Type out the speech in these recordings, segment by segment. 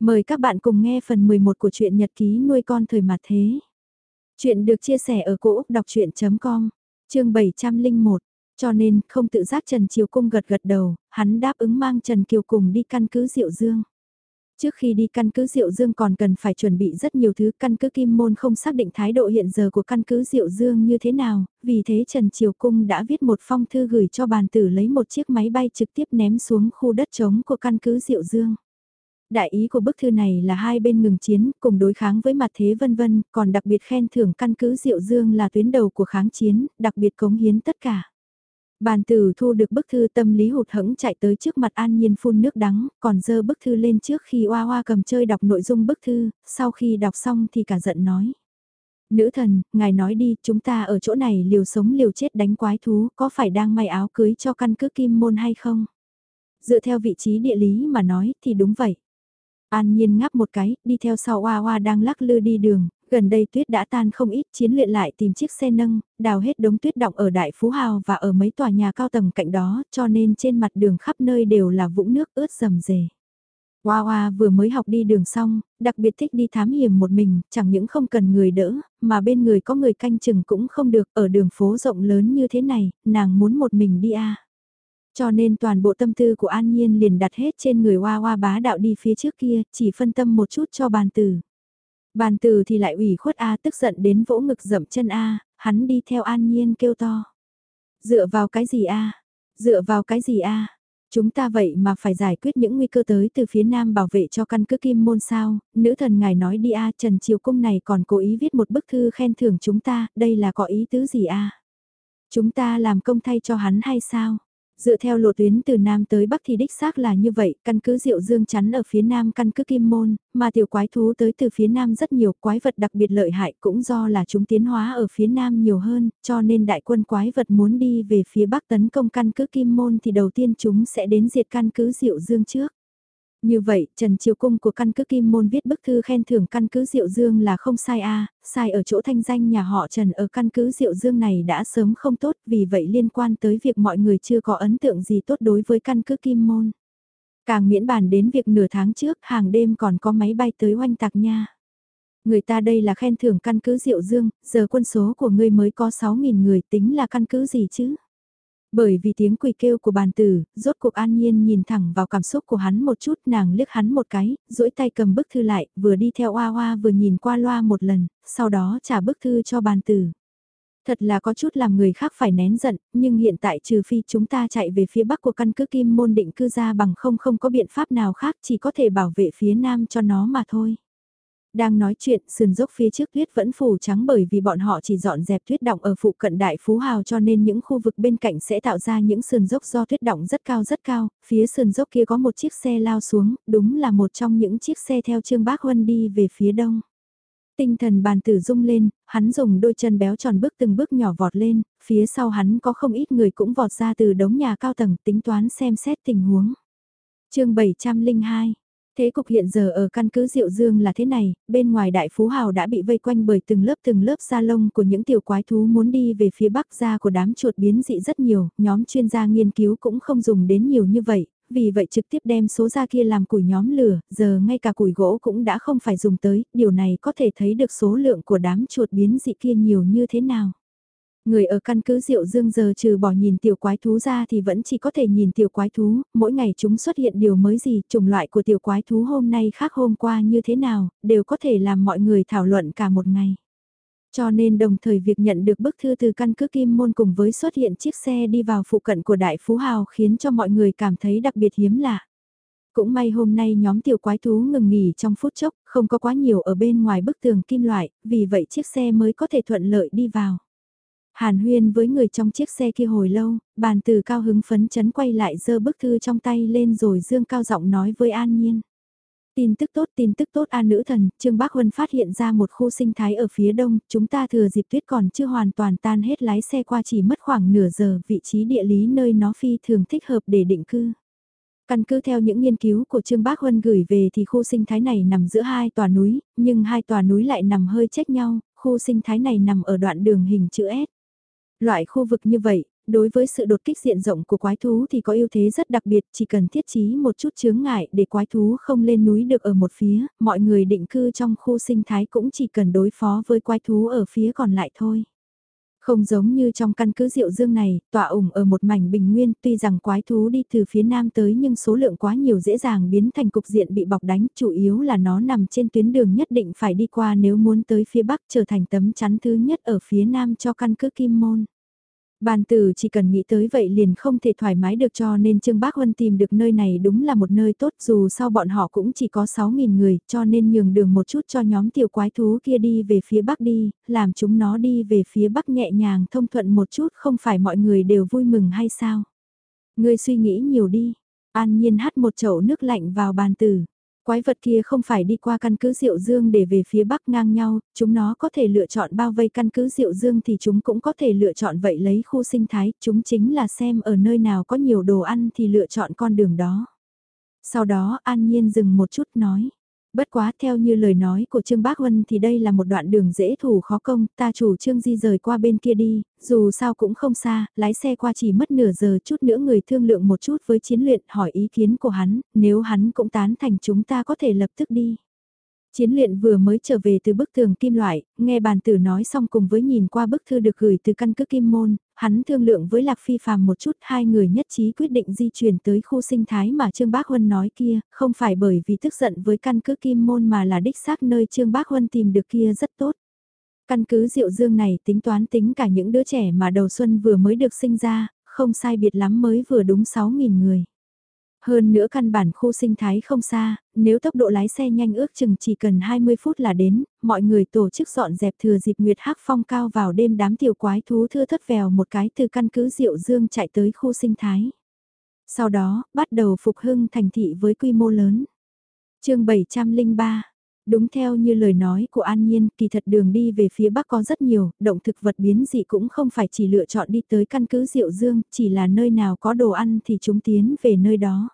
Mời các bạn cùng nghe phần 11 của truyện nhật ký nuôi con thời mặt thế. Chuyện được chia sẻ ở cỗ đọc chuyện.com, chương 701. Cho nên, không tự giác Trần Triều Cung gật gật đầu, hắn đáp ứng mang Trần Kiều cùng đi căn cứ Diệu Dương. Trước khi đi căn cứ Diệu Dương còn cần phải chuẩn bị rất nhiều thứ căn cứ Kim Môn không xác định thái độ hiện giờ của căn cứ Diệu Dương như thế nào, vì thế Trần Triều Cung đã viết một phong thư gửi cho bàn tử lấy một chiếc máy bay trực tiếp ném xuống khu đất trống của căn cứ Diệu Dương. Đại ý của bức thư này là hai bên ngừng chiến, cùng đối kháng với mặt thế vân vân, còn đặc biệt khen thưởng căn cứ Diệu Dương là tuyến đầu của kháng chiến, đặc biệt cống hiến tất cả. Bàn tử thu được bức thư tâm lý hụt hẫng chạy tới trước mặt an nhiên phun nước đắng, còn dơ bức thư lên trước khi oa oa cầm chơi đọc nội dung bức thư, sau khi đọc xong thì cả giận nói. Nữ thần, ngài nói đi, chúng ta ở chỗ này liều sống liều chết đánh quái thú, có phải đang may áo cưới cho căn cứ kim môn hay không? Dựa theo vị trí địa lý mà nói thì đúng vậy. An Nhiên ngáp một cái, đi theo sau Hoa Hoa đang lắc lư đi đường, gần đây tuyết đã tan không ít, chiến luyện lại tìm chiếc xe nâng, đào hết đống tuyết động ở Đại Phú Hào và ở mấy tòa nhà cao tầng cạnh đó, cho nên trên mặt đường khắp nơi đều là vũng nước ướt rầm rề. Hoa Hoa vừa mới học đi đường xong, đặc biệt thích đi thám hiểm một mình, chẳng những không cần người đỡ, mà bên người có người canh chừng cũng không được, ở đường phố rộng lớn như thế này, nàng muốn một mình đi à. Cho nên toàn bộ tâm tư của An Nhiên liền đặt hết trên người Hoa Hoa bá đạo đi phía trước kia, chỉ phân tâm một chút cho bàn tử. Bàn tử thì lại ủy khuất A tức giận đến vỗ ngực dậm chân A, hắn đi theo An Nhiên kêu to. Dựa vào cái gì A? Dựa vào cái gì A? Chúng ta vậy mà phải giải quyết những nguy cơ tới từ phía nam bảo vệ cho căn cứ kim môn sao, nữ thần ngài nói đi a Trần Triều Cung này còn cố ý viết một bức thư khen thưởng chúng ta, đây là có ý tứ gì a Chúng ta làm công thay cho hắn hay sao? Dựa theo lộ tuyến từ Nam tới Bắc thì đích xác là như vậy, căn cứ Diệu Dương chắn ở phía Nam căn cứ Kim Môn, mà tiểu quái thú tới từ phía Nam rất nhiều quái vật đặc biệt lợi hại cũng do là chúng tiến hóa ở phía Nam nhiều hơn, cho nên đại quân quái vật muốn đi về phía Bắc tấn công căn cứ Kim Môn thì đầu tiên chúng sẽ đến diệt căn cứ Diệu Dương trước. Như vậy, Trần Triều Cung của căn cứ Kim Môn viết bức thư khen thưởng căn cứ Diệu Dương là không sai a sai ở chỗ thanh danh nhà họ Trần ở căn cứ Diệu Dương này đã sớm không tốt vì vậy liên quan tới việc mọi người chưa có ấn tượng gì tốt đối với căn cứ Kim Môn. Càng miễn bàn đến việc nửa tháng trước hàng đêm còn có máy bay tới oanh tạc nha. Người ta đây là khen thưởng căn cứ Diệu Dương, giờ quân số của ngươi mới có 6.000 người tính là căn cứ gì chứ? Bởi vì tiếng quỳ kêu của bàn tử, rốt cuộc an nhiên nhìn thẳng vào cảm xúc của hắn một chút nàng liếc hắn một cái, duỗi tay cầm bức thư lại, vừa đi theo oa oa vừa nhìn qua loa một lần, sau đó trả bức thư cho bàn tử. Thật là có chút làm người khác phải nén giận, nhưng hiện tại trừ phi chúng ta chạy về phía bắc của căn cứ kim môn định cư ra bằng không không có biện pháp nào khác chỉ có thể bảo vệ phía nam cho nó mà thôi. Đang nói chuyện, sườn dốc phía trước tuyết vẫn phủ trắng bởi vì bọn họ chỉ dọn dẹp tuyết động ở phụ cận đại phú hào cho nên những khu vực bên cạnh sẽ tạo ra những sườn dốc do tuyết động rất cao rất cao, phía sườn dốc kia có một chiếc xe lao xuống, đúng là một trong những chiếc xe theo Trương Bác Huân đi về phía đông. Tinh thần bàn tử rung lên, hắn dùng đôi chân béo tròn bước từng bước nhỏ vọt lên, phía sau hắn có không ít người cũng vọt ra từ đống nhà cao tầng tính toán xem xét tình huống. chương 702 Thế cục hiện giờ ở căn cứ Diệu Dương là thế này, bên ngoài đại phú hào đã bị vây quanh bởi từng lớp từng lớp sa lông của những tiểu quái thú muốn đi về phía bắc da của đám chuột biến dị rất nhiều, nhóm chuyên gia nghiên cứu cũng không dùng đến nhiều như vậy, vì vậy trực tiếp đem số da kia làm củi nhóm lửa, giờ ngay cả củi gỗ cũng đã không phải dùng tới, điều này có thể thấy được số lượng của đám chuột biến dị kia nhiều như thế nào. Người ở căn cứ Diệu Dương giờ trừ bỏ nhìn tiểu quái thú ra thì vẫn chỉ có thể nhìn tiểu quái thú, mỗi ngày chúng xuất hiện điều mới gì, chủng loại của tiểu quái thú hôm nay khác hôm qua như thế nào, đều có thể làm mọi người thảo luận cả một ngày. Cho nên đồng thời việc nhận được bức thư từ căn cứ Kim Môn cùng với xuất hiện chiếc xe đi vào phụ cận của Đại Phú Hào khiến cho mọi người cảm thấy đặc biệt hiếm lạ. Cũng may hôm nay nhóm tiểu quái thú ngừng nghỉ trong phút chốc, không có quá nhiều ở bên ngoài bức tường kim loại, vì vậy chiếc xe mới có thể thuận lợi đi vào. Hàn huyên với người trong chiếc xe kia hồi lâu, bàn từ cao hứng phấn chấn quay lại giơ bức thư trong tay lên rồi dương cao giọng nói với An Nhiên. Tin tức tốt, tin tức tốt an nữ thần, Trương Bác Huân phát hiện ra một khu sinh thái ở phía đông, chúng ta thừa dịp tuyết còn chưa hoàn toàn tan hết lái xe qua chỉ mất khoảng nửa giờ, vị trí địa lý nơi nó phi thường thích hợp để định cư. Căn cứ theo những nghiên cứu của Trương Bác Huân gửi về thì khu sinh thái này nằm giữa hai tòa núi, nhưng hai tòa núi lại nằm hơi chách nhau, khu sinh thái này nằm ở đoạn đường hình chữ S. Loại khu vực như vậy, Đối với sự đột kích diện rộng của quái thú thì có ưu thế rất đặc biệt, chỉ cần thiết trí một chút chướng ngại để quái thú không lên núi được ở một phía, mọi người định cư trong khu sinh thái cũng chỉ cần đối phó với quái thú ở phía còn lại thôi. Không giống như trong căn cứ Diệu Dương này, tọa ủng ở một mảnh bình nguyên, tuy rằng quái thú đi từ phía nam tới nhưng số lượng quá nhiều dễ dàng biến thành cục diện bị bọc đánh, chủ yếu là nó nằm trên tuyến đường nhất định phải đi qua nếu muốn tới phía bắc trở thành tấm chắn thứ nhất ở phía nam cho căn cứ Kim Môn. Bàn tử chỉ cần nghĩ tới vậy liền không thể thoải mái được cho nên Trương Bác Huân tìm được nơi này đúng là một nơi tốt dù sao bọn họ cũng chỉ có 6.000 người cho nên nhường đường một chút cho nhóm tiểu quái thú kia đi về phía bắc đi, làm chúng nó đi về phía bắc nhẹ nhàng thông thuận một chút không phải mọi người đều vui mừng hay sao. Ngươi suy nghĩ nhiều đi, an nhiên hắt một chậu nước lạnh vào bàn tử. Quái vật kia không phải đi qua căn cứ Diệu Dương để về phía bắc ngang nhau, chúng nó có thể lựa chọn bao vây căn cứ Diệu Dương thì chúng cũng có thể lựa chọn vậy lấy khu sinh thái, chúng chính là xem ở nơi nào có nhiều đồ ăn thì lựa chọn con đường đó. Sau đó An Nhiên dừng một chút nói. Bất quá theo như lời nói của Trương Bác Huân thì đây là một đoạn đường dễ thủ khó công, ta chủ Trương di rời qua bên kia đi, dù sao cũng không xa, lái xe qua chỉ mất nửa giờ chút nữa người thương lượng một chút với chiến luyện hỏi ý kiến của hắn, nếu hắn cũng tán thành chúng ta có thể lập tức đi. Chiến luyện vừa mới trở về từ bức tường kim loại, nghe bàn tử nói xong cùng với nhìn qua bức thư được gửi từ căn cứ kim môn, hắn thương lượng với Lạc Phi phàm một chút hai người nhất trí quyết định di chuyển tới khu sinh thái mà Trương Bác Huân nói kia, không phải bởi vì tức giận với căn cứ kim môn mà là đích xác nơi Trương Bác Huân tìm được kia rất tốt. Căn cứ Diệu Dương này tính toán tính cả những đứa trẻ mà đầu xuân vừa mới được sinh ra, không sai biệt lắm mới vừa đúng 6.000 người. Hơn nữa căn bản khu sinh thái không xa, nếu tốc độ lái xe nhanh ước chừng chỉ cần 20 phút là đến, mọi người tổ chức dọn dẹp thừa dịp Nguyệt Hắc Phong cao vào đêm đám tiểu quái thú thưa thất vèo một cái từ căn cứ Diệu Dương chạy tới khu sinh thái. Sau đó, bắt đầu phục hưng thành thị với quy mô lớn. chương 703 Đúng theo như lời nói của An Nhiên, kỳ thật đường đi về phía Bắc có rất nhiều, động thực vật biến dị cũng không phải chỉ lựa chọn đi tới căn cứ Diệu Dương, chỉ là nơi nào có đồ ăn thì chúng tiến về nơi đó.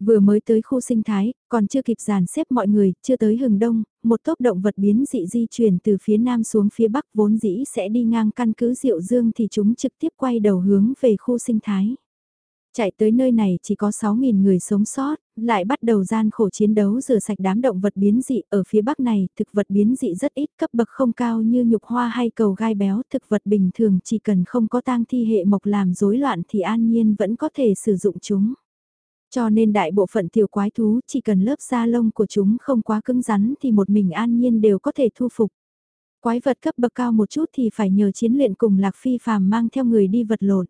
Vừa mới tới khu sinh thái, còn chưa kịp dàn xếp mọi người, chưa tới hừng đông, một tốp động vật biến dị di chuyển từ phía nam xuống phía bắc vốn dĩ sẽ đi ngang căn cứ Diệu Dương thì chúng trực tiếp quay đầu hướng về khu sinh thái. Chạy tới nơi này chỉ có 6.000 người sống sót, lại bắt đầu gian khổ chiến đấu rửa sạch đám động vật biến dị ở phía bắc này, thực vật biến dị rất ít cấp bậc không cao như nhục hoa hay cầu gai béo, thực vật bình thường chỉ cần không có tang thi hệ mộc làm rối loạn thì an nhiên vẫn có thể sử dụng chúng. Cho nên đại bộ phận tiểu quái thú chỉ cần lớp da lông của chúng không quá cứng rắn thì một mình an nhiên đều có thể thu phục. Quái vật cấp bậc cao một chút thì phải nhờ chiến luyện cùng lạc phi phàm mang theo người đi vật lộn.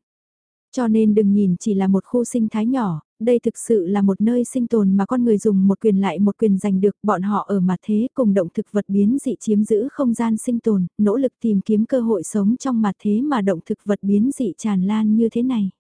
Cho nên đừng nhìn chỉ là một khu sinh thái nhỏ, đây thực sự là một nơi sinh tồn mà con người dùng một quyền lại một quyền giành được bọn họ ở mặt thế cùng động thực vật biến dị chiếm giữ không gian sinh tồn, nỗ lực tìm kiếm cơ hội sống trong mặt thế mà động thực vật biến dị tràn lan như thế này.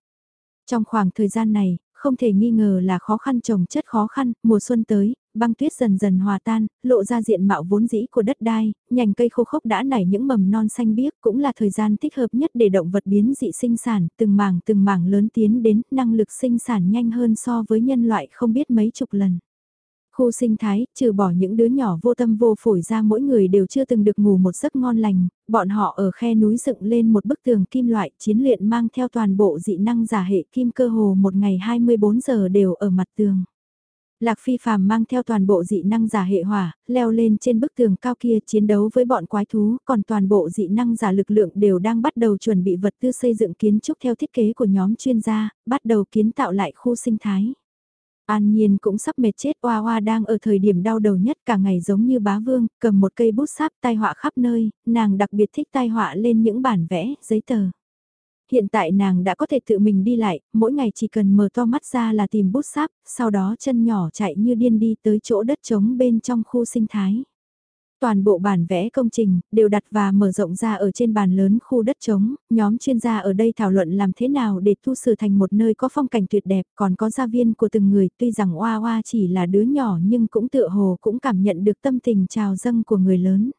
Trong khoảng thời gian này, không thể nghi ngờ là khó khăn trồng chất khó khăn, mùa xuân tới, băng tuyết dần dần hòa tan, lộ ra diện mạo vốn dĩ của đất đai, nhành cây khô khốc đã nảy những mầm non xanh biếc cũng là thời gian thích hợp nhất để động vật biến dị sinh sản, từng mảng từng mảng lớn tiến đến, năng lực sinh sản nhanh hơn so với nhân loại không biết mấy chục lần. Khu sinh thái, trừ bỏ những đứa nhỏ vô tâm vô phổi ra mỗi người đều chưa từng được ngủ một giấc ngon lành, bọn họ ở khe núi dựng lên một bức tường kim loại chiến luyện mang theo toàn bộ dị năng giả hệ kim cơ hồ một ngày 24 giờ đều ở mặt tường. Lạc Phi Phàm mang theo toàn bộ dị năng giả hệ hỏa, leo lên trên bức tường cao kia chiến đấu với bọn quái thú, còn toàn bộ dị năng giả lực lượng đều đang bắt đầu chuẩn bị vật tư xây dựng kiến trúc theo thiết kế của nhóm chuyên gia, bắt đầu kiến tạo lại khu sinh thái. An Nhiên cũng sắp mệt chết Oa Oa đang ở thời điểm đau đầu nhất cả ngày giống như bá vương, cầm một cây bút sáp tai họa khắp nơi, nàng đặc biệt thích tai họa lên những bản vẽ, giấy tờ. Hiện tại nàng đã có thể tự mình đi lại, mỗi ngày chỉ cần mở to mắt ra là tìm bút sáp, sau đó chân nhỏ chạy như điên đi tới chỗ đất trống bên trong khu sinh thái. Toàn bộ bản vẽ công trình đều đặt và mở rộng ra ở trên bàn lớn khu đất trống, nhóm chuyên gia ở đây thảo luận làm thế nào để thu sử thành một nơi có phong cảnh tuyệt đẹp, còn có gia viên của từng người, tuy rằng Oa Oa chỉ là đứa nhỏ nhưng cũng tựa hồ cũng cảm nhận được tâm tình trào dâng của người lớn.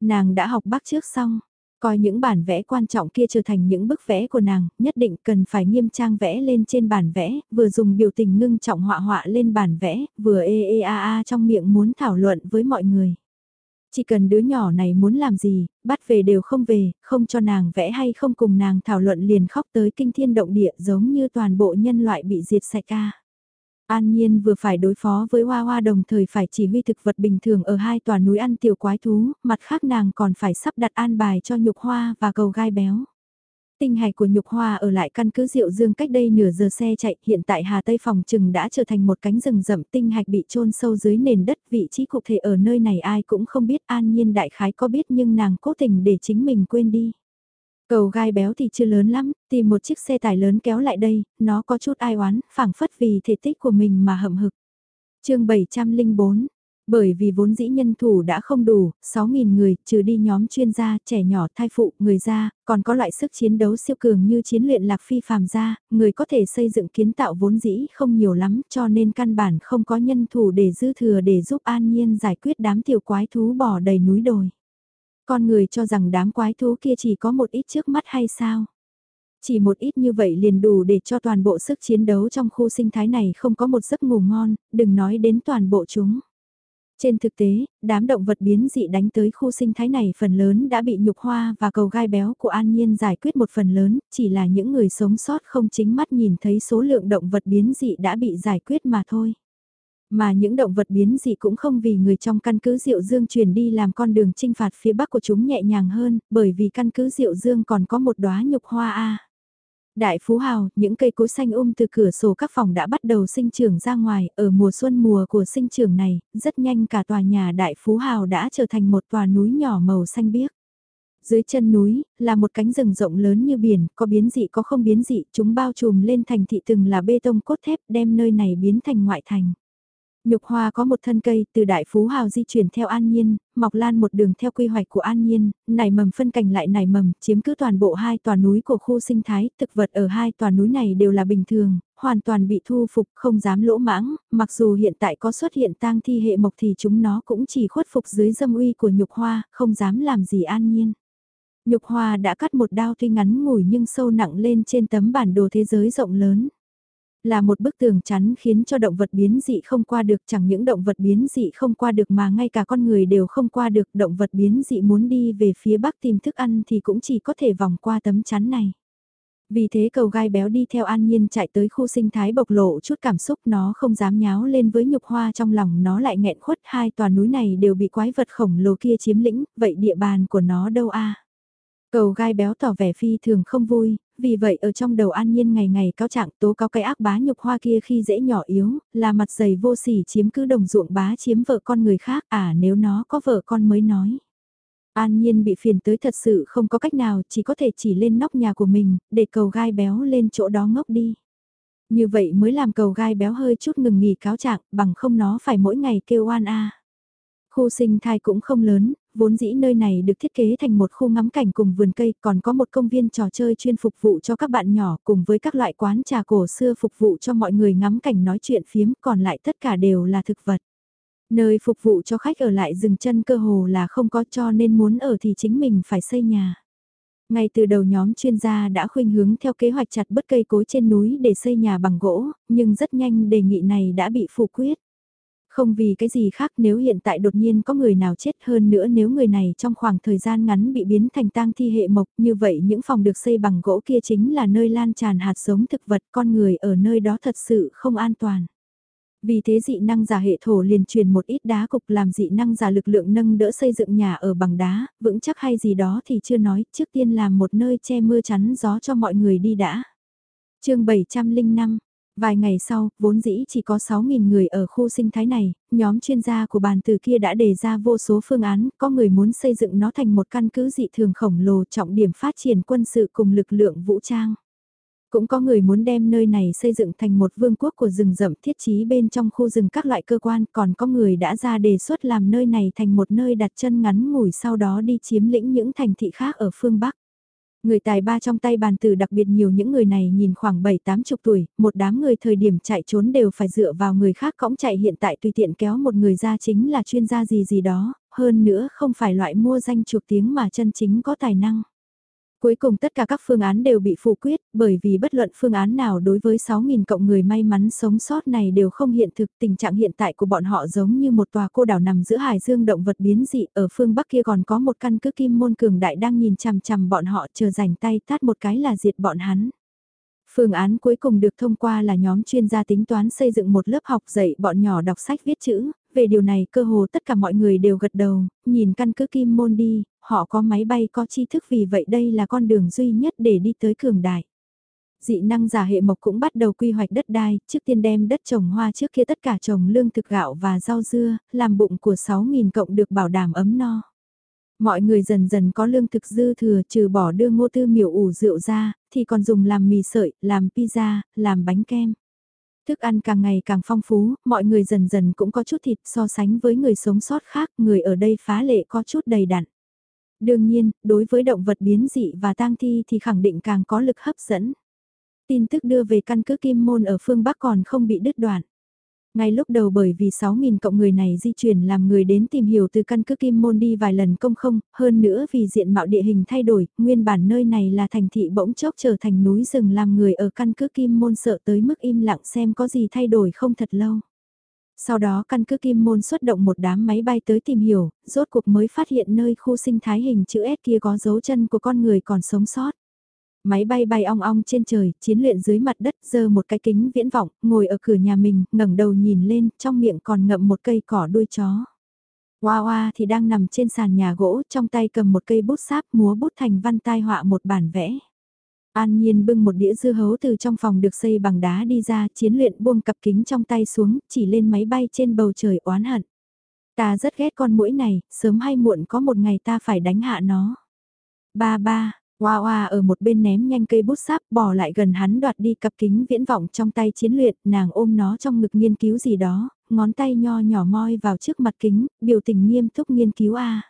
Nàng đã học bác trước xong, coi những bản vẽ quan trọng kia trở thành những bức vẽ của nàng, nhất định cần phải nghiêm trang vẽ lên trên bản vẽ, vừa dùng biểu tình ngưng trọng họa họa lên bản vẽ, vừa ê ê a a trong miệng muốn thảo luận với mọi người. Chỉ cần đứa nhỏ này muốn làm gì, bắt về đều không về, không cho nàng vẽ hay không cùng nàng thảo luận liền khóc tới kinh thiên động địa giống như toàn bộ nhân loại bị diệt sạch ca. An Nhiên vừa phải đối phó với Hoa Hoa đồng thời phải chỉ huy thực vật bình thường ở hai tòa núi ăn tiểu quái thú, mặt khác nàng còn phải sắp đặt an bài cho nhục hoa và cầu gai béo. Tinh hài của nhục hoa ở lại căn cứ Diệu Dương cách đây nửa giờ xe chạy, hiện tại Hà Tây phòng trừng đã trở thành một cánh rừng rậm tinh hạch bị chôn sâu dưới nền đất, vị trí cụ thể ở nơi này ai cũng không biết, an nhiên đại khái có biết nhưng nàng cố tình để chính mình quên đi. Cầu gai béo thì chưa lớn lắm, tìm một chiếc xe tải lớn kéo lại đây, nó có chút ai oán, phảng phất vì thể tích của mình mà hậm hực. chương 704, bởi vì vốn dĩ nhân thủ đã không đủ, 6.000 người, trừ đi nhóm chuyên gia, trẻ nhỏ, thai phụ, người già, còn có loại sức chiến đấu siêu cường như chiến luyện lạc phi phàm gia, người có thể xây dựng kiến tạo vốn dĩ không nhiều lắm, cho nên căn bản không có nhân thủ để dư thừa để giúp an nhiên giải quyết đám tiểu quái thú bỏ đầy núi đồi. Con người cho rằng đám quái thú kia chỉ có một ít trước mắt hay sao? Chỉ một ít như vậy liền đủ để cho toàn bộ sức chiến đấu trong khu sinh thái này không có một giấc ngủ ngon, đừng nói đến toàn bộ chúng. Trên thực tế, đám động vật biến dị đánh tới khu sinh thái này phần lớn đã bị nhục hoa và cầu gai béo của An Nhiên giải quyết một phần lớn, chỉ là những người sống sót không chính mắt nhìn thấy số lượng động vật biến dị đã bị giải quyết mà thôi. Mà những động vật biến dị cũng không vì người trong căn cứ Diệu Dương truyền đi làm con đường trinh phạt phía bắc của chúng nhẹ nhàng hơn, bởi vì căn cứ Diệu Dương còn có một đóa nhục hoa A. Đại Phú Hào, những cây cối xanh um từ cửa sổ các phòng đã bắt đầu sinh trưởng ra ngoài, ở mùa xuân mùa của sinh trưởng này, rất nhanh cả tòa nhà Đại Phú Hào đã trở thành một tòa núi nhỏ màu xanh biếc. Dưới chân núi, là một cánh rừng rộng lớn như biển, có biến dị có không biến dị, chúng bao trùm lên thành thị từng là bê tông cốt thép đem nơi này biến thành ngoại thành. Nhục hoa có một thân cây từ đại phú hào di chuyển theo an nhiên, mọc lan một đường theo quy hoạch của an nhiên, nảy mầm phân cảnh lại nảy mầm, chiếm cứ toàn bộ hai tòa núi của khu sinh thái, thực vật ở hai tòa núi này đều là bình thường, hoàn toàn bị thu phục, không dám lỗ mãng, mặc dù hiện tại có xuất hiện tang thi hệ mộc thì chúng nó cũng chỉ khuất phục dưới dâm uy của nhục hoa, không dám làm gì an nhiên. Nhục hoa đã cắt một đao tuy ngắn ngủi nhưng sâu nặng lên trên tấm bản đồ thế giới rộng lớn. Là một bức tường chắn khiến cho động vật biến dị không qua được chẳng những động vật biến dị không qua được mà ngay cả con người đều không qua được động vật biến dị muốn đi về phía bắc tìm thức ăn thì cũng chỉ có thể vòng qua tấm chắn này. Vì thế cầu gai béo đi theo an nhiên chạy tới khu sinh thái bộc lộ chút cảm xúc nó không dám nháo lên với nhục hoa trong lòng nó lại nghẹn khuất hai tòa núi này đều bị quái vật khổng lồ kia chiếm lĩnh, vậy địa bàn của nó đâu a Cầu gai béo tỏ vẻ phi thường không vui, vì vậy ở trong đầu an nhiên ngày ngày cáo trạng tố cáo cái ác bá nhục hoa kia khi dễ nhỏ yếu, là mặt dày vô sỉ chiếm cứ đồng ruộng bá chiếm vợ con người khác, à nếu nó có vợ con mới nói. An nhiên bị phiền tới thật sự không có cách nào, chỉ có thể chỉ lên nóc nhà của mình, để cầu gai béo lên chỗ đó ngốc đi. Như vậy mới làm cầu gai béo hơi chút ngừng nghỉ cáo trạng, bằng không nó phải mỗi ngày kêu oan a. Khu sinh thai cũng không lớn, vốn dĩ nơi này được thiết kế thành một khu ngắm cảnh cùng vườn cây, còn có một công viên trò chơi chuyên phục vụ cho các bạn nhỏ cùng với các loại quán trà cổ xưa phục vụ cho mọi người ngắm cảnh nói chuyện phiếm, còn lại tất cả đều là thực vật. Nơi phục vụ cho khách ở lại dừng chân cơ hồ là không có cho nên muốn ở thì chính mình phải xây nhà. Ngay từ đầu nhóm chuyên gia đã khuynh hướng theo kế hoạch chặt bất cây cối trên núi để xây nhà bằng gỗ, nhưng rất nhanh đề nghị này đã bị phủ quyết. Không vì cái gì khác nếu hiện tại đột nhiên có người nào chết hơn nữa nếu người này trong khoảng thời gian ngắn bị biến thành tang thi hệ mộc như vậy những phòng được xây bằng gỗ kia chính là nơi lan tràn hạt giống thực vật con người ở nơi đó thật sự không an toàn. Vì thế dị năng giả hệ thổ liền truyền một ít đá cục làm dị năng giả lực lượng nâng đỡ xây dựng nhà ở bằng đá, vững chắc hay gì đó thì chưa nói, trước tiên làm một nơi che mưa chắn gió cho mọi người đi đã. chương 705 Vài ngày sau, vốn dĩ chỉ có 6.000 người ở khu sinh thái này, nhóm chuyên gia của bàn từ kia đã đề ra vô số phương án, có người muốn xây dựng nó thành một căn cứ dị thường khổng lồ trọng điểm phát triển quân sự cùng lực lượng vũ trang. Cũng có người muốn đem nơi này xây dựng thành một vương quốc của rừng rậm thiết trí bên trong khu rừng các loại cơ quan, còn có người đã ra đề xuất làm nơi này thành một nơi đặt chân ngắn ngủi sau đó đi chiếm lĩnh những thành thị khác ở phương Bắc. Người tài ba trong tay bàn tử đặc biệt nhiều những người này nhìn khoảng 7-8 chục tuổi, một đám người thời điểm chạy trốn đều phải dựa vào người khác cõng chạy hiện tại tùy tiện kéo một người ra chính là chuyên gia gì gì đó, hơn nữa không phải loại mua danh chuộc tiếng mà chân chính có tài năng. Cuối cùng tất cả các phương án đều bị phủ quyết, bởi vì bất luận phương án nào đối với 6.000 cộng người may mắn sống sót này đều không hiện thực. Tình trạng hiện tại của bọn họ giống như một tòa cô đảo nằm giữa hải dương động vật biến dị, ở phương Bắc kia còn có một căn cứ kim môn cường đại đang nhìn chằm chằm bọn họ chờ rảnh tay tát một cái là diệt bọn hắn. Phương án cuối cùng được thông qua là nhóm chuyên gia tính toán xây dựng một lớp học dạy bọn nhỏ đọc sách viết chữ, về điều này cơ hồ tất cả mọi người đều gật đầu, nhìn căn cứ kim môn đi, họ có máy bay có tri thức vì vậy đây là con đường duy nhất để đi tới cường đại. Dị năng giả hệ mộc cũng bắt đầu quy hoạch đất đai, trước tiên đem đất trồng hoa trước kia tất cả trồng lương thực gạo và rau dưa, làm bụng của 6.000 cộng được bảo đảm ấm no. Mọi người dần dần có lương thực dư thừa trừ bỏ đưa ngô tư miểu ủ rượu ra, thì còn dùng làm mì sợi, làm pizza, làm bánh kem. Thức ăn càng ngày càng phong phú, mọi người dần dần cũng có chút thịt so sánh với người sống sót khác, người ở đây phá lệ có chút đầy đặn. Đương nhiên, đối với động vật biến dị và tang thi thì khẳng định càng có lực hấp dẫn. Tin tức đưa về căn cứ Kim Môn ở phương Bắc còn không bị đứt đoạn. Ngay lúc đầu bởi vì 6.000 cộng người này di chuyển làm người đến tìm hiểu từ căn cứ Kim Môn đi vài lần công không, hơn nữa vì diện mạo địa hình thay đổi, nguyên bản nơi này là thành thị bỗng chốc trở thành núi rừng làm người ở căn cứ Kim Môn sợ tới mức im lặng xem có gì thay đổi không thật lâu. Sau đó căn cứ Kim Môn xuất động một đám máy bay tới tìm hiểu, rốt cuộc mới phát hiện nơi khu sinh thái hình chữ S kia có dấu chân của con người còn sống sót. Máy bay bay ong ong trên trời, chiến luyện dưới mặt đất, giơ một cái kính viễn vọng, ngồi ở cửa nhà mình, ngẩng đầu nhìn lên, trong miệng còn ngậm một cây cỏ đuôi chó. Hoa hoa thì đang nằm trên sàn nhà gỗ, trong tay cầm một cây bút sáp múa bút thành văn tai họa một bản vẽ. An Nhiên bưng một đĩa dưa hấu từ trong phòng được xây bằng đá đi ra, chiến luyện buông cặp kính trong tay xuống, chỉ lên máy bay trên bầu trời oán hận. Ta rất ghét con mũi này, sớm hay muộn có một ngày ta phải đánh hạ nó. Ba ba, Hoa hoa ở một bên ném nhanh cây bút sáp bỏ lại gần hắn đoạt đi cặp kính viễn vọng trong tay chiến luyện, nàng ôm nó trong ngực nghiên cứu gì đó, ngón tay nho nhỏ moi vào trước mặt kính, biểu tình nghiêm túc nghiên cứu A.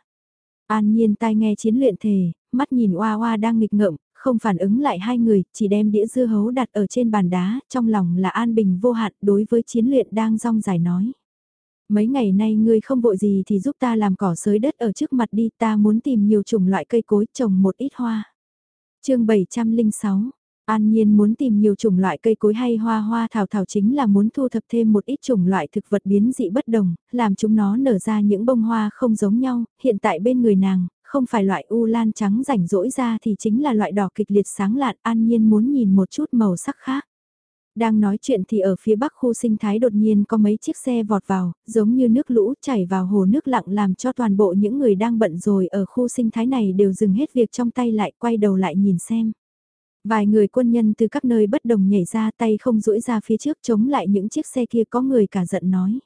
An nhiên tai nghe chiến luyện thề, mắt nhìn Hoa Hoa đang nghịch ngợm, không phản ứng lại hai người, chỉ đem đĩa dưa hấu đặt ở trên bàn đá, trong lòng là an bình vô hạn đối với chiến luyện đang rong dài nói. Mấy ngày nay ngươi không vội gì thì giúp ta làm cỏ sới đất ở trước mặt đi, ta muốn tìm nhiều chủng loại cây cối trồng một ít hoa chương 706 An Nhiên muốn tìm nhiều chủng loại cây cối hay hoa hoa thảo thảo chính là muốn thu thập thêm một ít chủng loại thực vật biến dị bất đồng, làm chúng nó nở ra những bông hoa không giống nhau, hiện tại bên người nàng, không phải loại u lan trắng rảnh rỗi ra thì chính là loại đỏ kịch liệt sáng lạn, An Nhiên muốn nhìn một chút màu sắc khác. Đang nói chuyện thì ở phía bắc khu sinh thái đột nhiên có mấy chiếc xe vọt vào, giống như nước lũ chảy vào hồ nước lặng làm cho toàn bộ những người đang bận rồi ở khu sinh thái này đều dừng hết việc trong tay lại quay đầu lại nhìn xem. Vài người quân nhân từ các nơi bất đồng nhảy ra tay không duỗi ra phía trước chống lại những chiếc xe kia có người cả giận nói.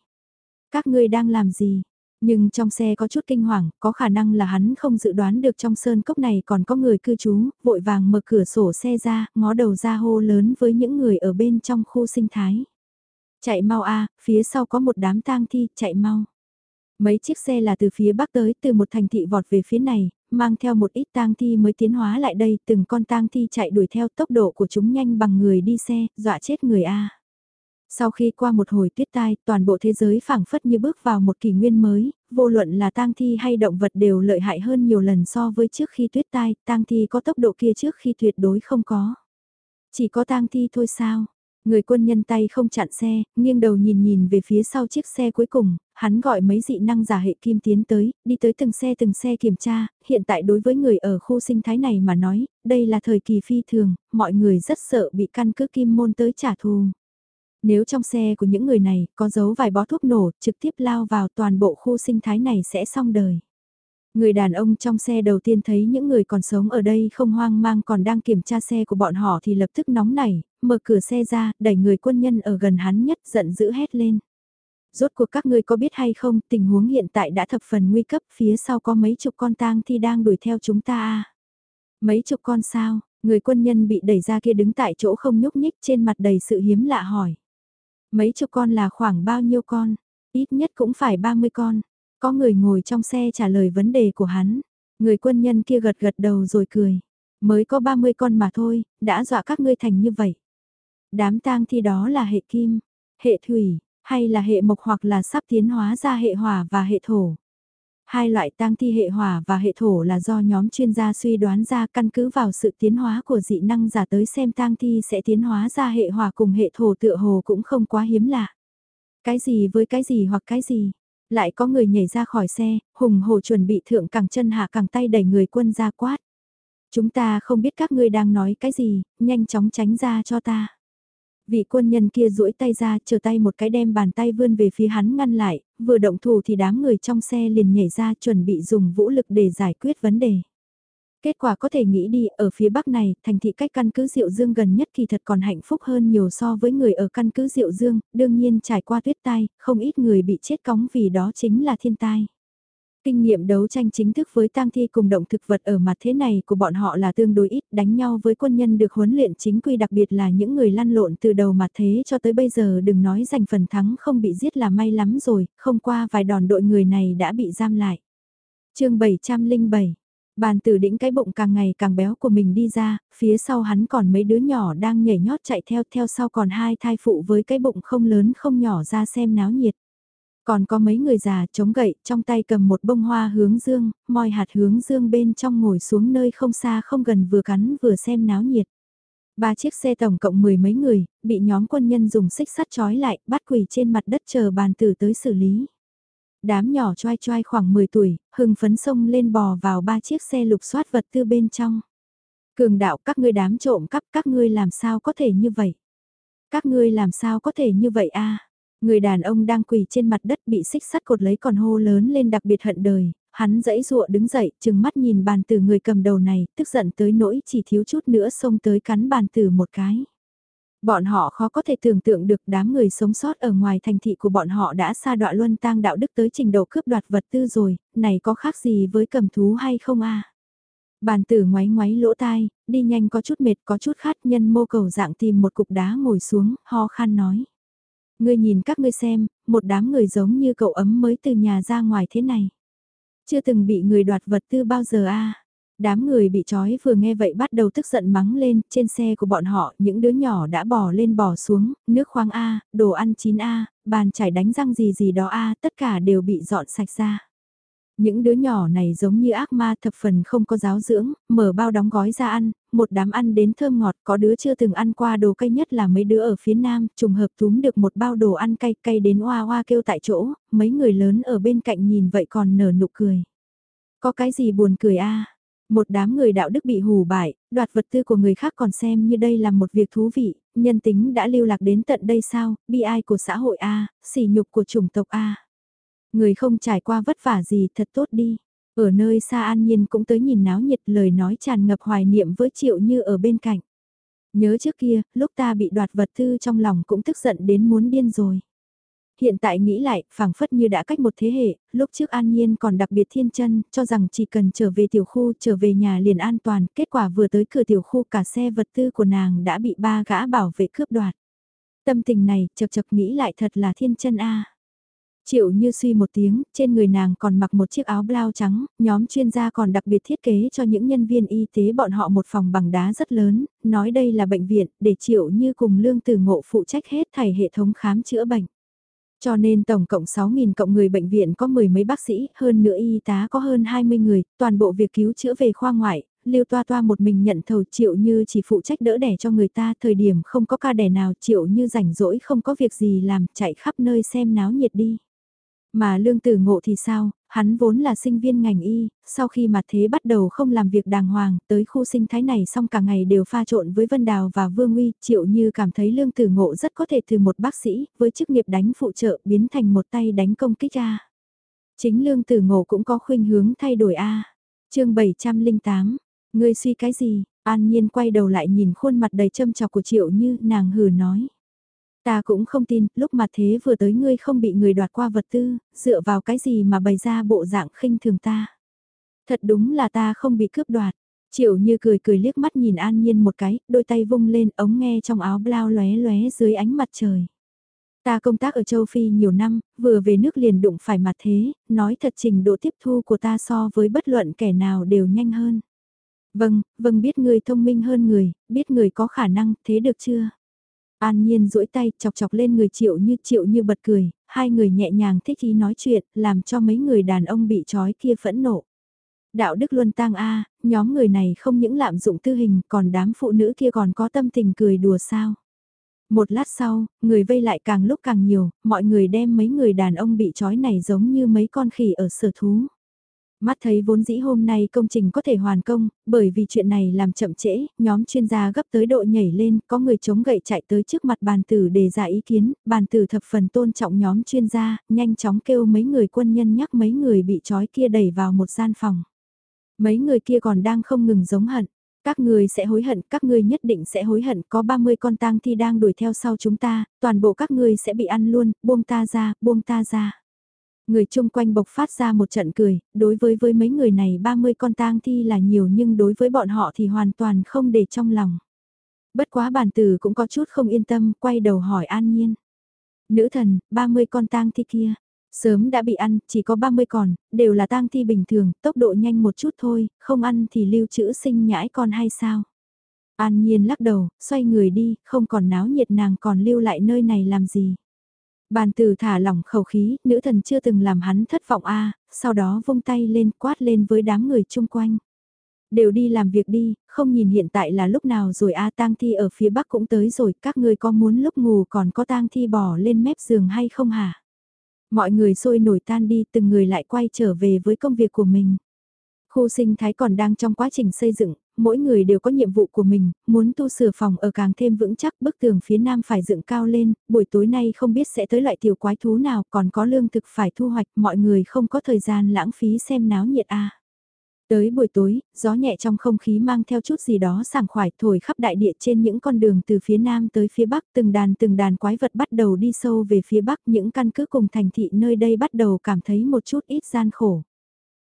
Các ngươi đang làm gì? Nhưng trong xe có chút kinh hoàng, có khả năng là hắn không dự đoán được trong sơn cốc này còn có người cư trú, vội vàng mở cửa sổ xe ra, ngó đầu ra hô lớn với những người ở bên trong khu sinh thái. Chạy mau a phía sau có một đám tang thi, chạy mau. Mấy chiếc xe là từ phía bắc tới, từ một thành thị vọt về phía này, mang theo một ít tang thi mới tiến hóa lại đây, từng con tang thi chạy đuổi theo tốc độ của chúng nhanh bằng người đi xe, dọa chết người a. Sau khi qua một hồi tuyết tai, toàn bộ thế giới phảng phất như bước vào một kỷ nguyên mới, vô luận là tang thi hay động vật đều lợi hại hơn nhiều lần so với trước khi tuyết tai, tang thi có tốc độ kia trước khi tuyệt đối không có. Chỉ có tang thi thôi sao? Người quân nhân tay không chặn xe, nghiêng đầu nhìn nhìn về phía sau chiếc xe cuối cùng, hắn gọi mấy dị năng giả hệ kim tiến tới, đi tới từng xe từng xe kiểm tra, hiện tại đối với người ở khu sinh thái này mà nói, đây là thời kỳ phi thường, mọi người rất sợ bị căn cứ kim môn tới trả thù. Nếu trong xe của những người này có giấu vài bó thuốc nổ trực tiếp lao vào toàn bộ khu sinh thái này sẽ xong đời. Người đàn ông trong xe đầu tiên thấy những người còn sống ở đây không hoang mang còn đang kiểm tra xe của bọn họ thì lập tức nóng nảy, mở cửa xe ra, đẩy người quân nhân ở gần hắn nhất giận dữ hét lên. Rốt cuộc các ngươi có biết hay không, tình huống hiện tại đã thập phần nguy cấp, phía sau có mấy chục con tang thi đang đuổi theo chúng ta à. Mấy chục con sao, người quân nhân bị đẩy ra kia đứng tại chỗ không nhúc nhích trên mặt đầy sự hiếm lạ hỏi. Mấy chục con là khoảng bao nhiêu con? Ít nhất cũng phải 30 con. Có người ngồi trong xe trả lời vấn đề của hắn. Người quân nhân kia gật gật đầu rồi cười. Mới có 30 con mà thôi, đã dọa các ngươi thành như vậy. Đám tang thi đó là hệ kim, hệ thủy, hay là hệ mộc hoặc là sắp tiến hóa ra hệ hỏa và hệ thổ. Hai loại tang thi hệ hỏa và hệ thổ là do nhóm chuyên gia suy đoán ra căn cứ vào sự tiến hóa của dị năng giả tới xem tang thi sẽ tiến hóa ra hệ hỏa cùng hệ thổ tựa hồ cũng không quá hiếm lạ. Cái gì với cái gì hoặc cái gì? Lại có người nhảy ra khỏi xe, hùng hồ chuẩn bị thượng cẳng chân hạ cẳng tay đẩy người quân ra quát. Chúng ta không biết các ngươi đang nói cái gì, nhanh chóng tránh ra cho ta. Vị quân nhân kia duỗi tay ra, chờ tay một cái đem bàn tay vươn về phía hắn ngăn lại, vừa động thủ thì đám người trong xe liền nhảy ra chuẩn bị dùng vũ lực để giải quyết vấn đề. Kết quả có thể nghĩ đi, ở phía bắc này, thành thị cách căn cứ Diệu Dương gần nhất kỳ thật còn hạnh phúc hơn nhiều so với người ở căn cứ Diệu Dương, đương nhiên trải qua tuyết tai, không ít người bị chết cóng vì đó chính là thiên tai. Kinh nghiệm đấu tranh chính thức với tang thi cùng động thực vật ở mặt thế này của bọn họ là tương đối ít, đánh nhau với quân nhân được huấn luyện chính quy đặc biệt là những người lăn lộn từ đầu mặt thế cho tới bây giờ đừng nói giành phần thắng không bị giết là may lắm rồi, không qua vài đòn đội người này đã bị giam lại. chương 707 Bàn tử đĩnh cái bụng càng ngày càng béo của mình đi ra, phía sau hắn còn mấy đứa nhỏ đang nhảy nhót chạy theo, theo sau còn hai thai phụ với cái bụng không lớn không nhỏ ra xem náo nhiệt. Còn có mấy người già chống gậy, trong tay cầm một bông hoa hướng dương, moi hạt hướng dương bên trong ngồi xuống nơi không xa không gần vừa cắn vừa xem náo nhiệt. Ba chiếc xe tổng cộng mười mấy người, bị nhóm quân nhân dùng xích sắt trói lại, bắt quỳ trên mặt đất chờ bàn tử tới xử lý. Đám nhỏ choai choai khoảng 10 tuổi, hưng phấn sông lên bò vào ba chiếc xe lục soát vật tư bên trong. Cường đạo các ngươi đám trộm cắp các ngươi làm sao có thể như vậy? Các ngươi làm sao có thể như vậy a? Người đàn ông đang quỳ trên mặt đất bị xích sắt cột lấy còn hô lớn lên đặc biệt hận đời, hắn dãy dụa đứng dậy, chừng mắt nhìn bàn tử người cầm đầu này, tức giận tới nỗi chỉ thiếu chút nữa xông tới cắn bàn tử một cái. Bọn họ khó có thể tưởng tượng được đám người sống sót ở ngoài thành thị của bọn họ đã xa đoạn luân tang đạo đức tới trình độ cướp đoạt vật tư rồi, này có khác gì với cầm thú hay không a? Bàn tử ngoáy ngoáy lỗ tai, đi nhanh có chút mệt có chút khát nhân mô cầu dạng tìm một cục đá ngồi xuống, ho khan nói. Ngươi nhìn các ngươi xem, một đám người giống như cậu ấm mới từ nhà ra ngoài thế này. Chưa từng bị người đoạt vật tư bao giờ a Đám người bị trói vừa nghe vậy bắt đầu tức giận mắng lên, trên xe của bọn họ, những đứa nhỏ đã bỏ lên bỏ xuống, nước khoáng A, đồ ăn chín A, bàn chải đánh răng gì gì đó A, tất cả đều bị dọn sạch ra. Những đứa nhỏ này giống như ác ma thập phần không có giáo dưỡng, mở bao đóng gói ra ăn, một đám ăn đến thơm ngọt, có đứa chưa từng ăn qua đồ cay nhất là mấy đứa ở phía nam, trùng hợp túm được một bao đồ ăn cay cay đến oa oa kêu tại chỗ, mấy người lớn ở bên cạnh nhìn vậy còn nở nụ cười. Có cái gì buồn cười a một đám người đạo đức bị hù bại, đoạt vật tư của người khác còn xem như đây là một việc thú vị, nhân tính đã lưu lạc đến tận đây sao, bi ai của xã hội A, sỉ nhục của chủng tộc A. Người không trải qua vất vả gì thật tốt đi. Ở nơi xa an nhiên cũng tới nhìn náo nhiệt lời nói tràn ngập hoài niệm với triệu như ở bên cạnh. Nhớ trước kia, lúc ta bị đoạt vật tư trong lòng cũng tức giận đến muốn điên rồi. Hiện tại nghĩ lại, phảng phất như đã cách một thế hệ, lúc trước An Nhiên còn đặc biệt thiên chân, cho rằng chỉ cần trở về tiểu khu, trở về nhà liền an toàn, kết quả vừa tới cửa tiểu khu cả xe vật tư của nàng đã bị ba gã bảo vệ cướp đoạt. Tâm tình này, chật chật nghĩ lại thật là thiên chân a. Triệu như suy một tiếng, trên người nàng còn mặc một chiếc áo blau trắng, nhóm chuyên gia còn đặc biệt thiết kế cho những nhân viên y tế bọn họ một phòng bằng đá rất lớn, nói đây là bệnh viện, để Triệu như cùng lương từ ngộ phụ trách hết thảy hệ thống khám chữa bệnh. Cho nên tổng cộng 6.000 cộng người bệnh viện có mười mấy bác sĩ, hơn nữa y tá có hơn 20 người, toàn bộ việc cứu chữa về khoa ngoại, Lưu Toa Toa một mình nhận thầu Triệu Như chỉ phụ trách đỡ đẻ cho người ta, thời điểm không có ca đẻ nào Triệu Như rảnh rỗi không có việc gì làm, chạy khắp nơi xem náo nhiệt đi. Mà lương tử ngộ thì sao, hắn vốn là sinh viên ngành y, sau khi mà thế bắt đầu không làm việc đàng hoàng, tới khu sinh thái này xong cả ngày đều pha trộn với Vân Đào và Vương Uy, triệu như cảm thấy lương tử ngộ rất có thể từ một bác sĩ, với chức nghiệp đánh phụ trợ biến thành một tay đánh công kích A. Chính lương tử ngộ cũng có khuynh hướng thay đổi A. chương 708, ngươi suy cái gì? An Nhiên quay đầu lại nhìn khuôn mặt đầy châm chọc của Triệu Như, nàng hừ nói. Ta cũng không tin, lúc mà thế vừa tới ngươi không bị người đoạt qua vật tư, dựa vào cái gì mà bày ra bộ dạng khinh thường ta. Thật đúng là ta không bị cướp đoạt. Triệu như cười cười liếc mắt nhìn an nhiên một cái, đôi tay vung lên ống nghe trong áo blau lóe lóe dưới ánh mặt trời. Ta công tác ở châu Phi nhiều năm, vừa về nước liền đụng phải mặt thế, nói thật trình độ tiếp thu của ta so với bất luận kẻ nào đều nhanh hơn. Vâng, vâng biết người thông minh hơn người, biết người có khả năng, thế được chưa? An Nhiên duỗi tay chọc chọc lên người Triệu Như Triệu Như bật cười, hai người nhẹ nhàng thích ý nói chuyện, làm cho mấy người đàn ông bị trói kia phẫn nộ. Đạo đức luân tang A, nhóm người này không những lạm dụng tư hình còn đám phụ nữ kia còn có tâm tình cười đùa sao. Một lát sau, người vây lại càng lúc càng nhiều, mọi người đem mấy người đàn ông bị trói này giống như mấy con khỉ ở sở thú. Mắt thấy vốn dĩ hôm nay công trình có thể hoàn công, bởi vì chuyện này làm chậm trễ, nhóm chuyên gia gấp tới độ nhảy lên, có người chống gậy chạy tới trước mặt bàn tử để ra ý kiến, bàn tử thập phần tôn trọng nhóm chuyên gia, nhanh chóng kêu mấy người quân nhân nhắc mấy người bị trói kia đẩy vào một gian phòng. Mấy người kia còn đang không ngừng giống hận. Các người sẽ hối hận, các ngươi nhất định sẽ hối hận, có 30 con tang thi đang đuổi theo sau chúng ta, toàn bộ các ngươi sẽ bị ăn luôn, buông ta ra, buông ta ra. Người chung quanh bộc phát ra một trận cười, đối với với mấy người này 30 con tang thi là nhiều nhưng đối với bọn họ thì hoàn toàn không để trong lòng. Bất quá bản tử cũng có chút không yên tâm, quay đầu hỏi an nhiên. Nữ thần, 30 con tang thi kia, Sớm đã bị ăn, chỉ có 30 còn, đều là tang thi bình thường, tốc độ nhanh một chút thôi, không ăn thì lưu trữ sinh nhãi con hay sao? An Nhiên lắc đầu, xoay người đi, không còn náo nhiệt nàng còn lưu lại nơi này làm gì? Bàn từ thả lỏng khẩu khí, nữ thần chưa từng làm hắn thất vọng a sau đó vung tay lên quát lên với đám người chung quanh. Đều đi làm việc đi, không nhìn hiện tại là lúc nào rồi a tang thi ở phía bắc cũng tới rồi, các người có muốn lúc ngủ còn có tang thi bỏ lên mép giường hay không hả? Mọi người sôi nổi tan đi từng người lại quay trở về với công việc của mình. Khu sinh thái còn đang trong quá trình xây dựng, mỗi người đều có nhiệm vụ của mình, muốn tu sửa phòng ở càng thêm vững chắc bức tường phía nam phải dựng cao lên, buổi tối nay không biết sẽ tới loại tiểu quái thú nào còn có lương thực phải thu hoạch mọi người không có thời gian lãng phí xem náo nhiệt a Tới buổi tối, gió nhẹ trong không khí mang theo chút gì đó sảng khoải thổi khắp đại địa trên những con đường từ phía nam tới phía bắc từng đàn từng đàn quái vật bắt đầu đi sâu về phía bắc những căn cứ cùng thành thị nơi đây bắt đầu cảm thấy một chút ít gian khổ.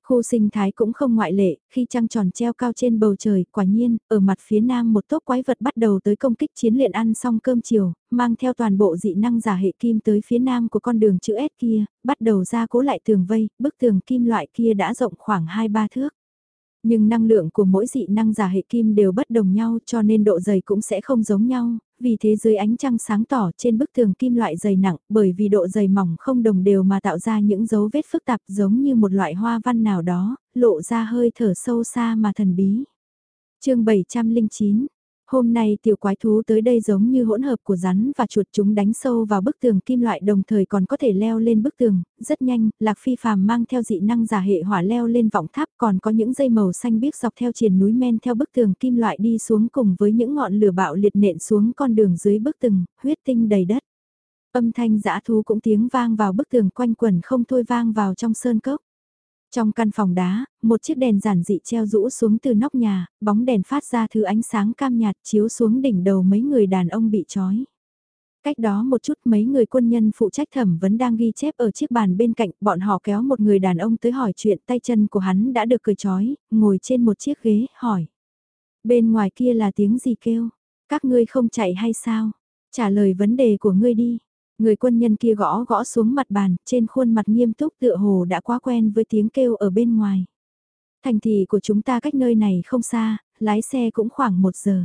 Khu sinh thái cũng không ngoại lệ, khi trăng tròn treo cao trên bầu trời, quả nhiên, ở mặt phía nam một tốp quái vật bắt đầu tới công kích chiến luyện ăn xong cơm chiều, mang theo toàn bộ dị năng giả hệ kim tới phía nam của con đường chữ S kia, bắt đầu ra cố lại tường vây, bức tường kim loại kia đã rộng khoảng 2-3 thước. Nhưng năng lượng của mỗi dị năng giả hệ kim đều bất đồng nhau cho nên độ dày cũng sẽ không giống nhau, vì thế dưới ánh trăng sáng tỏ trên bức tường kim loại dày nặng bởi vì độ dày mỏng không đồng đều mà tạo ra những dấu vết phức tạp giống như một loại hoa văn nào đó, lộ ra hơi thở sâu xa mà thần bí. chương 709 Hôm nay tiểu quái thú tới đây giống như hỗn hợp của rắn và chuột chúng đánh sâu vào bức tường kim loại đồng thời còn có thể leo lên bức tường, rất nhanh, Lạc Phi phàm mang theo dị năng giả hệ hỏa leo lên vọng tháp còn có những dây màu xanh biếc dọc theo triền núi men theo bức tường kim loại đi xuống cùng với những ngọn lửa bạo liệt nện xuống con đường dưới bức tường, huyết tinh đầy đất. Âm thanh dã thú cũng tiếng vang vào bức tường quanh quẩn không thôi vang vào trong sơn cốc. Trong căn phòng đá, một chiếc đèn giản dị treo rũ xuống từ nóc nhà, bóng đèn phát ra thứ ánh sáng cam nhạt chiếu xuống đỉnh đầu mấy người đàn ông bị trói. Cách đó một chút mấy người quân nhân phụ trách thẩm vấn đang ghi chép ở chiếc bàn bên cạnh, bọn họ kéo một người đàn ông tới hỏi chuyện tay chân của hắn đã được cười trói, ngồi trên một chiếc ghế, hỏi. Bên ngoài kia là tiếng gì kêu? Các ngươi không chạy hay sao? Trả lời vấn đề của ngươi đi. Người quân nhân kia gõ gõ xuống mặt bàn, trên khuôn mặt nghiêm túc tựa hồ đã quá quen với tiếng kêu ở bên ngoài. Thành thị của chúng ta cách nơi này không xa, lái xe cũng khoảng một giờ.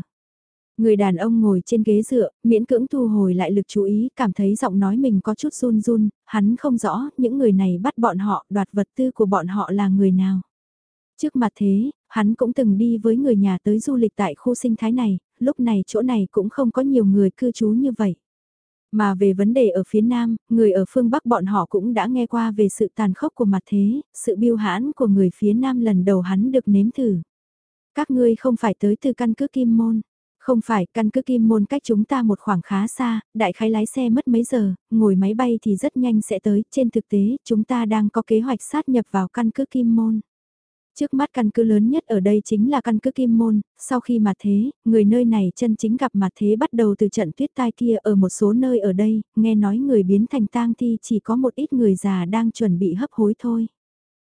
Người đàn ông ngồi trên ghế dựa, miễn cưỡng thu hồi lại lực chú ý, cảm thấy giọng nói mình có chút run run, hắn không rõ những người này bắt bọn họ đoạt vật tư của bọn họ là người nào. Trước mặt thế, hắn cũng từng đi với người nhà tới du lịch tại khu sinh thái này, lúc này chỗ này cũng không có nhiều người cư trú như vậy. Mà về vấn đề ở phía Nam, người ở phương Bắc bọn họ cũng đã nghe qua về sự tàn khốc của mặt thế, sự biêu hãn của người phía Nam lần đầu hắn được nếm thử. Các ngươi không phải tới từ căn cứ Kim Môn. Không phải, căn cứ Kim Môn cách chúng ta một khoảng khá xa, đại khái lái xe mất mấy giờ, ngồi máy bay thì rất nhanh sẽ tới. Trên thực tế, chúng ta đang có kế hoạch sát nhập vào căn cứ Kim Môn. Trước mắt căn cứ lớn nhất ở đây chính là căn cứ Kim Môn, sau khi mà thế, người nơi này chân chính gặp mà thế bắt đầu từ trận tuyết tai kia ở một số nơi ở đây, nghe nói người biến thành tang thi chỉ có một ít người già đang chuẩn bị hấp hối thôi.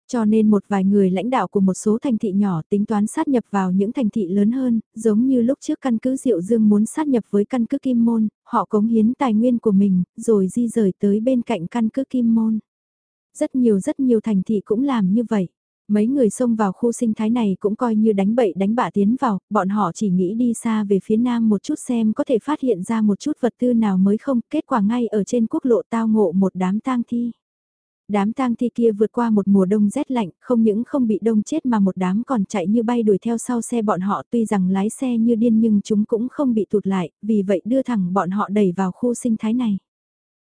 Cho nên một vài người lãnh đạo của một số thành thị nhỏ tính toán sát nhập vào những thành thị lớn hơn, giống như lúc trước căn cứ Diệu Dương muốn sát nhập với căn cứ Kim Môn, họ cống hiến tài nguyên của mình, rồi di rời tới bên cạnh căn cứ Kim Môn. Rất nhiều rất nhiều thành thị cũng làm như vậy. Mấy người xông vào khu sinh thái này cũng coi như đánh bậy đánh bạ tiến vào, bọn họ chỉ nghĩ đi xa về phía nam một chút xem có thể phát hiện ra một chút vật tư nào mới không, kết quả ngay ở trên quốc lộ tao ngộ một đám tang thi. Đám tang thi kia vượt qua một mùa đông rét lạnh, không những không bị đông chết mà một đám còn chạy như bay đuổi theo sau xe bọn họ tuy rằng lái xe như điên nhưng chúng cũng không bị tụt lại, vì vậy đưa thẳng bọn họ đẩy vào khu sinh thái này.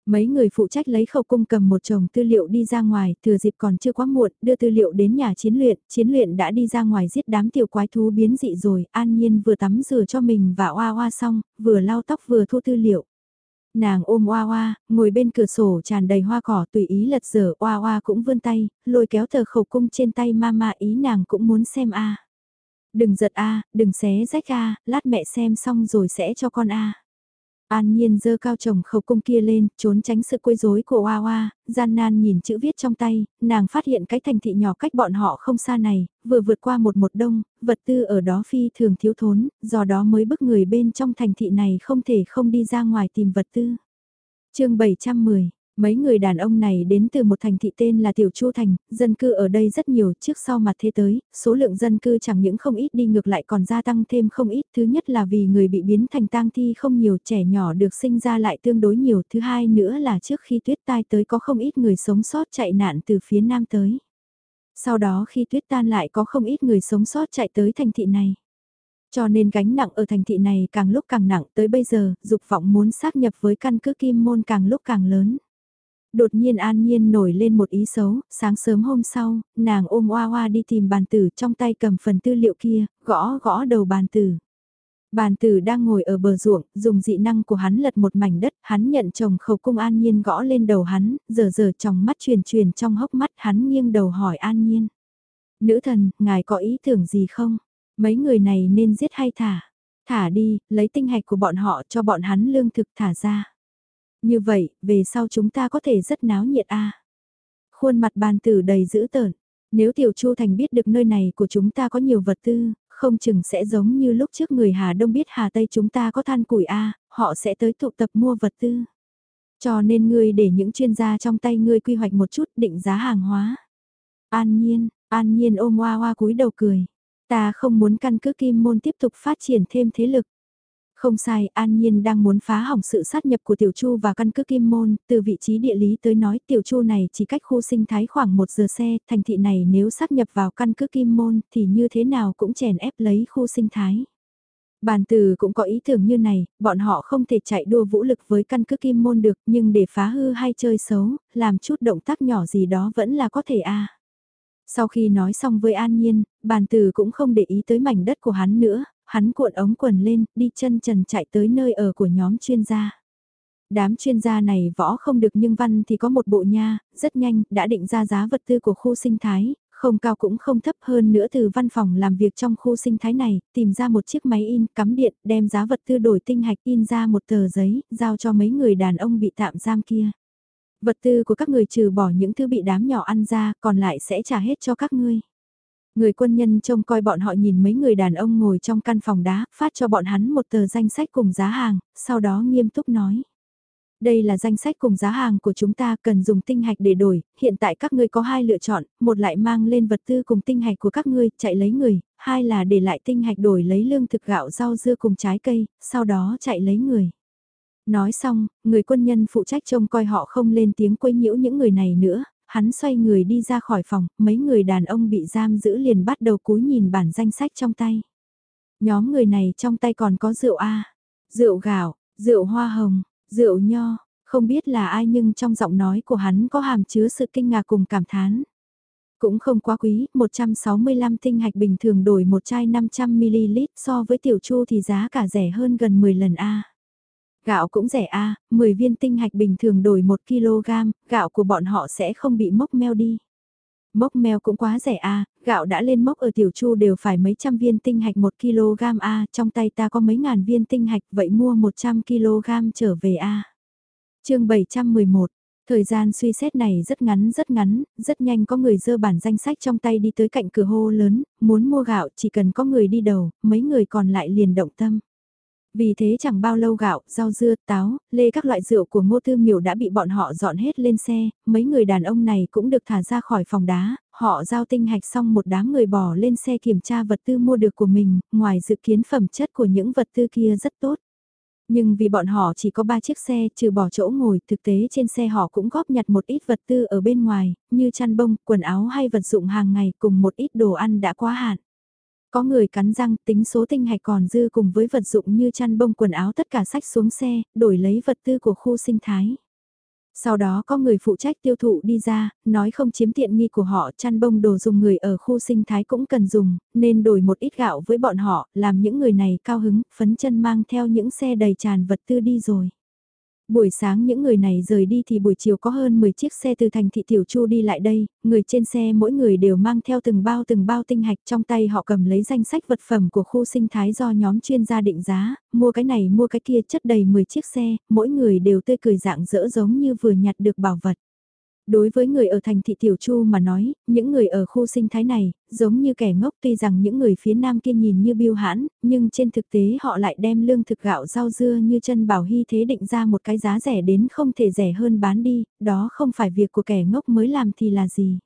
Mấy người phụ trách lấy khẩu cung cầm một chồng tư liệu đi ra ngoài, thừa dịp còn chưa quá muộn, đưa tư liệu đến nhà chiến luyện, chiến luyện đã đi ra ngoài giết đám tiểu quái thú biến dị rồi, an nhiên vừa tắm rửa cho mình và oa oa xong, vừa lau tóc vừa thu tư liệu. Nàng ôm oa oa, ngồi bên cửa sổ tràn đầy hoa cỏ tùy ý lật dở oa oa cũng vươn tay, lôi kéo tờ khẩu cung trên tay mama ý nàng cũng muốn xem a. Đừng giật a, đừng xé rách a, lát mẹ xem xong rồi sẽ cho con a. An Nhiên dơ cao chồng khẩu cung kia lên, trốn tránh sự quấy rối của Hoa Hoa, gian nan nhìn chữ viết trong tay, nàng phát hiện cái thành thị nhỏ cách bọn họ không xa này, vừa vượt qua một một đông, vật tư ở đó phi thường thiếu thốn, do đó mới bức người bên trong thành thị này không thể không đi ra ngoài tìm vật tư. chương 710 Mấy người đàn ông này đến từ một thành thị tên là Tiểu Chu Thành, dân cư ở đây rất nhiều trước sau mặt thế tới, số lượng dân cư chẳng những không ít đi ngược lại còn gia tăng thêm không ít. Thứ nhất là vì người bị biến thành tang thi không nhiều trẻ nhỏ được sinh ra lại tương đối nhiều. Thứ hai nữa là trước khi tuyết tai tới có không ít người sống sót chạy nạn từ phía nam tới. Sau đó khi tuyết tan lại có không ít người sống sót chạy tới thành thị này. Cho nên gánh nặng ở thành thị này càng lúc càng nặng tới bây giờ, dục vọng muốn xác nhập với căn cứ kim môn càng lúc càng lớn. Đột nhiên an nhiên nổi lên một ý xấu, sáng sớm hôm sau, nàng ôm oa oa đi tìm bàn tử trong tay cầm phần tư liệu kia, gõ gõ đầu bàn tử. Bàn tử đang ngồi ở bờ ruộng, dùng dị năng của hắn lật một mảnh đất, hắn nhận chồng khẩu cung an nhiên gõ lên đầu hắn, giờ giờ trong mắt truyền truyền trong hốc mắt hắn nghiêng đầu hỏi an nhiên. Nữ thần, ngài có ý tưởng gì không? Mấy người này nên giết hay thả? Thả đi, lấy tinh hạch của bọn họ cho bọn hắn lương thực thả ra. Như vậy, về sau chúng ta có thể rất náo nhiệt a. Khuôn mặt bàn tử đầy dữ tợn. Nếu Tiểu Chu Thành biết được nơi này của chúng ta có nhiều vật tư, không chừng sẽ giống như lúc trước người Hà Đông biết Hà Tây chúng ta có than củi a, họ sẽ tới tụ tập mua vật tư. Cho nên ngươi để những chuyên gia trong tay ngươi quy hoạch một chút định giá hàng hóa. An nhiên, an nhiên ôm hoa hoa cúi đầu cười. Ta không muốn căn cứ kim môn tiếp tục phát triển thêm thế lực. Không sai, An Nhiên đang muốn phá hỏng sự sát nhập của Tiểu Chu và căn cứ Kim Môn, từ vị trí địa lý tới nói Tiểu Chu này chỉ cách khu sinh thái khoảng một giờ xe, thành thị này nếu sát nhập vào căn cứ Kim Môn thì như thế nào cũng chèn ép lấy khu sinh thái. Bàn từ cũng có ý tưởng như này, bọn họ không thể chạy đua vũ lực với căn cứ Kim Môn được nhưng để phá hư hay chơi xấu, làm chút động tác nhỏ gì đó vẫn là có thể a. Sau khi nói xong với An Nhiên, bàn từ cũng không để ý tới mảnh đất của hắn nữa, hắn cuộn ống quần lên, đi chân trần chạy tới nơi ở của nhóm chuyên gia. Đám chuyên gia này võ không được nhưng văn thì có một bộ nha, rất nhanh, đã định ra giá vật tư của khu sinh thái, không cao cũng không thấp hơn nữa từ văn phòng làm việc trong khu sinh thái này, tìm ra một chiếc máy in, cắm điện, đem giá vật tư đổi tinh hạch in ra một tờ giấy, giao cho mấy người đàn ông bị tạm giam kia. Vật tư của các người trừ bỏ những thứ bị đám nhỏ ăn ra, còn lại sẽ trả hết cho các ngươi. Người quân nhân trông coi bọn họ nhìn mấy người đàn ông ngồi trong căn phòng đá, phát cho bọn hắn một tờ danh sách cùng giá hàng, sau đó nghiêm túc nói. Đây là danh sách cùng giá hàng của chúng ta cần dùng tinh hạch để đổi, hiện tại các ngươi có hai lựa chọn, một lại mang lên vật tư cùng tinh hạch của các ngươi, chạy lấy người, hai là để lại tinh hạch đổi lấy lương thực gạo rau dưa cùng trái cây, sau đó chạy lấy người. Nói xong, người quân nhân phụ trách trông coi họ không lên tiếng quấy nhiễu những người này nữa, hắn xoay người đi ra khỏi phòng, mấy người đàn ông bị giam giữ liền bắt đầu cúi nhìn bản danh sách trong tay. Nhóm người này trong tay còn có rượu A, rượu gạo, rượu hoa hồng, rượu nho, không biết là ai nhưng trong giọng nói của hắn có hàm chứa sự kinh ngạc cùng cảm thán. Cũng không quá quý, 165 tinh hạch bình thường đổi một chai 500ml so với tiểu chu thì giá cả rẻ hơn gần 10 lần A. Gạo cũng rẻ a, à, 10 viên tinh hạch bình thường đổi 1 kg, gạo của bọn họ sẽ không bị mốc meo đi. Mốc meo cũng quá rẻ a, à, gạo đã lên mốc ở tiểu chu đều phải mấy trăm viên tinh hạch 1 kg a, à, trong tay ta có mấy ngàn viên tinh hạch, vậy mua 100 kg trở về a. À. Chương 711 Thời gian suy xét này rất ngắn rất ngắn, rất nhanh có người dơ bản danh sách trong tay đi tới cạnh cửa hô lớn, muốn mua gạo chỉ cần có người đi đầu, mấy người còn lại liền động tâm. Vì thế chẳng bao lâu gạo, rau dưa, táo, lê các loại rượu của ngô tư miểu đã bị bọn họ dọn hết lên xe, mấy người đàn ông này cũng được thả ra khỏi phòng đá, Họ giao tinh hạch xong một đám người bỏ lên xe kiểm tra vật tư mua được của mình, ngoài dự kiến phẩm chất của những vật tư kia rất tốt. Nhưng vì bọn họ chỉ có 3 chiếc xe, trừ bỏ chỗ ngồi, thực tế trên xe họ cũng góp nhặt một ít vật tư ở bên ngoài, như chăn bông, quần áo hay vật dụng hàng ngày cùng một ít đồ ăn đã quá hạn. Có người cắn răng tính số tinh hạch còn dư cùng với vật dụng như chăn bông quần áo tất cả sách xuống xe, đổi lấy vật tư của khu sinh thái. Sau đó có người phụ trách tiêu thụ đi ra, nói không chiếm tiện nghi của họ chăn bông đồ dùng người ở khu sinh thái cũng cần dùng, nên đổi một ít gạo với bọn họ, làm những người này cao hứng, phấn chân mang theo những xe đầy tràn vật tư đi rồi. Buổi sáng những người này rời đi thì buổi chiều có hơn 10 chiếc xe từ thành thị Tiểu Chu đi lại đây, người trên xe mỗi người đều mang theo từng bao từng bao tinh hạch trong tay họ cầm lấy danh sách vật phẩm của khu sinh thái do nhóm chuyên gia định giá, mua cái này mua cái kia chất đầy 10 chiếc xe, mỗi người đều tươi cười dạng dỡ giống như vừa nhặt được bảo vật. Đối với người ở thành thị Tiểu Chu mà nói, những người ở khu sinh thái này, giống như kẻ ngốc tuy rằng những người phía nam kia nhìn như biêu hãn, nhưng trên thực tế họ lại đem lương thực gạo rau dưa như chân bảo hy thế định ra một cái giá rẻ đến không thể rẻ hơn bán đi, đó không phải việc của kẻ ngốc mới làm thì là gì.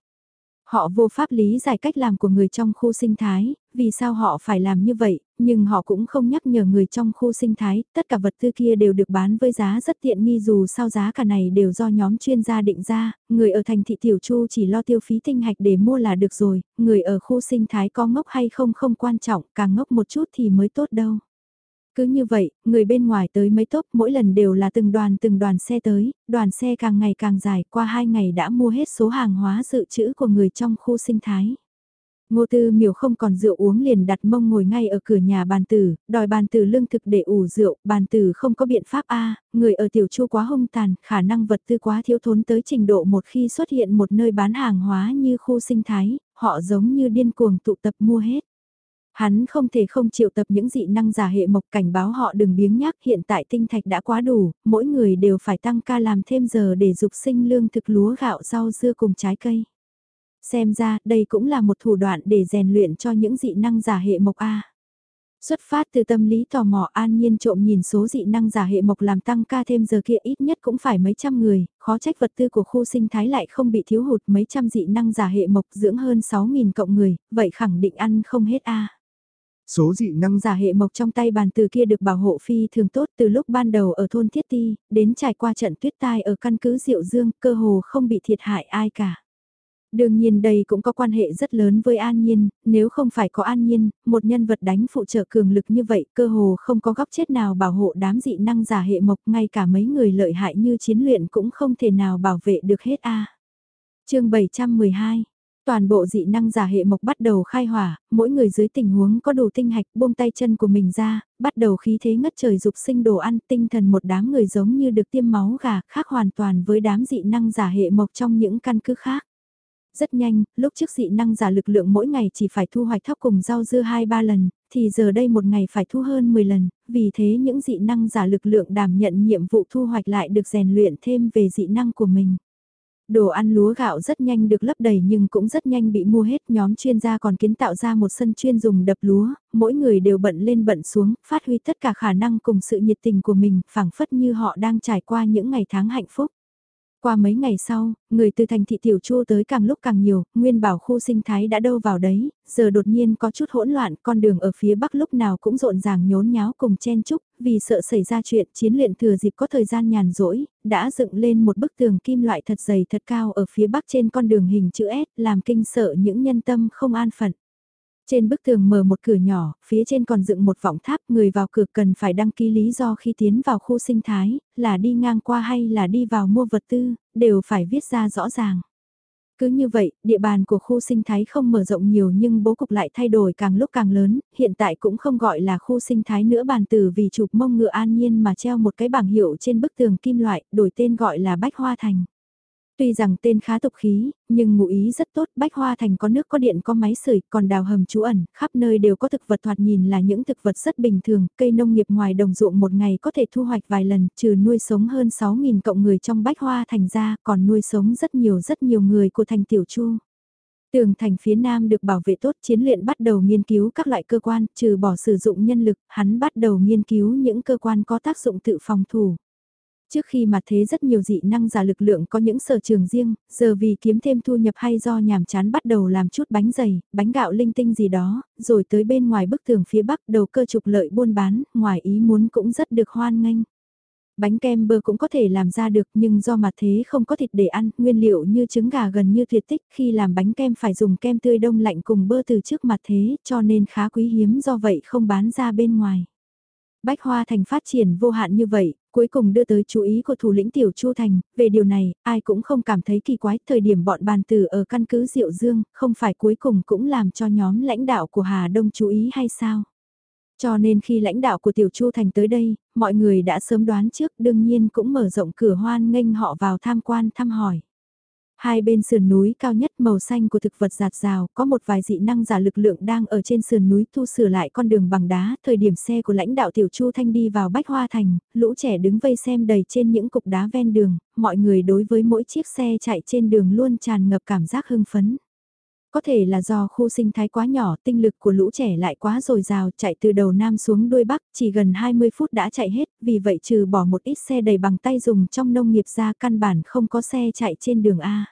Họ vô pháp lý giải cách làm của người trong khu sinh thái, vì sao họ phải làm như vậy, nhưng họ cũng không nhắc nhở người trong khu sinh thái, tất cả vật tư kia đều được bán với giá rất tiện nghi dù sao giá cả này đều do nhóm chuyên gia định ra, người ở thành thị Tiểu Chu chỉ lo tiêu phí tinh hạch để mua là được rồi, người ở khu sinh thái có ngốc hay không không quan trọng, càng ngốc một chút thì mới tốt đâu. Cứ như vậy, người bên ngoài tới mấy tốp mỗi lần đều là từng đoàn từng đoàn xe tới, đoàn xe càng ngày càng dài qua hai ngày đã mua hết số hàng hóa dự trữ của người trong khu sinh thái. Ngô Tư Miểu không còn rượu uống liền đặt mông ngồi ngay ở cửa nhà bàn tử, đòi bàn tử lương thực để ủ rượu, bàn tử không có biện pháp A, người ở tiểu chu quá hung tàn, khả năng vật tư quá thiếu thốn tới trình độ một khi xuất hiện một nơi bán hàng hóa như khu sinh thái, họ giống như điên cuồng tụ tập mua hết. Hắn không thể không triệu tập những dị năng giả hệ mộc cảnh báo họ đừng biếng nhác hiện tại tinh thạch đã quá đủ, mỗi người đều phải tăng ca làm thêm giờ để dục sinh lương thực lúa gạo rau dưa cùng trái cây. Xem ra đây cũng là một thủ đoạn để rèn luyện cho những dị năng giả hệ mộc A. Xuất phát từ tâm lý tò mò an nhiên trộm nhìn số dị năng giả hệ mộc làm tăng ca thêm giờ kia ít nhất cũng phải mấy trăm người, khó trách vật tư của khu sinh thái lại không bị thiếu hụt mấy trăm dị năng giả hệ mộc dưỡng hơn 6.000 cộng người, vậy khẳng định ăn không hết a Số dị năng giả hệ mộc trong tay bàn từ kia được bảo hộ phi thường tốt từ lúc ban đầu ở thôn Thiết Ti, đến trải qua trận tuyết tai ở căn cứ Diệu Dương, cơ hồ không bị thiệt hại ai cả. Đương nhiên đây cũng có quan hệ rất lớn với An Nhiên, nếu không phải có An Nhiên, một nhân vật đánh phụ trợ cường lực như vậy cơ hồ không có góc chết nào bảo hộ đám dị năng giả hệ mộc ngay cả mấy người lợi hại như chiến luyện cũng không thể nào bảo vệ được hết a chương 712 Toàn bộ dị năng giả hệ mộc bắt đầu khai hỏa, mỗi người dưới tình huống có đủ tinh hạch buông tay chân của mình ra, bắt đầu khí thế ngất trời dục sinh đồ ăn tinh thần một đám người giống như được tiêm máu gà khác hoàn toàn với đám dị năng giả hệ mộc trong những căn cứ khác. Rất nhanh, lúc trước dị năng giả lực lượng mỗi ngày chỉ phải thu hoạch thóc cùng rau dưa 2-3 lần, thì giờ đây một ngày phải thu hơn 10 lần, vì thế những dị năng giả lực lượng đảm nhận nhiệm vụ thu hoạch lại được rèn luyện thêm về dị năng của mình. Đồ ăn lúa gạo rất nhanh được lấp đầy nhưng cũng rất nhanh bị mua hết. Nhóm chuyên gia còn kiến tạo ra một sân chuyên dùng đập lúa, mỗi người đều bận lên bận xuống, phát huy tất cả khả năng cùng sự nhiệt tình của mình, phảng phất như họ đang trải qua những ngày tháng hạnh phúc. Qua mấy ngày sau, người từ thành thị Tiểu Chu tới càng lúc càng nhiều, nguyên bảo khu sinh thái đã đâu vào đấy, giờ đột nhiên có chút hỗn loạn, con đường ở phía bắc lúc nào cũng rộn ràng nhốn nháo cùng chen chúc, vì sợ xảy ra chuyện chiến luyện thừa dịp có thời gian nhàn rỗi, đã dựng lên một bức tường kim loại thật dày thật cao ở phía bắc trên con đường hình chữ S, làm kinh sợ những nhân tâm không an phận. Trên bức tường mở một cửa nhỏ, phía trên còn dựng một vọng tháp, người vào cửa cần phải đăng ký lý do khi tiến vào khu sinh thái, là đi ngang qua hay là đi vào mua vật tư, đều phải viết ra rõ ràng. Cứ như vậy, địa bàn của khu sinh thái không mở rộng nhiều nhưng bố cục lại thay đổi càng lúc càng lớn, hiện tại cũng không gọi là khu sinh thái nữa bàn từ vì chụp mông ngựa an nhiên mà treo một cái bảng hiệu trên bức tường kim loại, đổi tên gọi là Bách Hoa Thành. Tuy rằng tên khá tục khí, nhưng ngụ ý rất tốt, Bách Hoa Thành có nước có điện có máy sưởi, còn đào hầm trú ẩn, khắp nơi đều có thực vật thoạt nhìn là những thực vật rất bình thường, cây nông nghiệp ngoài đồng ruộng một ngày có thể thu hoạch vài lần, trừ nuôi sống hơn 6.000 cộng người trong Bách Hoa Thành ra, còn nuôi sống rất nhiều rất nhiều người của thành Tiểu Chu. Tường thành phía nam được bảo vệ tốt chiến luyện bắt đầu nghiên cứu các loại cơ quan, trừ bỏ sử dụng nhân lực, hắn bắt đầu nghiên cứu những cơ quan có tác dụng tự phòng thủ. Trước khi mà thế rất nhiều dị năng giả lực lượng có những sở trường riêng, giờ vì kiếm thêm thu nhập hay do nhàm chán bắt đầu làm chút bánh dày, bánh gạo linh tinh gì đó, rồi tới bên ngoài bức tường phía bắc đầu cơ trục lợi buôn bán, ngoài ý muốn cũng rất được hoan nghênh. Bánh kem bơ cũng có thể làm ra được nhưng do mặt thế không có thịt để ăn, nguyên liệu như trứng gà gần như tuyệt tích khi làm bánh kem phải dùng kem tươi đông lạnh cùng bơ từ trước mặt thế cho nên khá quý hiếm do vậy không bán ra bên ngoài. Bách Hoa Thành phát triển vô hạn như vậy, cuối cùng đưa tới chú ý của thủ lĩnh Tiểu Chu Thành, về điều này, ai cũng không cảm thấy kỳ quái, thời điểm bọn bàn tử ở căn cứ Diệu Dương, không phải cuối cùng cũng làm cho nhóm lãnh đạo của Hà Đông chú ý hay sao? Cho nên khi lãnh đạo của Tiểu Chu Thành tới đây, mọi người đã sớm đoán trước đương nhiên cũng mở rộng cửa hoan nghênh họ vào tham quan thăm hỏi. Hai bên sườn núi cao nhất màu xanh của thực vật giạt rào, có một vài dị năng giả lực lượng đang ở trên sườn núi thu sửa lại con đường bằng đá, thời điểm xe của lãnh đạo Tiểu Chu Thanh đi vào Bách Hoa Thành, lũ trẻ đứng vây xem đầy trên những cục đá ven đường, mọi người đối với mỗi chiếc xe chạy trên đường luôn tràn ngập cảm giác hưng phấn. Có thể là do khu sinh thái quá nhỏ, tinh lực của lũ trẻ lại quá dồi dào, chạy từ đầu nam xuống đuôi bắc, chỉ gần 20 phút đã chạy hết, vì vậy trừ bỏ một ít xe đầy bằng tay dùng trong nông nghiệp ra căn bản không có xe chạy trên đường A.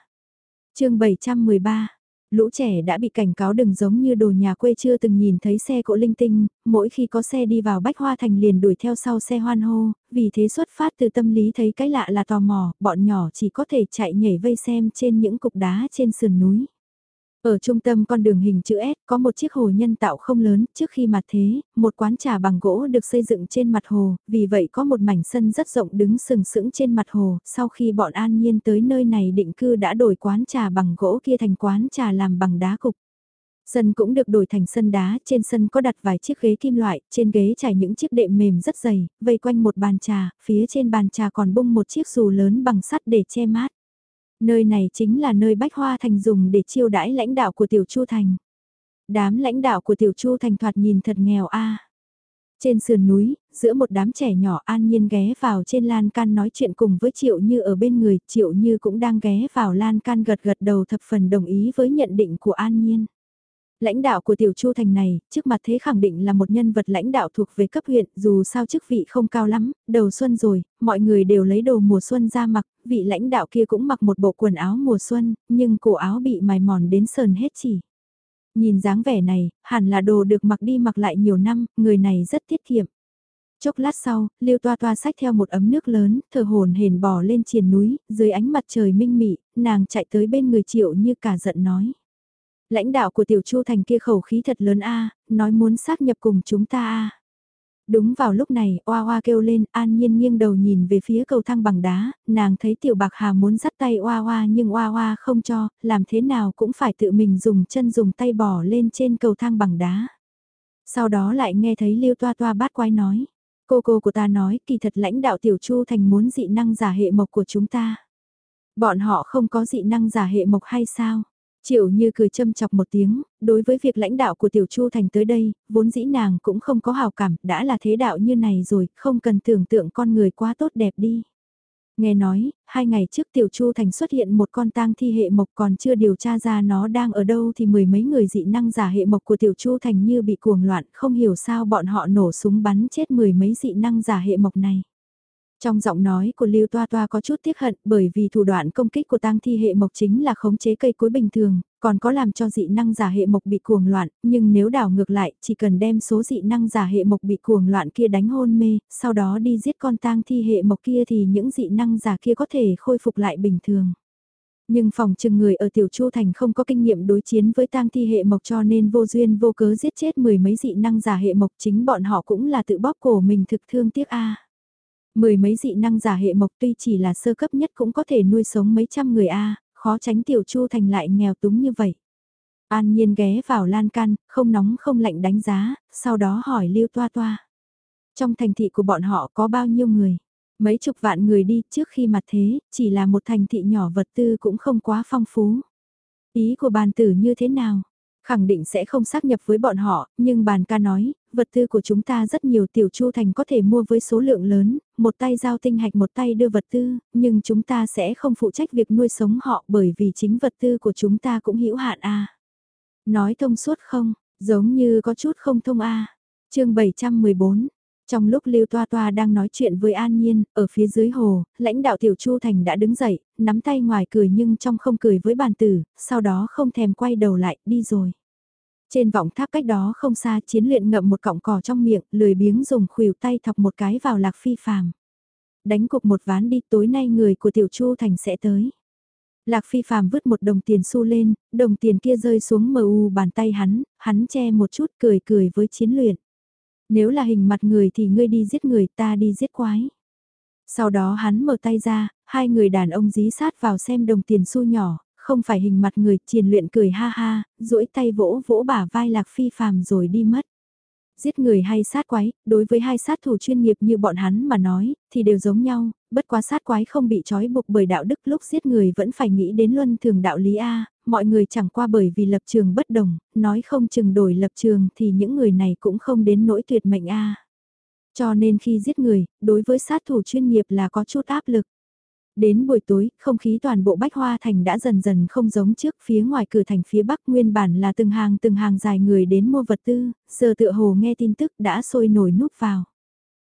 chương 713 Lũ trẻ đã bị cảnh cáo đừng giống như đồ nhà quê chưa từng nhìn thấy xe cộ linh tinh, mỗi khi có xe đi vào Bách Hoa Thành liền đuổi theo sau xe hoan hô, vì thế xuất phát từ tâm lý thấy cái lạ là tò mò, bọn nhỏ chỉ có thể chạy nhảy vây xem trên những cục đá trên sườn núi. Ở trung tâm con đường hình chữ S có một chiếc hồ nhân tạo không lớn, trước khi mặt thế, một quán trà bằng gỗ được xây dựng trên mặt hồ, vì vậy có một mảnh sân rất rộng đứng sừng sững trên mặt hồ, sau khi bọn an nhiên tới nơi này định cư đã đổi quán trà bằng gỗ kia thành quán trà làm bằng đá cục. Sân cũng được đổi thành sân đá, trên sân có đặt vài chiếc ghế kim loại, trên ghế trải những chiếc đệm mềm rất dày, vây quanh một bàn trà, phía trên bàn trà còn bung một chiếc dù lớn bằng sắt để che mát. Nơi này chính là nơi Bách Hoa Thành dùng để chiêu đãi lãnh đạo của Tiểu Chu Thành. Đám lãnh đạo của Tiểu Chu Thành thoạt nhìn thật nghèo a. Trên sườn núi, giữa một đám trẻ nhỏ an nhiên ghé vào trên lan can nói chuyện cùng với Triệu Như ở bên người, Triệu Như cũng đang ghé vào lan can gật gật đầu thập phần đồng ý với nhận định của an nhiên. Lãnh đạo của tiểu chu thành này, trước mặt thế khẳng định là một nhân vật lãnh đạo thuộc về cấp huyện, dù sao chức vị không cao lắm, đầu xuân rồi, mọi người đều lấy đồ mùa xuân ra mặc, vị lãnh đạo kia cũng mặc một bộ quần áo mùa xuân, nhưng cổ áo bị mài mòn đến sờn hết chỉ. Nhìn dáng vẻ này, hẳn là đồ được mặc đi mặc lại nhiều năm, người này rất tiết kiệm. Chốc lát sau, Liêu Toa Toa xách theo một ấm nước lớn, thờ hồn hển bò lên triền núi, dưới ánh mặt trời minh mị, nàng chạy tới bên người Triệu như cả giận nói. Lãnh đạo của tiểu chu thành kia khẩu khí thật lớn a nói muốn xác nhập cùng chúng ta a Đúng vào lúc này, oa oa kêu lên, an nhiên nghiêng đầu nhìn về phía cầu thang bằng đá, nàng thấy tiểu bạc hà muốn dắt tay oa oa nhưng oa oa không cho, làm thế nào cũng phải tự mình dùng chân dùng tay bỏ lên trên cầu thang bằng đá. Sau đó lại nghe thấy lưu toa toa bát quái nói, cô cô của ta nói kỳ thật lãnh đạo tiểu chu thành muốn dị năng giả hệ mộc của chúng ta. Bọn họ không có dị năng giả hệ mộc hay sao? Triệu như cười châm chọc một tiếng, đối với việc lãnh đạo của Tiểu Chu Thành tới đây, vốn dĩ nàng cũng không có hào cảm, đã là thế đạo như này rồi, không cần tưởng tượng con người quá tốt đẹp đi. Nghe nói, hai ngày trước Tiểu Chu Thành xuất hiện một con tang thi hệ mộc còn chưa điều tra ra nó đang ở đâu thì mười mấy người dị năng giả hệ mộc của Tiểu Chu Thành như bị cuồng loạn, không hiểu sao bọn họ nổ súng bắn chết mười mấy dị năng giả hệ mộc này. Trong giọng nói của Lưu Toa Toa có chút tiếc hận bởi vì thủ đoạn công kích của tang thi hệ mộc chính là khống chế cây cối bình thường, còn có làm cho dị năng giả hệ mộc bị cuồng loạn, nhưng nếu đảo ngược lại, chỉ cần đem số dị năng giả hệ mộc bị cuồng loạn kia đánh hôn mê, sau đó đi giết con tang thi hệ mộc kia thì những dị năng giả kia có thể khôi phục lại bình thường. Nhưng phòng trừng người ở Tiểu Chu Thành không có kinh nghiệm đối chiến với tang thi hệ mộc cho nên vô duyên vô cớ giết chết mười mấy dị năng giả hệ mộc chính bọn họ cũng là tự bóp cổ mình thực thương tiếc a. Mười mấy dị năng giả hệ mộc tuy chỉ là sơ cấp nhất cũng có thể nuôi sống mấy trăm người A, khó tránh tiểu chu thành lại nghèo túng như vậy. An nhiên ghé vào lan can, không nóng không lạnh đánh giá, sau đó hỏi lưu toa toa. Trong thành thị của bọn họ có bao nhiêu người? Mấy chục vạn người đi trước khi mặt thế, chỉ là một thành thị nhỏ vật tư cũng không quá phong phú. Ý của bàn tử như thế nào? Khẳng định sẽ không xác nhập với bọn họ, nhưng bàn ca nói, vật tư của chúng ta rất nhiều tiểu chu thành có thể mua với số lượng lớn, một tay giao tinh hạch một tay đưa vật tư, nhưng chúng ta sẽ không phụ trách việc nuôi sống họ bởi vì chính vật tư của chúng ta cũng hữu hạn a. Nói thông suốt không, giống như có chút không thông a. Chương 714 Trong lúc Lưu Toa Toa đang nói chuyện với An Nhiên, ở phía dưới hồ, lãnh đạo Tiểu Chu Thành đã đứng dậy, nắm tay ngoài cười nhưng trong không cười với bàn tử, sau đó không thèm quay đầu lại, đi rồi. Trên vọng tháp cách đó không xa chiến luyện ngậm một cọng cỏ trong miệng, lười biếng dùng khuỷu tay thọc một cái vào lạc phi phàm. Đánh cục một ván đi tối nay người của Tiểu Chu Thành sẽ tới. Lạc phi phàm vứt một đồng tiền xu lên, đồng tiền kia rơi xuống mờ u bàn tay hắn, hắn che một chút cười cười với chiến luyện. Nếu là hình mặt người thì ngươi đi giết người ta đi giết quái. Sau đó hắn mở tay ra, hai người đàn ông dí sát vào xem đồng tiền xu nhỏ, không phải hình mặt người, triền luyện cười ha ha, duỗi tay vỗ vỗ bả vai lạc phi phàm rồi đi mất. Giết người hay sát quái, đối với hai sát thủ chuyên nghiệp như bọn hắn mà nói, thì đều giống nhau, bất quá sát quái không bị trói buộc bởi đạo đức lúc giết người vẫn phải nghĩ đến luân thường đạo lý A, mọi người chẳng qua bởi vì lập trường bất đồng, nói không chừng đổi lập trường thì những người này cũng không đến nỗi tuyệt mệnh A. Cho nên khi giết người, đối với sát thủ chuyên nghiệp là có chút áp lực. Đến buổi tối, không khí toàn bộ Bách Hoa Thành đã dần dần không giống trước phía ngoài cửa thành phía Bắc nguyên bản là từng hàng từng hàng dài người đến mua vật tư, giờ tựa hồ nghe tin tức đã sôi nổi núp vào.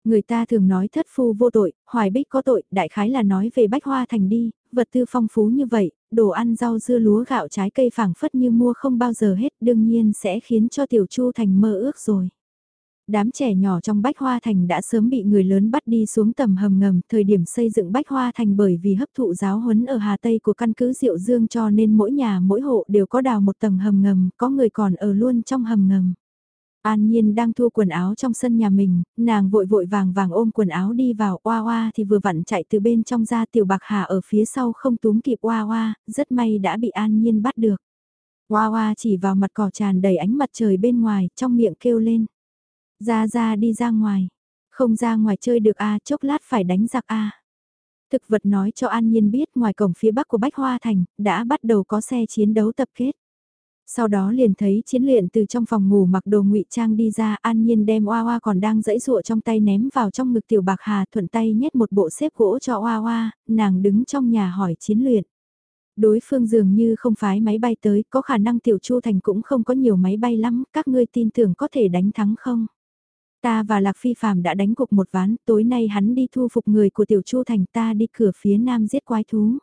Người ta thường nói thất phu vô tội, hoài bích có tội, đại khái là nói về Bách Hoa Thành đi, vật tư phong phú như vậy, đồ ăn rau dưa lúa gạo trái cây phảng phất như mua không bao giờ hết đương nhiên sẽ khiến cho Tiểu Chu Thành mơ ước rồi. Đám trẻ nhỏ trong Bách Hoa Thành đã sớm bị người lớn bắt đi xuống tầm hầm ngầm, thời điểm xây dựng Bách Hoa Thành bởi vì hấp thụ giáo huấn ở Hà Tây của căn cứ Diệu Dương cho nên mỗi nhà mỗi hộ đều có đào một tầng hầm ngầm, có người còn ở luôn trong hầm ngầm. An Nhiên đang thu quần áo trong sân nhà mình, nàng vội vội vàng vàng ôm quần áo đi vào, oa oa thì vừa vặn chạy từ bên trong ra tiểu bạc hà ở phía sau không túm kịp oa oa, rất may đã bị An Nhiên bắt được. Oa oa chỉ vào mặt cỏ tràn đầy ánh mặt trời bên ngoài, trong miệng kêu lên. Ra ra đi ra ngoài. Không ra ngoài chơi được a chốc lát phải đánh giặc a Thực vật nói cho An Nhiên biết ngoài cổng phía bắc của Bách Hoa Thành, đã bắt đầu có xe chiến đấu tập kết. Sau đó liền thấy chiến luyện từ trong phòng ngủ mặc đồ ngụy trang đi ra an nhiên đem oa oa còn đang dẫy dụa trong tay ném vào trong ngực tiểu bạc hà thuận tay nhét một bộ xếp gỗ cho oa oa, nàng đứng trong nhà hỏi chiến luyện. Đối phương dường như không phái máy bay tới, có khả năng tiểu chu thành cũng không có nhiều máy bay lắm, các ngươi tin tưởng có thể đánh thắng không? Ta và Lạc Phi Phạm đã đánh cục một ván, tối nay hắn đi thu phục người của tiểu chu thành ta đi cửa phía nam giết quái thú.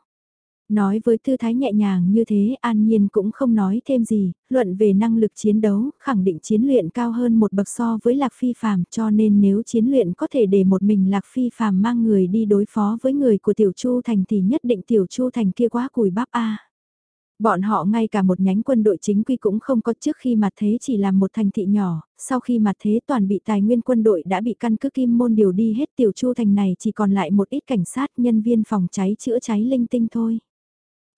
Nói với tư thái nhẹ nhàng như thế An Nhiên cũng không nói thêm gì, luận về năng lực chiến đấu, khẳng định chiến luyện cao hơn một bậc so với Lạc Phi Phạm cho nên nếu chiến luyện có thể để một mình Lạc Phi Phạm mang người đi đối phó với người của Tiểu Chu Thành thì nhất định Tiểu Chu Thành kia quá cùi bắp a Bọn họ ngay cả một nhánh quân đội chính quy cũng không có trước khi mà thế chỉ là một thành thị nhỏ, sau khi mặt thế toàn bị tài nguyên quân đội đã bị căn cứ kim môn điều đi hết tiểu chu thành này chỉ còn lại một ít cảnh sát nhân viên phòng cháy chữa cháy linh tinh thôi.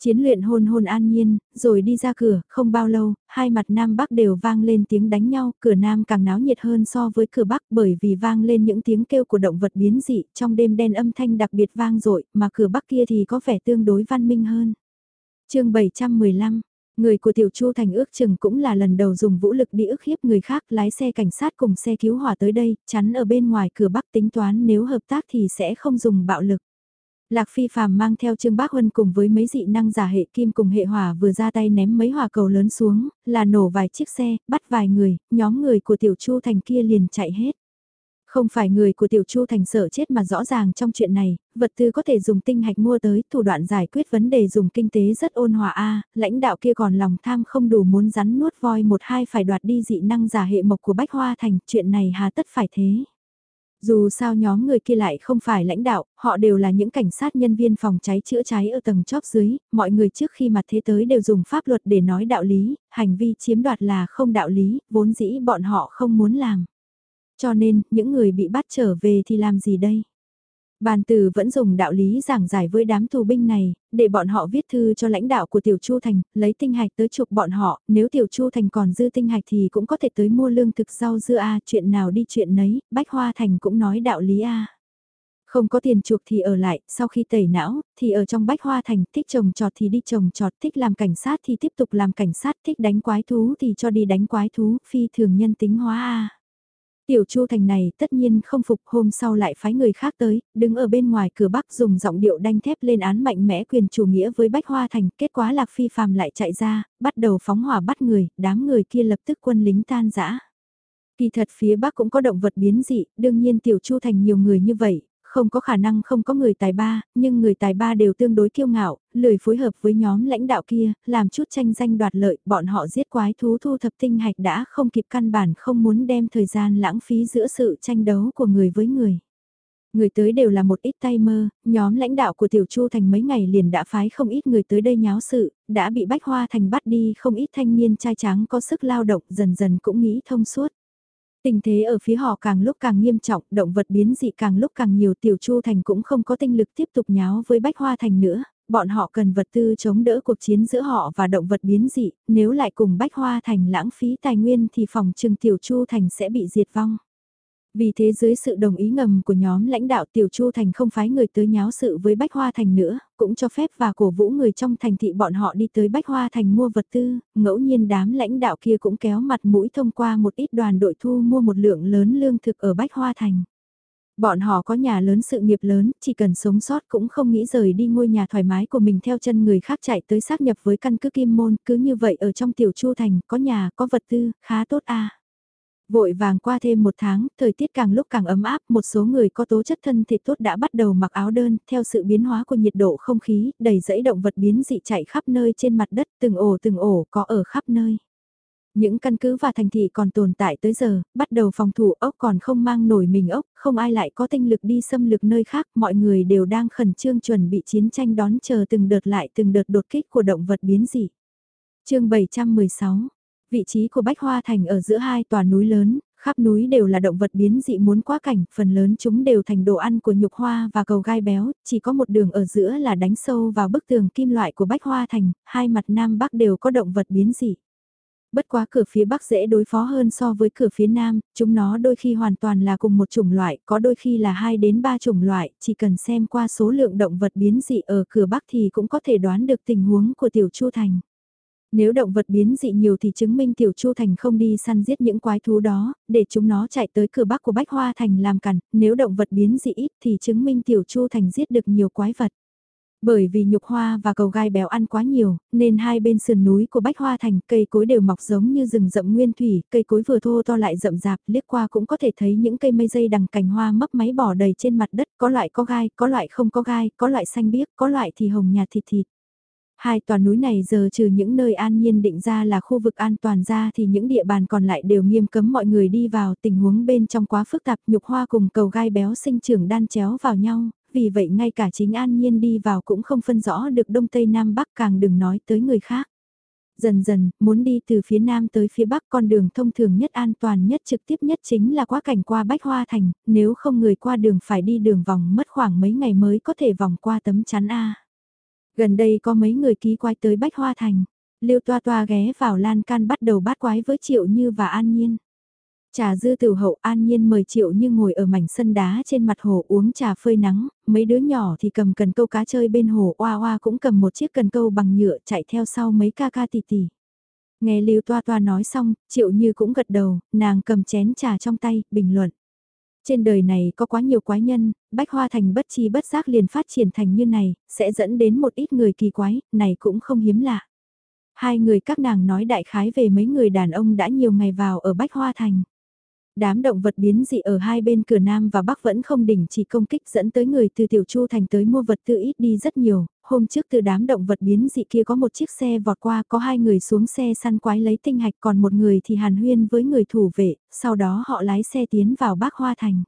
Chiến luyện hôn hôn an nhiên, rồi đi ra cửa, không bao lâu, hai mặt Nam Bắc đều vang lên tiếng đánh nhau, cửa Nam càng náo nhiệt hơn so với cửa Bắc bởi vì vang lên những tiếng kêu của động vật biến dị, trong đêm đen âm thanh đặc biệt vang dội mà cửa Bắc kia thì có vẻ tương đối văn minh hơn. chương 715 Người của Tiểu Chu Thành ước chừng cũng là lần đầu dùng vũ lực đi ức hiếp người khác lái xe cảnh sát cùng xe cứu hỏa tới đây, chắn ở bên ngoài cửa Bắc tính toán nếu hợp tác thì sẽ không dùng bạo lực. Lạc Phi Phạm mang theo Trương Bác Huân cùng với mấy dị năng giả hệ kim cùng hệ hỏa vừa ra tay ném mấy hỏa cầu lớn xuống, là nổ vài chiếc xe, bắt vài người, nhóm người của Tiểu Chu Thành kia liền chạy hết. Không phải người của Tiểu Chu Thành sợ chết mà rõ ràng trong chuyện này, vật tư có thể dùng tinh hạch mua tới, thủ đoạn giải quyết vấn đề dùng kinh tế rất ôn hòa a lãnh đạo kia còn lòng tham không đủ muốn rắn nuốt voi một hai phải đoạt đi dị năng giả hệ mộc của Bách Hoa Thành, chuyện này hà tất phải thế. Dù sao nhóm người kia lại không phải lãnh đạo, họ đều là những cảnh sát nhân viên phòng cháy chữa cháy ở tầng chóp dưới, mọi người trước khi mặt thế tới đều dùng pháp luật để nói đạo lý, hành vi chiếm đoạt là không đạo lý, vốn dĩ bọn họ không muốn làm. Cho nên, những người bị bắt trở về thì làm gì đây? Bàn Tử vẫn dùng đạo lý giảng giải với đám tù binh này, để bọn họ viết thư cho lãnh đạo của Tiểu Chu Thành, lấy tinh hạch tới chụp bọn họ, nếu Tiểu Chu Thành còn dư tinh hạch thì cũng có thể tới mua lương thực rau dưa A, chuyện nào đi chuyện nấy, Bách Hoa Thành cũng nói đạo lý A. Không có tiền chuộc thì ở lại, sau khi tẩy não, thì ở trong Bách Hoa Thành, thích trồng trọt thì đi trồng trọt, thích làm cảnh sát thì tiếp tục làm cảnh sát, thích đánh quái thú thì cho đi đánh quái thú, phi thường nhân tính hóa A. Tiểu Chu Thành này tất nhiên không phục hôm sau lại phái người khác tới, đứng ở bên ngoài cửa Bắc dùng giọng điệu đanh thép lên án mạnh mẽ quyền chủ nghĩa với Bách Hoa Thành, kết quả Lạc Phi phàm lại chạy ra, bắt đầu phóng hỏa bắt người, đám người kia lập tức quân lính tan rã. Kỳ thật phía Bắc cũng có động vật biến dị, đương nhiên Tiểu Chu thành nhiều người như vậy, không có khả năng không có người tài ba, nhưng người tài ba đều tương đối kiêu ngạo, lười phối hợp với nhóm lãnh đạo kia, làm chút tranh danh đoạt lợi, bọn họ giết quái thú thu thập tinh hạch đã không kịp căn bản không muốn đem thời gian lãng phí giữa sự tranh đấu của người với người. Người tới đều là một ít tay mơ, nhóm lãnh đạo của Tiểu Chu Thành mấy ngày liền đã phái không ít người tới đây nháo sự, đã bị Bách Hoa Thành bắt đi không ít thanh niên trai trắng có sức lao động dần dần cũng nghĩ thông suốt. Tình thế ở phía họ càng lúc càng nghiêm trọng, động vật biến dị càng lúc càng nhiều Tiểu Chu Thành cũng không có tinh lực tiếp tục nháo với Bách Hoa Thành nữa, bọn họ cần vật tư chống đỡ cuộc chiến giữa họ và động vật biến dị, nếu lại cùng Bách Hoa Thành lãng phí tài nguyên thì phòng trừng Tiểu Chu Thành sẽ bị diệt vong. Vì thế dưới sự đồng ý ngầm của nhóm lãnh đạo Tiểu Chu Thành không phái người tới nháo sự với Bách Hoa Thành nữa, cũng cho phép và cổ vũ người trong thành thị bọn họ đi tới Bách Hoa Thành mua vật tư, ngẫu nhiên đám lãnh đạo kia cũng kéo mặt mũi thông qua một ít đoàn đội thu mua một lượng lớn lương thực ở Bách Hoa Thành. Bọn họ có nhà lớn sự nghiệp lớn, chỉ cần sống sót cũng không nghĩ rời đi ngôi nhà thoải mái của mình theo chân người khác chạy tới xác nhập với căn cứ Kim Môn, cứ như vậy ở trong Tiểu Chu Thành, có nhà, có vật tư, khá tốt a Vội vàng qua thêm một tháng, thời tiết càng lúc càng ấm áp, một số người có tố chất thân thể tốt đã bắt đầu mặc áo đơn, theo sự biến hóa của nhiệt độ không khí, đầy dãy động vật biến dị chạy khắp nơi trên mặt đất, từng ổ từng ổ có ở khắp nơi. Những căn cứ và thành thị còn tồn tại tới giờ, bắt đầu phòng thủ ốc còn không mang nổi mình ốc, không ai lại có tinh lực đi xâm lược nơi khác, mọi người đều đang khẩn trương chuẩn bị chiến tranh đón chờ từng đợt lại từng đợt đột kích của động vật biến dị. chương 716 Vị trí của Bách Hoa Thành ở giữa hai tòa núi lớn, khắp núi đều là động vật biến dị muốn quá cảnh, phần lớn chúng đều thành đồ ăn của nhục hoa và cầu gai béo, chỉ có một đường ở giữa là đánh sâu vào bức tường kim loại của Bách Hoa Thành, hai mặt nam bắc đều có động vật biến dị. Bất quá cửa phía bắc dễ đối phó hơn so với cửa phía nam, chúng nó đôi khi hoàn toàn là cùng một chủng loại, có đôi khi là hai đến ba chủng loại, chỉ cần xem qua số lượng động vật biến dị ở cửa bắc thì cũng có thể đoán được tình huống của tiểu chu thành. Nếu động vật biến dị nhiều thì chứng minh Tiểu Chu Thành không đi săn giết những quái thú đó, để chúng nó chạy tới cửa bắc của Bách Hoa Thành làm cản, nếu động vật biến dị ít thì chứng minh Tiểu Chu Thành giết được nhiều quái vật. Bởi vì nhục hoa và cầu gai béo ăn quá nhiều, nên hai bên sườn núi của Bách Hoa Thành cây cối đều mọc giống như rừng rậm nguyên thủy, cây cối vừa thô to lại rậm rạp, liếc qua cũng có thể thấy những cây mây dây đằng cành hoa mấp máy bỏ đầy trên mặt đất, có loại có gai, có loại không có gai, có loại xanh biếc, có loại thì hồng nhạt thịt thịt. Hai tòa núi này giờ trừ những nơi an nhiên định ra là khu vực an toàn ra thì những địa bàn còn lại đều nghiêm cấm mọi người đi vào tình huống bên trong quá phức tạp nhục hoa cùng cầu gai béo sinh trưởng đan chéo vào nhau, vì vậy ngay cả chính an nhiên đi vào cũng không phân rõ được đông tây nam bắc càng đừng nói tới người khác. Dần dần, muốn đi từ phía nam tới phía bắc con đường thông thường nhất an toàn nhất trực tiếp nhất chính là quá cảnh qua Bách Hoa Thành, nếu không người qua đường phải đi đường vòng mất khoảng mấy ngày mới có thể vòng qua tấm chắn A. Gần đây có mấy người ký quái tới Bách Hoa Thành. Lưu Toa Toa ghé vào lan can bắt đầu bát quái với Triệu Như và An Nhiên. Trà dư tiểu hậu An Nhiên mời Triệu Như ngồi ở mảnh sân đá trên mặt hồ uống trà phơi nắng, mấy đứa nhỏ thì cầm cần câu cá chơi bên hồ oa oa cũng cầm một chiếc cần câu bằng nhựa chạy theo sau mấy ca ca tì tì. Nghe Lưu Toa Toa nói xong, Triệu Như cũng gật đầu, nàng cầm chén trà trong tay, bình luận. Trên đời này có quá nhiều quái nhân, bách hoa thành bất chi bất giác liền phát triển thành như này, sẽ dẫn đến một ít người kỳ quái, này cũng không hiếm lạ. Hai người các nàng nói đại khái về mấy người đàn ông đã nhiều ngày vào ở bách hoa thành. Đám động vật biến dị ở hai bên cửa Nam và Bắc vẫn không đỉnh chỉ công kích dẫn tới người từ Tiểu Chu Thành tới mua vật tư ít đi rất nhiều. Hôm trước từ đám động vật biến dị kia có một chiếc xe vọt qua có hai người xuống xe săn quái lấy tinh hạch còn một người thì hàn huyên với người thủ vệ, sau đó họ lái xe tiến vào Bắc Hoa Thành.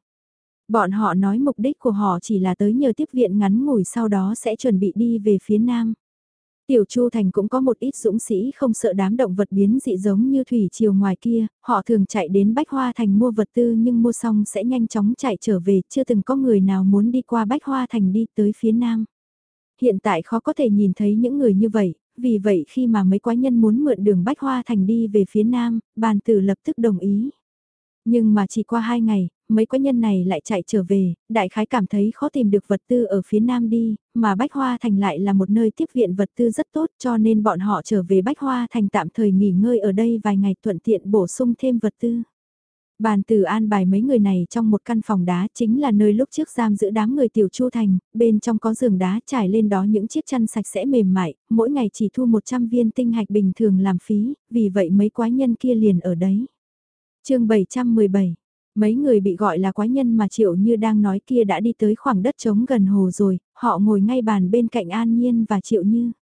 Bọn họ nói mục đích của họ chỉ là tới nhờ tiếp viện ngắn ngủi sau đó sẽ chuẩn bị đi về phía Nam. Tiểu Chu Thành cũng có một ít dũng sĩ không sợ đám động vật biến dị giống như thủy triều ngoài kia, họ thường chạy đến Bách Hoa Thành mua vật tư nhưng mua xong sẽ nhanh chóng chạy trở về, chưa từng có người nào muốn đi qua Bách Hoa Thành đi tới phía Nam. Hiện tại khó có thể nhìn thấy những người như vậy, vì vậy khi mà mấy quái nhân muốn mượn đường Bách Hoa Thành đi về phía Nam, bàn tử lập tức đồng ý. Nhưng mà chỉ qua hai ngày, mấy quái nhân này lại chạy trở về, đại khái cảm thấy khó tìm được vật tư ở phía nam đi, mà Bách Hoa Thành lại là một nơi tiếp viện vật tư rất tốt cho nên bọn họ trở về Bách Hoa Thành tạm thời nghỉ ngơi ở đây vài ngày thuận tiện bổ sung thêm vật tư. Bàn từ an bài mấy người này trong một căn phòng đá chính là nơi lúc trước giam giữ đám người tiểu chu thành, bên trong có giường đá trải lên đó những chiếc chăn sạch sẽ mềm mại, mỗi ngày chỉ thu 100 viên tinh hạch bình thường làm phí, vì vậy mấy quái nhân kia liền ở đấy chương 717 Mấy người bị gọi là quái nhân mà Triệu Như đang nói kia đã đi tới khoảng đất trống gần hồ rồi, họ ngồi ngay bàn bên cạnh An Nhiên và Triệu Như.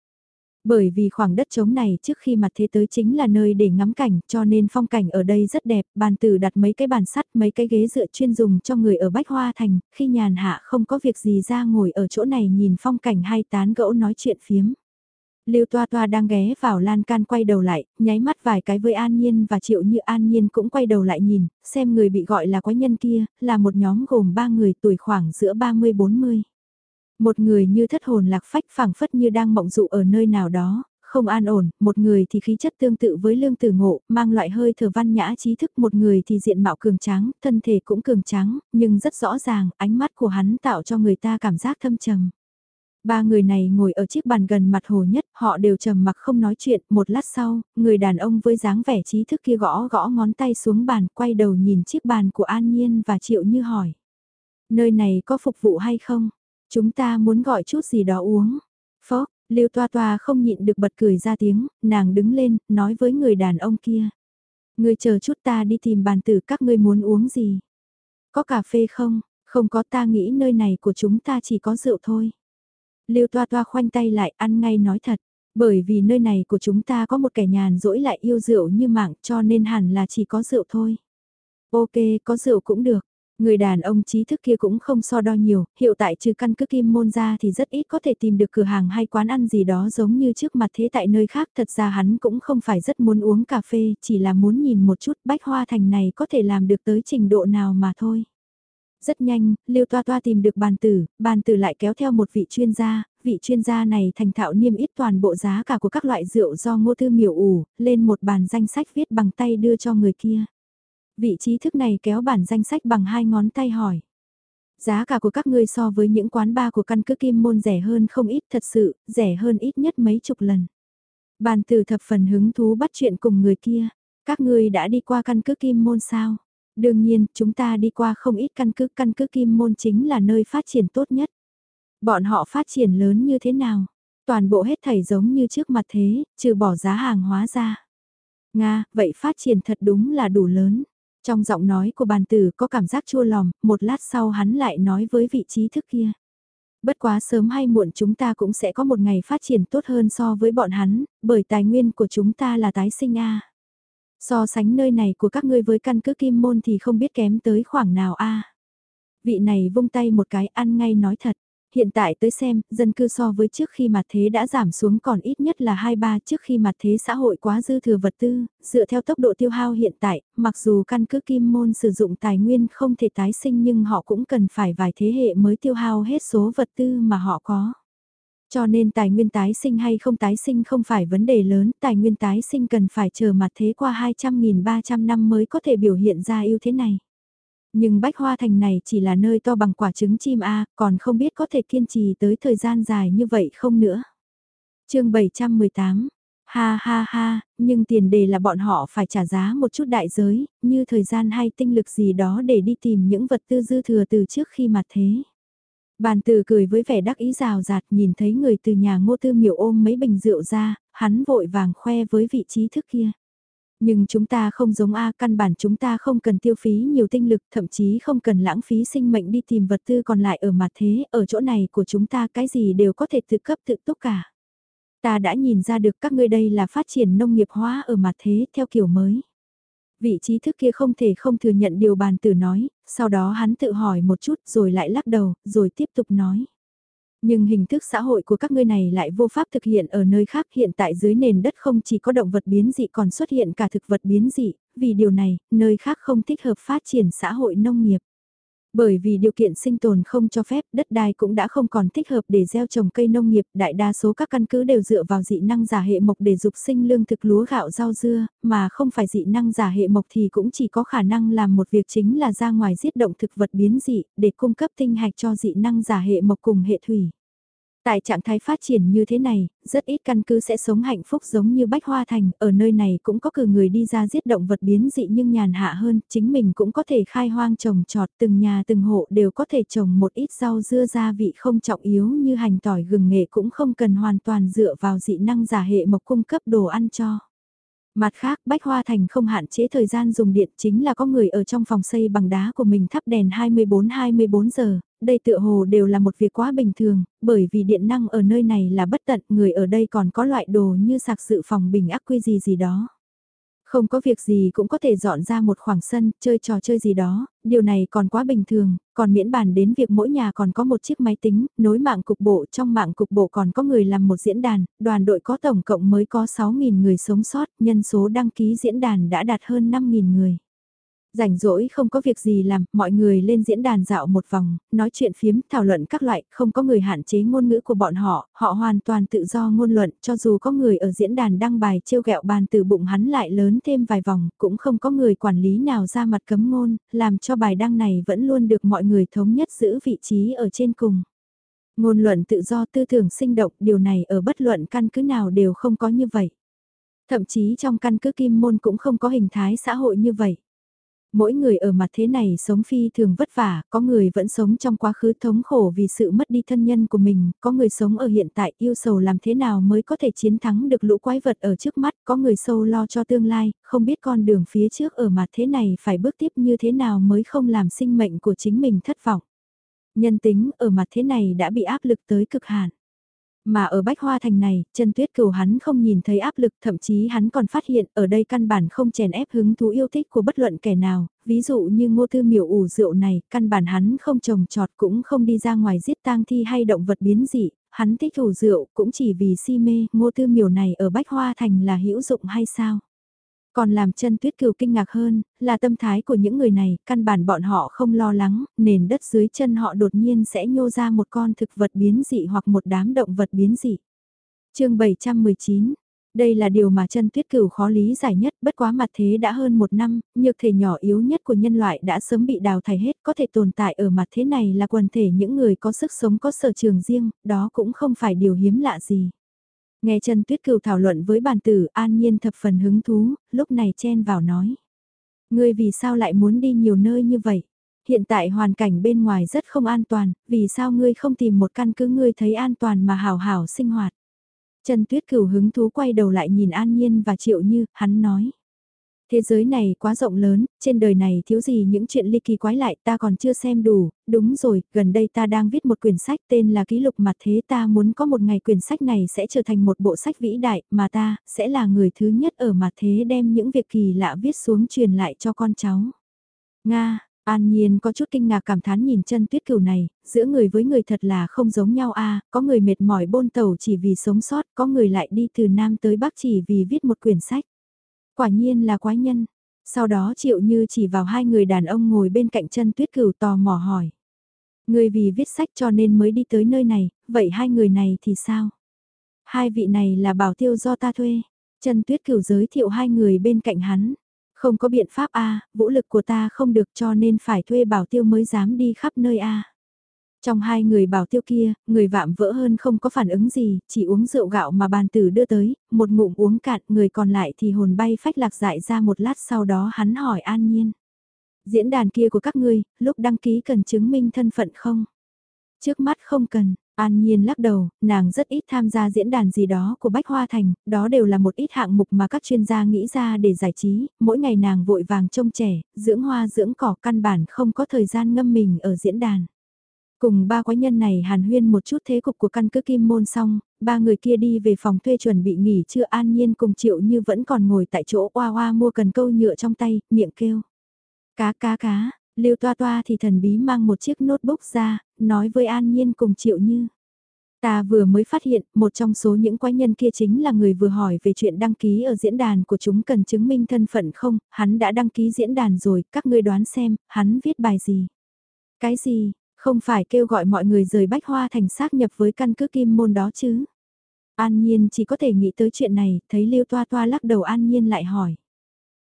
Bởi vì khoảng đất trống này trước khi mặt thế tới chính là nơi để ngắm cảnh cho nên phong cảnh ở đây rất đẹp, bàn tử đặt mấy cái bàn sắt mấy cái ghế dựa chuyên dùng cho người ở Bách Hoa Thành, khi nhàn hạ không có việc gì ra ngồi ở chỗ này nhìn phong cảnh hay tán gẫu nói chuyện phiếm. Lưu Toa Toa đang ghé vào lan can quay đầu lại, nháy mắt vài cái với An Nhiên và Triệu Như An Nhiên cũng quay đầu lại nhìn, xem người bị gọi là quái nhân kia, là một nhóm gồm ba người tuổi khoảng giữa 30-40. Một người như thất hồn lạc phách phảng phất như đang mộng dụ ở nơi nào đó, không an ổn, một người thì khí chất tương tự với lương tử ngộ, mang loại hơi thở văn nhã trí thức, một người thì diện mạo cường tráng, thân thể cũng cường tráng, nhưng rất rõ ràng, ánh mắt của hắn tạo cho người ta cảm giác thâm trầm. Ba người này ngồi ở chiếc bàn gần mặt hồ nhất, họ đều trầm mặc không nói chuyện, một lát sau, người đàn ông với dáng vẻ trí thức kia gõ gõ ngón tay xuống bàn, quay đầu nhìn chiếc bàn của An Nhiên và Triệu Như hỏi. Nơi này có phục vụ hay không? Chúng ta muốn gọi chút gì đó uống. Phó, Lưu Toa Toa không nhịn được bật cười ra tiếng, nàng đứng lên, nói với người đàn ông kia. Người chờ chút ta đi tìm bàn tử các ngươi muốn uống gì? Có cà phê không? Không có ta nghĩ nơi này của chúng ta chỉ có rượu thôi. Lưu Toa Toa khoanh tay lại ăn ngay nói thật. Bởi vì nơi này của chúng ta có một kẻ nhàn rỗi lại yêu rượu như mạng cho nên hẳn là chỉ có rượu thôi. Ok, có rượu cũng được. Người đàn ông trí thức kia cũng không so đo nhiều, hiện tại trừ căn cứ kim môn ra thì rất ít có thể tìm được cửa hàng hay quán ăn gì đó giống như trước mặt thế tại nơi khác. Thật ra hắn cũng không phải rất muốn uống cà phê, chỉ là muốn nhìn một chút bách hoa thành này có thể làm được tới trình độ nào mà thôi. Rất nhanh, Lưu Toa Toa tìm được bàn tử, bàn tử lại kéo theo một vị chuyên gia, vị chuyên gia này thành thạo niêm yết toàn bộ giá cả của các loại rượu do ngô tư miểu ủ, lên một bàn danh sách viết bằng tay đưa cho người kia. Vị trí thức này kéo bản danh sách bằng hai ngón tay hỏi. Giá cả của các ngươi so với những quán bar của căn cứ kim môn rẻ hơn không ít thật sự, rẻ hơn ít nhất mấy chục lần. Bàn tử thập phần hứng thú bắt chuyện cùng người kia. Các ngươi đã đi qua căn cứ kim môn sao? Đương nhiên, chúng ta đi qua không ít căn cứ, căn cứ kim môn chính là nơi phát triển tốt nhất. Bọn họ phát triển lớn như thế nào? Toàn bộ hết thảy giống như trước mặt thế, trừ bỏ giá hàng hóa ra. Nga, vậy phát triển thật đúng là đủ lớn. Trong giọng nói của bàn tử có cảm giác chua lòng, một lát sau hắn lại nói với vị trí thức kia. Bất quá sớm hay muộn chúng ta cũng sẽ có một ngày phát triển tốt hơn so với bọn hắn, bởi tài nguyên của chúng ta là tái sinh A. So sánh nơi này của các ngươi với căn cứ kim môn thì không biết kém tới khoảng nào A. Vị này vung tay một cái ăn ngay nói thật. Hiện tại tới xem, dân cư so với trước khi mặt thế đã giảm xuống còn ít nhất là 2-3 trước khi mặt thế xã hội quá dư thừa vật tư, dựa theo tốc độ tiêu hao hiện tại, mặc dù căn cứ kim môn sử dụng tài nguyên không thể tái sinh nhưng họ cũng cần phải vài thế hệ mới tiêu hao hết số vật tư mà họ có. Cho nên tài nguyên tái sinh hay không tái sinh không phải vấn đề lớn, tài nguyên tái sinh cần phải chờ mặt thế qua 200.300 năm mới có thể biểu hiện ra ưu thế này. Nhưng Bách Hoa Thành này chỉ là nơi to bằng quả trứng chim A, còn không biết có thể kiên trì tới thời gian dài như vậy không nữa. chương 718 Ha ha ha, nhưng tiền đề là bọn họ phải trả giá một chút đại giới, như thời gian hay tinh lực gì đó để đi tìm những vật tư dư thừa từ trước khi mặt thế. Bàn từ cười với vẻ đắc ý rào rạt nhìn thấy người từ nhà ngô tư miểu ôm mấy bình rượu ra, hắn vội vàng khoe với vị trí thức kia. Nhưng chúng ta không giống A căn bản chúng ta không cần tiêu phí nhiều tinh lực, thậm chí không cần lãng phí sinh mệnh đi tìm vật tư còn lại ở mặt thế, ở chỗ này của chúng ta cái gì đều có thể tự cấp tự túc cả. Ta đã nhìn ra được các ngươi đây là phát triển nông nghiệp hóa ở mặt thế theo kiểu mới. Vị trí thức kia không thể không thừa nhận điều bàn tử nói, sau đó hắn tự hỏi một chút rồi lại lắc đầu, rồi tiếp tục nói. Nhưng hình thức xã hội của các ngươi này lại vô pháp thực hiện ở nơi khác hiện tại dưới nền đất không chỉ có động vật biến dị còn xuất hiện cả thực vật biến dị, vì điều này, nơi khác không thích hợp phát triển xã hội nông nghiệp. Bởi vì điều kiện sinh tồn không cho phép, đất đai cũng đã không còn thích hợp để gieo trồng cây nông nghiệp, đại đa số các căn cứ đều dựa vào dị năng giả hệ mộc để dục sinh lương thực lúa gạo rau dưa, mà không phải dị năng giả hệ mộc thì cũng chỉ có khả năng làm một việc chính là ra ngoài giết động thực vật biến dị, để cung cấp tinh hạch cho dị năng giả hệ mộc cùng hệ thủy. Tại trạng thái phát triển như thế này, rất ít căn cứ sẽ sống hạnh phúc giống như Bách Hoa Thành, ở nơi này cũng có cử người đi ra giết động vật biến dị nhưng nhàn hạ hơn, chính mình cũng có thể khai hoang trồng trọt từng nhà từng hộ đều có thể trồng một ít rau dưa gia vị không trọng yếu như hành tỏi gừng nghệ cũng không cần hoàn toàn dựa vào dị năng giả hệ mộc cung cấp đồ ăn cho. Mặt khác, Bách Hoa Thành không hạn chế thời gian dùng điện chính là có người ở trong phòng xây bằng đá của mình thắp đèn 24-24 giờ, đây tựa hồ đều là một việc quá bình thường, bởi vì điện năng ở nơi này là bất tận, người ở đây còn có loại đồ như sạc sự phòng bình ắc quy gì gì đó. Không có việc gì cũng có thể dọn ra một khoảng sân, chơi trò chơi gì đó, điều này còn quá bình thường, còn miễn bàn đến việc mỗi nhà còn có một chiếc máy tính, nối mạng cục bộ, trong mạng cục bộ còn có người làm một diễn đàn, đoàn đội có tổng cộng mới có 6.000 người sống sót, nhân số đăng ký diễn đàn đã đạt hơn 5.000 người. Rảnh rỗi không có việc gì làm, mọi người lên diễn đàn dạo một vòng, nói chuyện phiếm, thảo luận các loại, không có người hạn chế ngôn ngữ của bọn họ, họ hoàn toàn tự do ngôn luận, cho dù có người ở diễn đàn đăng bài trêu ghẹo bàn từ bụng hắn lại lớn thêm vài vòng, cũng không có người quản lý nào ra mặt cấm ngôn, làm cho bài đăng này vẫn luôn được mọi người thống nhất giữ vị trí ở trên cùng. Ngôn luận tự do tư tưởng sinh động, điều này ở bất luận căn cứ nào đều không có như vậy. Thậm chí trong căn cứ kim môn cũng không có hình thái xã hội như vậy. Mỗi người ở mặt thế này sống phi thường vất vả, có người vẫn sống trong quá khứ thống khổ vì sự mất đi thân nhân của mình, có người sống ở hiện tại yêu sầu làm thế nào mới có thể chiến thắng được lũ quái vật ở trước mắt, có người sâu lo cho tương lai, không biết con đường phía trước ở mặt thế này phải bước tiếp như thế nào mới không làm sinh mệnh của chính mình thất vọng. Nhân tính ở mặt thế này đã bị áp lực tới cực hạn. Mà ở Bách Hoa Thành này, chân tuyết cửu hắn không nhìn thấy áp lực, thậm chí hắn còn phát hiện ở đây căn bản không chèn ép hứng thú yêu thích của bất luận kẻ nào, ví dụ như ngô tư miểu ủ rượu này, căn bản hắn không trồng trọt cũng không đi ra ngoài giết tang thi hay động vật biến dị, hắn thích ủ rượu cũng chỉ vì si mê, ngô tư miểu này ở Bách Hoa Thành là hữu dụng hay sao? Còn làm chân tuyết cừu kinh ngạc hơn, là tâm thái của những người này, căn bản bọn họ không lo lắng, nền đất dưới chân họ đột nhiên sẽ nhô ra một con thực vật biến dị hoặc một đám động vật biến dị. chương 719 đây là điều mà chân tuyết cửu khó lý giải nhất, bất quá mặt thế đã hơn một năm, nhược thể nhỏ yếu nhất của nhân loại đã sớm bị đào thải hết, có thể tồn tại ở mặt thế này là quần thể những người có sức sống có sở trường riêng, đó cũng không phải điều hiếm lạ gì. Nghe Trần Tuyết Cửu thảo luận với bản tử an nhiên thập phần hứng thú, lúc này chen vào nói. Ngươi vì sao lại muốn đi nhiều nơi như vậy? Hiện tại hoàn cảnh bên ngoài rất không an toàn, vì sao ngươi không tìm một căn cứ ngươi thấy an toàn mà hào hảo sinh hoạt? Trần Tuyết Cửu hứng thú quay đầu lại nhìn An Nhiên và Triệu Như, hắn nói. Thế giới này quá rộng lớn, trên đời này thiếu gì những chuyện ly kỳ quái lại ta còn chưa xem đủ, đúng rồi, gần đây ta đang viết một quyển sách tên là Ký lục mặt thế ta muốn có một ngày quyển sách này sẽ trở thành một bộ sách vĩ đại mà ta sẽ là người thứ nhất ở mặt thế đem những việc kỳ lạ viết xuống truyền lại cho con cháu. Nga, An Nhiên có chút kinh ngạc cảm thán nhìn chân tuyết cửu này, giữa người với người thật là không giống nhau a có người mệt mỏi bôn tàu chỉ vì sống sót, có người lại đi từ Nam tới Bắc chỉ vì viết một quyển sách. Quả nhiên là quái nhân. Sau đó Triệu Như chỉ vào hai người đàn ông ngồi bên cạnh chân tuyết cửu tò mò hỏi. Người vì viết sách cho nên mới đi tới nơi này, vậy hai người này thì sao? Hai vị này là bảo tiêu do ta thuê. Chân tuyết cửu giới thiệu hai người bên cạnh hắn. Không có biện pháp A, vũ lực của ta không được cho nên phải thuê bảo tiêu mới dám đi khắp nơi A. Trong hai người bảo tiêu kia, người vạm vỡ hơn không có phản ứng gì, chỉ uống rượu gạo mà bàn tử đưa tới, một ngụm uống cạn, người còn lại thì hồn bay phách lạc dại ra một lát sau đó hắn hỏi an nhiên. Diễn đàn kia của các ngươi, lúc đăng ký cần chứng minh thân phận không? Trước mắt không cần, An Nhiên lắc đầu, nàng rất ít tham gia diễn đàn gì đó của Bách Hoa Thành, đó đều là một ít hạng mục mà các chuyên gia nghĩ ra để giải trí, mỗi ngày nàng vội vàng trông trẻ, dưỡng hoa dưỡng cỏ căn bản không có thời gian ngâm mình ở diễn đàn. Cùng ba quái nhân này hàn huyên một chút thế cục của căn cứ kim môn xong, ba người kia đi về phòng thuê chuẩn bị nghỉ chưa an nhiên cùng triệu như vẫn còn ngồi tại chỗ oa oa mua cần câu nhựa trong tay, miệng kêu. Cá cá cá, liêu toa toa thì thần bí mang một chiếc notebook ra, nói với an nhiên cùng triệu như. Ta vừa mới phát hiện, một trong số những quái nhân kia chính là người vừa hỏi về chuyện đăng ký ở diễn đàn của chúng cần chứng minh thân phận không, hắn đã đăng ký diễn đàn rồi, các ngươi đoán xem, hắn viết bài gì. Cái gì, không phải kêu gọi mọi người rời bách hoa thành xác nhập với căn cứ kim môn đó chứ. An Nhiên chỉ có thể nghĩ tới chuyện này, thấy Lưu Toa Toa lắc đầu An Nhiên lại hỏi.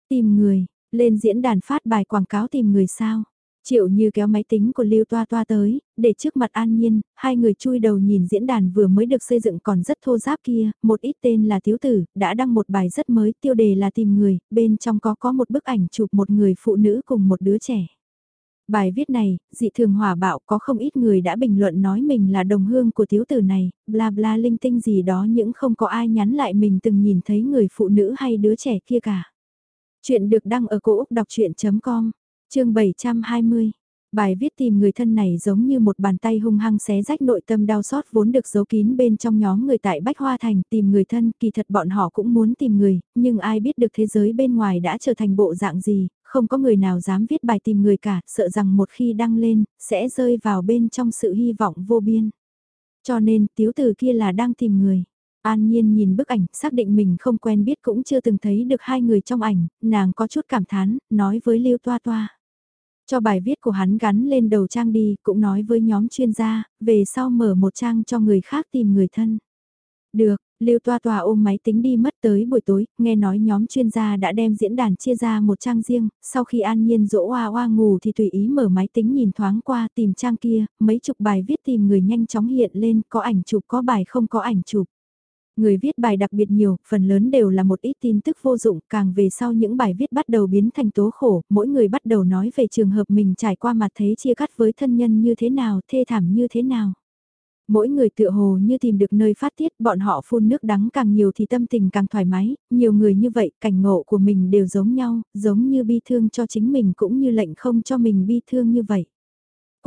Tìm người, lên diễn đàn phát bài quảng cáo tìm người sao? Triệu như kéo máy tính của Lưu Toa Toa tới, để trước mặt An Nhiên, hai người chui đầu nhìn diễn đàn vừa mới được xây dựng còn rất thô giáp kia, một ít tên là Thiếu Tử, đã đăng một bài rất mới, tiêu đề là tìm người, bên trong có có một bức ảnh chụp một người phụ nữ cùng một đứa trẻ. Bài viết này, dị thường hỏa bạo có không ít người đã bình luận nói mình là đồng hương của thiếu tử này, bla bla linh tinh gì đó những không có ai nhắn lại mình từng nhìn thấy người phụ nữ hay đứa trẻ kia cả. Chuyện được đăng ở cổ Úc đọc chuyện.com, chương 720. Bài viết tìm người thân này giống như một bàn tay hung hăng xé rách nội tâm đau xót vốn được giấu kín bên trong nhóm người tại Bách Hoa Thành tìm người thân, kỳ thật bọn họ cũng muốn tìm người, nhưng ai biết được thế giới bên ngoài đã trở thành bộ dạng gì, không có người nào dám viết bài tìm người cả, sợ rằng một khi đăng lên, sẽ rơi vào bên trong sự hy vọng vô biên. Cho nên, tiếu từ kia là đang tìm người. An Nhiên nhìn bức ảnh, xác định mình không quen biết cũng chưa từng thấy được hai người trong ảnh, nàng có chút cảm thán, nói với Lưu Toa Toa. Cho bài viết của hắn gắn lên đầu trang đi, cũng nói với nhóm chuyên gia, về sau mở một trang cho người khác tìm người thân. Được, Lưu Toa Toa ôm máy tính đi mất tới buổi tối, nghe nói nhóm chuyên gia đã đem diễn đàn chia ra một trang riêng, sau khi an nhiên dỗ oa oa ngủ thì tùy ý mở máy tính nhìn thoáng qua tìm trang kia, mấy chục bài viết tìm người nhanh chóng hiện lên, có ảnh chụp có bài không có ảnh chụp. Người viết bài đặc biệt nhiều, phần lớn đều là một ít tin tức vô dụng, càng về sau những bài viết bắt đầu biến thành tố khổ, mỗi người bắt đầu nói về trường hợp mình trải qua mặt thế chia cắt với thân nhân như thế nào, thê thảm như thế nào. Mỗi người tựa hồ như tìm được nơi phát tiết, bọn họ phun nước đắng càng nhiều thì tâm tình càng thoải mái, nhiều người như vậy, cảnh ngộ của mình đều giống nhau, giống như bi thương cho chính mình cũng như lệnh không cho mình bi thương như vậy.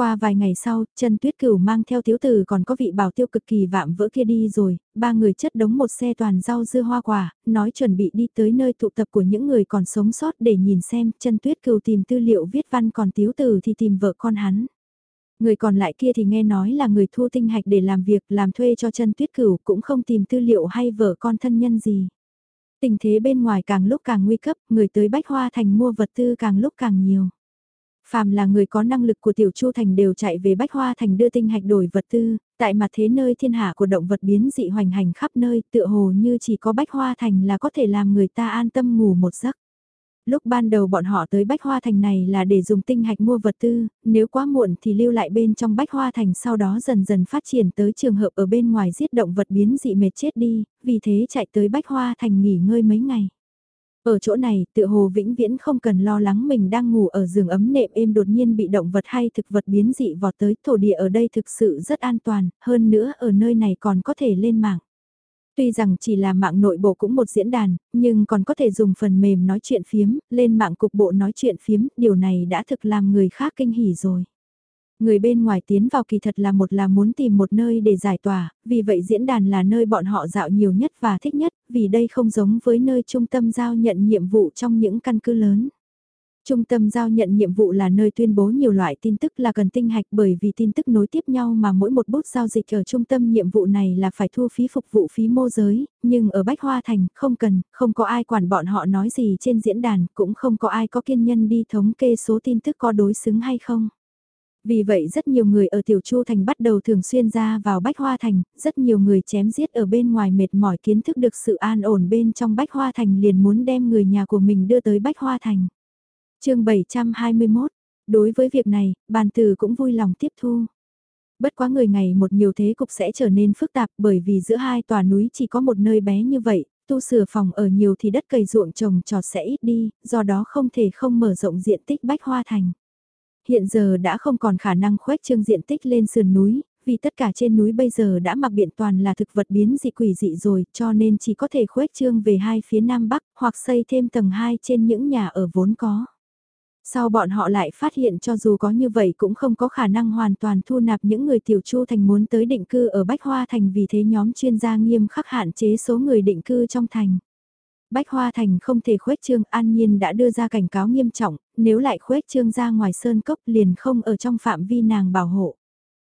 Qua vài ngày sau, Trần tuyết cửu mang theo thiếu tử còn có vị bảo tiêu cực kỳ vạm vỡ kia đi rồi, ba người chất đống một xe toàn rau dưa hoa quả, nói chuẩn bị đi tới nơi tụ tập của những người còn sống sót để nhìn xem Trần tuyết cửu tìm tư liệu viết văn còn thiếu tử thì tìm vợ con hắn. Người còn lại kia thì nghe nói là người thu tinh hạch để làm việc làm thuê cho Trần tuyết cửu cũng không tìm tư liệu hay vợ con thân nhân gì. Tình thế bên ngoài càng lúc càng nguy cấp, người tới Bách Hoa Thành mua vật tư càng lúc càng nhiều. Phàm là người có năng lực của Tiểu Chu Thành đều chạy về Bách Hoa Thành đưa tinh hạch đổi vật tư, tại mặt thế nơi thiên hạ của động vật biến dị hoành hành khắp nơi tựa hồ như chỉ có Bách Hoa Thành là có thể làm người ta an tâm ngủ một giấc. Lúc ban đầu bọn họ tới Bách Hoa Thành này là để dùng tinh hạch mua vật tư, nếu quá muộn thì lưu lại bên trong Bách Hoa Thành sau đó dần dần phát triển tới trường hợp ở bên ngoài giết động vật biến dị mệt chết đi, vì thế chạy tới Bách Hoa Thành nghỉ ngơi mấy ngày. Ở chỗ này, tự hồ vĩnh viễn không cần lo lắng mình đang ngủ ở giường ấm nệm êm đột nhiên bị động vật hay thực vật biến dị vọt tới, thổ địa ở đây thực sự rất an toàn, hơn nữa ở nơi này còn có thể lên mạng. Tuy rằng chỉ là mạng nội bộ cũng một diễn đàn, nhưng còn có thể dùng phần mềm nói chuyện phiếm, lên mạng cục bộ nói chuyện phiếm, điều này đã thực làm người khác kinh hỉ rồi. Người bên ngoài tiến vào kỳ thật là một là muốn tìm một nơi để giải tỏa, vì vậy diễn đàn là nơi bọn họ dạo nhiều nhất và thích nhất, vì đây không giống với nơi trung tâm giao nhận nhiệm vụ trong những căn cứ lớn. Trung tâm giao nhận nhiệm vụ là nơi tuyên bố nhiều loại tin tức là cần tinh hạch bởi vì tin tức nối tiếp nhau mà mỗi một bút giao dịch ở trung tâm nhiệm vụ này là phải thu phí phục vụ phí mô giới, nhưng ở Bách Hoa Thành không cần, không có ai quản bọn họ nói gì trên diễn đàn, cũng không có ai có kiên nhân đi thống kê số tin tức có đối xứng hay không. Vì vậy rất nhiều người ở Tiểu Chu Thành bắt đầu thường xuyên ra vào Bách Hoa Thành, rất nhiều người chém giết ở bên ngoài mệt mỏi kiến thức được sự an ổn bên trong Bách Hoa Thành liền muốn đem người nhà của mình đưa tới Bách Hoa Thành. chương 721, đối với việc này, bàn từ cũng vui lòng tiếp thu. Bất quá người ngày một nhiều thế cục sẽ trở nên phức tạp bởi vì giữa hai tòa núi chỉ có một nơi bé như vậy, tu sửa phòng ở nhiều thì đất cày ruộng trồng trọt sẽ ít đi, do đó không thể không mở rộng diện tích Bách Hoa Thành. Hiện giờ đã không còn khả năng khuếch trương diện tích lên sườn núi, vì tất cả trên núi bây giờ đã mặc biện toàn là thực vật biến dị quỷ dị rồi, cho nên chỉ có thể khuếch trương về hai phía nam bắc, hoặc xây thêm tầng 2 trên những nhà ở vốn có. Sau bọn họ lại phát hiện cho dù có như vậy cũng không có khả năng hoàn toàn thu nạp những người tiểu chu thành muốn tới định cư ở Bách Hoa Thành vì thế nhóm chuyên gia nghiêm khắc hạn chế số người định cư trong thành. Bách Hoa Thành không thể khuếch trương an nhiên đã đưa ra cảnh cáo nghiêm trọng, nếu lại khuếch trương ra ngoài sơn cốc liền không ở trong phạm vi nàng bảo hộ.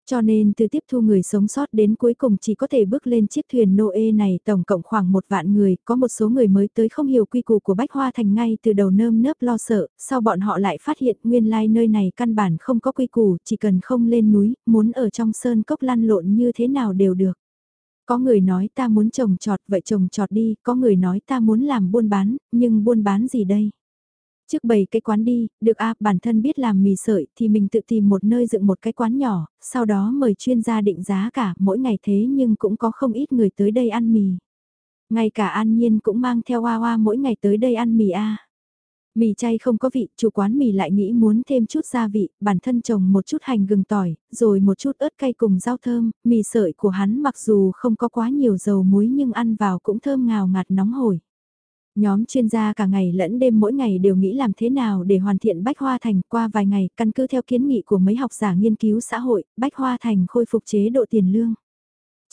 Cho nên từ tiếp thu người sống sót đến cuối cùng chỉ có thể bước lên chiếc thuyền Noe này tổng cộng khoảng một vạn người, có một số người mới tới không hiểu quy củ của Bách Hoa Thành ngay từ đầu nơm nớp lo sợ, sau bọn họ lại phát hiện nguyên lai nơi này căn bản không có quy củ, chỉ cần không lên núi, muốn ở trong sơn cốc lăn lộn như thế nào đều được. Có người nói ta muốn trồng trọt vậy trồng trọt đi, có người nói ta muốn làm buôn bán, nhưng buôn bán gì đây? Trước bày cái quán đi, được a bản thân biết làm mì sợi thì mình tự tìm một nơi dựng một cái quán nhỏ, sau đó mời chuyên gia định giá cả mỗi ngày thế nhưng cũng có không ít người tới đây ăn mì. Ngay cả An Nhiên cũng mang theo Hoa Hoa mỗi ngày tới đây ăn mì a. Mì chay không có vị, chủ quán mì lại nghĩ muốn thêm chút gia vị, bản thân trồng một chút hành gừng tỏi, rồi một chút ớt cay cùng rau thơm, mì sợi của hắn mặc dù không có quá nhiều dầu muối nhưng ăn vào cũng thơm ngào ngạt nóng hổi. Nhóm chuyên gia cả ngày lẫn đêm mỗi ngày đều nghĩ làm thế nào để hoàn thiện Bách Hoa Thành qua vài ngày căn cứ theo kiến nghị của mấy học giả nghiên cứu xã hội, Bách Hoa Thành khôi phục chế độ tiền lương.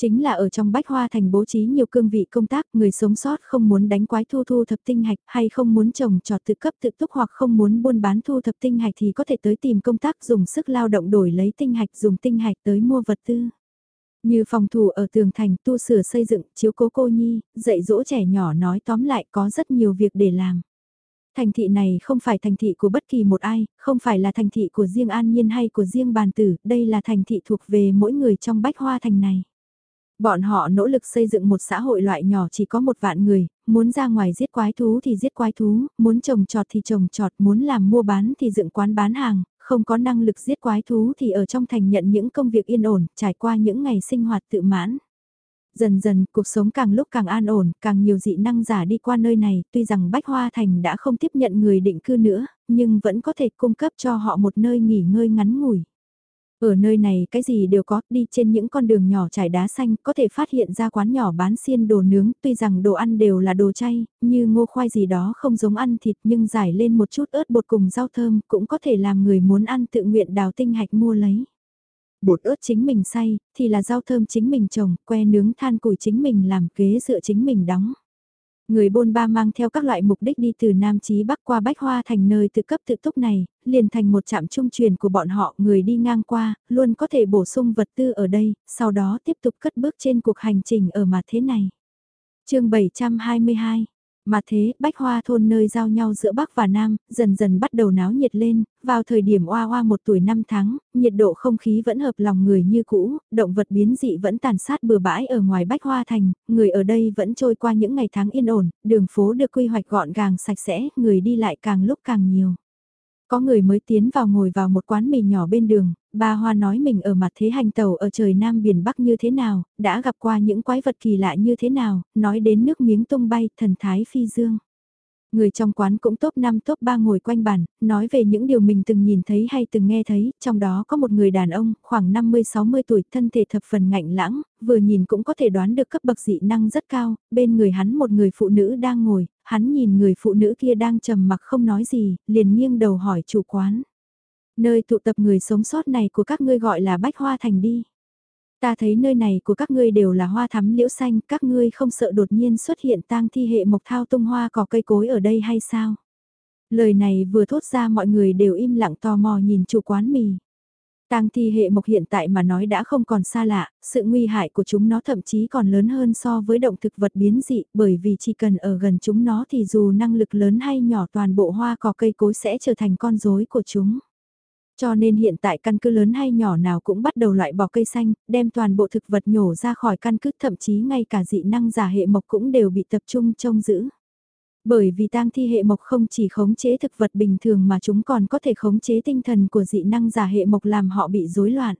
Chính là ở trong Bách Hoa Thành bố trí nhiều cương vị công tác, người sống sót không muốn đánh quái thu thu thập tinh hạch hay không muốn trồng trọt tự cấp tự túc hoặc không muốn buôn bán thu thập tinh hạch thì có thể tới tìm công tác dùng sức lao động đổi lấy tinh hạch dùng tinh hạch tới mua vật tư. Như phòng thủ ở tường thành tu sửa xây dựng, chiếu cố cô nhi, dạy dỗ trẻ nhỏ nói tóm lại có rất nhiều việc để làm. Thành thị này không phải thành thị của bất kỳ một ai, không phải là thành thị của riêng an nhiên hay của riêng bàn tử, đây là thành thị thuộc về mỗi người trong bách hoa thành này. Bọn họ nỗ lực xây dựng một xã hội loại nhỏ chỉ có một vạn người, muốn ra ngoài giết quái thú thì giết quái thú, muốn trồng trọt thì trồng trọt, muốn làm mua bán thì dựng quán bán hàng, không có năng lực giết quái thú thì ở trong thành nhận những công việc yên ổn, trải qua những ngày sinh hoạt tự mãn. Dần dần, cuộc sống càng lúc càng an ổn, càng nhiều dị năng giả đi qua nơi này, tuy rằng Bách Hoa Thành đã không tiếp nhận người định cư nữa, nhưng vẫn có thể cung cấp cho họ một nơi nghỉ ngơi ngắn ngủi. Ở nơi này cái gì đều có, đi trên những con đường nhỏ trải đá xanh, có thể phát hiện ra quán nhỏ bán xiên đồ nướng, tuy rằng đồ ăn đều là đồ chay, như ngô khoai gì đó không giống ăn thịt nhưng giải lên một chút ớt bột cùng rau thơm, cũng có thể làm người muốn ăn tự nguyện đào tinh hạch mua lấy. Bột ớt chính mình xay, thì là rau thơm chính mình trồng, que nướng than củi chính mình làm, kế dựa chính mình đóng. Người bôn ba mang theo các loại mục đích đi từ Nam Chí Bắc qua Bách Hoa thành nơi tự cấp tự túc này, liền thành một trạm trung truyền của bọn họ người đi ngang qua, luôn có thể bổ sung vật tư ở đây, sau đó tiếp tục cất bước trên cuộc hành trình ở mặt thế này. chương 722 mà thế, bách hoa thôn nơi giao nhau giữa Bắc và Nam, dần dần bắt đầu náo nhiệt lên, vào thời điểm oa oa một tuổi năm tháng, nhiệt độ không khí vẫn hợp lòng người như cũ, động vật biến dị vẫn tàn sát bừa bãi ở ngoài bách hoa thành, người ở đây vẫn trôi qua những ngày tháng yên ổn, đường phố được quy hoạch gọn gàng sạch sẽ, người đi lại càng lúc càng nhiều. Có người mới tiến vào ngồi vào một quán mì nhỏ bên đường, bà Hoa nói mình ở mặt thế hành tàu ở trời Nam biển Bắc như thế nào, đã gặp qua những quái vật kỳ lạ như thế nào, nói đến nước miếng tung bay, thần thái phi dương. Người trong quán cũng top 5 top 3 ngồi quanh bàn, nói về những điều mình từng nhìn thấy hay từng nghe thấy, trong đó có một người đàn ông, khoảng 50-60 tuổi, thân thể thập phần ngạnh lãng, vừa nhìn cũng có thể đoán được cấp bậc dị năng rất cao, bên người hắn một người phụ nữ đang ngồi, hắn nhìn người phụ nữ kia đang trầm mặc không nói gì, liền nghiêng đầu hỏi chủ quán. Nơi tụ tập người sống sót này của các ngươi gọi là Bách Hoa Thành đi. Ta thấy nơi này của các ngươi đều là hoa thắm liễu xanh, các ngươi không sợ đột nhiên xuất hiện tang thi hệ mộc thao tung hoa cỏ cây cối ở đây hay sao? Lời này vừa thốt ra mọi người đều im lặng tò mò nhìn chủ quán mì. Tang thi hệ mộc hiện tại mà nói đã không còn xa lạ, sự nguy hại của chúng nó thậm chí còn lớn hơn so với động thực vật biến dị, bởi vì chỉ cần ở gần chúng nó thì dù năng lực lớn hay nhỏ toàn bộ hoa cỏ cây cối sẽ trở thành con rối của chúng. Cho nên hiện tại căn cứ lớn hay nhỏ nào cũng bắt đầu loại bỏ cây xanh, đem toàn bộ thực vật nhổ ra khỏi căn cứ thậm chí ngay cả dị năng giả hệ mộc cũng đều bị tập trung trông giữ. Bởi vì tang thi hệ mộc không chỉ khống chế thực vật bình thường mà chúng còn có thể khống chế tinh thần của dị năng giả hệ mộc làm họ bị rối loạn.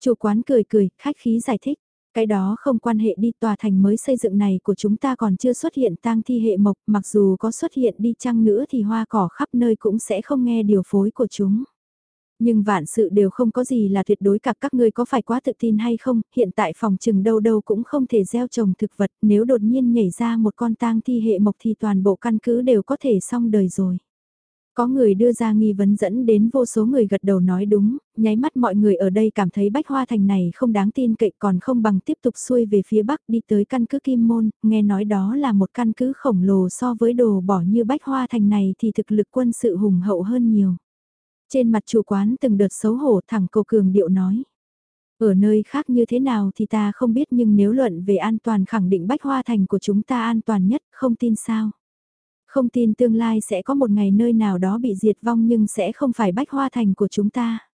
Chủ quán cười cười, khách khí giải thích. Cái đó không quan hệ đi tòa thành mới xây dựng này của chúng ta còn chưa xuất hiện tang thi hệ mộc, mặc dù có xuất hiện đi chăng nữa thì hoa cỏ khắp nơi cũng sẽ không nghe điều phối của chúng. Nhưng vạn sự đều không có gì là tuyệt đối cả các ngươi có phải quá tự tin hay không, hiện tại phòng trừng đâu đâu cũng không thể gieo trồng thực vật, nếu đột nhiên nhảy ra một con tang thi hệ mộc thì toàn bộ căn cứ đều có thể xong đời rồi. Có người đưa ra nghi vấn dẫn đến vô số người gật đầu nói đúng, nháy mắt mọi người ở đây cảm thấy bách hoa thành này không đáng tin cậy còn không bằng tiếp tục xuôi về phía bắc đi tới căn cứ Kim Môn, nghe nói đó là một căn cứ khổng lồ so với đồ bỏ như bách hoa thành này thì thực lực quân sự hùng hậu hơn nhiều. Trên mặt chủ quán từng đợt xấu hổ thẳng cầu cường điệu nói. Ở nơi khác như thế nào thì ta không biết nhưng nếu luận về an toàn khẳng định bách hoa thành của chúng ta an toàn nhất, không tin sao. Không tin tương lai sẽ có một ngày nơi nào đó bị diệt vong nhưng sẽ không phải bách hoa thành của chúng ta.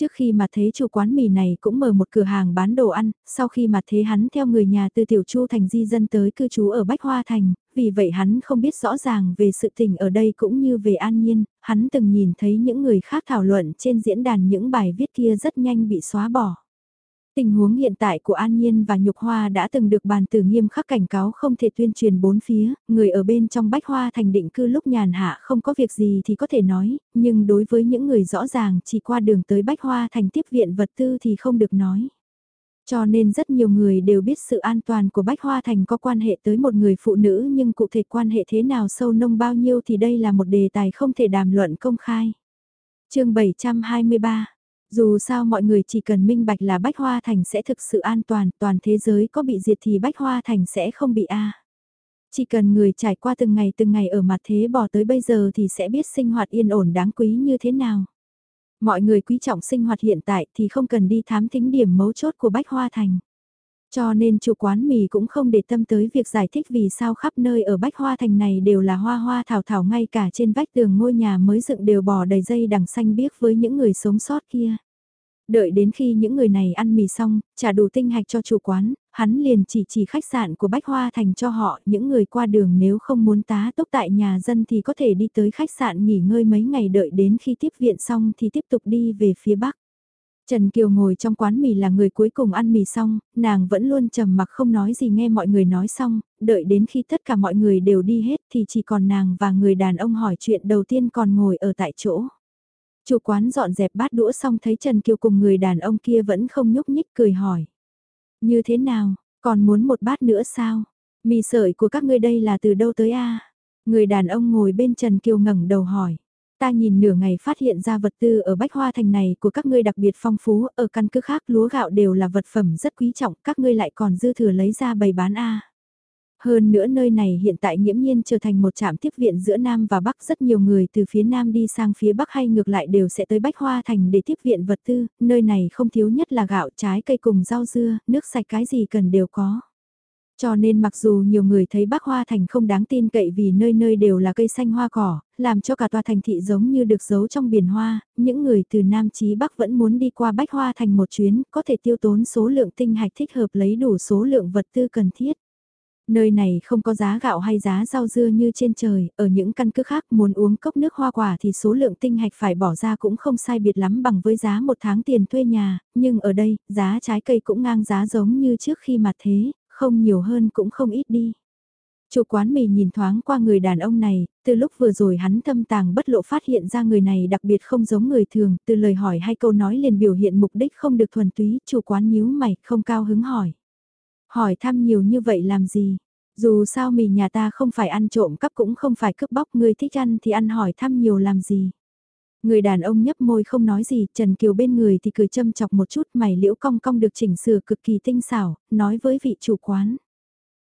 Trước khi mà thế chủ quán mì này cũng mở một cửa hàng bán đồ ăn, sau khi mà thế hắn theo người nhà từ Tiểu Chu thành di dân tới cư trú ở Bách Hoa Thành, vì vậy hắn không biết rõ ràng về sự tình ở đây cũng như về an nhiên, hắn từng nhìn thấy những người khác thảo luận trên diễn đàn những bài viết kia rất nhanh bị xóa bỏ. Tình huống hiện tại của An Nhiên và Nhục Hoa đã từng được bàn tử nghiêm khắc cảnh cáo không thể tuyên truyền bốn phía, người ở bên trong bách hoa thành định cư lúc nhàn hạ không có việc gì thì có thể nói, nhưng đối với những người rõ ràng chỉ qua đường tới bách hoa thành tiếp viện vật tư thì không được nói. Cho nên rất nhiều người đều biết sự an toàn của Bách Hoa Thành có quan hệ tới một người phụ nữ nhưng cụ thể quan hệ thế nào sâu nông bao nhiêu thì đây là một đề tài không thể đàm luận công khai. chương 723 dù sao mọi người chỉ cần minh bạch là Bách Hoa Thành sẽ thực sự an toàn, toàn thế giới có bị diệt thì Bách Hoa Thành sẽ không bị a Chỉ cần người trải qua từng ngày từng ngày ở mặt thế bỏ tới bây giờ thì sẽ biết sinh hoạt yên ổn đáng quý như thế nào. Mọi người quý trọng sinh hoạt hiện tại thì không cần đi thám thính điểm mấu chốt của Bách Hoa Thành. Cho nên chủ quán mì cũng không để tâm tới việc giải thích vì sao khắp nơi ở Bách Hoa Thành này đều là hoa hoa thảo thảo ngay cả trên vách tường ngôi nhà mới dựng đều bò đầy dây đằng xanh biếc với những người sống sót kia. Đợi đến khi những người này ăn mì xong, trả đủ tinh hạch cho chủ quán, hắn liền chỉ chỉ khách sạn của Bách Hoa Thành cho họ, những người qua đường nếu không muốn tá túc tại nhà dân thì có thể đi tới khách sạn nghỉ ngơi mấy ngày đợi đến khi tiếp viện xong thì tiếp tục đi về phía Bắc. Trần Kiều ngồi trong quán mì là người cuối cùng ăn mì xong, nàng vẫn luôn trầm mặc không nói gì nghe mọi người nói xong, đợi đến khi tất cả mọi người đều đi hết thì chỉ còn nàng và người đàn ông hỏi chuyện đầu tiên còn ngồi ở tại chỗ. Chủ quán dọn dẹp bát đũa xong thấy Trần Kiều cùng người đàn ông kia vẫn không nhúc nhích cười hỏi. Như thế nào, còn muốn một bát nữa sao? Mì sợi của các ngươi đây là từ đâu tới a? Người đàn ông ngồi bên Trần Kiều ngẩng đầu hỏi. Ta nhìn nửa ngày phát hiện ra vật tư ở Bách Hoa Thành này của các ngươi đặc biệt phong phú, ở căn cứ khác lúa gạo đều là vật phẩm rất quý trọng, các ngươi lại còn dư thừa lấy ra bày bán a. Hơn nữa nơi này hiện tại nghiễm nhiên trở thành một trạm tiếp viện giữa Nam và Bắc rất nhiều người từ phía Nam đi sang phía Bắc hay ngược lại đều sẽ tới Bách Hoa Thành để tiếp viện vật tư, nơi này không thiếu nhất là gạo, trái cây cùng rau dưa, nước sạch cái gì cần đều có. Cho nên mặc dù nhiều người thấy Bắc Hoa Thành không đáng tin cậy vì nơi nơi đều là cây xanh hoa cỏ, làm cho cả tòa thành thị giống như được giấu trong biển hoa, những người từ Nam chí Bắc vẫn muốn đi qua Bách Hoa Thành một chuyến, có thể tiêu tốn số lượng tinh hạch thích hợp lấy đủ số lượng vật tư cần thiết. Nơi này không có giá gạo hay giá rau dưa như trên trời, ở những căn cứ khác muốn uống cốc nước hoa quả thì số lượng tinh hạch phải bỏ ra cũng không sai biệt lắm bằng với giá một tháng tiền thuê nhà, nhưng ở đây, giá trái cây cũng ngang giá giống như trước khi mà thế, không nhiều hơn cũng không ít đi. Chủ quán mì nhìn thoáng qua người đàn ông này, từ lúc vừa rồi hắn thâm tàng bất lộ phát hiện ra người này đặc biệt không giống người thường, từ lời hỏi hay câu nói liền biểu hiện mục đích không được thuần túy, chủ quán nhíu mày, không cao hứng hỏi. Hỏi thăm nhiều như vậy làm gì? Dù sao mì nhà ta không phải ăn trộm cắp cũng không phải cướp bóc người thích ăn thì ăn hỏi thăm nhiều làm gì. Người đàn ông nhấp môi không nói gì, Trần Kiều bên người thì cười châm chọc một chút mày liễu cong cong được chỉnh sửa cực kỳ tinh xảo, nói với vị chủ quán.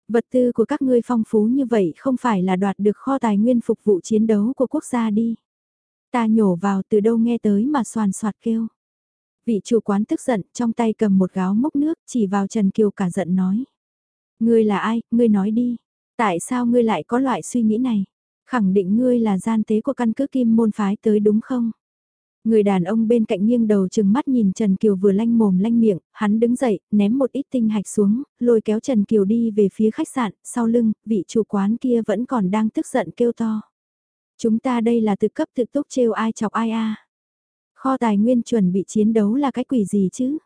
Vật tư của các ngươi phong phú như vậy không phải là đoạt được kho tài nguyên phục vụ chiến đấu của quốc gia đi. Ta nhổ vào từ đâu nghe tới mà soàn soạt kêu. Vị chủ quán tức giận, trong tay cầm một gáo mốc nước, chỉ vào Trần Kiều cả giận nói. Ngươi là ai, ngươi nói đi. Tại sao ngươi lại có loại suy nghĩ này? Khẳng định ngươi là gian tế của căn cứ kim môn phái tới đúng không? Người đàn ông bên cạnh nghiêng đầu chừng mắt nhìn Trần Kiều vừa lanh mồm lanh miệng, hắn đứng dậy, ném một ít tinh hạch xuống, lôi kéo Trần Kiều đi về phía khách sạn, sau lưng, vị chủ quán kia vẫn còn đang tức giận kêu to. Chúng ta đây là tự cấp tự túc trêu ai chọc ai a Kho tài nguyên chuẩn bị chiến đấu là cái quỷ gì chứ?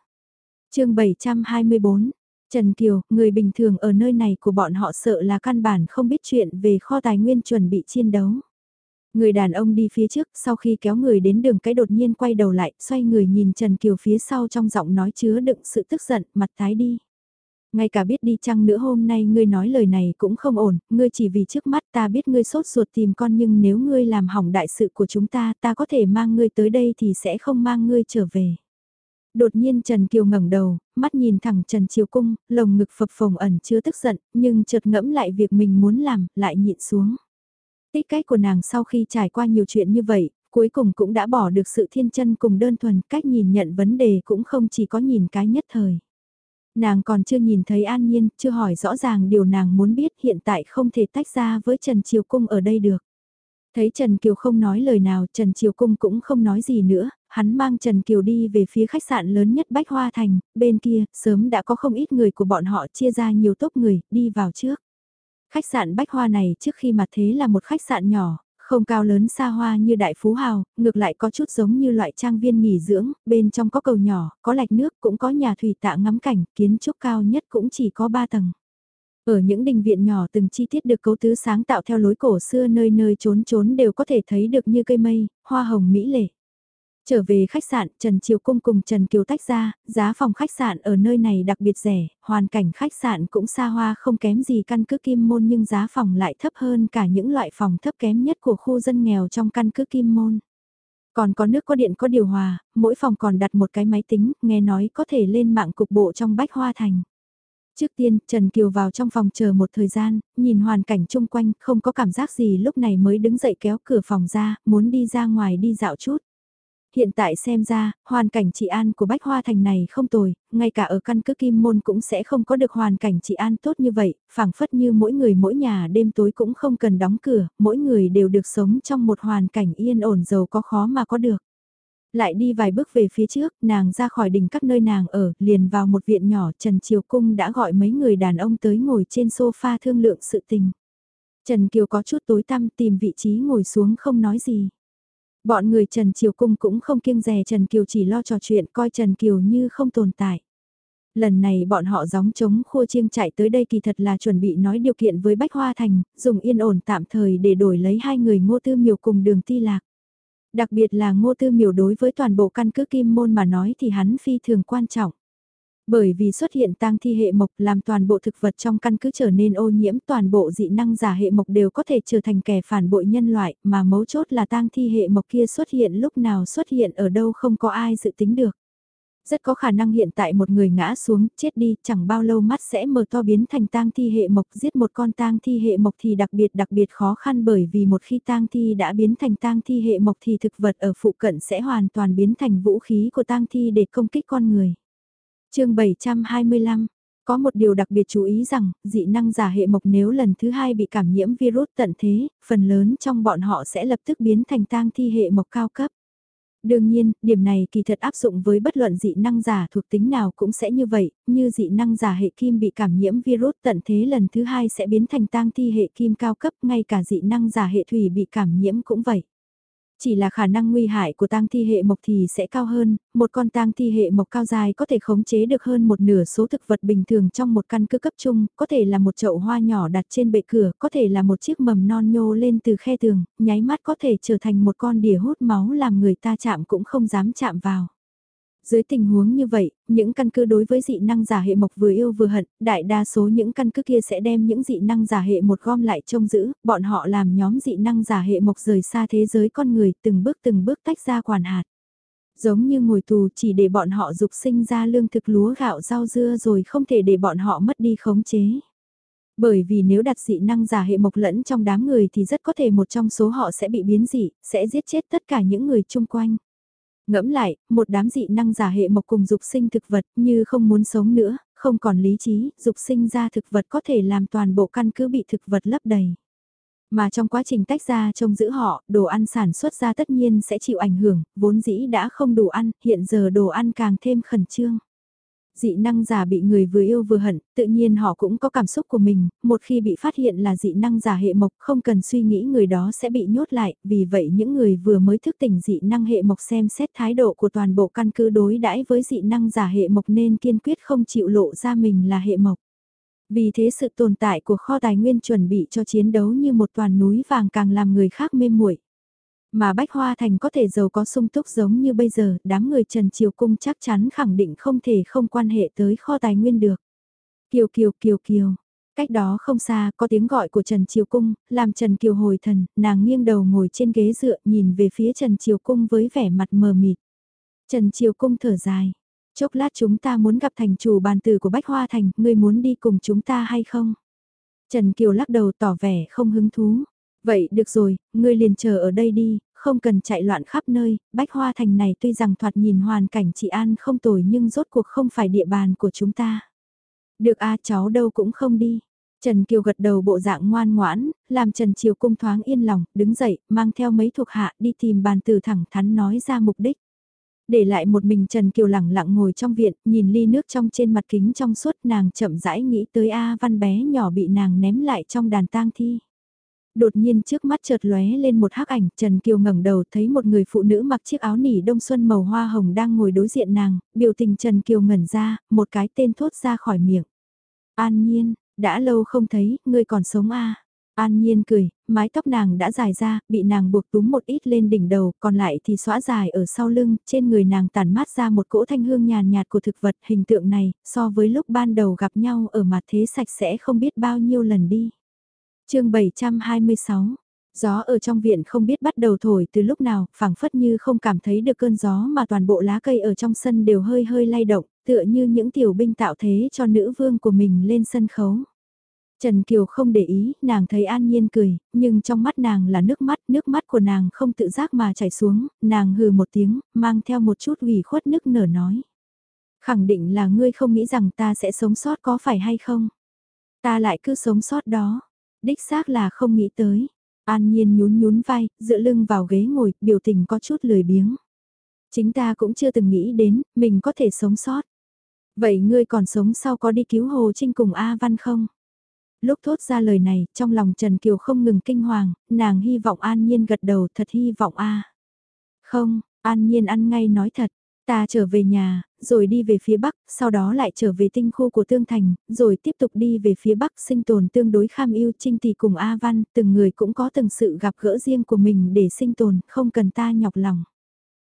chương 724, Trần Kiều, người bình thường ở nơi này của bọn họ sợ là căn bản không biết chuyện về kho tài nguyên chuẩn bị chiến đấu. Người đàn ông đi phía trước, sau khi kéo người đến đường cái đột nhiên quay đầu lại, xoay người nhìn Trần Kiều phía sau trong giọng nói chứa đựng sự tức giận, mặt tái đi. Ngay cả biết đi chăng nữa hôm nay ngươi nói lời này cũng không ổn, ngươi chỉ vì trước mắt ta biết ngươi sốt ruột tìm con nhưng nếu ngươi làm hỏng đại sự của chúng ta ta có thể mang ngươi tới đây thì sẽ không mang ngươi trở về. Đột nhiên Trần Kiều ngẩng đầu, mắt nhìn thẳng Trần Triều Cung, lồng ngực phập phồng ẩn chứa tức giận, nhưng chợt ngẫm lại việc mình muốn làm, lại nhịn xuống. Tích cách của nàng sau khi trải qua nhiều chuyện như vậy, cuối cùng cũng đã bỏ được sự thiên chân cùng đơn thuần, cách nhìn nhận vấn đề cũng không chỉ có nhìn cái nhất thời. Nàng còn chưa nhìn thấy an nhiên, chưa hỏi rõ ràng điều nàng muốn biết hiện tại không thể tách ra với Trần Triều Cung ở đây được. Thấy Trần Kiều không nói lời nào, Trần Triều Cung cũng không nói gì nữa, hắn mang Trần Kiều đi về phía khách sạn lớn nhất Bách Hoa Thành, bên kia, sớm đã có không ít người của bọn họ chia ra nhiều tốp người, đi vào trước. Khách sạn Bách Hoa này trước khi mà thế là một khách sạn nhỏ, Không cao lớn xa hoa như đại phú hào, ngược lại có chút giống như loại trang viên nghỉ dưỡng, bên trong có cầu nhỏ, có lạch nước, cũng có nhà thủy tạ ngắm cảnh, kiến trúc cao nhất cũng chỉ có 3 tầng. Ở những đình viện nhỏ từng chi tiết được cấu tứ sáng tạo theo lối cổ xưa nơi nơi trốn trốn đều có thể thấy được như cây mây, hoa hồng mỹ lệ. Trở về khách sạn, Trần Triều Cung cùng Trần Kiều tách ra, giá phòng khách sạn ở nơi này đặc biệt rẻ, hoàn cảnh khách sạn cũng xa hoa không kém gì căn cứ kim môn nhưng giá phòng lại thấp hơn cả những loại phòng thấp kém nhất của khu dân nghèo trong căn cứ kim môn. Còn có nước có điện có điều hòa, mỗi phòng còn đặt một cái máy tính, nghe nói có thể lên mạng cục bộ trong Bách Hoa Thành. Trước tiên, Trần Kiều vào trong phòng chờ một thời gian, nhìn hoàn cảnh chung quanh, không có cảm giác gì lúc này mới đứng dậy kéo cửa phòng ra, muốn đi ra ngoài đi dạo chút. Hiện tại xem ra, hoàn cảnh trị an của Bách Hoa Thành này không tồi, ngay cả ở căn cứ Kim Môn cũng sẽ không có được hoàn cảnh trị an tốt như vậy, phảng phất như mỗi người mỗi nhà đêm tối cũng không cần đóng cửa, mỗi người đều được sống trong một hoàn cảnh yên ổn giàu có khó mà có được. Lại đi vài bước về phía trước, nàng ra khỏi đỉnh các nơi nàng ở, liền vào một viện nhỏ, Trần Triều Cung đã gọi mấy người đàn ông tới ngồi trên sofa thương lượng sự tình. Trần Kiều có chút tối tăm tìm vị trí ngồi xuống không nói gì. Bọn người Trần Triều Cung cũng không kiêng rè Trần Kiều chỉ lo trò chuyện coi Trần Kiều như không tồn tại. Lần này bọn họ gióng chống khua chiêng chạy tới đây kỳ thật là chuẩn bị nói điều kiện với Bách Hoa Thành, dùng yên ổn tạm thời để đổi lấy hai người ngô tư miều cùng đường ti lạc. Đặc biệt là ngô tư miểu đối với toàn bộ căn cứ kim môn mà nói thì hắn phi thường quan trọng. Bởi vì xuất hiện tang thi hệ mộc làm toàn bộ thực vật trong căn cứ trở nên ô nhiễm, toàn bộ dị năng giả hệ mộc đều có thể trở thành kẻ phản bội nhân loại, mà mấu chốt là tang thi hệ mộc kia xuất hiện lúc nào xuất hiện ở đâu không có ai dự tính được. Rất có khả năng hiện tại một người ngã xuống, chết đi, chẳng bao lâu mắt sẽ mở to biến thành tang thi hệ mộc, giết một con tang thi hệ mộc thì đặc biệt đặc biệt khó khăn bởi vì một khi tang thi đã biến thành tang thi hệ mộc thì thực vật ở phụ cận sẽ hoàn toàn biến thành vũ khí của tang thi để công kích con người chương 725 có một điều đặc biệt chú ý rằng, dị năng giả hệ mộc nếu lần thứ hai bị cảm nhiễm virus tận thế, phần lớn trong bọn họ sẽ lập tức biến thành tang thi hệ mộc cao cấp. Đương nhiên, điểm này kỳ thật áp dụng với bất luận dị năng giả thuộc tính nào cũng sẽ như vậy, như dị năng giả hệ kim bị cảm nhiễm virus tận thế lần thứ hai sẽ biến thành tang thi hệ kim cao cấp, ngay cả dị năng giả hệ thủy bị cảm nhiễm cũng vậy. Chỉ là khả năng nguy hại của tang thi hệ mộc thì sẽ cao hơn, một con tang thi hệ mộc cao dài có thể khống chế được hơn một nửa số thực vật bình thường trong một căn cứ cấp trung, có thể là một chậu hoa nhỏ đặt trên bệ cửa, có thể là một chiếc mầm non nhô lên từ khe tường, nháy mắt có thể trở thành một con đỉa hút máu làm người ta chạm cũng không dám chạm vào. Dưới tình huống như vậy, những căn cứ đối với dị năng giả hệ mộc vừa yêu vừa hận, đại đa số những căn cứ kia sẽ đem những dị năng giả hệ một gom lại trông giữ, bọn họ làm nhóm dị năng giả hệ mộc rời xa thế giới con người từng bước từng bước tách ra quản hạt. Giống như ngồi tù chỉ để bọn họ dục sinh ra lương thực lúa gạo rau dưa rồi không thể để bọn họ mất đi khống chế. Bởi vì nếu đặt dị năng giả hệ mộc lẫn trong đám người thì rất có thể một trong số họ sẽ bị biến dị, sẽ giết chết tất cả những người chung quanh. Ngẫm lại, một đám dị năng giả hệ mộc cùng dục sinh thực vật như không muốn sống nữa, không còn lý trí, dục sinh ra thực vật có thể làm toàn bộ căn cứ bị thực vật lấp đầy. Mà trong quá trình tách ra trông giữ họ, đồ ăn sản xuất ra tất nhiên sẽ chịu ảnh hưởng, vốn dĩ đã không đủ ăn, hiện giờ đồ ăn càng thêm khẩn trương dị năng giả bị người vừa yêu vừa hận, tự nhiên họ cũng có cảm xúc của mình, một khi bị phát hiện là dị năng giả hệ mộc không cần suy nghĩ người đó sẽ bị nhốt lại, vì vậy những người vừa mới thức tỉnh dị năng hệ mộc xem xét thái độ của toàn bộ căn cứ đối đãi với dị năng giả hệ mộc nên kiên quyết không chịu lộ ra mình là hệ mộc. Vì thế sự tồn tại của kho tài nguyên chuẩn bị cho chiến đấu như một toàn núi vàng càng làm người khác mê muội. Mà Bách Hoa Thành có thể giàu có sung túc giống như bây giờ, đám người Trần Triều Cung chắc chắn khẳng định không thể không quan hệ tới kho tài nguyên được. Kiều Kiều Kiều Kiều. Cách đó không xa, có tiếng gọi của Trần Triều Cung, làm Trần Kiều hồi thần, nàng nghiêng đầu ngồi trên ghế dựa nhìn về phía Trần Triều Cung với vẻ mặt mờ mịt. Trần Triều Cung thở dài. Chốc lát chúng ta muốn gặp thành chủ bàn tử của Bách Hoa Thành, ngươi muốn đi cùng chúng ta hay không? Trần Kiều lắc đầu tỏ vẻ không hứng thú. Vậy được rồi, ngươi liền chờ ở đây đi, không cần chạy loạn khắp nơi, Bách Hoa Thành này tuy rằng thoạt nhìn hoàn cảnh chị An không tồi nhưng rốt cuộc không phải địa bàn của chúng ta. Được a cháu đâu cũng không đi. Trần Kiều gật đầu bộ dạng ngoan ngoãn, làm Trần Triều cung thoáng yên lòng, đứng dậy, mang theo mấy thuộc hạ đi tìm bàn tử thẳng thắn nói ra mục đích. Để lại một mình Trần Kiều lẳng lặng ngồi trong viện, nhìn ly nước trong trên mặt kính trong suốt nàng chậm rãi nghĩ tới A văn bé nhỏ bị nàng ném lại trong đàn tang thi. Đột nhiên trước mắt chợt lóe lên một hắc ảnh, Trần Kiều ngẩng đầu thấy một người phụ nữ mặc chiếc áo nỉ đông xuân màu hoa hồng đang ngồi đối diện nàng, biểu tình Trần Kiều ngẩn ra, một cái tên thốt ra khỏi miệng. An nhiên, đã lâu không thấy, ngươi còn sống à? An Nhiên cười, mái tóc nàng đã dài ra, bị nàng buộc túm một ít lên đỉnh đầu, còn lại thì xõa dài ở sau lưng, trên người nàng tản mát ra một cỗ thanh hương nhàn nhạt của thực vật hình tượng này, so với lúc ban đầu gặp nhau ở mặt thế sạch sẽ không biết bao nhiêu lần đi chương 726 Gió ở trong viện không biết bắt đầu thổi từ lúc nào, phảng phất như không cảm thấy được cơn gió mà toàn bộ lá cây ở trong sân đều hơi hơi lay động, tựa như những tiểu binh tạo thế cho nữ vương của mình lên sân khấu. Trần Kiều không để ý, nàng thấy An Nhiên cười, nhưng trong mắt nàng là nước mắt, nước mắt của nàng không tự giác mà chảy xuống, nàng hừ một tiếng, mang theo một chút ủy khuất nức nở nói. Khẳng định là ngươi không nghĩ rằng ta sẽ sống sót có phải hay không? Ta lại cứ sống sót đó, đích xác là không nghĩ tới. An Nhiên nhún nhún vai, dựa lưng vào ghế ngồi, biểu tình có chút lười biếng. Chính ta cũng chưa từng nghĩ đến, mình có thể sống sót. Vậy ngươi còn sống sau có đi cứu Hồ Trinh cùng A Văn không? Lúc thốt ra lời này, trong lòng Trần Kiều không ngừng kinh hoàng, nàng hy vọng An Nhiên gật đầu thật hy vọng a Không, An Nhiên ăn ngay nói thật, ta trở về nhà, rồi đi về phía Bắc, sau đó lại trở về tinh khu của Tương Thành, rồi tiếp tục đi về phía Bắc sinh tồn tương đối kham yêu trinh tỷ cùng A Văn, từng người cũng có từng sự gặp gỡ riêng của mình để sinh tồn, không cần ta nhọc lòng.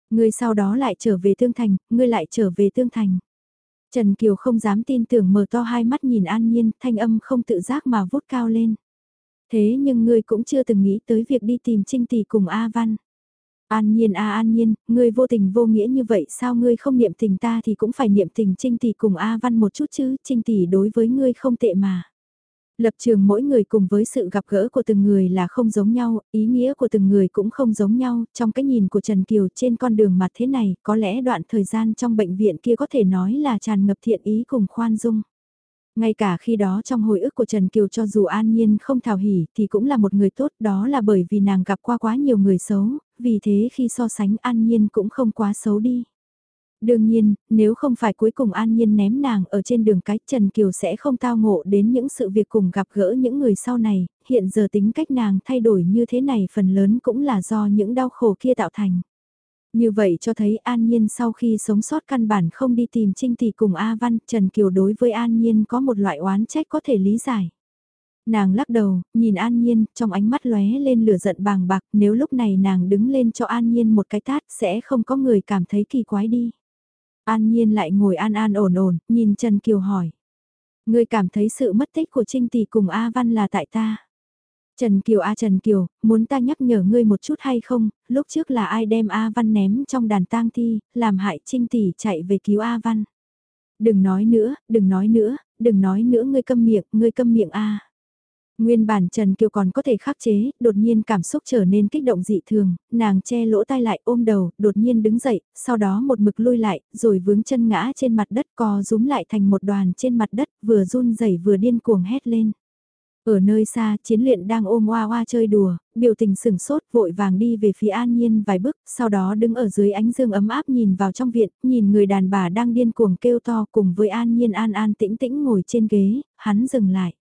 Ngươi sau đó lại trở về Tương Thành, ngươi lại trở về Tương Thành. Trần Kiều không dám tin tưởng mở to hai mắt nhìn An Nhiên, thanh âm không tự giác mà vút cao lên. Thế nhưng ngươi cũng chưa từng nghĩ tới việc đi tìm Trinh Tỷ cùng A Văn. An Nhiên a An Nhiên, ngươi vô tình vô nghĩa như vậy sao ngươi không niệm tình ta thì cũng phải niệm tình Trinh Tỷ cùng A Văn một chút chứ, Trinh Tỷ đối với ngươi không tệ mà. Lập trường mỗi người cùng với sự gặp gỡ của từng người là không giống nhau, ý nghĩa của từng người cũng không giống nhau, trong cái nhìn của Trần Kiều trên con đường mặt thế này, có lẽ đoạn thời gian trong bệnh viện kia có thể nói là tràn ngập thiện ý cùng khoan dung. Ngay cả khi đó trong hồi ức của Trần Kiều cho dù an nhiên không thảo hỉ thì cũng là một người tốt đó là bởi vì nàng gặp qua quá nhiều người xấu, vì thế khi so sánh an nhiên cũng không quá xấu đi. Đương nhiên, nếu không phải cuối cùng an nhiên ném nàng ở trên đường cái Trần Kiều sẽ không tao ngộ đến những sự việc cùng gặp gỡ những người sau này, hiện giờ tính cách nàng thay đổi như thế này phần lớn cũng là do những đau khổ kia tạo thành. Như vậy cho thấy An Nhiên sau khi sống sót căn bản không đi tìm Trinh Tỷ cùng A Văn, Trần Kiều đối với An Nhiên có một loại oán trách có thể lý giải. Nàng lắc đầu, nhìn An Nhiên, trong ánh mắt lóe lên lửa giận bàng bạc, nếu lúc này nàng đứng lên cho An Nhiên một cái tát sẽ không có người cảm thấy kỳ quái đi. An Nhiên lại ngồi an an ổn ổn, nhìn Trần Kiều hỏi. Ngươi cảm thấy sự mất tích của Trinh Tỷ cùng A Văn là tại ta. Trần Kiều A Trần Kiều, muốn ta nhắc nhở ngươi một chút hay không, lúc trước là ai đem A Văn ném trong đàn tang thi, làm hại Trinh Tỷ chạy về cứu A Văn. Đừng nói nữa, đừng nói nữa, đừng nói nữa ngươi câm miệng, ngươi câm miệng A. Nguyên bản Trần Kiều còn có thể khắc chế, đột nhiên cảm xúc trở nên kích động dị thường, nàng che lỗ tai lại ôm đầu, đột nhiên đứng dậy, sau đó một mực lui lại, rồi vướng chân ngã trên mặt đất co rúm lại thành một đoàn trên mặt đất, vừa run rẩy vừa điên cuồng hét lên. Ở nơi xa, chiến luyện đang ôm oa oa chơi đùa, biểu tình sừng sốt vội vàng đi về phía an nhiên vài bước, sau đó đứng ở dưới ánh dương ấm áp nhìn vào trong viện, nhìn người đàn bà đang điên cuồng kêu to cùng với an nhiên an an tĩnh tĩnh ngồi trên ghế, hắn dừng lại.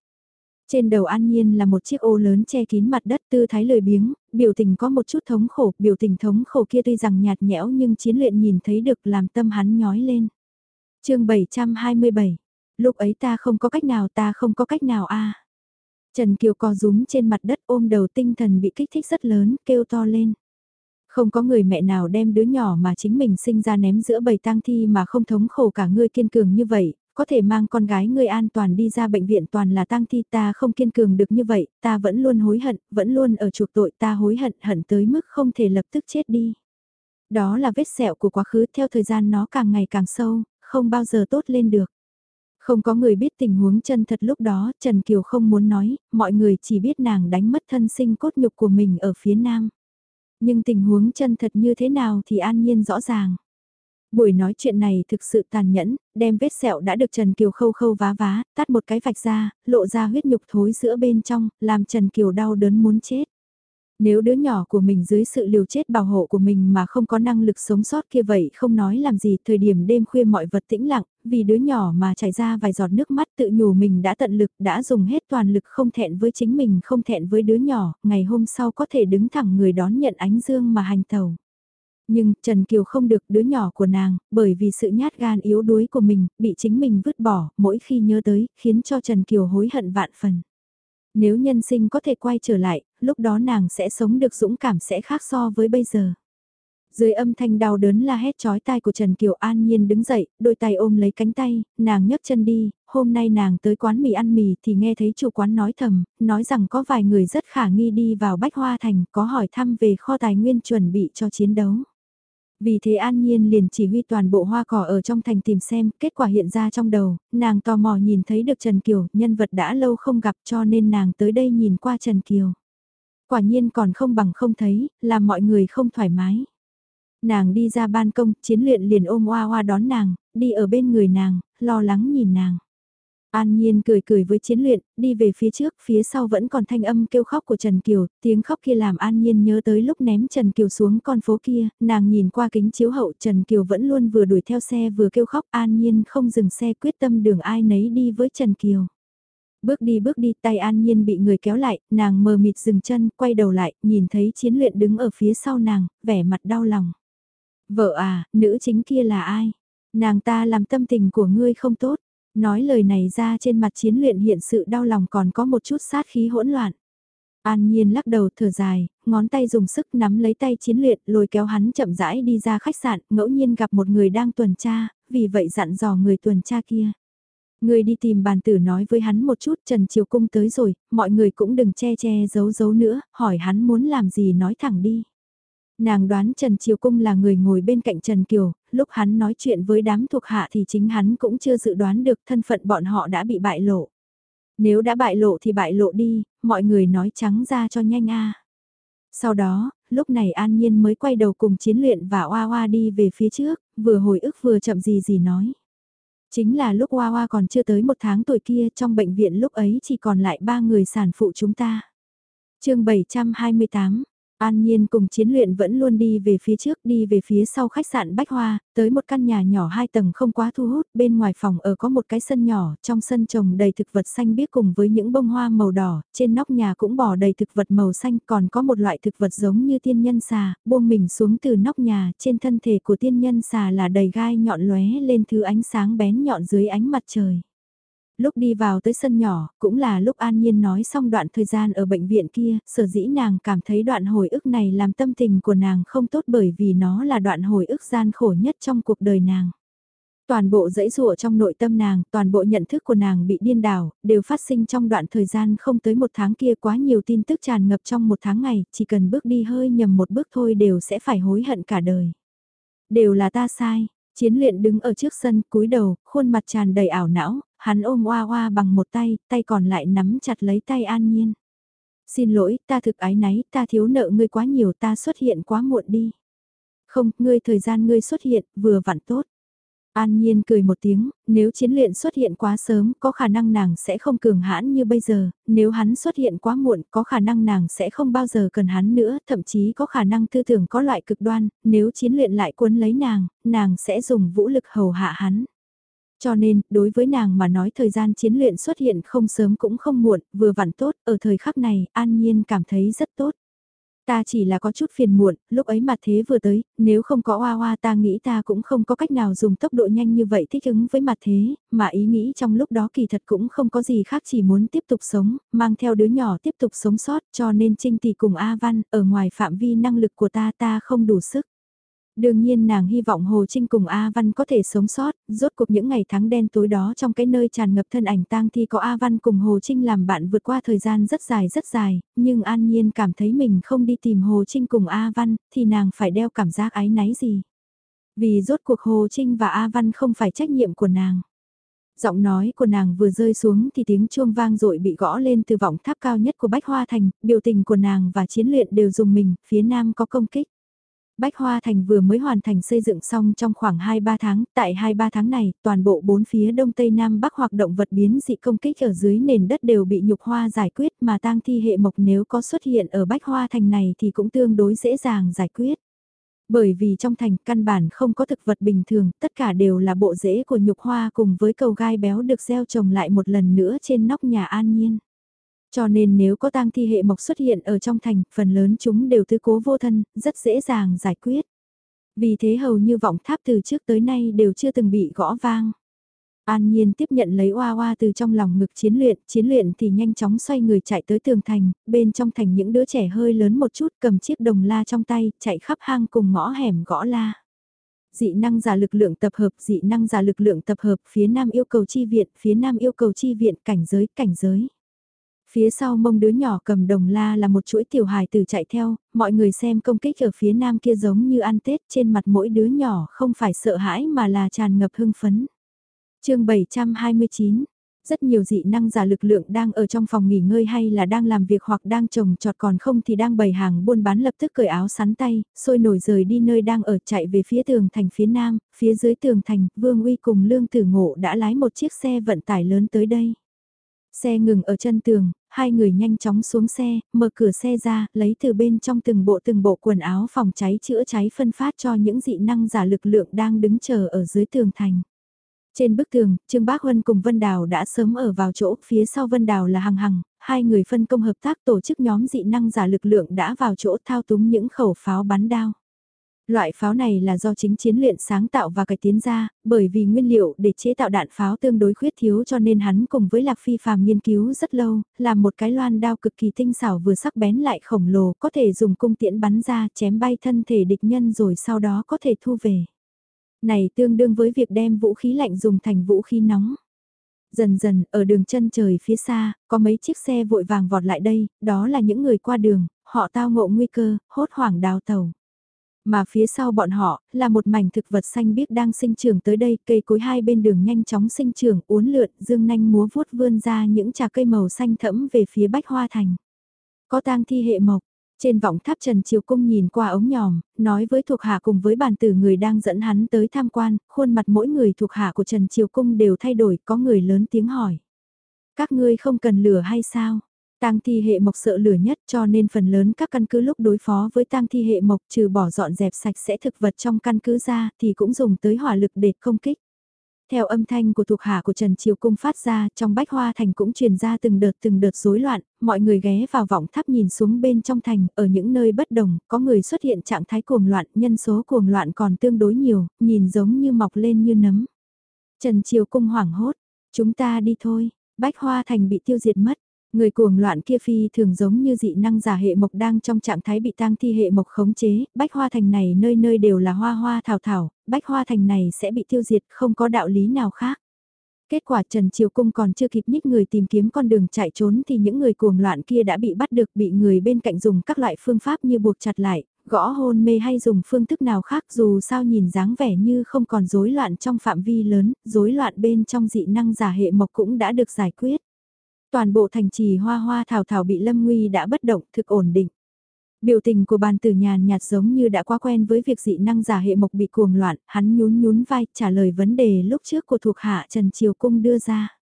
Trên đầu An Nhiên là một chiếc ô lớn che kín mặt đất tư thái lười biếng, biểu tình có một chút thống khổ, biểu tình thống khổ kia tuy rằng nhạt nhẽo nhưng chiến luyện nhìn thấy được làm tâm hắn nhói lên. chương 727, lúc ấy ta không có cách nào ta không có cách nào a Trần Kiều co rúm trên mặt đất ôm đầu tinh thần bị kích thích rất lớn, kêu to lên. Không có người mẹ nào đem đứa nhỏ mà chính mình sinh ra ném giữa bầy tang thi mà không thống khổ cả ngươi kiên cường như vậy, có thể mang con gái ngươi an toàn đi ra bệnh viện toàn là tang thi ta không kiên cường được như vậy, ta vẫn luôn hối hận, vẫn luôn ở chuộc tội ta hối hận hận tới mức không thể lập tức chết đi. Đó là vết sẹo của quá khứ theo thời gian nó càng ngày càng sâu, không bao giờ tốt lên được. Không có người biết tình huống chân thật lúc đó, Trần Kiều không muốn nói, mọi người chỉ biết nàng đánh mất thân sinh cốt nhục của mình ở phía nam. Nhưng tình huống chân thật như thế nào thì an nhiên rõ ràng. Buổi nói chuyện này thực sự tàn nhẫn, đem vết sẹo đã được Trần Kiều khâu khâu vá vá, tắt một cái vạch ra, lộ ra huyết nhục thối giữa bên trong, làm Trần Kiều đau đớn muốn chết. Nếu đứa nhỏ của mình dưới sự liều chết bảo hộ của mình mà không có năng lực sống sót kia vậy không nói làm gì thời điểm đêm khuya mọi vật tĩnh lặng, vì đứa nhỏ mà chảy ra vài giọt nước mắt tự nhủ mình đã tận lực đã dùng hết toàn lực không thẹn với chính mình không thẹn với đứa nhỏ, ngày hôm sau có thể đứng thẳng người đón nhận ánh dương mà hành tàu. Nhưng Trần Kiều không được đứa nhỏ của nàng, bởi vì sự nhát gan yếu đuối của mình, bị chính mình vứt bỏ, mỗi khi nhớ tới, khiến cho Trần Kiều hối hận vạn phần. Nếu nhân sinh có thể quay trở lại, lúc đó nàng sẽ sống được dũng cảm sẽ khác so với bây giờ. Dưới âm thanh đau đớn la hét chói tai của Trần Kiều An Nhiên đứng dậy, đôi tay ôm lấy cánh tay, nàng nhấc chân đi, hôm nay nàng tới quán mì ăn mì thì nghe thấy chủ quán nói thầm, nói rằng có vài người rất khả nghi đi vào Bách Hoa Thành có hỏi thăm về kho tài nguyên chuẩn bị cho chiến đấu. Vì thế An Nhiên liền chỉ huy toàn bộ hoa cỏ ở trong thành tìm xem, kết quả hiện ra trong đầu, nàng tò mò nhìn thấy được Trần Kiều, nhân vật đã lâu không gặp cho nên nàng tới đây nhìn qua Trần Kiều. Quả nhiên còn không bằng không thấy, làm mọi người không thoải mái. Nàng đi ra ban công, chiến luyện liền ôm hoa hoa đón nàng, đi ở bên người nàng, lo lắng nhìn nàng. An Nhiên cười cười với chiến luyện, đi về phía trước, phía sau vẫn còn thanh âm kêu khóc của Trần Kiều, tiếng khóc kia làm An Nhiên nhớ tới lúc ném Trần Kiều xuống con phố kia, nàng nhìn qua kính chiếu hậu Trần Kiều vẫn luôn vừa đuổi theo xe vừa kêu khóc An Nhiên không dừng xe quyết tâm đường ai nấy đi với Trần Kiều. Bước đi bước đi tay An Nhiên bị người kéo lại, nàng mờ mịt dừng chân, quay đầu lại, nhìn thấy chiến luyện đứng ở phía sau nàng, vẻ mặt đau lòng. Vợ à, nữ chính kia là ai? Nàng ta làm tâm tình của ngươi không tốt. Nói lời này ra trên mặt chiến luyện hiện sự đau lòng còn có một chút sát khí hỗn loạn. An Nhiên lắc đầu thở dài, ngón tay dùng sức nắm lấy tay chiến luyện lôi kéo hắn chậm rãi đi ra khách sạn, ngẫu nhiên gặp một người đang tuần tra, vì vậy dặn dò người tuần tra kia. Người đi tìm bàn tử nói với hắn một chút Trần Triều Cung tới rồi, mọi người cũng đừng che che giấu giấu nữa, hỏi hắn muốn làm gì nói thẳng đi. Nàng đoán Trần Triều Cung là người ngồi bên cạnh Trần Kiều, lúc hắn nói chuyện với đám thuộc hạ thì chính hắn cũng chưa dự đoán được thân phận bọn họ đã bị bại lộ. Nếu đã bại lộ thì bại lộ đi, mọi người nói trắng ra cho nhanh a. Sau đó, lúc này An Nhiên mới quay đầu cùng chiến luyện và Oa Oa đi về phía trước, vừa hồi ức vừa chậm gì gì nói. Chính là lúc Oa Oa còn chưa tới một tháng tuổi kia trong bệnh viện lúc ấy chỉ còn lại ba người sản phụ chúng ta. chương 728, An Nhiên cùng chiến luyện vẫn luôn đi về phía trước đi về phía sau khách sạn Bách Hoa, tới một căn nhà nhỏ hai tầng không quá thu hút, bên ngoài phòng ở có một cái sân nhỏ, trong sân trồng đầy thực vật xanh biếc cùng với những bông hoa màu đỏ, trên nóc nhà cũng bỏ đầy thực vật màu xanh, còn có một loại thực vật giống như tiên nhân xà, buông mình xuống từ nóc nhà, trên thân thể của tiên nhân xà là đầy gai nhọn lóe lên thứ ánh sáng bén nhọn dưới ánh mặt trời lúc đi vào tới sân nhỏ, cũng là lúc An Nhiên nói xong đoạn thời gian ở bệnh viện kia, sở dĩ nàng cảm thấy đoạn hồi ức này làm tâm tình của nàng không tốt bởi vì nó là đoạn hồi ức gian khổ nhất trong cuộc đời nàng. Toàn bộ dãy rụa trong nội tâm nàng, toàn bộ nhận thức của nàng bị điên đảo, đều phát sinh trong đoạn thời gian không tới một tháng kia quá nhiều tin tức tràn ngập trong một tháng ngày, chỉ cần bước đi hơi nhầm một bước thôi đều sẽ phải hối hận cả đời. Đều là ta sai, Chiến luyện đứng ở trước sân cúi đầu, khuôn mặt tràn đầy ảo não, hắn ôm oa oa bằng một tay, tay còn lại nắm chặt lấy tay an nhiên. Xin lỗi, ta thực ái náy, ta thiếu nợ ngươi quá nhiều, ta xuất hiện quá muộn đi. Không, ngươi thời gian ngươi xuất hiện, vừa vặn tốt. An Nhiên cười một tiếng, nếu chiến luyện xuất hiện quá sớm, có khả năng nàng sẽ không cường hãn như bây giờ, nếu hắn xuất hiện quá muộn, có khả năng nàng sẽ không bao giờ cần hắn nữa, thậm chí có khả năng tư tưởng có loại cực đoan, nếu chiến luyện lại cuốn lấy nàng, nàng sẽ dùng vũ lực hầu hạ hắn. Cho nên, đối với nàng mà nói thời gian chiến luyện xuất hiện không sớm cũng không muộn, vừa vặn tốt, ở thời khắc này, An Nhiên cảm thấy rất tốt. Ta chỉ là có chút phiền muộn, lúc ấy mặt thế vừa tới, nếu không có oa oa ta nghĩ ta cũng không có cách nào dùng tốc độ nhanh như vậy thích ứng với mặt thế, mà ý nghĩ trong lúc đó kỳ thật cũng không có gì khác chỉ muốn tiếp tục sống, mang theo đứa nhỏ tiếp tục sống sót cho nên Trinh Tỷ cùng A Văn, ở ngoài phạm vi năng lực của ta ta không đủ sức. Đương nhiên nàng hy vọng Hồ Trinh cùng A Văn có thể sống sót, rốt cuộc những ngày tháng đen tối đó trong cái nơi tràn ngập thân ảnh tang thi có A Văn cùng Hồ Trinh làm bạn vượt qua thời gian rất dài rất dài, nhưng An Nhiên cảm thấy mình không đi tìm Hồ Trinh cùng A Văn, thì nàng phải đeo cảm giác ái náy gì. Vì rốt cuộc Hồ Trinh và A Văn không phải trách nhiệm của nàng. Giọng nói của nàng vừa rơi xuống thì tiếng chuông vang dội bị gõ lên từ vọng tháp cao nhất của Bách Hoa Thành, biểu tình của nàng và chiến luyện đều dùng mình, phía nam có công kích. Bách Hoa Thành vừa mới hoàn thành xây dựng xong trong khoảng 2-3 tháng, tại 2-3 tháng này, toàn bộ bốn phía đông tây nam bắc hoạt động vật biến dị công kích ở dưới nền đất đều bị nhục hoa giải quyết mà tang thi hệ mộc nếu có xuất hiện ở Bách Hoa Thành này thì cũng tương đối dễ dàng giải quyết. Bởi vì trong thành căn bản không có thực vật bình thường, tất cả đều là bộ rễ của nhục hoa cùng với cầu gai béo được gieo trồng lại một lần nữa trên nóc nhà an nhiên. Cho nên nếu có tang thi hệ mộc xuất hiện ở trong thành, phần lớn chúng đều tứ cố vô thân, rất dễ dàng giải quyết. Vì thế hầu như vọng tháp từ trước tới nay đều chưa từng bị gõ vang. An Nhiên tiếp nhận lấy oa oa từ trong lòng ngực chiến luyện, chiến luyện thì nhanh chóng xoay người chạy tới tường thành, bên trong thành những đứa trẻ hơi lớn một chút cầm chiếc đồng la trong tay, chạy khắp hang cùng ngõ hẻm gõ la. Dị năng giả lực lượng tập hợp, dị năng giả lực lượng tập hợp, phía nam yêu cầu chi viện, phía nam yêu cầu chi viện, cảnh giới, cảnh giới. Phía sau mông đứa nhỏ cầm đồng la là một chuỗi tiểu hài tử chạy theo, mọi người xem công kích ở phía nam kia giống như ăn Tết trên mặt mỗi đứa nhỏ không phải sợ hãi mà là tràn ngập hưng phấn. chương 729 rất nhiều dị năng giả lực lượng đang ở trong phòng nghỉ ngơi hay là đang làm việc hoặc đang trồng trọt còn không thì đang bày hàng buôn bán lập tức cởi áo sắn tay, sôi nổi rời đi nơi đang ở chạy về phía tường thành phía nam, phía dưới tường thành, Vương Uy cùng Lương Tử Ngộ đã lái một chiếc xe vận tải lớn tới đây. Xe ngừng ở chân tường, hai người nhanh chóng xuống xe, mở cửa xe ra, lấy từ bên trong từng bộ từng bộ quần áo phòng cháy chữa cháy phân phát cho những dị năng giả lực lượng đang đứng chờ ở dưới tường thành. Trên bức tường, Trương Bác Huân cùng Vân Đào đã sớm ở vào chỗ, phía sau Vân Đào là Hằng Hằng, hai người phân công hợp tác tổ chức nhóm dị năng giả lực lượng đã vào chỗ thao túng những khẩu pháo bắn đao. Loại pháo này là do chính chiến luyện sáng tạo và cải tiến ra, bởi vì nguyên liệu để chế tạo đạn pháo tương đối khuyết thiếu cho nên hắn cùng với Lạc Phi phàm nghiên cứu rất lâu, làm một cái loan đao cực kỳ tinh xảo vừa sắc bén lại khổng lồ, có thể dùng cung tiễn bắn ra chém bay thân thể địch nhân rồi sau đó có thể thu về. Này tương đương với việc đem vũ khí lạnh dùng thành vũ khí nóng. Dần dần, ở đường chân trời phía xa, có mấy chiếc xe vội vàng vọt lại đây, đó là những người qua đường, họ tao ngộ nguy cơ, hốt hoảng đào tàu. Mà phía sau bọn họ, là một mảnh thực vật xanh biếc đang sinh trưởng tới đây, cây cối hai bên đường nhanh chóng sinh trưởng, uốn lượn, dương nanh múa vuốt vươn ra những trà cây màu xanh thẫm về phía bách hoa thành. Có tang thi hệ mộc, trên vọng tháp Trần Triều Cung nhìn qua ống nhòm, nói với thuộc hạ cùng với bàn tử người đang dẫn hắn tới tham quan, khuôn mặt mỗi người thuộc hạ của Trần Triều Cung đều thay đổi, có người lớn tiếng hỏi. Các ngươi không cần lửa hay sao? Tang thi hệ mộc sợ lửa nhất cho nên phần lớn các căn cứ lúc đối phó với tang thi hệ mộc trừ bỏ dọn dẹp sạch sẽ thực vật trong căn cứ ra thì cũng dùng tới hỏa lực để công kích. Theo âm thanh của thuộc hạ của Trần Triều Cung phát ra, trong bách hoa thành cũng truyền ra từng đợt từng đợt rối loạn, mọi người ghé vào vọng tháp nhìn xuống bên trong thành, ở những nơi bất đồng, có người xuất hiện trạng thái cuồng loạn, nhân số cuồng loạn còn tương đối nhiều, nhìn giống như mọc lên như nấm. Trần Triều Cung hoảng hốt, chúng ta đi thôi, bách hoa thành bị tiêu diệt mất. Người cuồng loạn kia phi thường giống như dị năng giả hệ mộc đang trong trạng thái bị tang thi hệ mộc khống chế, bách hoa thành này nơi nơi đều là hoa hoa thảo thảo, bách hoa thành này sẽ bị tiêu diệt không có đạo lý nào khác. Kết quả Trần Triều Cung còn chưa kịp nhích người tìm kiếm con đường chạy trốn thì những người cuồng loạn kia đã bị bắt được bị người bên cạnh dùng các loại phương pháp như buộc chặt lại, gõ hôn mê hay dùng phương thức nào khác dù sao nhìn dáng vẻ như không còn rối loạn trong phạm vi lớn, rối loạn bên trong dị năng giả hệ mộc cũng đã được giải quyết. Toàn bộ thành trì hoa hoa thảo thảo bị lâm nguy đã bất động thực ổn định. Biểu tình của bàn tử nhàn nhạt giống như đã quá quen với việc dị năng giả hệ mộc bị cuồng loạn, hắn nhún nhún vai trả lời vấn đề lúc trước của thuộc hạ Trần Triều Cung đưa ra.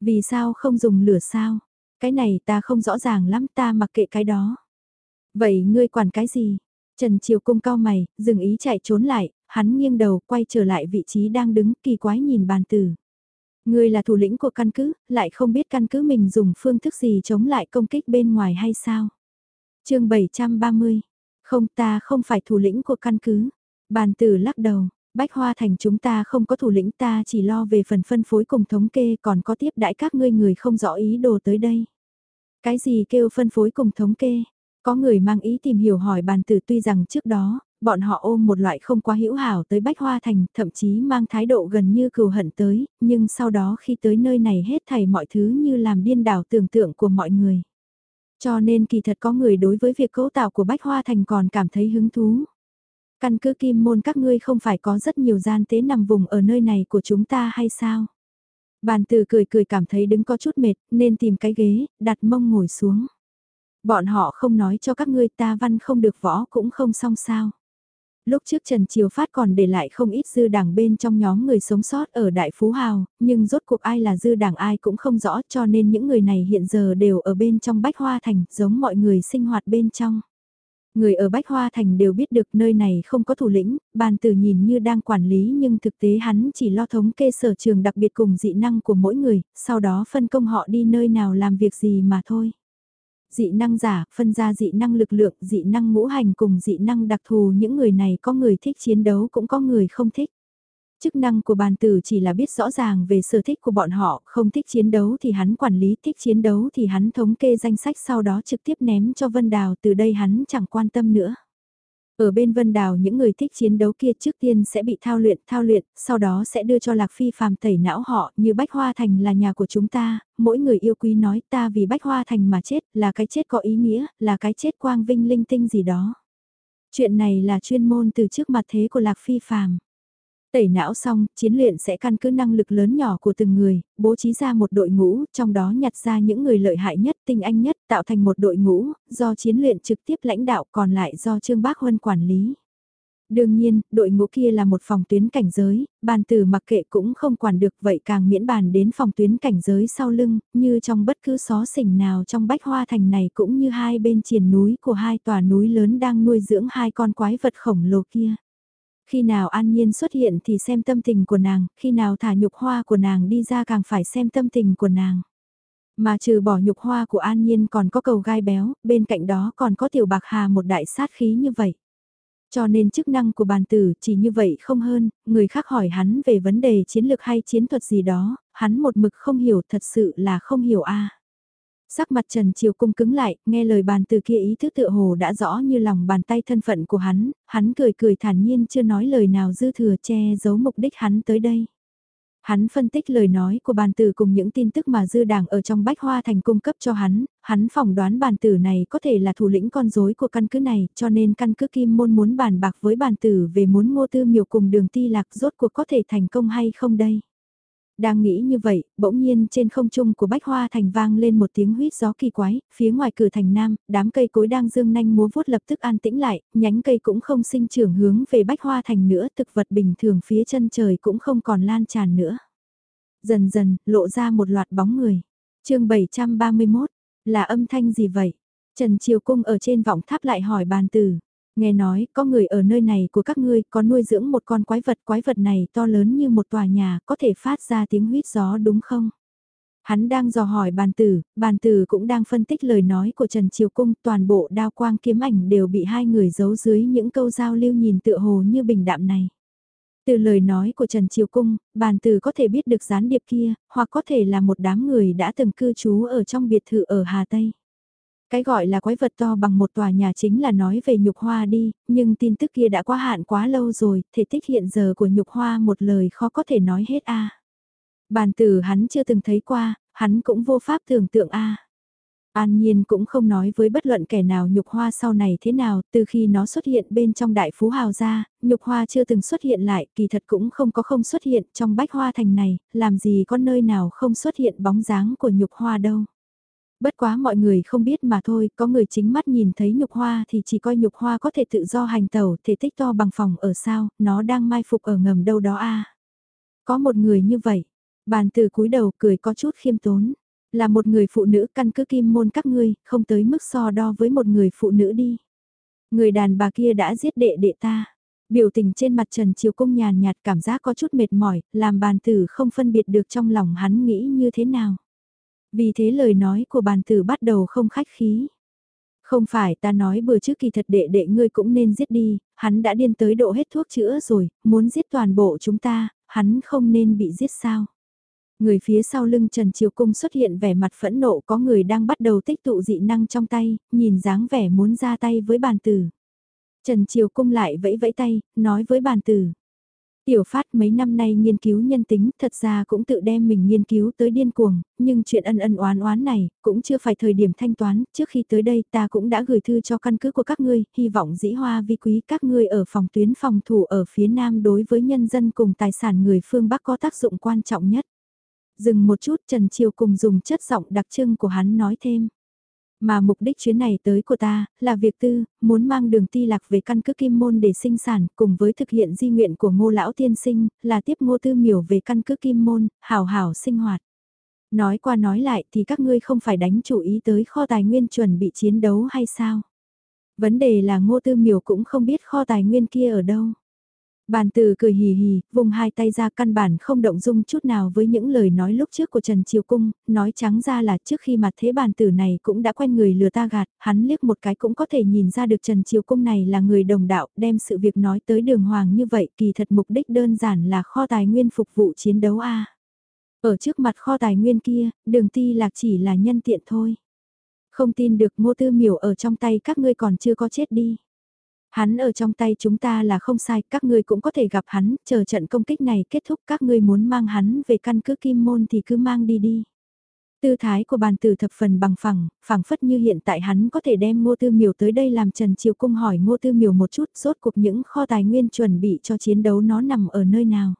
Vì sao không dùng lửa sao? Cái này ta không rõ ràng lắm ta mặc kệ cái đó. Vậy ngươi quản cái gì? Trần Triều Cung cao mày, dừng ý chạy trốn lại, hắn nghiêng đầu quay trở lại vị trí đang đứng kỳ quái nhìn bàn tử. Ngươi là thủ lĩnh của căn cứ, lại không biết căn cứ mình dùng phương thức gì chống lại công kích bên ngoài hay sao? chương 730. Không ta không phải thủ lĩnh của căn cứ. Bàn tử lắc đầu, Bách Hoa Thành chúng ta không có thủ lĩnh ta chỉ lo về phần phân phối cùng thống kê còn có tiếp đãi các ngươi người không rõ ý đồ tới đây. Cái gì kêu phân phối cùng thống kê? Có người mang ý tìm hiểu hỏi bàn tử tuy rằng trước đó, bọn họ ôm một loại không quá hữu hảo tới Bách Hoa Thành, thậm chí mang thái độ gần như cừu hận tới, nhưng sau đó khi tới nơi này hết thảy mọi thứ như làm điên đảo tưởng tượng của mọi người. Cho nên kỳ thật có người đối với việc cấu tạo của Bách Hoa Thành còn cảm thấy hứng thú. Căn cứ kim môn các ngươi không phải có rất nhiều gian tế nằm vùng ở nơi này của chúng ta hay sao? Bàn tử cười cười cảm thấy đứng có chút mệt nên tìm cái ghế, đặt mông ngồi xuống. Bọn họ không nói cho các ngươi ta văn không được võ cũng không xong sao. Lúc trước Trần Triều Phát còn để lại không ít dư đảng bên trong nhóm người sống sót ở Đại Phú Hào, nhưng rốt cuộc ai là dư đảng ai cũng không rõ cho nên những người này hiện giờ đều ở bên trong Bách Hoa Thành giống mọi người sinh hoạt bên trong. Người ở Bách Hoa Thành đều biết được nơi này không có thủ lĩnh, bàn tử nhìn như đang quản lý nhưng thực tế hắn chỉ lo thống kê sở trường đặc biệt cùng dị năng của mỗi người, sau đó phân công họ đi nơi nào làm việc gì mà thôi. Dị năng giả, phân ra dị năng lực lượng, dị năng ngũ hành cùng dị năng đặc thù những người này có người thích chiến đấu cũng có người không thích. Chức năng của bàn tử chỉ là biết rõ ràng về sở thích của bọn họ, không thích chiến đấu thì hắn quản lý, thích chiến đấu thì hắn thống kê danh sách sau đó trực tiếp ném cho Vân Đào, từ đây hắn chẳng quan tâm nữa. Ở bên Vân Đào những người thích chiến đấu kia trước tiên sẽ bị thao luyện, thao luyện, sau đó sẽ đưa cho Lạc Phi phàm tẩy não họ, như Bách Hoa Thành là nhà của chúng ta, mỗi người yêu quý nói ta vì Bách Hoa Thành mà chết, là cái chết có ý nghĩa, là cái chết quang vinh linh tinh gì đó. Chuyện này là chuyên môn từ trước mặt thế của Lạc Phi phàm. Tẩy não xong, chiến luyện sẽ căn cứ năng lực lớn nhỏ của từng người, bố trí ra một đội ngũ, trong đó nhặt ra những người lợi hại nhất, tinh anh nhất, tạo thành một đội ngũ, do chiến luyện trực tiếp lãnh đạo còn lại do Trương Bác Huân quản lý. Đương nhiên, đội ngũ kia là một phòng tuyến cảnh giới, bàn tử mặc kệ cũng không quản được vậy càng miễn bàn đến phòng tuyến cảnh giới sau lưng, như trong bất cứ xó xỉnh nào trong bách hoa thành này cũng như hai bên triền núi của hai tòa núi lớn đang nuôi dưỡng hai con quái vật khổng lồ kia. Khi nào an nhiên xuất hiện thì xem tâm tình của nàng, khi nào thả nhục hoa của nàng đi ra càng phải xem tâm tình của nàng. Mà trừ bỏ nhục hoa của an nhiên còn có cầu gai béo, bên cạnh đó còn có tiểu bạc hà một đại sát khí như vậy. Cho nên chức năng của bàn tử chỉ như vậy không hơn, người khác hỏi hắn về vấn đề chiến lược hay chiến thuật gì đó, hắn một mực không hiểu thật sự là không hiểu a. Sắc mặt Trần Triều Cung cứng lại, nghe lời bàn từ kia ý thức tựa hồ đã rõ như lòng bàn tay thân phận của hắn, hắn cười cười thản nhiên chưa nói lời nào dư thừa che giấu mục đích hắn tới đây. Hắn phân tích lời nói của bàn tử cùng những tin tức mà dư đảng ở trong bách hoa thành cung cấp cho hắn, hắn phỏng đoán bàn tử này có thể là thủ lĩnh con rối của căn cứ này, cho nên căn cứ kim môn muốn bàn bạc với bàn tử về muốn ngô tư miều cùng đường ti lạc rốt cuộc có thể thành công hay không đây. Đang nghĩ như vậy, bỗng nhiên trên không trung của bách hoa thành vang lên một tiếng huýt gió kỳ quái, phía ngoài cửa thành nam, đám cây cối đang dương nanh múa vuốt lập tức an tĩnh lại, nhánh cây cũng không sinh trưởng hướng về bách hoa thành nữa, thực vật bình thường phía chân trời cũng không còn lan tràn nữa. Dần dần, lộ ra một loạt bóng người. chương 731, là âm thanh gì vậy? Trần Triều Cung ở trên vọng tháp lại hỏi bàn tử. Nghe nói, có người ở nơi này của các ngươi có nuôi dưỡng một con quái vật, quái vật này to lớn như một tòa nhà, có thể phát ra tiếng huyết gió đúng không? Hắn đang dò hỏi bàn tử, bàn tử cũng đang phân tích lời nói của Trần Triều Cung, toàn bộ đao quang kiếm ảnh đều bị hai người giấu dưới những câu giao lưu nhìn tựa hồ như bình đạm này. Từ lời nói của Trần Triều Cung, bàn tử có thể biết được gián điệp kia, hoặc có thể là một đám người đã từng cư trú ở trong biệt thự ở Hà Tây. Cái gọi là quái vật to bằng một tòa nhà chính là nói về nhục hoa đi, nhưng tin tức kia đã quá hạn quá lâu rồi, thể tích hiện giờ của nhục hoa một lời khó có thể nói hết a. Bàn tử hắn chưa từng thấy qua, hắn cũng vô pháp tưởng tượng a. An Nhiên cũng không nói với bất luận kẻ nào nhục hoa sau này thế nào, từ khi nó xuất hiện bên trong đại phú hào ra, nhục hoa chưa từng xuất hiện lại, kỳ thật cũng không có không xuất hiện trong bách hoa thành này, làm gì có nơi nào không xuất hiện bóng dáng của nhục hoa đâu. Bất quá mọi người không biết mà thôi, có người chính mắt nhìn thấy nhục hoa thì chỉ coi nhục hoa có thể tự do hành tẩu, thể tích to bằng phòng ở sao, nó đang mai phục ở ngầm đâu đó a Có một người như vậy, bàn từ cúi đầu cười có chút khiêm tốn, là một người phụ nữ căn cứ kim môn các ngươi, không tới mức so đo với một người phụ nữ đi. Người đàn bà kia đã giết đệ đệ ta. Biểu tình trên mặt Trần Triều Cung nhàn nhạt cảm giác có chút mệt mỏi, làm bàn tử không phân biệt được trong lòng hắn nghĩ như thế nào. Vì thế lời nói của bàn tử bắt đầu không khách khí. Không phải ta nói bừa trước kỳ thật đệ đệ ngươi cũng nên giết đi, hắn đã điên tới độ hết thuốc chữa rồi, muốn giết toàn bộ chúng ta, hắn không nên bị giết sao. Người phía sau lưng Trần Triều Cung xuất hiện vẻ mặt phẫn nộ có người đang bắt đầu tích tụ dị năng trong tay, nhìn dáng vẻ muốn ra tay với bàn tử. Trần Triều Cung lại vẫy vẫy tay, nói với bàn tử. Tiểu phát mấy năm nay nghiên cứu nhân tính thật ra cũng tự đem mình nghiên cứu tới điên cuồng, nhưng chuyện ân ân oán oán này cũng chưa phải thời điểm thanh toán, trước khi tới đây ta cũng đã gửi thư cho căn cứ của các ngươi, hy vọng dĩ hoa vi quý các ngươi ở phòng tuyến phòng thủ ở phía nam đối với nhân dân cùng tài sản người phương Bắc có tác dụng quan trọng nhất. Dừng một chút Trần Chiều cùng dùng chất giọng đặc trưng của hắn nói thêm. Mà mục đích chuyến này tới của ta, là việc tư, muốn mang đường ti lạc về căn cứ kim môn để sinh sản, cùng với thực hiện di nguyện của ngô lão tiên sinh, là tiếp ngô tư miểu về căn cứ kim môn, hào hào sinh hoạt. Nói qua nói lại thì các ngươi không phải đánh chủ ý tới kho tài nguyên chuẩn bị chiến đấu hay sao? Vấn đề là ngô tư miểu cũng không biết kho tài nguyên kia ở đâu. Bàn từ cười hì hì, vùng hai tay ra căn bản không động dung chút nào với những lời nói lúc trước của Trần Triều Cung, nói trắng ra là trước khi mặt thế bàn tử này cũng đã quen người lừa ta gạt, hắn liếc một cái cũng có thể nhìn ra được Trần Triều Cung này là người đồng đạo, đem sự việc nói tới đường hoàng như vậy kỳ thật mục đích đơn giản là kho tài nguyên phục vụ chiến đấu A. Ở trước mặt kho tài nguyên kia, đường ti lạc chỉ là nhân tiện thôi. Không tin được ngô tư miểu ở trong tay các ngươi còn chưa có chết đi. Hắn ở trong tay chúng ta là không sai, các ngươi cũng có thể gặp hắn, chờ trận công kích này kết thúc các ngươi muốn mang hắn về căn cứ kim môn thì cứ mang đi đi. Tư thái của bàn tử thập phần bằng phẳng, phẳng phất như hiện tại hắn có thể đem ngô tư miểu tới đây làm Trần Triều Cung hỏi ngô tư miểu một chút, rốt cuộc những kho tài nguyên chuẩn bị cho chiến đấu nó nằm ở nơi nào.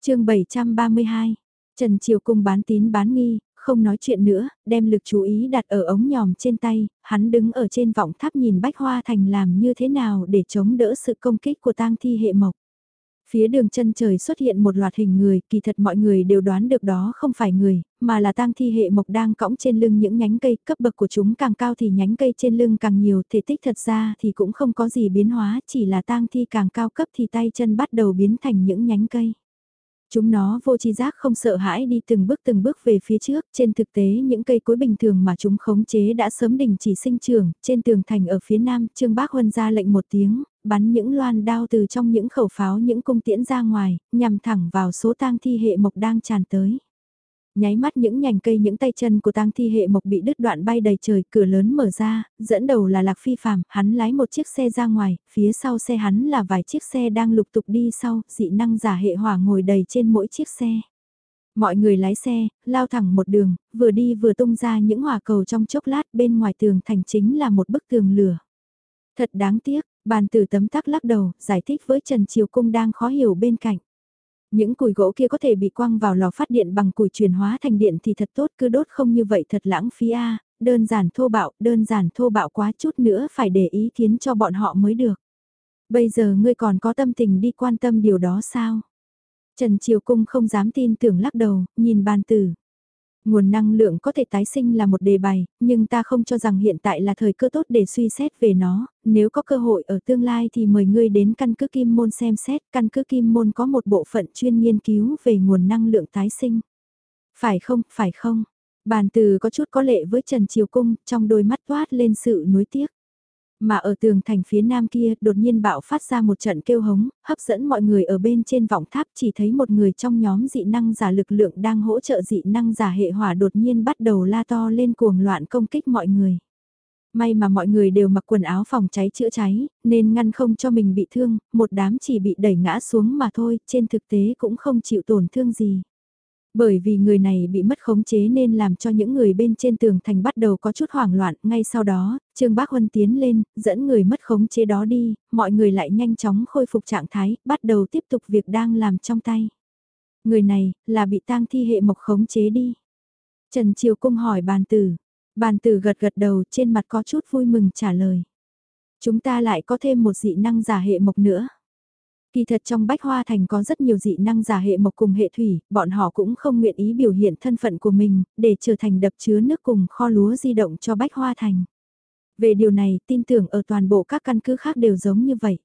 chương 732, Trần Triều Cung bán tín bán nghi, không nói chuyện nữa, đem lực chú ý đặt ở ống nhòm trên tay, hắn đứng ở trên vọng tháp nhìn Bách Hoa Thành làm như thế nào để chống đỡ sự công kích của tang thi hệ mộc. Phía đường chân trời xuất hiện một loạt hình người, kỳ thật mọi người đều đoán được đó không phải người, mà là tang thi hệ mộc đang cõng trên lưng những nhánh cây, cấp bậc của chúng càng cao thì nhánh cây trên lưng càng nhiều, thể tích thật ra thì cũng không có gì biến hóa, chỉ là tang thi càng cao cấp thì tay chân bắt đầu biến thành những nhánh cây. Chúng nó vô chi giác không sợ hãi đi từng bước từng bước về phía trước, trên thực tế những cây cối bình thường mà chúng khống chế đã sớm đình chỉ sinh trưởng, trên tường thành ở phía nam, Trương Bác Huân ra lệnh một tiếng, bắn những loan đao từ trong những khẩu pháo những cung tiễn ra ngoài, nhằm thẳng vào số tang thi hệ mộc đang tràn tới. Nháy mắt những nhành cây những tay chân của tang thi hệ mộc bị đứt đoạn bay đầy trời, cửa lớn mở ra, dẫn đầu là Lạc Phi Phạm, hắn lái một chiếc xe ra ngoài, phía sau xe hắn là vài chiếc xe đang lục tục đi sau, dị năng giả hệ hỏa ngồi đầy trên mỗi chiếc xe. Mọi người lái xe, lao thẳng một đường, vừa đi vừa tung ra những hỏa cầu trong chốc lát bên ngoài tường thành chính là một bức tường lửa. Thật đáng tiếc, bàn tử tấm tắc lắc đầu, giải thích với Trần Triều Cung đang khó hiểu bên cạnh. Những củi gỗ kia có thể bị quăng vào lò phát điện bằng củi chuyển hóa thành điện thì thật tốt cứ đốt không như vậy thật lãng phí a đơn giản thô bạo, đơn giản thô bạo quá chút nữa phải để ý kiến cho bọn họ mới được. Bây giờ ngươi còn có tâm tình đi quan tâm điều đó sao? Trần Triều Cung không dám tin tưởng lắc đầu, nhìn bàn tử. Nguồn năng lượng có thể tái sinh là một đề bài, nhưng ta không cho rằng hiện tại là thời cơ tốt để suy xét về nó, nếu có cơ hội ở tương lai thì mời ngươi đến căn cứ Kim Môn xem xét, căn cứ Kim Môn có một bộ phận chuyên nghiên cứu về nguồn năng lượng tái sinh. Phải không, phải không? Bàn từ có chút có lệ với Trần Triều Cung, trong đôi mắt toát lên sự nuối tiếc. Mà ở tường thành phía nam kia đột nhiên bạo phát ra một trận kêu hống, hấp dẫn mọi người ở bên trên vọng tháp chỉ thấy một người trong nhóm dị năng giả lực lượng đang hỗ trợ dị năng giả hệ hỏa đột nhiên bắt đầu la to lên cuồng loạn công kích mọi người. May mà mọi người đều mặc quần áo phòng cháy chữa cháy, nên ngăn không cho mình bị thương, một đám chỉ bị đẩy ngã xuống mà thôi, trên thực tế cũng không chịu tổn thương gì. Bởi vì người này bị mất khống chế nên làm cho những người bên trên tường thành bắt đầu có chút hoảng loạn, ngay sau đó, Trương Bác Huân tiến lên, dẫn người mất khống chế đó đi, mọi người lại nhanh chóng khôi phục trạng thái, bắt đầu tiếp tục việc đang làm trong tay. Người này, là bị tang thi hệ mộc khống chế đi. Trần Triều Cung hỏi bàn tử, bàn tử gật gật đầu trên mặt có chút vui mừng trả lời. Chúng ta lại có thêm một dị năng giả hệ mộc nữa. Kỳ thật trong Bách Hoa Thành có rất nhiều dị năng giả hệ mộc cùng hệ thủy, bọn họ cũng không nguyện ý biểu hiện thân phận của mình, để trở thành đập chứa nước cùng kho lúa di động cho Bách Hoa Thành. Về điều này, tin tưởng ở toàn bộ các căn cứ khác đều giống như vậy.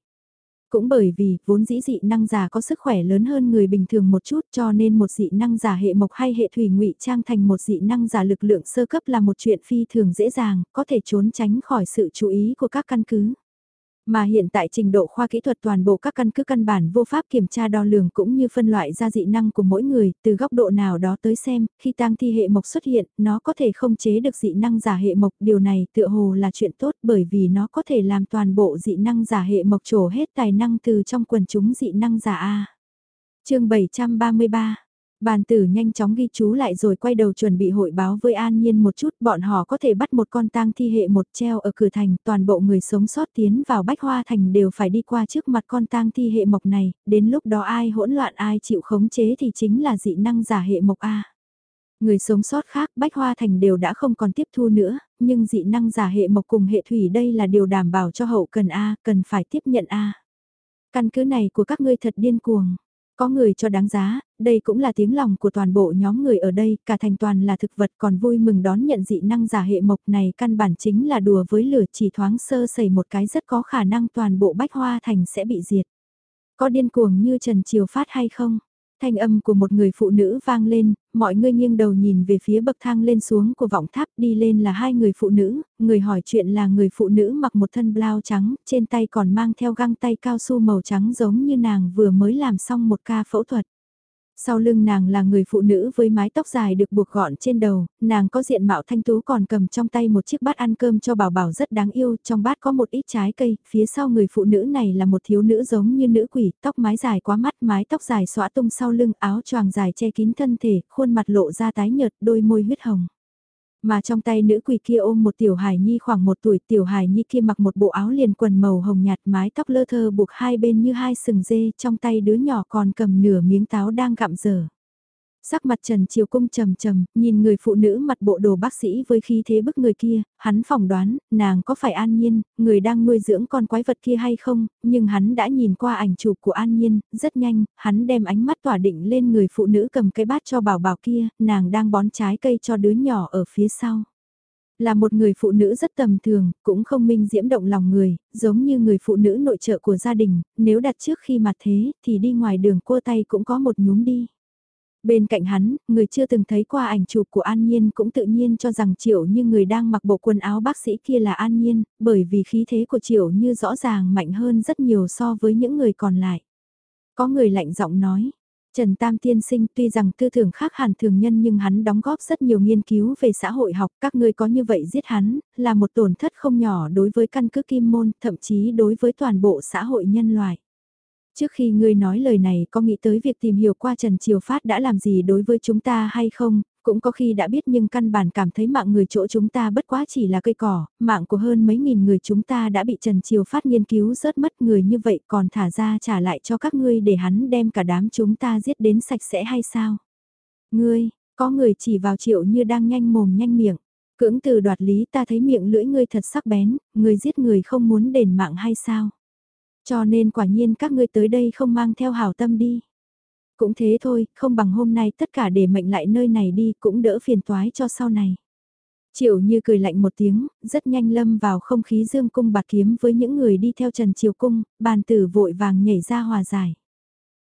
Cũng bởi vì, vốn dĩ dị năng giả có sức khỏe lớn hơn người bình thường một chút cho nên một dị năng giả hệ mộc hay hệ thủy ngụy trang thành một dị năng giả lực lượng sơ cấp là một chuyện phi thường dễ dàng, có thể trốn tránh khỏi sự chú ý của các căn cứ. Mà hiện tại trình độ khoa kỹ thuật toàn bộ các căn cứ căn bản vô pháp kiểm tra đo lường cũng như phân loại ra dị năng của mỗi người, từ góc độ nào đó tới xem, khi tang thi hệ mộc xuất hiện, nó có thể không chế được dị năng giả hệ mộc, điều này tựa hồ là chuyện tốt bởi vì nó có thể làm toàn bộ dị năng giả hệ mộc trổ hết tài năng từ trong quần chúng dị năng giả A. chương 733 Bàn tử nhanh chóng ghi chú lại rồi quay đầu chuẩn bị hội báo với An Nhiên một chút, bọn họ có thể bắt một con tang thi hệ một treo ở cửa thành, toàn bộ người sống sót tiến vào bách hoa thành đều phải đi qua trước mặt con tang thi hệ mộc này, đến lúc đó ai hỗn loạn ai chịu khống chế thì chính là dị năng giả hệ mộc A. Người sống sót khác Bách Hoa Thành đều đã không còn tiếp thu nữa, nhưng dị năng giả hệ mộc cùng hệ thủy đây là điều đảm bảo cho hậu cần A, cần phải tiếp nhận A. Căn cứ này của các ngươi thật điên cuồng. Có người cho đáng giá, đây cũng là tiếng lòng của toàn bộ nhóm người ở đây, cả thành toàn là thực vật còn vui mừng đón nhận dị năng giả hệ mộc này căn bản chính là đùa với lửa chỉ thoáng sơ sẩy một cái rất có khả năng toàn bộ bách hoa thành sẽ bị diệt. Có điên cuồng như Trần Triều Phát hay không? Thanh âm của một người phụ nữ vang lên, mọi người nghiêng đầu nhìn về phía bậc thang lên xuống của vọng tháp đi lên là hai người phụ nữ, người hỏi chuyện là người phụ nữ mặc một thân blau trắng, trên tay còn mang theo găng tay cao su màu trắng giống như nàng vừa mới làm xong một ca phẫu thuật. Sau lưng nàng là người phụ nữ với mái tóc dài được buộc gọn trên đầu, nàng có diện mạo thanh tú còn cầm trong tay một chiếc bát ăn cơm cho bảo bảo rất đáng yêu, trong bát có một ít trái cây, phía sau người phụ nữ này là một thiếu nữ giống như nữ quỷ, tóc mái dài quá mắt, mái tóc dài xõa tung sau lưng, áo choàng dài che kín thân thể, khuôn mặt lộ ra tái nhợt, đôi môi huyết hồng. Mà trong tay nữ quỷ kia ôm một tiểu hài nhi khoảng một tuổi, tiểu hài nhi kia mặc một bộ áo liền quần màu hồng nhạt mái tóc lơ thơ buộc hai bên như hai sừng dê, trong tay đứa nhỏ còn cầm nửa miếng táo đang gặm dở. Sắc mặt Trần Triều Cung trầm trầm, nhìn người phụ nữ mặt bộ đồ bác sĩ với khí thế bức người kia, hắn phỏng đoán, nàng có phải An Nhiên, người đang nuôi dưỡng con quái vật kia hay không, nhưng hắn đã nhìn qua ảnh chụp của An Nhiên, rất nhanh, hắn đem ánh mắt tỏa định lên người phụ nữ cầm cái bát cho bảo bảo kia, nàng đang bón trái cây cho đứa nhỏ ở phía sau. Là một người phụ nữ rất tầm thường, cũng không minh diễm động lòng người, giống như người phụ nữ nội trợ của gia đình, nếu đặt trước khi mặt thế, thì đi ngoài đường cua tay cũng có một nhúm đi. Bên cạnh hắn, người chưa từng thấy qua ảnh chụp của An Nhiên cũng tự nhiên cho rằng Triệu như người đang mặc bộ quần áo bác sĩ kia là An Nhiên, bởi vì khí thế của Triệu như rõ ràng mạnh hơn rất nhiều so với những người còn lại. Có người lạnh giọng nói, Trần Tam Tiên Sinh tuy rằng tư tưởng khác hẳn thường nhân nhưng hắn đóng góp rất nhiều nghiên cứu về xã hội học, các ngươi có như vậy giết hắn, là một tổn thất không nhỏ đối với căn cứ kim môn, thậm chí đối với toàn bộ xã hội nhân loại. Trước khi ngươi nói lời này có nghĩ tới việc tìm hiểu qua Trần Triều Phát đã làm gì đối với chúng ta hay không, cũng có khi đã biết nhưng căn bản cảm thấy mạng người chỗ chúng ta bất quá chỉ là cây cỏ, mạng của hơn mấy nghìn người chúng ta đã bị Trần Triều Phát nghiên cứu rớt mất người như vậy còn thả ra trả lại cho các ngươi để hắn đem cả đám chúng ta giết đến sạch sẽ hay sao? Ngươi, có người chỉ vào triệu như đang nhanh mồm nhanh miệng. Cưỡng từ đoạt lý ta thấy miệng lưỡi ngươi thật sắc bén, ngươi giết người không muốn đền mạng hay sao? Cho nên quả nhiên các ngươi tới đây không mang theo hảo tâm đi. Cũng thế thôi, không bằng hôm nay tất cả để mệnh lại nơi này đi cũng đỡ phiền toái cho sau này. Triệu như cười lạnh một tiếng, rất nhanh lâm vào không khí dương cung bạc kiếm với những người đi theo Trần Triều Cung, bàn tử vội vàng nhảy ra hòa giải.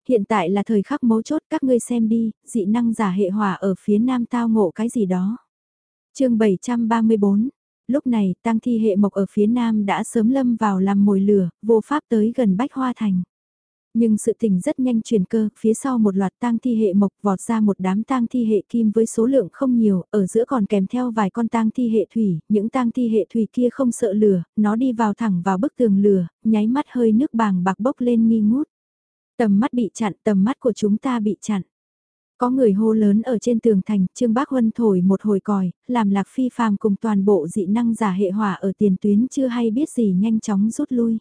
Hiện tại là thời khắc mấu chốt các ngươi xem đi, dị năng giả hệ hỏa ở phía nam tao ngộ cái gì đó. chương 734, Lúc này, tang thi hệ mộc ở phía nam đã sớm lâm vào làm mồi lửa, vô pháp tới gần Bách Hoa Thành. Nhưng sự tình rất nhanh chuyển cơ, phía sau một loạt tang thi hệ mộc vọt ra một đám tang thi hệ kim với số lượng không nhiều, ở giữa còn kèm theo vài con tang thi hệ thủy, những tang thi hệ thủy kia không sợ lửa, nó đi vào thẳng vào bức tường lửa, nháy mắt hơi nước bàng bạc bốc lên nghi ngút. Tầm mắt bị chặn, tầm mắt của chúng ta bị chặn. Có người hô lớn ở trên tường thành, Trương Bác Huân thổi một hồi còi, làm lạc phi phàm cùng toàn bộ dị năng giả hệ hỏa ở tiền tuyến chưa hay biết gì nhanh chóng rút lui.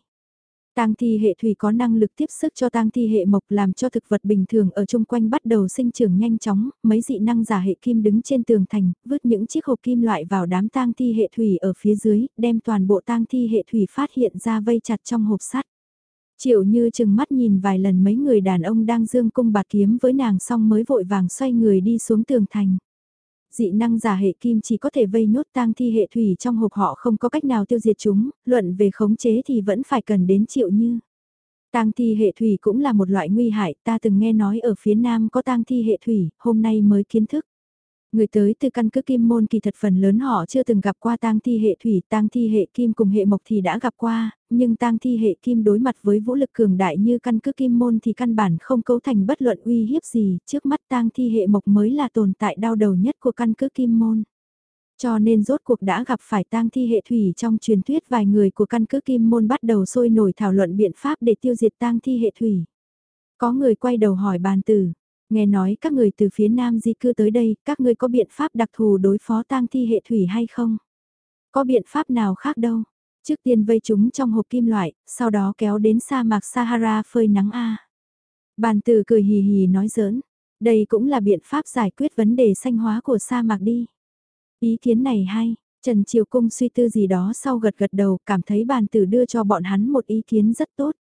Tang thi hệ thủy có năng lực tiếp sức cho tang thi hệ mộc làm cho thực vật bình thường ở chung quanh bắt đầu sinh trưởng nhanh chóng, mấy dị năng giả hệ kim đứng trên tường thành, vứt những chiếc hộp kim loại vào đám tang thi hệ thủy ở phía dưới, đem toàn bộ tang thi hệ thủy phát hiện ra vây chặt trong hộp sắt. Triệu như chừng mắt nhìn vài lần mấy người đàn ông đang dương cung bạt kiếm với nàng xong mới vội vàng xoay người đi xuống tường thành. Dị năng giả hệ kim chỉ có thể vây nhốt tang thi hệ thủy trong hộp họ không có cách nào tiêu diệt chúng, luận về khống chế thì vẫn phải cần đến triệu như. Tang thi hệ thủy cũng là một loại nguy hại, ta từng nghe nói ở phía nam có tang thi hệ thủy, hôm nay mới kiến thức. Người tới từ căn cứ kim môn kỳ thật phần lớn họ chưa từng gặp qua tang thi hệ thủy, tang thi hệ kim cùng hệ mộc thì đã gặp qua, nhưng tang thi hệ kim đối mặt với vũ lực cường đại như căn cứ kim môn thì căn bản không cấu thành bất luận uy hiếp gì, trước mắt tang thi hệ mộc mới là tồn tại đau đầu nhất của căn cứ kim môn. Cho nên rốt cuộc đã gặp phải tang thi hệ thủy trong truyền thuyết vài người của căn cứ kim môn bắt đầu sôi nổi thảo luận biện pháp để tiêu diệt tang thi hệ thủy. Có người quay đầu hỏi bàn tử, Nghe nói các người từ phía nam di cư tới đây, các ngươi có biện pháp đặc thù đối phó tang thi hệ thủy hay không? Có biện pháp nào khác đâu? Trước tiên vây chúng trong hộp kim loại, sau đó kéo đến sa mạc Sahara phơi nắng A. Bàn từ cười hì hì nói giỡn. Đây cũng là biện pháp giải quyết vấn đề xanh hóa của sa mạc đi. Ý kiến này hay, Trần Triều Cung suy tư gì đó sau gật gật đầu cảm thấy bàn tử đưa cho bọn hắn một ý kiến rất tốt.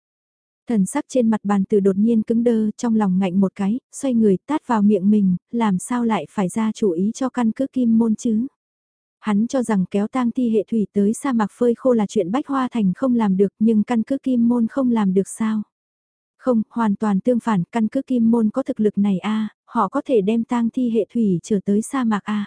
Thần sắc trên mặt bàn từ đột nhiên cứng đơ trong lòng ngạnh một cái, xoay người tát vào miệng mình, làm sao lại phải ra chủ ý cho căn cứ kim môn chứ. Hắn cho rằng kéo tang thi hệ thủy tới sa mạc phơi khô là chuyện bách hoa thành không làm được nhưng căn cứ kim môn không làm được sao. Không, hoàn toàn tương phản, căn cứ kim môn có thực lực này a họ có thể đem tang thi hệ thủy trở tới sa mạc a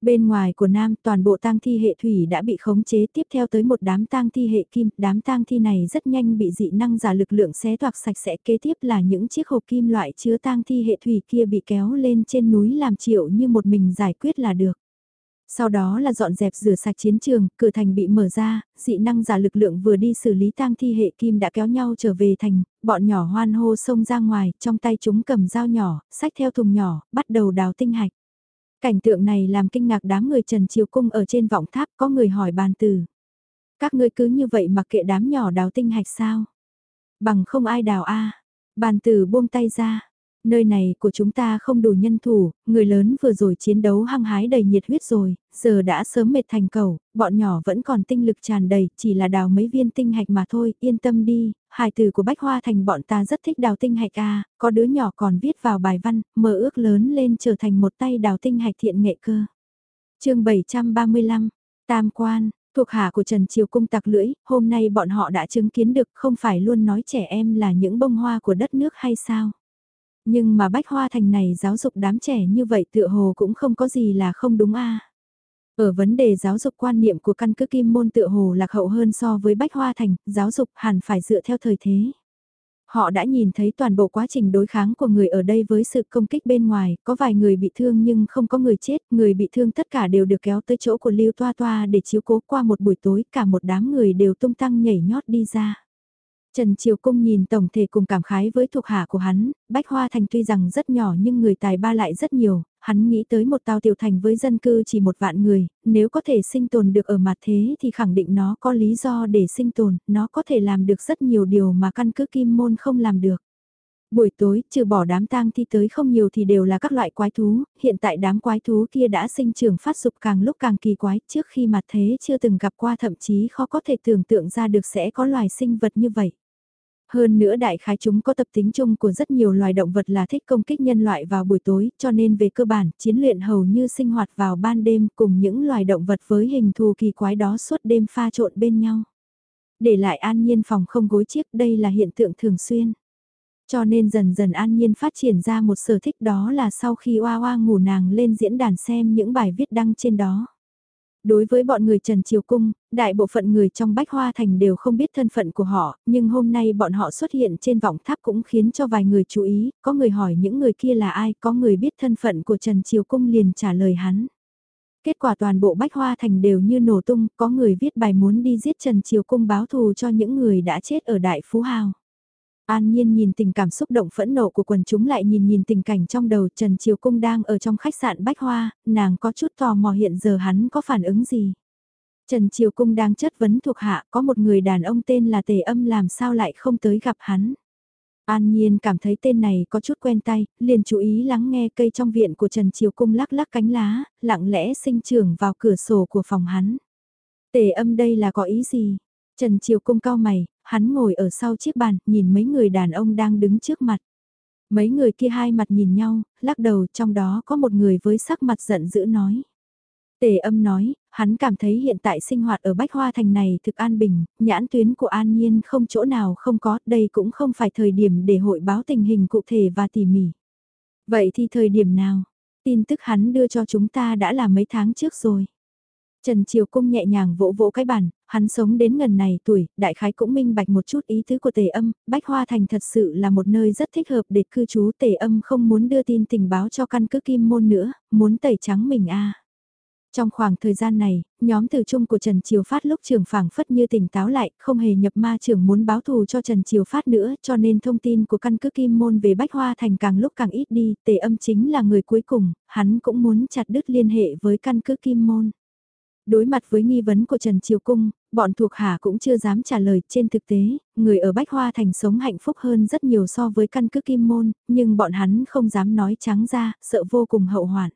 Bên ngoài của Nam toàn bộ tang thi hệ thủy đã bị khống chế tiếp theo tới một đám tang thi hệ kim, đám tang thi này rất nhanh bị dị năng giả lực lượng xé toạc sạch sẽ kế tiếp là những chiếc hộp kim loại chứa tang thi hệ thủy kia bị kéo lên trên núi làm triệu như một mình giải quyết là được. Sau đó là dọn dẹp rửa sạch chiến trường, cửa thành bị mở ra, dị năng giả lực lượng vừa đi xử lý tang thi hệ kim đã kéo nhau trở về thành, bọn nhỏ hoan hô xông ra ngoài, trong tay chúng cầm dao nhỏ, sách theo thùng nhỏ, bắt đầu đào tinh hạch. Cảnh tượng này làm kinh ngạc đám người Trần Triều Cung ở trên vọng tháp có người hỏi bàn từ. Các ngươi cứ như vậy mặc kệ đám nhỏ đào tinh hạch sao? Bằng không ai đào a Bàn tử buông tay ra, Nơi này của chúng ta không đủ nhân thủ, người lớn vừa rồi chiến đấu hăng hái đầy nhiệt huyết rồi, giờ đã sớm mệt thành cầu, bọn nhỏ vẫn còn tinh lực tràn đầy, chỉ là đào mấy viên tinh hạch mà thôi, yên tâm đi, hài từ của Bách Hoa Thành bọn ta rất thích đào tinh hạch a có đứa nhỏ còn viết vào bài văn, mơ ước lớn lên trở thành một tay đào tinh hạch thiện nghệ cơ. chương 735, Tam Quan, thuộc hạ của Trần Triều Cung tặc lưỡi, hôm nay bọn họ đã chứng kiến được không phải luôn nói trẻ em là những bông hoa của đất nước hay sao? Nhưng mà Bách Hoa Thành này giáo dục đám trẻ như vậy tựa hồ cũng không có gì là không đúng a. Ở vấn đề giáo dục quan niệm của căn cứ kim môn tựa hồ lạc hậu hơn so với Bách Hoa Thành, giáo dục hẳn phải dựa theo thời thế. Họ đã nhìn thấy toàn bộ quá trình đối kháng của người ở đây với sự công kích bên ngoài, có vài người bị thương nhưng không có người chết, người bị thương tất cả đều được kéo tới chỗ của Lưu Toa Toa để chiếu cố qua một buổi tối, cả một đám người đều tung tăng nhảy nhót đi ra. Trần Triều Cung nhìn tổng thể cùng cảm khái với thuộc hạ của hắn, Bách Hoa Thành tuy rằng rất nhỏ nhưng người tài ba lại rất nhiều, hắn nghĩ tới một tàu tiểu thành với dân cư chỉ một vạn người, nếu có thể sinh tồn được ở mặt thế thì khẳng định nó có lý do để sinh tồn, nó có thể làm được rất nhiều điều mà căn cứ kim môn không làm được. Buổi tối, trừ bỏ đám tang thi tới không nhiều thì đều là các loại quái thú, hiện tại đám quái thú kia đã sinh trưởng phát dục càng lúc càng kỳ quái, trước khi mặt thế chưa từng gặp qua thậm chí khó có thể tưởng tượng ra được sẽ có loài sinh vật như vậy. Hơn nữa đại khái chúng có tập tính chung của rất nhiều loài động vật là thích công kích nhân loại vào buổi tối, cho nên về cơ bản, chiến luyện hầu như sinh hoạt vào ban đêm cùng những loài động vật với hình thù kỳ quái đó suốt đêm pha trộn bên nhau. Để lại an nhiên phòng không gối chiếc đây là hiện tượng thường xuyên. Cho nên dần dần an nhiên phát triển ra một sở thích đó là sau khi oa oa ngủ nàng lên diễn đàn xem những bài viết đăng trên đó. Đối với bọn người Trần Triều Cung, đại bộ phận người trong Bách Hoa Thành đều không biết thân phận của họ, nhưng hôm nay bọn họ xuất hiện trên vọng tháp cũng khiến cho vài người chú ý, có người hỏi những người kia là ai, có người biết thân phận của Trần Triều Cung liền trả lời hắn. Kết quả toàn bộ Bách Hoa Thành đều như nổ tung, có người viết bài muốn đi giết Trần Triều Cung báo thù cho những người đã chết ở Đại Phú Hào. An Nhiên nhìn tình cảm xúc động phẫn nộ của quần chúng lại nhìn nhìn tình cảnh trong đầu Trần Triều Cung đang ở trong khách sạn Bách Hoa, nàng có chút tò mò hiện giờ hắn có phản ứng gì. Trần Triều Cung đang chất vấn thuộc hạ có một người đàn ông tên là Tề Âm làm sao lại không tới gặp hắn. An Nhiên cảm thấy tên này có chút quen tay, liền chú ý lắng nghe cây trong viện của Trần Triều Cung lắc lắc cánh lá, lặng lẽ sinh trưởng vào cửa sổ của phòng hắn. Tề âm đây là có ý gì? Trần Triều Cung cao mày, hắn ngồi ở sau chiếc bàn, nhìn mấy người đàn ông đang đứng trước mặt. Mấy người kia hai mặt nhìn nhau, lắc đầu trong đó có một người với sắc mặt giận dữ nói. Tề âm nói, hắn cảm thấy hiện tại sinh hoạt ở Bách Hoa Thành này thực an bình, nhãn tuyến của an nhiên không chỗ nào không có, đây cũng không phải thời điểm để hội báo tình hình cụ thể và tỉ mỉ. Vậy thì thời điểm nào? Tin tức hắn đưa cho chúng ta đã là mấy tháng trước rồi. Trần Triều Cung nhẹ nhàng vỗ vỗ cái bàn, hắn sống đến ngần này tuổi, đại khái cũng minh bạch một chút ý tứ của tề âm, Bách Hoa Thành thật sự là một nơi rất thích hợp để cư trú tề âm không muốn đưa tin tình báo cho căn cứ kim môn nữa, muốn tẩy trắng mình a Trong khoảng thời gian này, nhóm từ trung của Trần Triều Phát lúc trường phảng phất như tỉnh táo lại, không hề nhập ma trưởng muốn báo thù cho Trần Triều Phát nữa, cho nên thông tin của căn cứ Kim Môn về Bách Hoa Thành càng lúc càng ít đi, tề âm chính là người cuối cùng, hắn cũng muốn chặt đứt liên hệ với căn cứ Kim Môn. Đối mặt với nghi vấn của Trần Triều Cung, bọn thuộc hạ cũng chưa dám trả lời. Trên thực tế, người ở Bách Hoa Thành sống hạnh phúc hơn rất nhiều so với căn cứ Kim Môn, nhưng bọn hắn không dám nói trắng ra, sợ vô cùng hậu hoạn.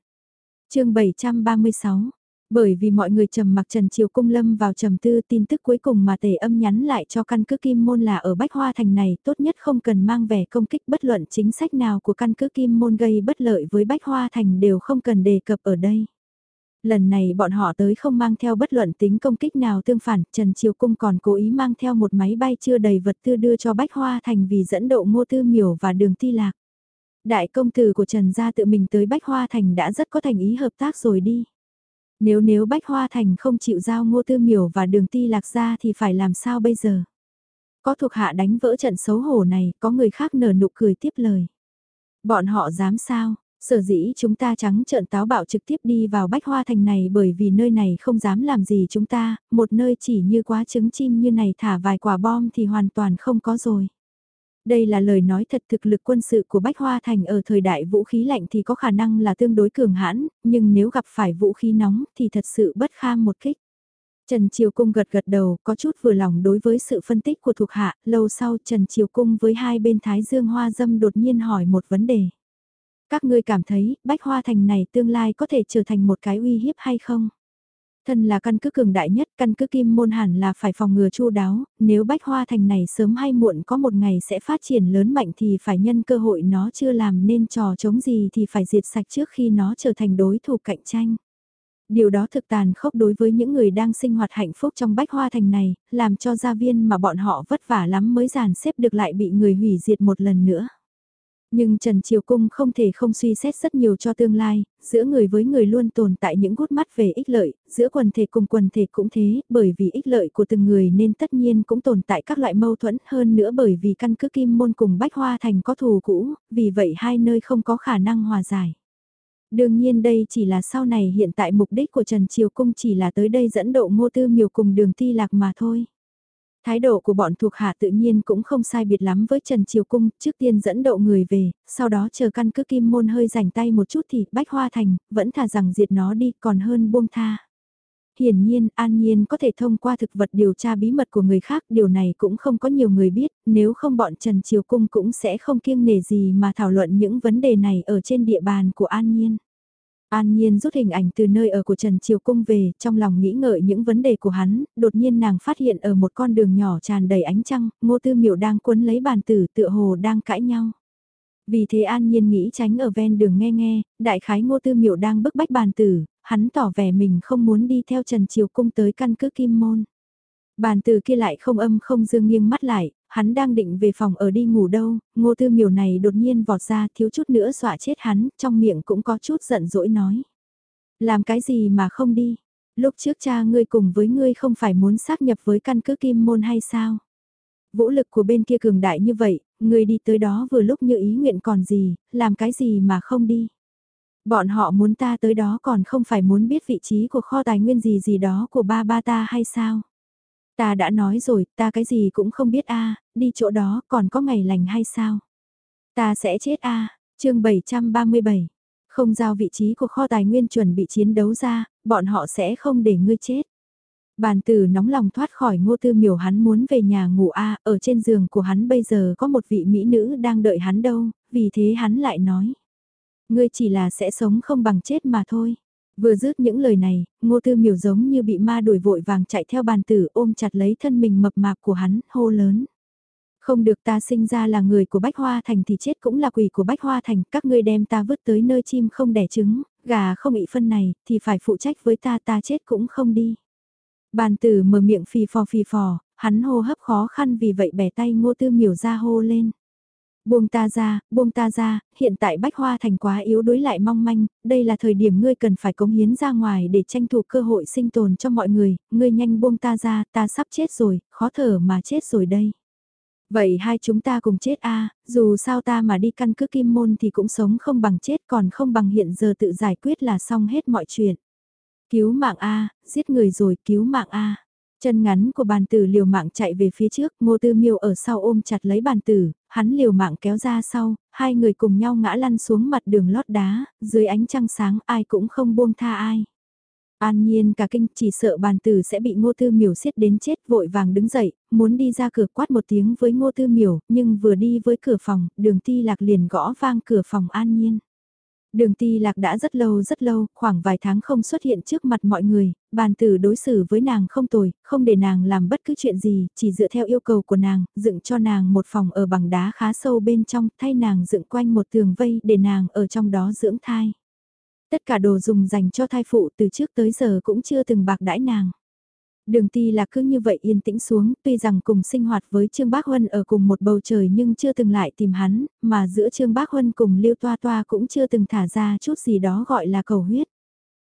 chương 736 bởi vì mọi người trầm mặc Trần Triều Cung lâm vào trầm tư tin tức cuối cùng mà tề âm nhắn lại cho căn cứ Kim Môn là ở Bách Hoa Thành này tốt nhất không cần mang vẻ công kích bất luận chính sách nào của căn cứ Kim Môn gây bất lợi với Bách Hoa Thành đều không cần đề cập ở đây. Lần này bọn họ tới không mang theo bất luận tính công kích nào tương phản, Trần Triều Cung còn cố ý mang theo một máy bay chưa đầy vật tư đưa cho Bách Hoa Thành vì dẫn độ ngô tư miểu và đường ti lạc. Đại công tử của Trần gia tự mình tới Bách Hoa Thành đã rất có thành ý hợp tác rồi đi. Nếu nếu Bách Hoa Thành không chịu giao ngô tư miểu và đường ti lạc ra thì phải làm sao bây giờ? Có thuộc hạ đánh vỡ trận xấu hổ này, có người khác nở nụ cười tiếp lời. Bọn họ dám sao? Sở dĩ chúng ta trắng trợn táo bạo trực tiếp đi vào bách hoa thành này bởi vì nơi này không dám làm gì chúng ta, một nơi chỉ như quá trứng chim như này thả vài quả bom thì hoàn toàn không có rồi. Đây là lời nói thật thực lực quân sự của Bách Hoa Thành ở thời đại vũ khí lạnh thì có khả năng là tương đối cường hãn, nhưng nếu gặp phải vũ khí nóng thì thật sự bất kham một kích. Trần Triều Cung gật gật đầu, có chút vừa lòng đối với sự phân tích của thuộc hạ, lâu sau Trần Triều Cung với hai bên Thái Dương Hoa Dâm đột nhiên hỏi một vấn đề. Các ngươi cảm thấy, Bách Hoa Thành này tương lai có thể trở thành một cái uy hiếp hay không? Thân là căn cứ cường đại nhất, căn cứ kim môn hẳn là phải phòng ngừa chu đáo, nếu Bách Hoa Thành này sớm hay muộn có một ngày sẽ phát triển lớn mạnh thì phải nhân cơ hội nó chưa làm nên trò chống gì thì phải diệt sạch trước khi nó trở thành đối thủ cạnh tranh. Điều đó thực tàn khốc đối với những người đang sinh hoạt hạnh phúc trong Bách Hoa Thành này, làm cho gia viên mà bọn họ vất vả lắm mới giàn xếp được lại bị người hủy diệt một lần nữa. Nhưng Trần Triều Cung không thể không suy xét rất nhiều cho tương lai, giữa người với người luôn tồn tại những gút mắt về ích lợi, giữa quần thể cùng quần thể cũng thế, bởi vì ích lợi của từng người nên tất nhiên cũng tồn tại các loại mâu thuẫn hơn nữa bởi vì căn cứ Kim Môn cùng Bách Hoa Thành có thù cũ, vì vậy hai nơi không có khả năng hòa giải. Đương nhiên đây chỉ là sau này hiện tại mục đích của Trần Triều Cung chỉ là tới đây dẫn độ ngô tư miều cùng đường ti lạc mà thôi. Thái độ của bọn thuộc hạ tự nhiên cũng không sai biệt lắm với Trần Triều Cung, trước tiên dẫn độ người về, sau đó chờ căn cứ kim môn hơi rảnh tay một chút thì bách hoa thành, vẫn thà rằng diệt nó đi còn hơn buông tha. Hiển nhiên, an nhiên có thể thông qua thực vật điều tra bí mật của người khác, điều này cũng không có nhiều người biết, nếu không bọn Trần Triều Cung cũng sẽ không kiêng nể gì mà thảo luận những vấn đề này ở trên địa bàn của an nhiên. An Nhiên rút hình ảnh từ nơi ở của Trần Triều Cung về, trong lòng nghĩ ngợi những vấn đề của hắn, đột nhiên nàng phát hiện ở một con đường nhỏ tràn đầy ánh trăng, ngô tư miệu đang cuốn lấy bàn tử tựa hồ đang cãi nhau. Vì thế An Nhiên nghĩ tránh ở ven đường nghe nghe, đại khái ngô tư miệu đang bức bách bàn tử, hắn tỏ vẻ mình không muốn đi theo Trần Triều Cung tới căn cứ Kim Môn. Bàn từ kia lại không âm không dương nghiêng mắt lại, hắn đang định về phòng ở đi ngủ đâu, ngô tư miểu này đột nhiên vọt ra thiếu chút nữa dọa chết hắn, trong miệng cũng có chút giận dỗi nói. Làm cái gì mà không đi? Lúc trước cha ngươi cùng với ngươi không phải muốn xác nhập với căn cứ kim môn hay sao? Vũ lực của bên kia cường đại như vậy, ngươi đi tới đó vừa lúc như ý nguyện còn gì, làm cái gì mà không đi? Bọn họ muốn ta tới đó còn không phải muốn biết vị trí của kho tài nguyên gì gì đó của ba ba ta hay sao? Ta đã nói rồi, ta cái gì cũng không biết a đi chỗ đó còn có ngày lành hay sao? Ta sẽ chết a à, chương 737. Không giao vị trí của kho tài nguyên chuẩn bị chiến đấu ra, bọn họ sẽ không để ngươi chết. Bàn tử nóng lòng thoát khỏi ngô tư miểu hắn muốn về nhà ngủ a ở trên giường của hắn bây giờ có một vị mỹ nữ đang đợi hắn đâu, vì thế hắn lại nói. Ngươi chỉ là sẽ sống không bằng chết mà thôi. Vừa dứt những lời này, ngô tư miểu giống như bị ma đuổi vội vàng chạy theo bàn tử ôm chặt lấy thân mình mập mạp của hắn, hô lớn. Không được ta sinh ra là người của Bách Hoa Thành thì chết cũng là quỷ của Bách Hoa Thành, các ngươi đem ta vứt tới nơi chim không đẻ trứng, gà không bị phân này, thì phải phụ trách với ta ta chết cũng không đi. Bàn tử mở miệng phì phò phì phò, hắn hô hấp khó khăn vì vậy bẻ tay ngô tư miểu ra hô lên. Buông ta ra, buông ta ra, hiện tại Bách Hoa Thành quá yếu đuối lại mong manh, đây là thời điểm ngươi cần phải cống hiến ra ngoài để tranh thủ cơ hội sinh tồn cho mọi người, ngươi nhanh buông ta ra, ta sắp chết rồi, khó thở mà chết rồi đây. Vậy hai chúng ta cùng chết a dù sao ta mà đi căn cứ kim môn thì cũng sống không bằng chết còn không bằng hiện giờ tự giải quyết là xong hết mọi chuyện. Cứu mạng a giết người rồi cứu mạng a Chân ngắn của bàn tử liều mạng chạy về phía trước, ngô tư miêu ở sau ôm chặt lấy bàn tử, hắn liều mạng kéo ra sau, hai người cùng nhau ngã lăn xuống mặt đường lót đá, dưới ánh trăng sáng ai cũng không buông tha ai. An nhiên cả kinh chỉ sợ bàn tử sẽ bị ngô tư miểu xiết đến chết vội vàng đứng dậy, muốn đi ra cửa quát một tiếng với ngô tư miểu, nhưng vừa đi với cửa phòng, đường ti lạc liền gõ vang cửa phòng an nhiên. Đường ti lạc đã rất lâu rất lâu, khoảng vài tháng không xuất hiện trước mặt mọi người, bàn tử đối xử với nàng không tồi, không để nàng làm bất cứ chuyện gì, chỉ dựa theo yêu cầu của nàng, dựng cho nàng một phòng ở bằng đá khá sâu bên trong, thay nàng dựng quanh một tường vây để nàng ở trong đó dưỡng thai. Tất cả đồ dùng dành cho thai phụ từ trước tới giờ cũng chưa từng bạc đãi nàng. Đường ti là cứ như vậy yên tĩnh xuống, tuy rằng cùng sinh hoạt với Trương Bác Huân ở cùng một bầu trời nhưng chưa từng lại tìm hắn, mà giữa Trương Bác Huân cùng Liêu Toa Toa cũng chưa từng thả ra chút gì đó gọi là cầu huyết.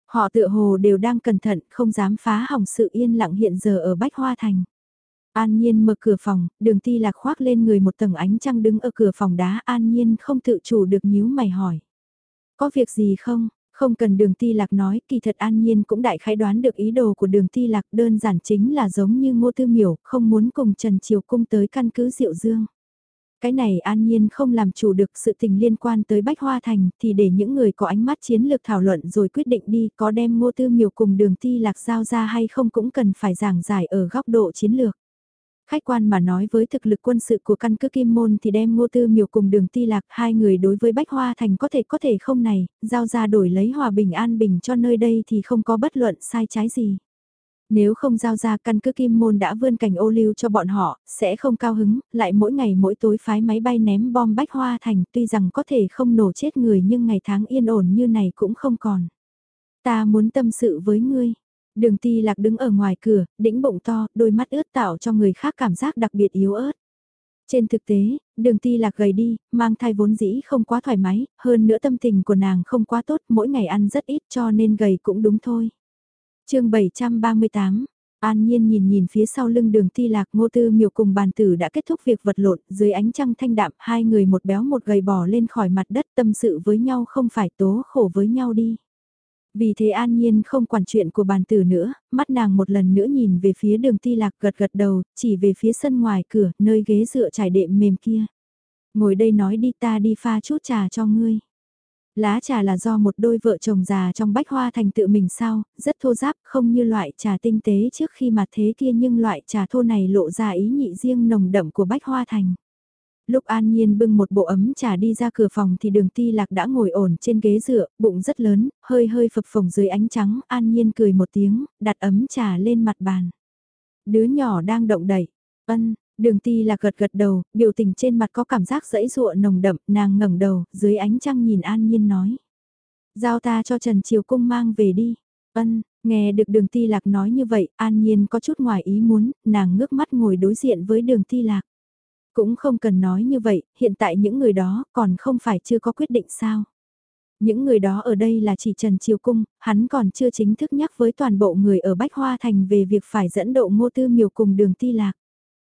Họ tựa hồ đều đang cẩn thận, không dám phá hỏng sự yên lặng hiện giờ ở Bách Hoa Thành. An Nhiên mở cửa phòng, đường ti lạc khoác lên người một tầng ánh trăng đứng ở cửa phòng đá An Nhiên không tự chủ được nhíu mày hỏi. Có việc gì không? Không cần đường ti lạc nói, kỳ thật an nhiên cũng đại khái đoán được ý đồ của đường ti lạc đơn giản chính là giống như ngô tư miểu, không muốn cùng Trần Triều Cung tới căn cứ Diệu Dương. Cái này an nhiên không làm chủ được sự tình liên quan tới Bách Hoa Thành thì để những người có ánh mắt chiến lược thảo luận rồi quyết định đi có đem ngô tư miểu cùng đường ti lạc giao ra hay không cũng cần phải giảng giải ở góc độ chiến lược. Khách quan mà nói với thực lực quân sự của căn cứ Kim Môn thì đem ngô tư miều cùng đường ti lạc hai người đối với Bách Hoa Thành có thể có thể không này, giao ra đổi lấy hòa bình an bình cho nơi đây thì không có bất luận sai trái gì. Nếu không giao ra căn cứ Kim Môn đã vươn cảnh ô lưu cho bọn họ, sẽ không cao hứng, lại mỗi ngày mỗi tối phái máy bay ném bom Bách Hoa Thành tuy rằng có thể không nổ chết người nhưng ngày tháng yên ổn như này cũng không còn. Ta muốn tâm sự với ngươi. Đường ti lạc đứng ở ngoài cửa, đĩnh bụng to, đôi mắt ướt tạo cho người khác cảm giác đặc biệt yếu ớt. Trên thực tế, đường ti lạc gầy đi, mang thai vốn dĩ không quá thoải mái, hơn nữa tâm tình của nàng không quá tốt, mỗi ngày ăn rất ít cho nên gầy cũng đúng thôi. chương 738 An Nhiên nhìn nhìn phía sau lưng đường ti lạc ngô tư miều cùng bàn tử đã kết thúc việc vật lộn, dưới ánh trăng thanh đạm hai người một béo một gầy bò lên khỏi mặt đất tâm sự với nhau không phải tố khổ với nhau đi. Vì thế an nhiên không quản chuyện của bàn tử nữa, mắt nàng một lần nữa nhìn về phía đường ti lạc gật gật đầu, chỉ về phía sân ngoài cửa, nơi ghế dựa trải đệm mềm kia. Ngồi đây nói đi ta đi pha chút trà cho ngươi. Lá trà là do một đôi vợ chồng già trong bách hoa thành tự mình sao, rất thô giáp, không như loại trà tinh tế trước khi mặt thế kia nhưng loại trà thô này lộ ra ý nhị riêng nồng đậm của bách hoa thành. Lúc An Nhiên bưng một bộ ấm trà đi ra cửa phòng thì đường ti lạc đã ngồi ổn trên ghế dựa, bụng rất lớn, hơi hơi phập phồng dưới ánh trắng, An Nhiên cười một tiếng, đặt ấm trà lên mặt bàn. Đứa nhỏ đang động đẩy, ân, đường ti lạc gật gật đầu, biểu tình trên mặt có cảm giác dẫy dụa nồng đậm, nàng ngẩng đầu, dưới ánh trăng nhìn An Nhiên nói. Giao ta cho Trần Triều Cung mang về đi, ân, nghe được đường ti lạc nói như vậy, An Nhiên có chút ngoài ý muốn, nàng ngước mắt ngồi đối diện với đường ti lạc. Cũng không cần nói như vậy, hiện tại những người đó còn không phải chưa có quyết định sao. Những người đó ở đây là chỉ Trần Triều Cung, hắn còn chưa chính thức nhắc với toàn bộ người ở Bách Hoa Thành về việc phải dẫn độ ngô tư miều cùng đường ti lạc.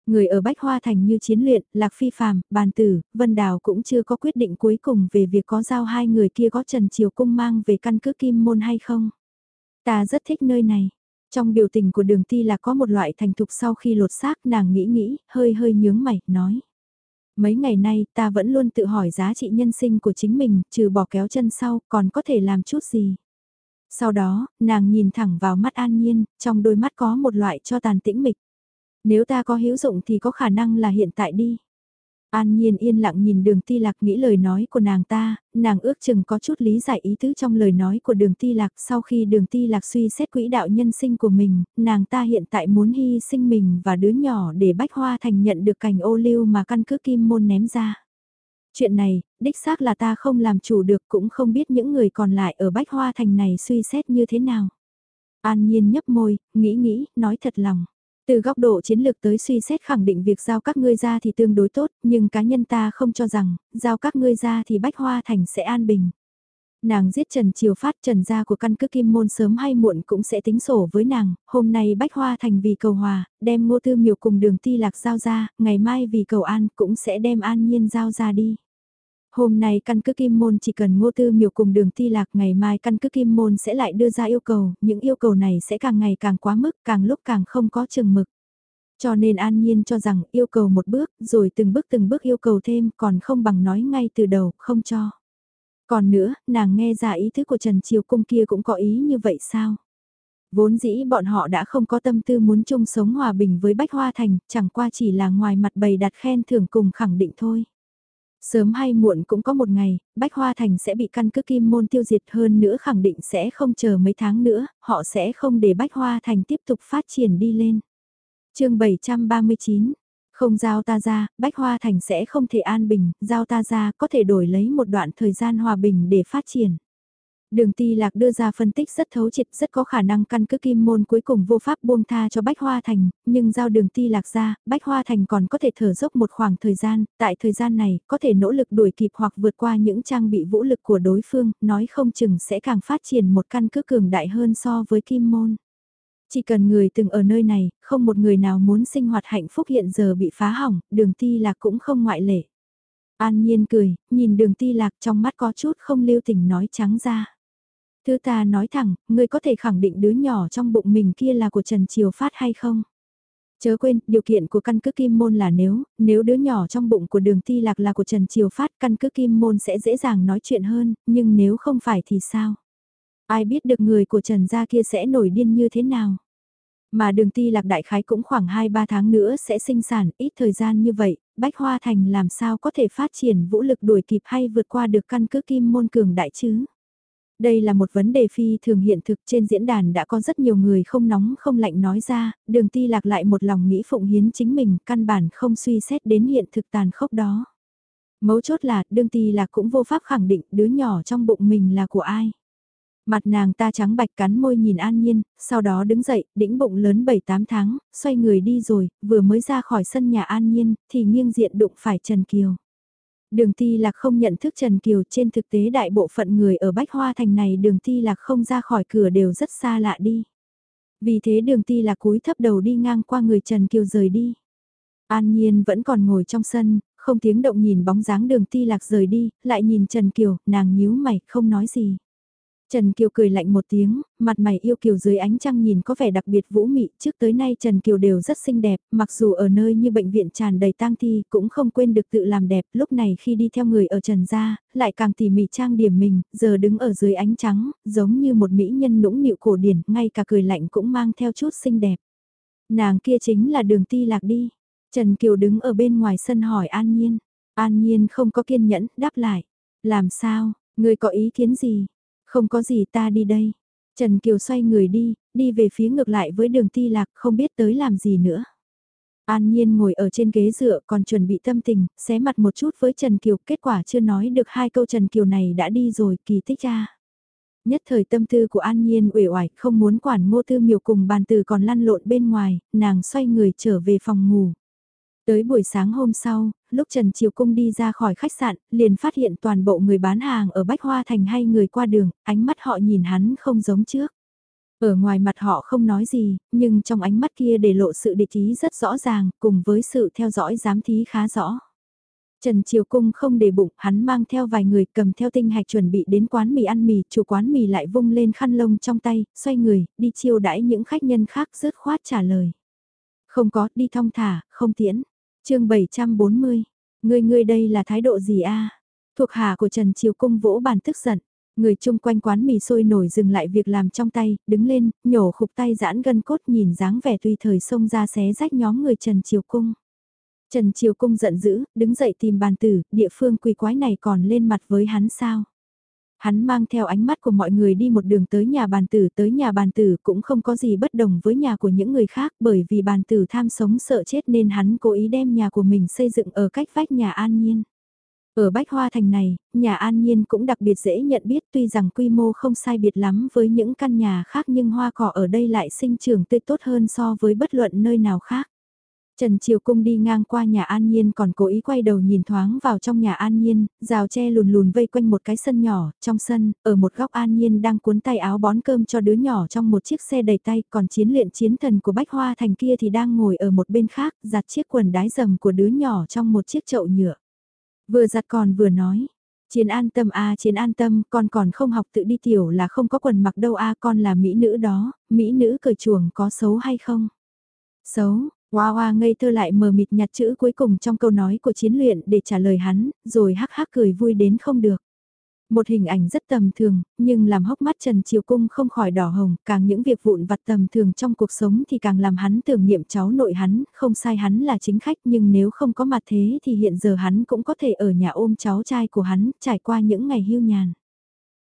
Người ở Bách Hoa Thành như chiến luyện, Lạc Phi Phàm, Bàn Tử, Vân Đào cũng chưa có quyết định cuối cùng về việc có giao hai người kia có Trần Triều Cung mang về căn cứ Kim Môn hay không. Ta rất thích nơi này, trong biểu tình của đường ti là có một loại thành thục sau khi lột xác nàng nghĩ nghĩ, hơi hơi nhướng mày, nói. Mấy ngày nay ta vẫn luôn tự hỏi giá trị nhân sinh của chính mình, trừ bỏ kéo chân sau, còn có thể làm chút gì. Sau đó, nàng nhìn thẳng vào mắt an nhiên, trong đôi mắt có một loại cho tàn tĩnh mịch. Nếu ta có hữu dụng thì có khả năng là hiện tại đi. An Nhiên yên lặng nhìn đường ti lạc nghĩ lời nói của nàng ta, nàng ước chừng có chút lý giải ý tứ trong lời nói của đường ti lạc sau khi đường ti lạc suy xét quỹ đạo nhân sinh của mình, nàng ta hiện tại muốn hy sinh mình và đứa nhỏ để bách hoa thành nhận được cành ô lưu mà căn cứ kim môn ném ra. Chuyện này, đích xác là ta không làm chủ được cũng không biết những người còn lại ở bách hoa thành này suy xét như thế nào. An Nhiên nhấp môi, nghĩ nghĩ, nói thật lòng. Từ góc độ chiến lược tới suy xét khẳng định việc giao các ngươi ra thì tương đối tốt, nhưng cá nhân ta không cho rằng, giao các ngươi ra thì Bách Hoa Thành sẽ an bình. Nàng giết Trần Triều Phát Trần gia của căn cứ Kim Môn sớm hay muộn cũng sẽ tính sổ với nàng, hôm nay Bách Hoa Thành vì cầu hòa, đem ngô tư miều cùng đường ti lạc giao ra, ngày mai vì cầu an cũng sẽ đem an nhiên giao ra đi. Hôm nay căn cứ Kim Môn chỉ cần ngô tư miểu cùng đường ti lạc ngày mai căn cứ Kim Môn sẽ lại đưa ra yêu cầu, những yêu cầu này sẽ càng ngày càng quá mức, càng lúc càng không có chừng mực. Cho nên an nhiên cho rằng yêu cầu một bước, rồi từng bước từng bước yêu cầu thêm, còn không bằng nói ngay từ đầu, không cho. Còn nữa, nàng nghe ra ý thức của Trần Triều Cung kia cũng có ý như vậy sao? Vốn dĩ bọn họ đã không có tâm tư muốn chung sống hòa bình với Bách Hoa Thành, chẳng qua chỉ là ngoài mặt bày đặt khen thưởng cùng khẳng định thôi. Sớm hay muộn cũng có một ngày, Bách Hoa Thành sẽ bị căn cứ kim môn tiêu diệt hơn nữa khẳng định sẽ không chờ mấy tháng nữa, họ sẽ không để Bách Hoa Thành tiếp tục phát triển đi lên. chương 739 không giao ta ra, Bách Hoa Thành sẽ không thể an bình, giao ta ra có thể đổi lấy một đoạn thời gian hòa bình để phát triển. Đường Ti Lạc đưa ra phân tích rất thấu triệt rất có khả năng căn cứ kim môn cuối cùng vô pháp buông tha cho Bách Hoa Thành, nhưng giao đường Ti Lạc ra, Bách Hoa Thành còn có thể thở dốc một khoảng thời gian, tại thời gian này có thể nỗ lực đuổi kịp hoặc vượt qua những trang bị vũ lực của đối phương, nói không chừng sẽ càng phát triển một căn cứ cường đại hơn so với kim môn. Chỉ cần người từng ở nơi này, không một người nào muốn sinh hoạt hạnh phúc hiện giờ bị phá hỏng, đường Ti Lạc cũng không ngoại lệ. An Nhiên cười, nhìn đường Ti Lạc trong mắt có chút không lưu tình nói trắng ra. Thứ ta nói thẳng, ngươi có thể khẳng định đứa nhỏ trong bụng mình kia là của Trần Triều Phát hay không? Chớ quên, điều kiện của căn cứ kim môn là nếu, nếu đứa nhỏ trong bụng của đường ti lạc là của Trần Triều Phát căn cứ kim môn sẽ dễ dàng nói chuyện hơn, nhưng nếu không phải thì sao? Ai biết được người của Trần gia kia sẽ nổi điên như thế nào? Mà đường ti lạc đại khái cũng khoảng 2-3 tháng nữa sẽ sinh sản, ít thời gian như vậy, Bách Hoa Thành làm sao có thể phát triển vũ lực đuổi kịp hay vượt qua được căn cứ kim môn cường đại chứ? Đây là một vấn đề phi thường hiện thực trên diễn đàn đã có rất nhiều người không nóng không lạnh nói ra, đường ti lạc lại một lòng nghĩ phụng hiến chính mình, căn bản không suy xét đến hiện thực tàn khốc đó. Mấu chốt là, đường ti lạc cũng vô pháp khẳng định đứa nhỏ trong bụng mình là của ai. Mặt nàng ta trắng bạch cắn môi nhìn an nhiên, sau đó đứng dậy, đĩnh bụng lớn 7-8 tháng, xoay người đi rồi, vừa mới ra khỏi sân nhà an nhiên, thì nghiêng diện đụng phải Trần Kiều. Đường Ti Lạc không nhận thức Trần Kiều trên thực tế đại bộ phận người ở Bách Hoa Thành này đường Ti Lạc không ra khỏi cửa đều rất xa lạ đi. Vì thế đường Ti Lạc cúi thấp đầu đi ngang qua người Trần Kiều rời đi. An Nhiên vẫn còn ngồi trong sân, không tiếng động nhìn bóng dáng đường Ti Lạc rời đi, lại nhìn Trần Kiều, nàng nhíu mày, không nói gì. Trần Kiều cười lạnh một tiếng, mặt mày yêu kiều dưới ánh trăng nhìn có vẻ đặc biệt vũ mị, trước tới nay Trần Kiều đều rất xinh đẹp, mặc dù ở nơi như bệnh viện tràn đầy tang thi cũng không quên được tự làm đẹp, lúc này khi đi theo người ở Trần gia, lại càng tỉ mỉ trang điểm mình, giờ đứng ở dưới ánh trắng, giống như một mỹ nhân nũng nịu cổ điển, ngay cả cười lạnh cũng mang theo chút xinh đẹp. Nàng kia chính là đường ti lạc đi. Trần Kiều đứng ở bên ngoài sân hỏi An Nhiên. An Nhiên không có kiên nhẫn, đáp lại. Làm sao, người có ý kiến gì? Không có gì ta đi đây. Trần Kiều xoay người đi, đi về phía ngược lại với đường ti lạc không biết tới làm gì nữa. An Nhiên ngồi ở trên ghế dựa còn chuẩn bị tâm tình, xé mặt một chút với Trần Kiều, kết quả chưa nói được hai câu Trần Kiều này đã đi rồi, kỳ tích cha. Nhất thời tâm tư của An Nhiên uể oải, không muốn quản ngô tư miều cùng bàn từ còn lăn lộn bên ngoài, nàng xoay người trở về phòng ngủ. Tới buổi sáng hôm sau, lúc Trần Triều Cung đi ra khỏi khách sạn, liền phát hiện toàn bộ người bán hàng ở Bách Hoa Thành hay người qua đường, ánh mắt họ nhìn hắn không giống trước. Ở ngoài mặt họ không nói gì, nhưng trong ánh mắt kia để lộ sự địch ý rất rõ ràng, cùng với sự theo dõi giám thí khá rõ. Trần Triều Cung không để bụng, hắn mang theo vài người cầm theo tinh hạch chuẩn bị đến quán mì ăn mì, chủ quán mì lại vung lên khăn lông trong tay, xoay người, đi chiêu đãi những khách nhân khác rớt khoát trả lời. Không có, đi thong thả, không tiễn chương 740, người ngươi đây là thái độ gì a Thuộc hạ của Trần Triều Cung vỗ bàn tức giận. Người chung quanh quán mì sôi nổi dừng lại việc làm trong tay, đứng lên, nhổ khục tay giãn gân cốt nhìn dáng vẻ tùy thời xông ra xé rách nhóm người Trần Triều Cung. Trần Triều Cung giận dữ, đứng dậy tìm bàn tử, địa phương quỳ quái này còn lên mặt với hắn sao? Hắn mang theo ánh mắt của mọi người đi một đường tới nhà bàn tử tới nhà bàn tử cũng không có gì bất đồng với nhà của những người khác bởi vì bàn tử tham sống sợ chết nên hắn cố ý đem nhà của mình xây dựng ở cách vách nhà an nhiên. Ở Bách Hoa Thành này, nhà An Nhiên cũng đặc biệt dễ nhận biết tuy rằng quy mô không sai biệt lắm với những căn nhà khác nhưng hoa cỏ ở đây lại sinh trưởng tươi tốt hơn so với bất luận nơi nào khác. Trần Triều Cung đi ngang qua nhà An Nhiên còn cố ý quay đầu nhìn thoáng vào trong nhà An Nhiên, rào tre lùn lùn vây quanh một cái sân nhỏ, trong sân, ở một góc An Nhiên đang cuốn tay áo bón cơm cho đứa nhỏ trong một chiếc xe đầy tay, còn chiến luyện chiến thần của Bách Hoa Thành kia thì đang ngồi ở một bên khác, giặt chiếc quần đái dầm của đứa nhỏ trong một chiếc chậu nhựa. Vừa giặt còn vừa nói, Chiến an tâm a à, chiến an tâm, con còn không học tự đi tiểu là không có quần mặc đâu a con là mỹ nữ đó, mỹ nữ cởi chuồng có xấu hay không? Xấu, Hoa hoa ngây thơ lại mờ mịt nhặt chữ cuối cùng trong câu nói của chiến luyện để trả lời hắn, rồi hắc hắc cười vui đến không được. Một hình ảnh rất tầm thường, nhưng làm hốc mắt Trần Triều Cung không khỏi đỏ hồng, càng những việc vụn vặt tầm thường trong cuộc sống thì càng làm hắn tưởng niệm cháu nội hắn, không sai hắn là chính khách nhưng nếu không có mặt thế thì hiện giờ hắn cũng có thể ở nhà ôm cháu trai của hắn, trải qua những ngày hưu nhàn.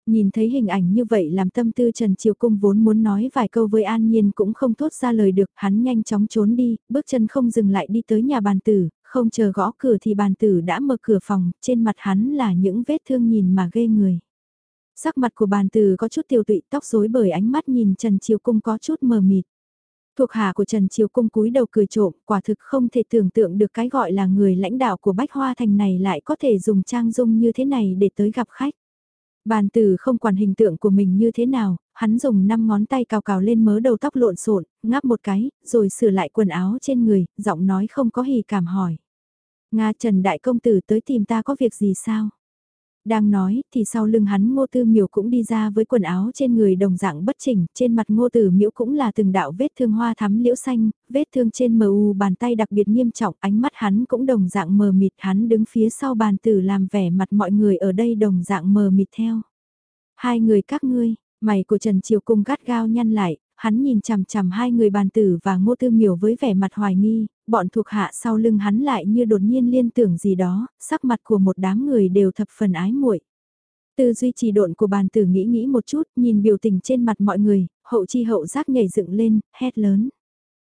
Nhìn thấy hình ảnh như vậy làm tâm tư Trần Triều Cung vốn muốn nói vài câu với An Nhiên cũng không thốt ra lời được, hắn nhanh chóng trốn đi, bước chân không dừng lại đi tới nhà bàn tử, không chờ gõ cửa thì bàn tử đã mở cửa phòng, trên mặt hắn là những vết thương nhìn mà ghê người. Sắc mặt của bàn tử có chút tiêu tụy tóc rối bởi ánh mắt nhìn Trần Triều Cung có chút mờ mịt. Thuộc hạ của Trần Triều Cung cúi đầu cười trộm, quả thực không thể tưởng tượng được cái gọi là người lãnh đạo của Bách Hoa Thành này lại có thể dùng trang dung như thế này để tới gặp khách. Bàn tử không quản hình tượng của mình như thế nào, hắn dùng 5 ngón tay cào cào lên mớ đầu tóc lộn xộn, ngáp một cái, rồi sửa lại quần áo trên người, giọng nói không có hỉ cảm hỏi. Nga Trần Đại Công Tử tới tìm ta có việc gì sao? Đang nói, thì sau lưng hắn ngô tư miểu cũng đi ra với quần áo trên người đồng dạng bất chỉnh, trên mặt ngô tử miễu cũng là từng đạo vết thương hoa thắm liễu xanh, vết thương trên mờ u bàn tay đặc biệt nghiêm trọng, ánh mắt hắn cũng đồng dạng mờ mịt, hắn đứng phía sau bàn tử làm vẻ mặt mọi người ở đây đồng dạng mờ mịt theo. Hai người các ngươi, mày của Trần Triều Cung gắt gao nhăn lại, hắn nhìn chằm chằm hai người bàn tử và ngô tư miểu với vẻ mặt hoài nghi, bọn thuộc hạ sau lưng hắn lại như đột nhiên liên tưởng gì đó, sắc mặt của một đám người đều thập phần ái muội. Tư duy trì độn của bàn tử nghĩ nghĩ một chút, nhìn biểu tình trên mặt mọi người, hậu chi hậu giác nhảy dựng lên, hét lớn.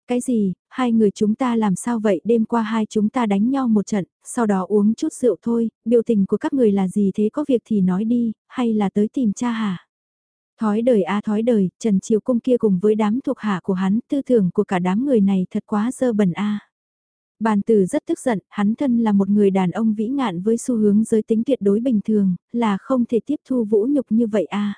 Cái gì, hai người chúng ta làm sao vậy, đêm qua hai chúng ta đánh nhau một trận, sau đó uống chút rượu thôi, biểu tình của các người là gì thế có việc thì nói đi, hay là tới tìm cha hả? Thói đời a thói đời, Trần Triều Cung kia cùng với đám thuộc hạ của hắn, tư tưởng của cả đám người này thật quá dơ bẩn a. Bàn tử rất tức giận, hắn thân là một người đàn ông vĩ ngạn với xu hướng giới tính tuyệt đối bình thường, là không thể tiếp thu vũ nhục như vậy a.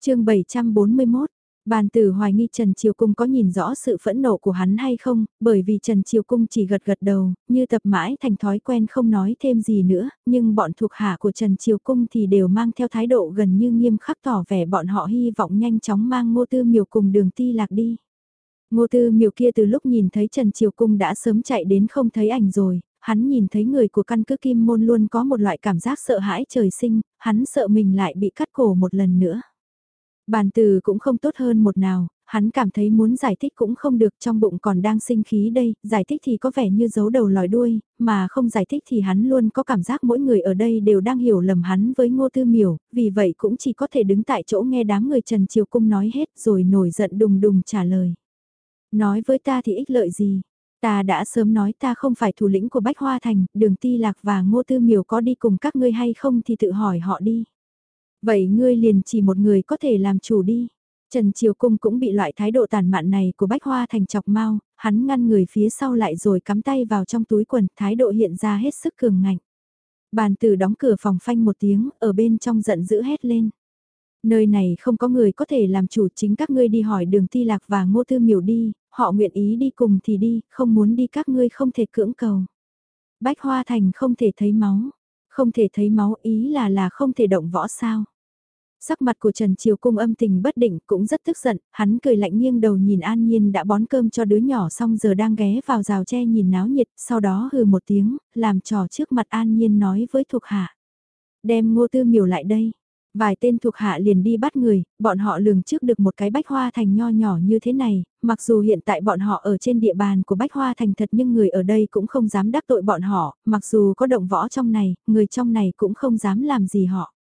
chương 741, Bàn tử hoài nghi Trần Triều Cung có nhìn rõ sự phẫn nộ của hắn hay không, bởi vì Trần Triều Cung chỉ gật gật đầu, như tập mãi thành thói quen không nói thêm gì nữa, nhưng bọn thuộc hạ của Trần Triều Cung thì đều mang theo thái độ gần như nghiêm khắc tỏ vẻ bọn họ hy vọng nhanh chóng mang ngô tư miều cùng đường ti lạc đi. Ngô tư miều kia từ lúc nhìn thấy Trần Triều Cung đã sớm chạy đến không thấy ảnh rồi, hắn nhìn thấy người của căn cứ kim môn luôn có một loại cảm giác sợ hãi trời sinh, hắn sợ mình lại bị cắt cổ một lần nữa. Bàn từ cũng không tốt hơn một nào, hắn cảm thấy muốn giải thích cũng không được trong bụng còn đang sinh khí đây, giải thích thì có vẻ như giấu đầu lòi đuôi, mà không giải thích thì hắn luôn có cảm giác mỗi người ở đây đều đang hiểu lầm hắn với ngô tư miểu, vì vậy cũng chỉ có thể đứng tại chỗ nghe đám người Trần Triều Cung nói hết rồi nổi giận đùng đùng trả lời. Nói với ta thì ích lợi gì? Ta đã sớm nói ta không phải thủ lĩnh của Bách Hoa Thành, đường ti lạc và ngô tư miểu có đi cùng các ngươi hay không thì tự hỏi họ đi. Vậy ngươi liền chỉ một người có thể làm chủ đi. Trần Triều Cung cũng bị loại thái độ tàn mạn này của Bách Hoa thành chọc mau, hắn ngăn người phía sau lại rồi cắm tay vào trong túi quần, thái độ hiện ra hết sức cường ngạnh. Bàn tử đóng cửa phòng phanh một tiếng, ở bên trong giận dữ hét lên. Nơi này không có người có thể làm chủ chính các ngươi đi hỏi đường ti lạc và ngô tư miểu đi, họ nguyện ý đi cùng thì đi, không muốn đi các ngươi không thể cưỡng cầu. Bách Hoa Thành không thể thấy máu, không thể thấy máu ý là là không thể động võ sao. Sắc mặt của Trần Triều Cung âm tình bất định cũng rất tức giận, hắn cười lạnh nghiêng đầu nhìn An Nhiên đã bón cơm cho đứa nhỏ xong giờ đang ghé vào rào tre nhìn náo nhiệt, sau đó hừ một tiếng, làm trò trước mặt An Nhiên nói với thuộc hạ. Đem ngô tư miểu lại đây. Vài tên thuộc hạ liền đi bắt người, bọn họ lường trước được một cái bách hoa thành nho nhỏ như thế này, mặc dù hiện tại bọn họ ở trên địa bàn của bách hoa thành thật nhưng người ở đây cũng không dám đắc tội bọn họ, mặc dù có động võ trong này, người trong này cũng không dám làm gì họ.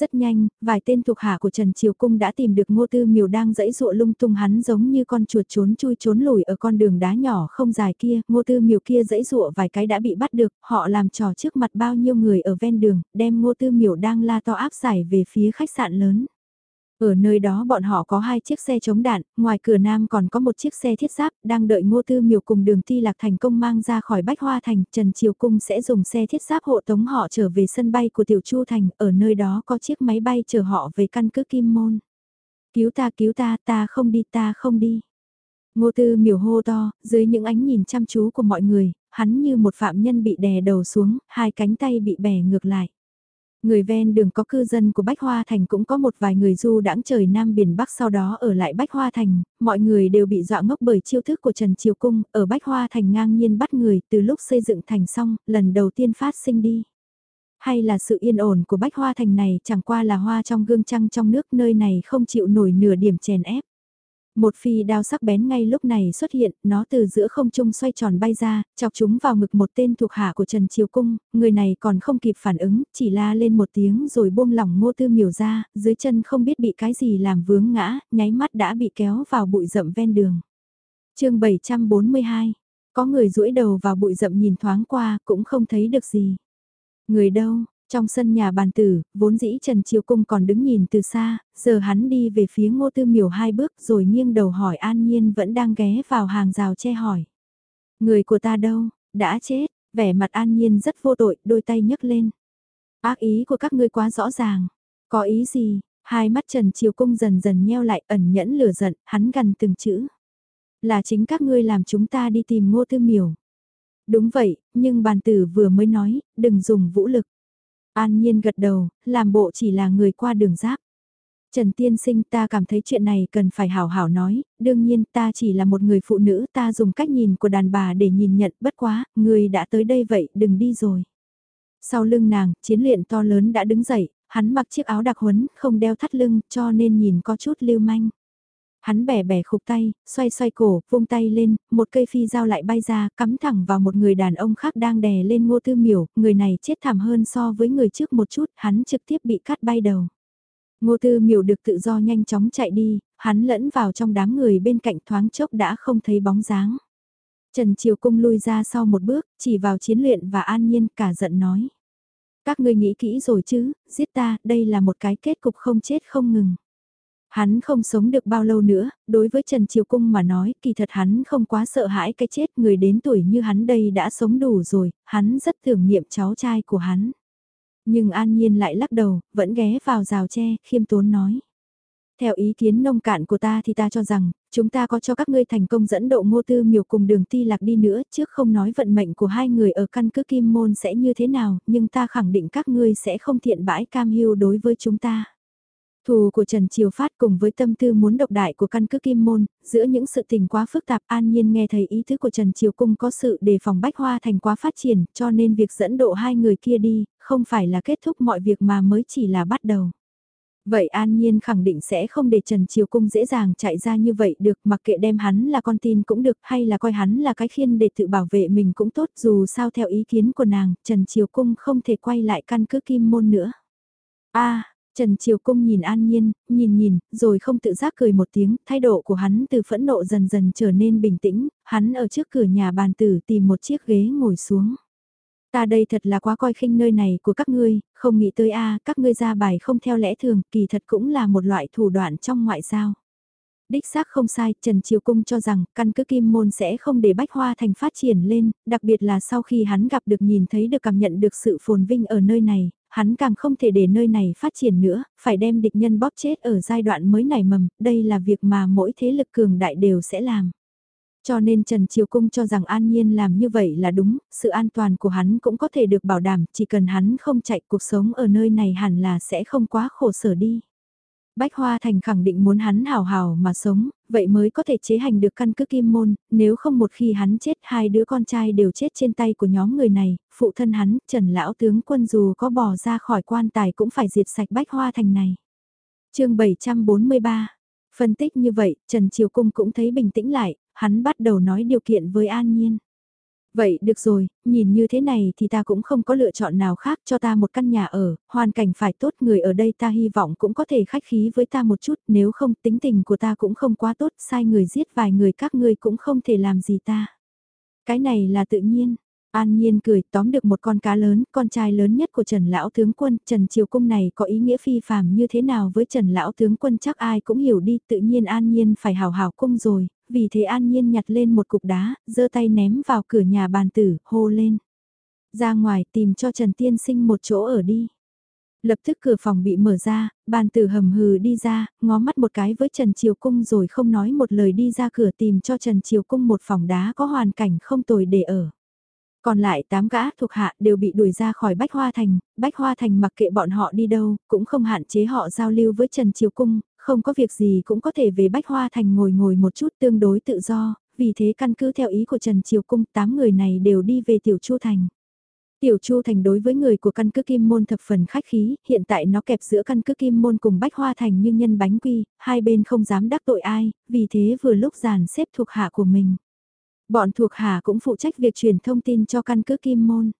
Rất nhanh, vài tên thuộc hạ của Trần Triều Cung đã tìm được ngô tư miều đang dẫy dụa lung tung hắn giống như con chuột trốn chui trốn lùi ở con đường đá nhỏ không dài kia, ngô tư miều kia dẫy dụa vài cái đã bị bắt được, họ làm trò trước mặt bao nhiêu người ở ven đường, đem ngô tư miều đang la to áp giải về phía khách sạn lớn. Ở nơi đó bọn họ có hai chiếc xe chống đạn, ngoài cửa nam còn có một chiếc xe thiết giáp, đang đợi ngô tư miều cùng đường ti lạc thành công mang ra khỏi Bách Hoa Thành, Trần Triều Cung sẽ dùng xe thiết giáp hộ tống họ trở về sân bay của Tiểu Chu Thành, ở nơi đó có chiếc máy bay chở họ về căn cứ Kim Môn. Cứu ta cứu ta, ta không đi ta không đi. Ngô tư miều hô to, dưới những ánh nhìn chăm chú của mọi người, hắn như một phạm nhân bị đè đầu xuống, hai cánh tay bị bẻ ngược lại. Người ven đường có cư dân của Bách Hoa Thành cũng có một vài người du đãng trời Nam Biển Bắc sau đó ở lại Bách Hoa Thành, mọi người đều bị dọa ngốc bởi chiêu thức của Trần Triều Cung, ở Bách Hoa Thành ngang nhiên bắt người từ lúc xây dựng thành xong, lần đầu tiên phát sinh đi. Hay là sự yên ổn của bách hoa thành này chẳng qua là hoa trong gương trăng trong nước nơi này không chịu nổi nửa điểm chèn ép. Một phi đao sắc bén ngay lúc này xuất hiện, nó từ giữa không trung xoay tròn bay ra, chọc chúng vào ngực một tên thuộc hạ của Trần Triều Cung, người này còn không kịp phản ứng, chỉ la lên một tiếng rồi buông lỏng ngô tư miểu ra, dưới chân không biết bị cái gì làm vướng ngã, nháy mắt đã bị kéo vào bụi rậm ven đường. chương 742, có người duỗi đầu vào bụi rậm nhìn thoáng qua cũng không thấy được gì. Người đâu, trong sân nhà bàn tử, vốn dĩ Trần Triều Cung còn đứng nhìn từ xa, giờ hắn đi về phía ngô tư miểu hai bước rồi nghiêng đầu hỏi an nhiên vẫn đang ghé vào hàng rào che hỏi. Người của ta đâu, đã chết, vẻ mặt an nhiên rất vô tội, đôi tay nhấc lên. Ác ý của các ngươi quá rõ ràng, có ý gì, hai mắt Trần Triều Cung dần dần nheo lại ẩn nhẫn lửa giận, hắn gần từng chữ. Là chính các ngươi làm chúng ta đi tìm ngô tư miểu. Đúng vậy, nhưng bàn tử vừa mới nói, đừng dùng vũ lực. An Nhiên gật đầu, làm bộ chỉ là người qua đường giáp. Trần Tiên Sinh ta cảm thấy chuyện này cần phải hảo hảo nói, đương nhiên ta chỉ là một người phụ nữ ta dùng cách nhìn của đàn bà để nhìn nhận bất quá, người đã tới đây vậy đừng đi rồi. Sau lưng nàng, chiến luyện to lớn đã đứng dậy, hắn mặc chiếc áo đặc huấn, không đeo thắt lưng cho nên nhìn có chút lưu manh. Hắn bẻ bẻ khục tay, xoay xoay cổ, vung tay lên, một cây phi dao lại bay ra, cắm thẳng vào một người đàn ông khác đang đè lên ngô tư miểu, người này chết thảm hơn so với người trước một chút, hắn trực tiếp bị cắt bay đầu. Ngô tư miểu được tự do nhanh chóng chạy đi, hắn lẫn vào trong đám người bên cạnh thoáng chốc đã không thấy bóng dáng. Trần Triều Cung lui ra sau một bước, chỉ vào chiến luyện và an nhiên cả giận nói. Các ngươi nghĩ kỹ rồi chứ, giết ta, đây là một cái kết cục không chết không ngừng. Hắn không sống được bao lâu nữa, đối với Trần Triều Cung mà nói, kỳ thật hắn không quá sợ hãi cái chết, người đến tuổi như hắn đây đã sống đủ rồi, hắn rất tưởng niệm cháu trai của hắn. Nhưng An Nhiên lại lắc đầu, vẫn ghé vào rào tre, khiêm tốn nói. Theo ý kiến nông cạn của ta thì ta cho rằng, chúng ta có cho các ngươi thành công dẫn độ ngô tư miều cùng đường ti lạc đi nữa, trước không nói vận mệnh của hai người ở căn cứ kim môn sẽ như thế nào, nhưng ta khẳng định các ngươi sẽ không thiện bãi cam hưu đối với chúng ta. Thù của Trần Triều Phát cùng với tâm tư muốn độc đại của căn cứ Kim Môn, giữa những sự tình quá phức tạp an nhiên nghe thấy ý thức của Trần Triều Cung có sự đề phòng bách hoa thành quá phát triển cho nên việc dẫn độ hai người kia đi, không phải là kết thúc mọi việc mà mới chỉ là bắt đầu. Vậy An Nhiên khẳng định sẽ không để Trần Triều Cung dễ dàng chạy ra như vậy được mặc kệ đem hắn là con tin cũng được hay là coi hắn là cái khiên để tự bảo vệ mình cũng tốt dù sao theo ý kiến của nàng Trần Triều Cung không thể quay lại căn cứ kim môn nữa. a Trần Triều Cung nhìn An Nhiên, nhìn nhìn, rồi không tự giác cười một tiếng, thái độ của hắn từ phẫn nộ dần dần trở nên bình tĩnh, hắn ở trước cửa nhà bàn tử tìm một chiếc ghế ngồi xuống. Ta đây thật là quá coi khinh nơi này của các ngươi, không nghĩ tới a các ngươi ra bài không theo lẽ thường, kỳ thật cũng là một loại thủ đoạn trong ngoại giao. Đích xác không sai, Trần Triều Cung cho rằng căn cứ kim môn sẽ không để bách hoa thành phát triển lên, đặc biệt là sau khi hắn gặp được nhìn thấy được cảm nhận được sự phồn vinh ở nơi này, hắn càng không thể để nơi này phát triển nữa, phải đem địch nhân bóp chết ở giai đoạn mới nảy mầm, đây là việc mà mỗi thế lực cường đại đều sẽ làm. Cho nên Trần Triều Cung cho rằng an nhiên làm như vậy là đúng, sự an toàn của hắn cũng có thể được bảo đảm, chỉ cần hắn không chạy cuộc sống ở nơi này hẳn là sẽ không quá khổ sở đi. Bách Hoa Thành khẳng định muốn hắn hào hào mà sống, vậy mới có thể chế hành được căn cứ kim môn, nếu không một khi hắn chết hai đứa con trai đều chết trên tay của nhóm người này, phụ thân hắn, Trần Lão Tướng quân dù có bỏ ra khỏi quan tài cũng phải diệt sạch Bách Hoa Thành này. chương 743 Phân tích như vậy, Trần Triều Cung cũng thấy bình tĩnh lại, hắn bắt đầu nói điều kiện với An Nhiên. Vậy được rồi, nhìn như thế này thì ta cũng không có lựa chọn nào khác cho ta một căn nhà ở, hoàn cảnh phải tốt người ở đây ta hy vọng cũng có thể khách khí với ta một chút, nếu không tính tình của ta cũng không quá tốt, sai người giết vài người các ngươi cũng không thể làm gì ta. Cái này là tự nhiên. An Nhiên cười tóm được một con cá lớn, con trai lớn nhất của Trần Lão Tướng Quân, Trần Triều Cung này có ý nghĩa phi phàm như thế nào với Trần Lão Tướng Quân chắc ai cũng hiểu đi, tự nhiên An Nhiên phải hào hào cung rồi, vì thế an nhiên nhặt lên một cục đá, giơ tay ném vào cửa nhà bàn tử, hô lên. Ra ngoài tìm cho Trần Tiên Sinh một chỗ ở đi. Lập tức cửa phòng bị mở ra, bàn tử hầm hừ đi ra, ngó mắt một cái với Trần Triều Cung rồi không nói một lời đi ra cửa tìm cho Trần Triều Cung một phòng đá có hoàn cảnh không tồi để ở. Còn lại 8 gã thuộc hạ đều bị đuổi ra khỏi Bách Hoa Thành, Bách Hoa Thành mặc kệ bọn họ đi đâu, cũng không hạn chế họ giao lưu với Trần Triều Cung, không có việc gì cũng có thể về Bách Hoa Thành ngồi ngồi một chút tương đối tự do, vì thế căn cứ theo ý của Trần Triều Cung 8 người này đều đi về Tiểu Chu Thành. Tiểu Chu Thành đối với người của căn cứ Kim Môn thập phần khách khí, hiện tại nó kẹp giữa căn cứ Kim Môn cùng Bách Hoa Thành như nhân bánh quy, hai bên không dám đắc tội ai, vì thế vừa lúc dàn xếp thuộc hạ của mình. Bọn thuộc hạ cũng phụ trách việc truyền thông tin cho căn cứ Kim Môn.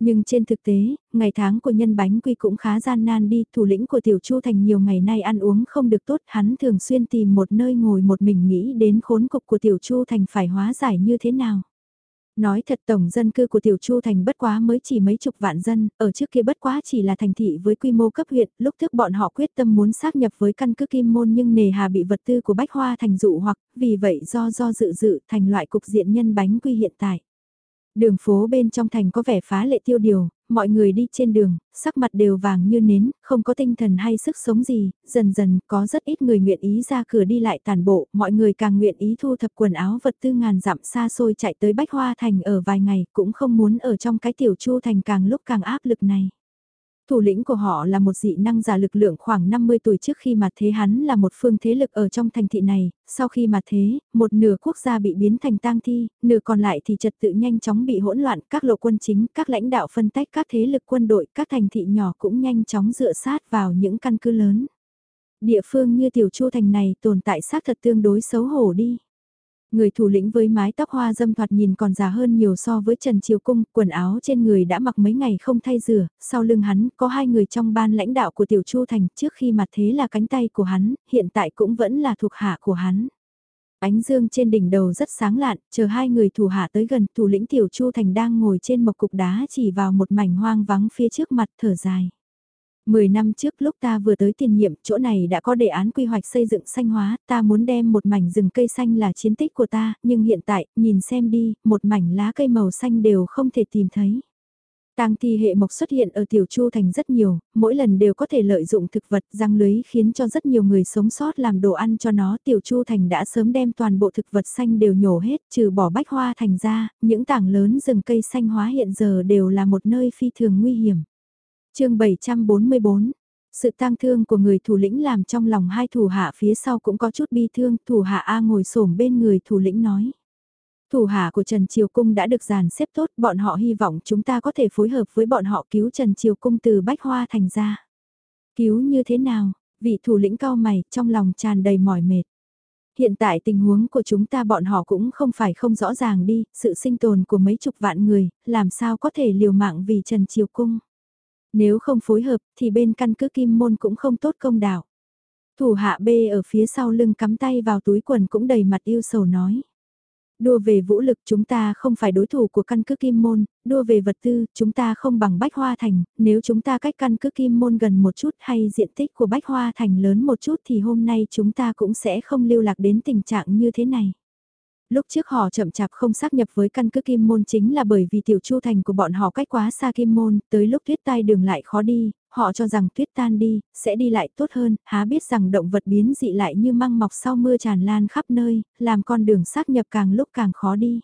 Nhưng trên thực tế, ngày tháng của nhân bánh quy cũng khá gian nan đi, thủ lĩnh của Tiểu Chu Thành nhiều ngày nay ăn uống không được tốt, hắn thường xuyên tìm một nơi ngồi một mình nghĩ đến khốn cục của Tiểu Chu Thành phải hóa giải như thế nào. Nói thật tổng dân cư của Tiểu Chu Thành bất quá mới chỉ mấy chục vạn dân, ở trước kia bất quá chỉ là thành thị với quy mô cấp huyện, lúc trước bọn họ quyết tâm muốn xác nhập với căn cứ Kim Môn nhưng nề hà bị vật tư của Bách Hoa Thành dụ hoặc, vì vậy do do dự dự thành loại cục diện nhân bánh quy hiện tại. Đường phố bên trong thành có vẻ phá lệ tiêu điều, mọi người đi trên đường, sắc mặt đều vàng như nến, không có tinh thần hay sức sống gì, dần dần có rất ít người nguyện ý ra cửa đi lại tàn bộ, mọi người càng nguyện ý thu thập quần áo vật tư ngàn dặm xa xôi chạy tới Bách Hoa Thành ở vài ngày, cũng không muốn ở trong cái tiểu chu thành càng lúc càng áp lực này. Thủ lĩnh của họ là một dị năng giả lực lượng khoảng 50 tuổi trước khi mà thế hắn là một phương thế lực ở trong thành thị này, sau khi mà thế, một nửa quốc gia bị biến thành tang thi, nửa còn lại thì trật tự nhanh chóng bị hỗn loạn, các lộ quân chính, các lãnh đạo phân tách các thế lực quân đội, các thành thị nhỏ cũng nhanh chóng dựa sát vào những căn cứ lớn. Địa phương như Tiểu Chu Thành này tồn tại xác thật tương đối xấu hổ đi. Người thủ lĩnh với mái tóc hoa dâm thoạt nhìn còn già hơn nhiều so với Trần Triều Cung, quần áo trên người đã mặc mấy ngày không thay rửa, sau lưng hắn có hai người trong ban lãnh đạo của Tiểu Chu Thành trước khi mặt thế là cánh tay của hắn, hiện tại cũng vẫn là thuộc hạ của hắn. Ánh dương trên đỉnh đầu rất sáng lạn, chờ hai người thủ hạ tới gần, thủ lĩnh Tiểu Chu Thành đang ngồi trên một cục đá chỉ vào một mảnh hoang vắng phía trước mặt thở dài. Mười năm trước lúc ta vừa tới tiền nhiệm, chỗ này đã có đề án quy hoạch xây dựng xanh hóa, ta muốn đem một mảnh rừng cây xanh là chiến tích của ta, nhưng hiện tại, nhìn xem đi, một mảnh lá cây màu xanh đều không thể tìm thấy. Tang thi hệ mộc xuất hiện ở Tiểu Chu Thành rất nhiều, mỗi lần đều có thể lợi dụng thực vật răng lưới khiến cho rất nhiều người sống sót làm đồ ăn cho nó. Tiểu Chu Thành đã sớm đem toàn bộ thực vật xanh đều nhổ hết trừ bỏ bách hoa thành ra, những tảng lớn rừng cây xanh hóa hiện giờ đều là một nơi phi thường nguy hiểm chương 744, sự tang thương của người thủ lĩnh làm trong lòng hai thủ hạ phía sau cũng có chút bi thương, thủ hạ A ngồi xổm bên người thủ lĩnh nói. Thủ hạ của Trần Triều Cung đã được dàn xếp tốt, bọn họ hy vọng chúng ta có thể phối hợp với bọn họ cứu Trần Triều Cung từ Bách Hoa thành ra. Cứu như thế nào? Vị thủ lĩnh cao mày, trong lòng tràn đầy mỏi mệt. Hiện tại tình huống của chúng ta bọn họ cũng không phải không rõ ràng đi, sự sinh tồn của mấy chục vạn người, làm sao có thể liều mạng vì Trần Triều Cung. Nếu không phối hợp thì bên căn cứ kim môn cũng không tốt công đạo. Thủ hạ B ở phía sau lưng cắm tay vào túi quần cũng đầy mặt yêu sầu nói. Đua về vũ lực chúng ta không phải đối thủ của căn cứ kim môn, đua về vật tư chúng ta không bằng bách hoa thành, nếu chúng ta cách căn cứ kim môn gần một chút hay diện tích của bách hoa thành lớn một chút thì hôm nay chúng ta cũng sẽ không lưu lạc đến tình trạng như thế này. Lúc trước họ chậm chạp không xác nhập với căn cứ Kim Môn chính là bởi vì tiểu chu thành của bọn họ cách quá xa Kim Môn, tới lúc tuyết tai đường lại khó đi, họ cho rằng tuyết tan đi, sẽ đi lại tốt hơn, há biết rằng động vật biến dị lại như măng mọc sau mưa tràn lan khắp nơi, làm con đường xác nhập càng lúc càng khó đi.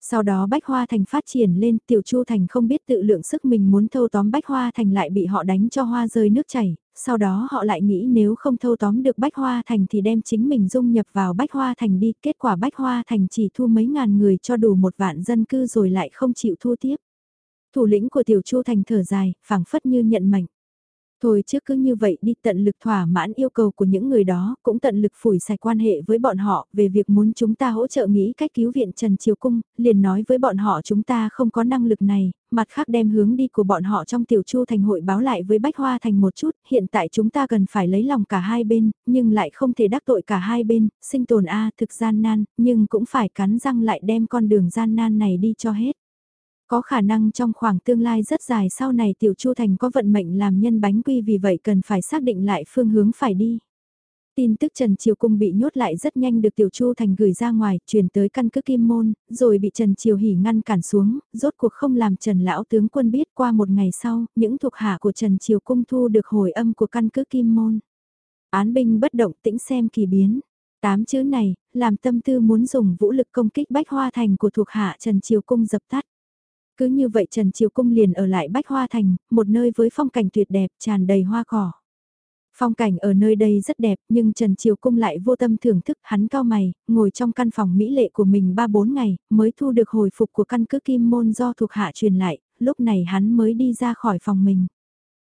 Sau đó Bách Hoa Thành phát triển lên, Tiểu Chu Thành không biết tự lượng sức mình muốn thâu tóm Bách Hoa Thành lại bị họ đánh cho hoa rơi nước chảy, sau đó họ lại nghĩ nếu không thâu tóm được Bách Hoa Thành thì đem chính mình dung nhập vào Bách Hoa Thành đi, kết quả Bách Hoa Thành chỉ thu mấy ngàn người cho đủ một vạn dân cư rồi lại không chịu thu tiếp. Thủ lĩnh của Tiểu Chu Thành thở dài, phảng phất như nhận mệnh. Thôi trước cứ như vậy đi tận lực thỏa mãn yêu cầu của những người đó, cũng tận lực phủi sạch quan hệ với bọn họ về việc muốn chúng ta hỗ trợ nghĩ cách cứu viện Trần Triều Cung, liền nói với bọn họ chúng ta không có năng lực này, mặt khác đem hướng đi của bọn họ trong tiểu chu thành hội báo lại với Bách Hoa Thành một chút, hiện tại chúng ta cần phải lấy lòng cả hai bên, nhưng lại không thể đắc tội cả hai bên, sinh tồn A thực gian nan, nhưng cũng phải cắn răng lại đem con đường gian nan này đi cho hết. Có khả năng trong khoảng tương lai rất dài sau này Tiểu Chu Thành có vận mệnh làm nhân bánh quy vì vậy cần phải xác định lại phương hướng phải đi. Tin tức Trần Triều Cung bị nhốt lại rất nhanh được Tiểu Chu Thành gửi ra ngoài, chuyển tới căn cứ Kim Môn, rồi bị Trần Triều Hỉ ngăn cản xuống, rốt cuộc không làm Trần Lão tướng quân biết qua một ngày sau, những thuộc hạ của Trần Triều Cung thu được hồi âm của căn cứ Kim Môn. Án binh bất động tĩnh xem kỳ biến. Tám chữ này, làm tâm tư muốn dùng vũ lực công kích Bách Hoa Thành của thuộc hạ Trần Triều Cung dập tắt. Cứ như vậy Trần Triều Cung liền ở lại Bách Hoa Thành, một nơi với phong cảnh tuyệt đẹp tràn đầy hoa cỏ. Phong cảnh ở nơi đây rất đẹp nhưng Trần Triều Cung lại vô tâm thưởng thức hắn cao mày, ngồi trong căn phòng mỹ lệ của mình 3-4 ngày mới thu được hồi phục của căn cứ kim môn do thuộc hạ truyền lại, lúc này hắn mới đi ra khỏi phòng mình.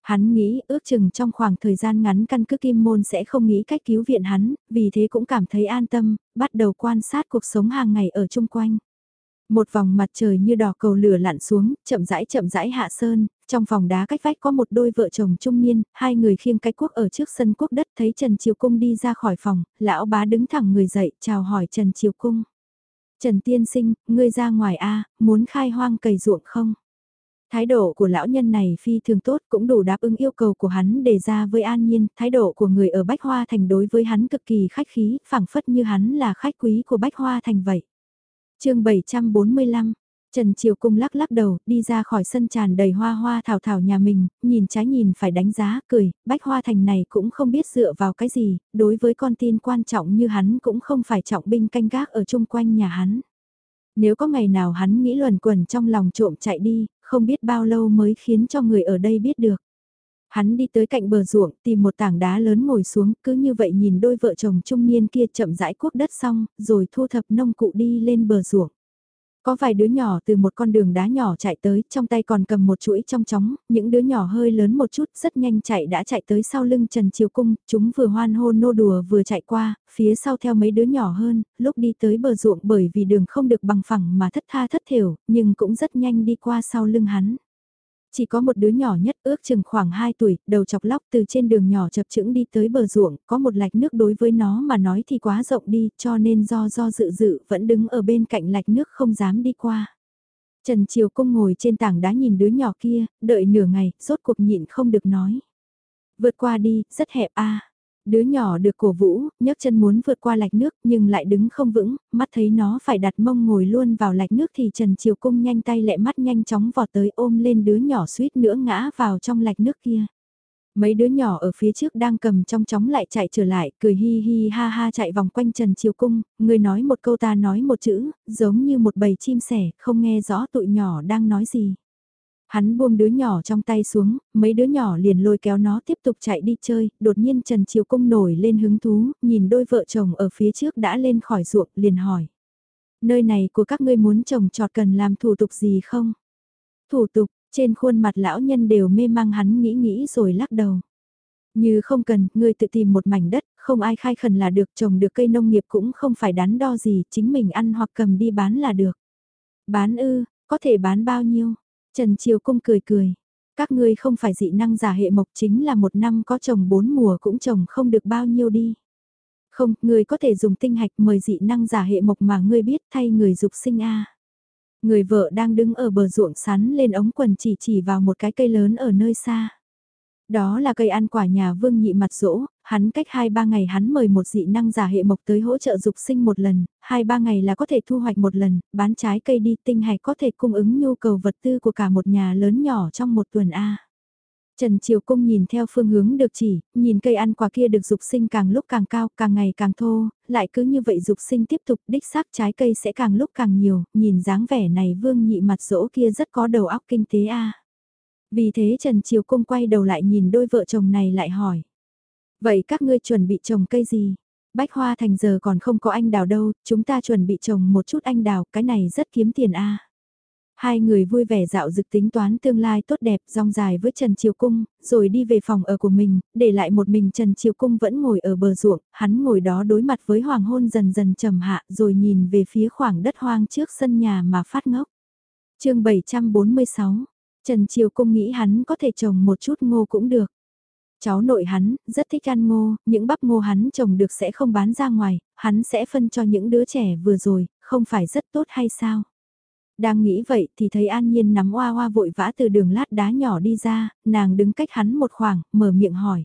Hắn nghĩ ước chừng trong khoảng thời gian ngắn căn cứ kim môn sẽ không nghĩ cách cứu viện hắn, vì thế cũng cảm thấy an tâm, bắt đầu quan sát cuộc sống hàng ngày ở chung quanh. Một vòng mặt trời như đỏ cầu lửa lặn xuống, chậm rãi chậm rãi hạ sơn, trong phòng đá cách vách có một đôi vợ chồng trung niên, hai người khiêng cái quốc ở trước sân quốc đất thấy Trần Triều Cung đi ra khỏi phòng, lão bá đứng thẳng người dậy chào hỏi Trần Triều Cung. Trần Tiên Sinh, ngươi ra ngoài A, muốn khai hoang cày ruộng không? Thái độ của lão nhân này phi thường tốt cũng đủ đáp ứng yêu cầu của hắn đề ra với An Nhiên, thái độ của người ở Bách Hoa Thành đối với hắn cực kỳ khách khí, phảng phất như hắn là khách quý của Bách Hoa Thành vậy chương 745 Trần Triều Cung lắc lắc đầu, đi ra khỏi sân tràn đầy hoa hoa thảo thảo nhà mình, nhìn trái nhìn phải đánh giá, cười, Bách Hoa Thành này cũng không biết dựa vào cái gì, đối với con tin quan trọng như hắn cũng không phải trọng binh canh gác ở chung quanh nhà hắn. Nếu có ngày nào hắn nghĩ luẩn quẩn trong lòng trộm chạy đi, không biết bao lâu mới khiến cho người ở đây biết được. Hắn đi tới cạnh bờ ruộng, tìm một tảng đá lớn ngồi xuống, cứ như vậy nhìn đôi vợ chồng trung niên kia chậm rãi cuốc đất xong, rồi thu thập nông cụ đi lên bờ ruộng. Có vài đứa nhỏ từ một con đường đá nhỏ chạy tới, trong tay còn cầm một chuỗi trong chóng, những đứa nhỏ hơi lớn một chút, rất nhanh chạy đã chạy tới sau lưng Trần Triều Cung, chúng vừa hoan hô nô đùa vừa chạy qua, phía sau theo mấy đứa nhỏ hơn, lúc đi tới bờ ruộng bởi vì đường không được bằng phẳng mà thất tha thất thiểu, nhưng cũng rất nhanh đi qua sau lưng hắn. Chỉ có một đứa nhỏ nhất ước chừng khoảng 2 tuổi, đầu chọc lóc từ trên đường nhỏ chập chững đi tới bờ ruộng, có một lạch nước đối với nó mà nói thì quá rộng đi, cho nên do do dự dự vẫn đứng ở bên cạnh lạch nước không dám đi qua. Trần Triều Cung ngồi trên tảng đá nhìn đứa nhỏ kia, đợi nửa ngày, rốt cuộc nhịn không được nói. Vượt qua đi, rất hẹp a Đứa nhỏ được cổ vũ, nhấc chân muốn vượt qua lạch nước nhưng lại đứng không vững, mắt thấy nó phải đặt mông ngồi luôn vào lạch nước thì Trần Triều Cung nhanh tay lẹ mắt nhanh chóng vọt tới ôm lên đứa nhỏ suýt nữa ngã vào trong lạch nước kia. Mấy đứa nhỏ ở phía trước đang cầm trong chóng lại chạy trở lại, cười hi hi ha ha chạy vòng quanh Trần Triều Cung, người nói một câu ta nói một chữ, giống như một bầy chim sẻ, không nghe rõ tụi nhỏ đang nói gì. Hắn buông đứa nhỏ trong tay xuống, mấy đứa nhỏ liền lôi kéo nó tiếp tục chạy đi chơi, đột nhiên Trần Triều công nổi lên hứng thú, nhìn đôi vợ chồng ở phía trước đã lên khỏi ruộng, liền hỏi. Nơi này của các ngươi muốn trồng trọt cần làm thủ tục gì không? Thủ tục, trên khuôn mặt lão nhân đều mê mang hắn nghĩ nghĩ rồi lắc đầu. Như không cần, ngươi tự tìm một mảnh đất, không ai khai khẩn là được trồng được cây nông nghiệp cũng không phải đắn đo gì, chính mình ăn hoặc cầm đi bán là được. Bán ư, có thể bán bao nhiêu? Trần Triều Cung cười cười. Các ngươi không phải dị năng giả hệ mộc chính là một năm có trồng bốn mùa cũng trồng không được bao nhiêu đi. Không, ngươi có thể dùng tinh hạch mời dị năng giả hệ mộc mà ngươi biết thay người dục sinh a. Người vợ đang đứng ở bờ ruộng sắn lên ống quần chỉ chỉ vào một cái cây lớn ở nơi xa. Đó là cây ăn quả nhà vương nhị mặt rỗ, hắn cách 2-3 ngày hắn mời một dị năng giả hệ mộc tới hỗ trợ dục sinh một lần, 2-3 ngày là có thể thu hoạch một lần, bán trái cây đi tinh hạch có thể cung ứng nhu cầu vật tư của cả một nhà lớn nhỏ trong một tuần A. Trần Triều Cung nhìn theo phương hướng được chỉ, nhìn cây ăn quả kia được dục sinh càng lúc càng cao, càng ngày càng thô, lại cứ như vậy dục sinh tiếp tục đích xác trái cây sẽ càng lúc càng nhiều, nhìn dáng vẻ này vương nhị mặt rỗ kia rất có đầu óc kinh tế a. Vì thế Trần Triều Cung quay đầu lại nhìn đôi vợ chồng này lại hỏi. Vậy các ngươi chuẩn bị trồng cây gì? Bách hoa thành giờ còn không có anh đào đâu, chúng ta chuẩn bị trồng một chút anh đào, cái này rất kiếm tiền a. Hai người vui vẻ dạo dực tính toán tương lai tốt đẹp rong dài với Trần Triều Cung, rồi đi về phòng ở của mình, để lại một mình Trần Triều Cung vẫn ngồi ở bờ ruộng, hắn ngồi đó đối mặt với hoàng hôn dần dần trầm hạ rồi nhìn về phía khoảng đất hoang trước sân nhà mà phát ngốc. chương 746, Trần Triều Cung nghĩ hắn có thể trồng một chút ngô cũng được. Cháu nội hắn, rất thích ăn ngô, những bắp ngô hắn trồng được sẽ không bán ra ngoài, hắn sẽ phân cho những đứa trẻ vừa rồi, không phải rất tốt hay sao? Đang nghĩ vậy thì thấy An Nhiên nắm oa oa vội vã từ đường lát đá nhỏ đi ra, nàng đứng cách hắn một khoảng, mở miệng hỏi.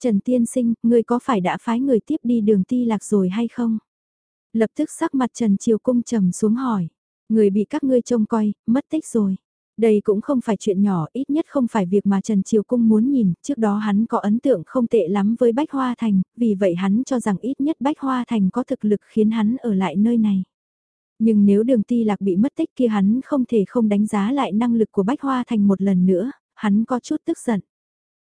Trần Tiên Sinh, ngươi có phải đã phái người tiếp đi đường ti lạc rồi hay không? Lập tức sắc mặt Trần Triều Cung trầm xuống hỏi. Người bị các ngươi trông coi, mất tích rồi. Đây cũng không phải chuyện nhỏ, ít nhất không phải việc mà Trần Triều Cung muốn nhìn, trước đó hắn có ấn tượng không tệ lắm với Bách Hoa Thành, vì vậy hắn cho rằng ít nhất Bách Hoa Thành có thực lực khiến hắn ở lại nơi này. Nhưng nếu đường ti lạc bị mất tích kia hắn không thể không đánh giá lại năng lực của Bách Hoa Thành một lần nữa, hắn có chút tức giận.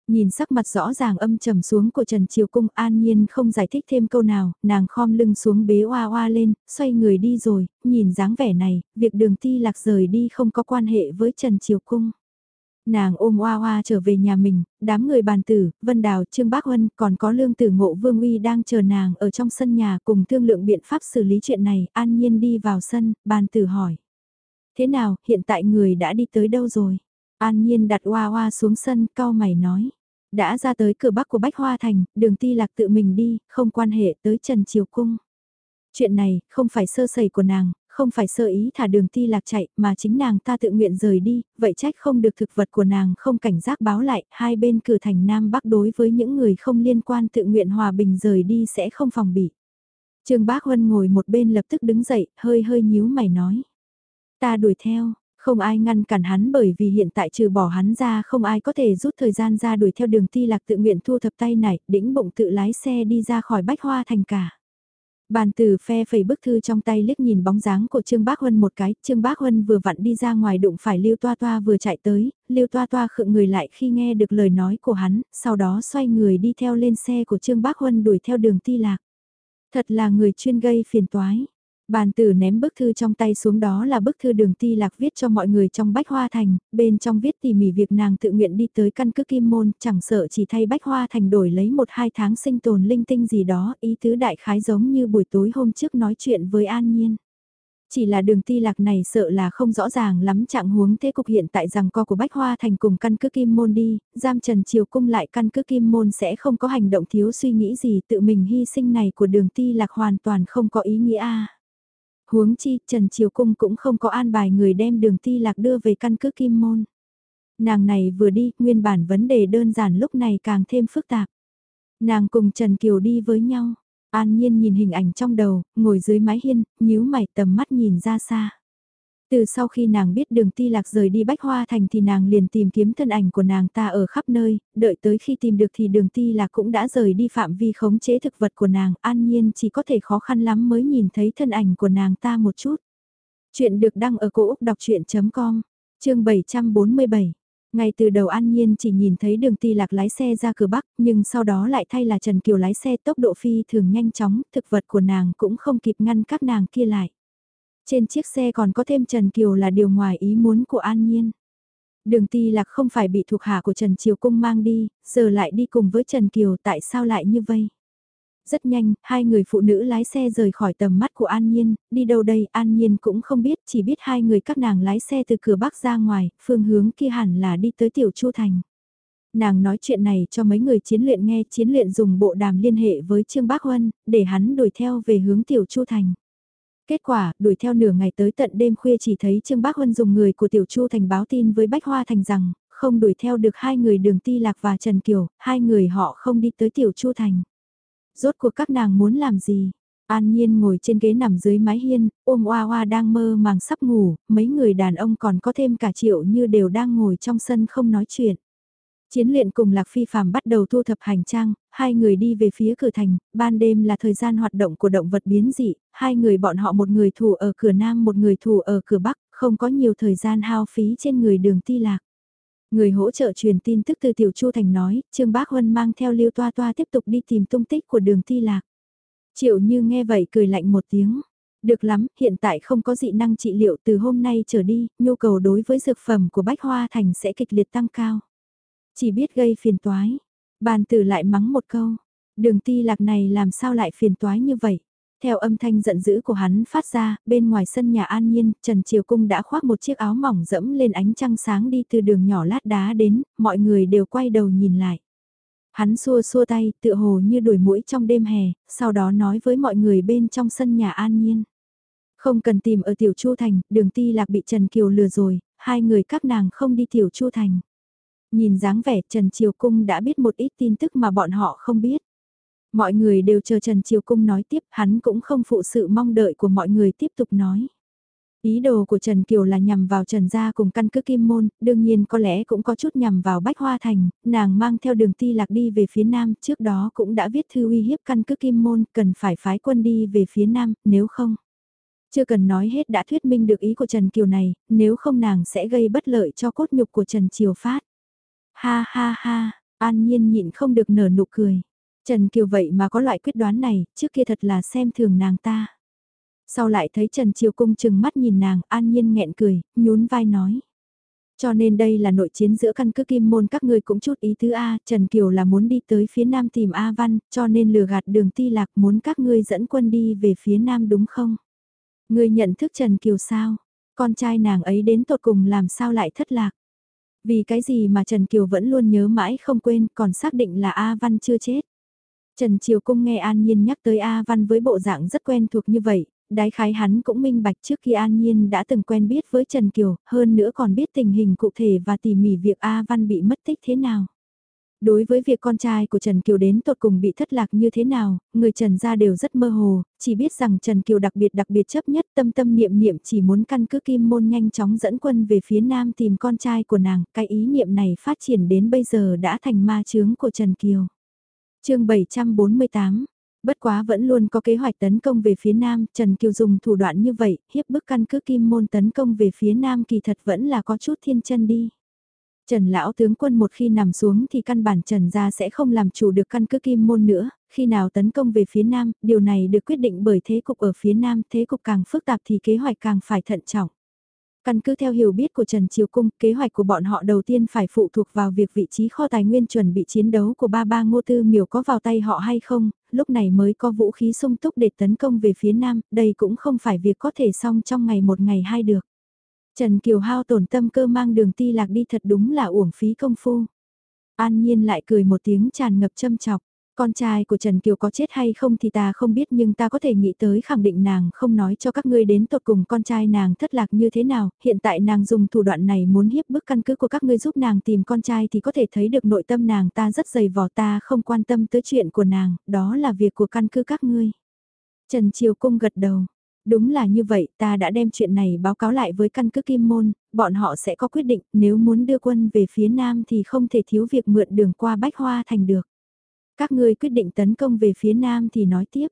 Nhìn sắc mặt rõ ràng âm trầm xuống của Trần Triều Cung an nhiên không giải thích thêm câu nào, nàng khom lưng xuống bế oa oa lên, xoay người đi rồi, nhìn dáng vẻ này, việc đường ti lạc rời đi không có quan hệ với Trần Triều Cung. Nàng ôm oa oa trở về nhà mình, đám người bàn tử, Vân Đào, Trương Bác Huân, còn có lương tử ngộ Vương Uy đang chờ nàng ở trong sân nhà cùng thương lượng biện pháp xử lý chuyện này, an nhiên đi vào sân, bàn tử hỏi. Thế nào, hiện tại người đã đi tới đâu rồi? An Nhiên đặt Hoa Hoa xuống sân, cao mày nói. Đã ra tới cửa bắc của Bách Hoa Thành, đường ti lạc tự mình đi, không quan hệ tới Trần Triều Cung. Chuyện này, không phải sơ sẩy của nàng, không phải sơ ý thả đường ti lạc chạy, mà chính nàng ta tự nguyện rời đi, vậy trách không được thực vật của nàng không cảnh giác báo lại, hai bên cửa thành Nam Bắc đối với những người không liên quan tự nguyện hòa bình rời đi sẽ không phòng bị. Trương Bác Huân ngồi một bên lập tức đứng dậy, hơi hơi nhíu mày nói. Ta đuổi theo, không ai ngăn cản hắn bởi vì hiện tại trừ bỏ hắn ra không ai có thể rút thời gian ra đuổi theo đường ti lạc tự nguyện thu thập tay này, đĩnh bụng tự lái xe đi ra khỏi bách hoa thành cả. Bàn từ phe phẩy bức thư trong tay liếc nhìn bóng dáng của Trương Bác Huân một cái, Trương Bác Huân vừa vặn đi ra ngoài đụng phải Lưu Toa Toa vừa chạy tới, Lưu Toa Toa khựng người lại khi nghe được lời nói của hắn, sau đó xoay người đi theo lên xe của Trương Bác Huân đuổi theo đường ti lạc. Thật là người chuyên gây phiền toái. Bàn tử ném bức thư trong tay xuống đó là bức thư đường ti lạc viết cho mọi người trong Bách Hoa Thành, bên trong viết tỉ mỉ việc nàng tự nguyện đi tới căn cứ Kim Môn, chẳng sợ chỉ thay Bách Hoa Thành đổi lấy một hai tháng sinh tồn linh tinh gì đó, ý tứ đại khái giống như buổi tối hôm trước nói chuyện với An Nhiên. Chỉ là đường ti lạc này sợ là không rõ ràng lắm trạng huống thế cục hiện tại rằng co của Bách Hoa Thành cùng căn cứ Kim Môn đi, giam trần chiều cung lại căn cứ Kim Môn sẽ không có hành động thiếu suy nghĩ gì tự mình hy sinh này của đường ti lạc hoàn toàn không có ý nghĩa a Huống chi, Trần Triều Cung cũng không có an bài người đem đường ti lạc đưa về căn cứ Kim Môn. Nàng này vừa đi, nguyên bản vấn đề đơn giản lúc này càng thêm phức tạp. Nàng cùng Trần Kiều đi với nhau. An Nhiên nhìn hình ảnh trong đầu, ngồi dưới mái hiên, nhíu mày tầm mắt nhìn ra xa. Từ sau khi nàng biết đường ti lạc rời đi Bách Hoa Thành thì nàng liền tìm kiếm thân ảnh của nàng ta ở khắp nơi, đợi tới khi tìm được thì đường ti lạc cũng đã rời đi phạm vi khống chế thực vật của nàng, an nhiên chỉ có thể khó khăn lắm mới nhìn thấy thân ảnh của nàng ta một chút. Chuyện được đăng ở cổ Úc đọc chuyện.com, chương 747. Ngay từ đầu An Nhiên chỉ nhìn thấy đường ti lạc lái xe ra cửa Bắc, nhưng sau đó lại thay là Trần Kiều lái xe tốc độ phi thường nhanh chóng, thực vật của nàng cũng không kịp ngăn các nàng kia lại. Trên chiếc xe còn có thêm Trần Kiều là điều ngoài ý muốn của An Nhiên. Đường ti lạc không phải bị thuộc hạ của Trần Triều Cung mang đi, giờ lại đi cùng với Trần Kiều tại sao lại như vậy? Rất nhanh, hai người phụ nữ lái xe rời khỏi tầm mắt của An Nhiên, đi đâu đây An Nhiên cũng không biết, chỉ biết hai người các nàng lái xe từ cửa bắc ra ngoài, phương hướng kia hẳn là đi tới Tiểu Chu Thành. Nàng nói chuyện này cho mấy người chiến luyện nghe, chiến luyện dùng bộ đàm liên hệ với Trương Bác Huân, để hắn đuổi theo về hướng Tiểu Chu Thành. Kết quả, đuổi theo nửa ngày tới tận đêm khuya chỉ thấy Trương Bác Huân dùng người của Tiểu Chu Thành báo tin với Bách Hoa Thành rằng, không đuổi theo được hai người đường Ti Lạc và Trần Kiều, hai người họ không đi tới Tiểu Chu Thành. Rốt cuộc các nàng muốn làm gì? An Nhiên ngồi trên ghế nằm dưới mái hiên, ôm Oa Oa đang mơ màng sắp ngủ, mấy người đàn ông còn có thêm cả triệu như đều đang ngồi trong sân không nói chuyện. Chiến luyện cùng Lạc Phi Phạm bắt đầu thu thập hành trang, hai người đi về phía cửa thành, ban đêm là thời gian hoạt động của động vật biến dị, hai người bọn họ một người thủ ở cửa nam một người thủ ở cửa bắc, không có nhiều thời gian hao phí trên người đường ti lạc. Người hỗ trợ truyền tin tức từ Tiểu Chu Thành nói, Trương Bác Huân mang theo Lưu Toa Toa tiếp tục đi tìm tung tích của đường ti lạc. Triệu như nghe vậy cười lạnh một tiếng. Được lắm, hiện tại không có dị năng trị liệu từ hôm nay trở đi, nhu cầu đối với dược phẩm của Bách Hoa Thành sẽ kịch liệt tăng cao. Chỉ biết gây phiền toái. Bàn tử lại mắng một câu. Đường ti lạc này làm sao lại phiền toái như vậy? Theo âm thanh giận dữ của hắn phát ra, bên ngoài sân nhà an nhiên, Trần Triều Cung đã khoác một chiếc áo mỏng dẫm lên ánh trăng sáng đi từ đường nhỏ lát đá đến, mọi người đều quay đầu nhìn lại. Hắn xua xua tay, tựa hồ như đuổi mũi trong đêm hè, sau đó nói với mọi người bên trong sân nhà an nhiên. Không cần tìm ở Tiểu Chu Thành, đường ti lạc bị Trần Kiều lừa rồi, hai người các nàng không đi Tiểu Chu Thành. Nhìn dáng vẻ Trần Triều Cung đã biết một ít tin tức mà bọn họ không biết. Mọi người đều chờ Trần Triều Cung nói tiếp, hắn cũng không phụ sự mong đợi của mọi người tiếp tục nói. Ý đồ của Trần Kiều là nhằm vào Trần Gia cùng căn cứ Kim Môn, đương nhiên có lẽ cũng có chút nhằm vào Bách Hoa Thành, nàng mang theo đường ti lạc đi về phía Nam, trước đó cũng đã viết thư uy hiếp căn cứ Kim Môn, cần phải phái quân đi về phía Nam, nếu không. Chưa cần nói hết đã thuyết minh được ý của Trần Kiều này, nếu không nàng sẽ gây bất lợi cho cốt nhục của Trần Triều Phát. Ha ha ha, An Nhiên nhịn không được nở nụ cười. Trần Kiều vậy mà có loại quyết đoán này, trước kia thật là xem thường nàng ta. Sau lại thấy Trần Triều Cung chừng mắt nhìn nàng, An Nhiên nghẹn cười, nhún vai nói. Cho nên đây là nội chiến giữa căn cứ kim môn các ngươi cũng chút ý tứ A, Trần Kiều là muốn đi tới phía nam tìm A Văn, cho nên lừa gạt đường ti lạc muốn các ngươi dẫn quân đi về phía nam đúng không? Ngươi nhận thức Trần Kiều sao? Con trai nàng ấy đến tột cùng làm sao lại thất lạc? Vì cái gì mà Trần Kiều vẫn luôn nhớ mãi không quên còn xác định là A Văn chưa chết? Trần Triều Cung nghe An Nhiên nhắc tới A Văn với bộ dạng rất quen thuộc như vậy, đái khái hắn cũng minh bạch trước khi An Nhiên đã từng quen biết với Trần Kiều, hơn nữa còn biết tình hình cụ thể và tỉ mỉ việc A Văn bị mất tích thế nào. Đối với việc con trai của Trần Kiều đến tột cùng bị thất lạc như thế nào, người Trần gia đều rất mơ hồ, chỉ biết rằng Trần Kiều đặc biệt đặc biệt chấp nhất tâm tâm niệm niệm chỉ muốn căn cứ kim môn nhanh chóng dẫn quân về phía nam tìm con trai của nàng, cái ý niệm này phát triển đến bây giờ đã thành ma chướng của Trần Kiều. chương 748 Bất quá vẫn luôn có kế hoạch tấn công về phía Nam, Trần Kiều dùng thủ đoạn như vậy, hiếp bức căn cứ kim môn tấn công về phía Nam kỳ thật vẫn là có chút thiên chân đi. Trần lão tướng quân một khi nằm xuống thì căn bản Trần gia sẽ không làm chủ được căn cứ kim môn nữa, khi nào tấn công về phía Nam, điều này được quyết định bởi thế cục ở phía Nam, thế cục càng phức tạp thì kế hoạch càng phải thận trọng. Căn cứ theo hiểu biết của Trần Triều Cung, kế hoạch của bọn họ đầu tiên phải phụ thuộc vào việc vị trí kho tài nguyên chuẩn bị chiến đấu của ba ba ngô tư miều có vào tay họ hay không, lúc này mới có vũ khí sung túc để tấn công về phía Nam, đây cũng không phải việc có thể xong trong ngày một ngày hai được. Trần Kiều Hao tổn tâm cơ mang đường ti lạc đi thật đúng là uổng phí công phu. An Nhiên lại cười một tiếng tràn ngập châm chọc. Con trai của Trần Kiều có chết hay không thì ta không biết nhưng ta có thể nghĩ tới khẳng định nàng không nói cho các ngươi đến tột cùng con trai nàng thất lạc như thế nào, hiện tại nàng dùng thủ đoạn này muốn hiếp bức căn cứ của các ngươi giúp nàng tìm con trai thì có thể thấy được nội tâm nàng ta rất dày vò ta không quan tâm tới chuyện của nàng, đó là việc của căn cứ các ngươi. Trần Triều Cung gật đầu, Đúng là như vậy, ta đã đem chuyện này báo cáo lại với căn cứ Kim Môn, bọn họ sẽ có quyết định, nếu muốn đưa quân về phía Nam thì không thể thiếu việc mượn đường qua Bách Hoa Thành được. Các ngươi quyết định tấn công về phía Nam thì nói tiếp.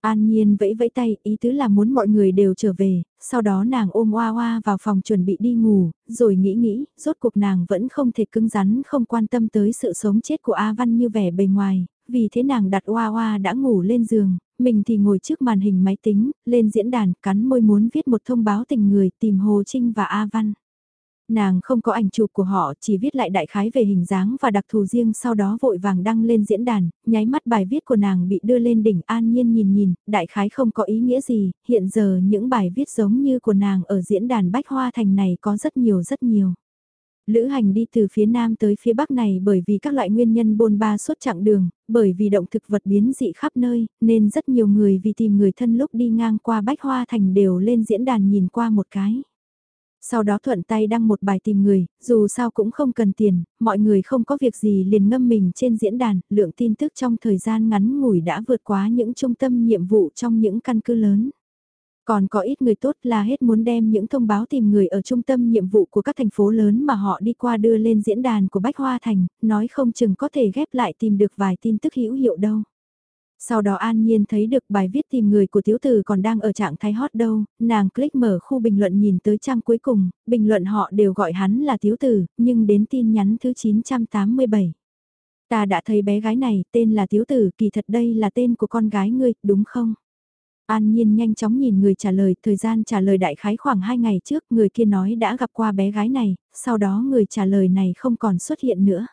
An Nhiên vẫy vẫy tay, ý tứ là muốn mọi người đều trở về, sau đó nàng ôm Hoa Hoa vào phòng chuẩn bị đi ngủ, rồi nghĩ nghĩ, rốt cuộc nàng vẫn không thể cứng rắn không quan tâm tới sự sống chết của A Văn như vẻ bề ngoài, vì thế nàng đặt Hoa Hoa đã ngủ lên giường, mình thì ngồi trước màn hình máy tính, lên diễn đàn, cắn môi muốn viết một thông báo tình người tìm Hồ Trinh và A Văn. Nàng không có ảnh chụp của họ, chỉ viết lại đại khái về hình dáng và đặc thù riêng sau đó vội vàng đăng lên diễn đàn, nháy mắt bài viết của nàng bị đưa lên đỉnh an nhiên nhìn nhìn, đại khái không có ý nghĩa gì, hiện giờ những bài viết giống như của nàng ở diễn đàn Bách Hoa Thành này có rất nhiều rất nhiều. Lữ hành đi từ phía nam tới phía bắc này bởi vì các loại nguyên nhân bôn ba suốt chặng đường, bởi vì động thực vật biến dị khắp nơi, nên rất nhiều người vì tìm người thân lúc đi ngang qua Bách Hoa Thành đều lên diễn đàn nhìn qua một cái. Sau đó thuận tay đăng một bài tìm người, dù sao cũng không cần tiền, mọi người không có việc gì liền ngâm mình trên diễn đàn, lượng tin tức trong thời gian ngắn ngủi đã vượt quá những trung tâm nhiệm vụ trong những căn cứ lớn. Còn có ít người tốt là hết muốn đem những thông báo tìm người ở trung tâm nhiệm vụ của các thành phố lớn mà họ đi qua đưa lên diễn đàn của Bách Hoa Thành, nói không chừng có thể ghép lại tìm được vài tin tức hữu hiệu đâu. Sau đó An Nhiên thấy được bài viết tìm người của thiếu tử còn đang ở trạng thái hot đâu, nàng click mở khu bình luận nhìn tới trang cuối cùng, bình luận họ đều gọi hắn là thiếu tử, nhưng đến tin nhắn thứ 987. Ta đã thấy bé gái này, tên là thiếu tử, kỳ thật đây là tên của con gái ngươi, đúng không? An Nhiên nhanh chóng nhìn người trả lời, thời gian trả lời đại khái khoảng 2 ngày trước, người kia nói đã gặp qua bé gái này, sau đó người trả lời này không còn xuất hiện nữa.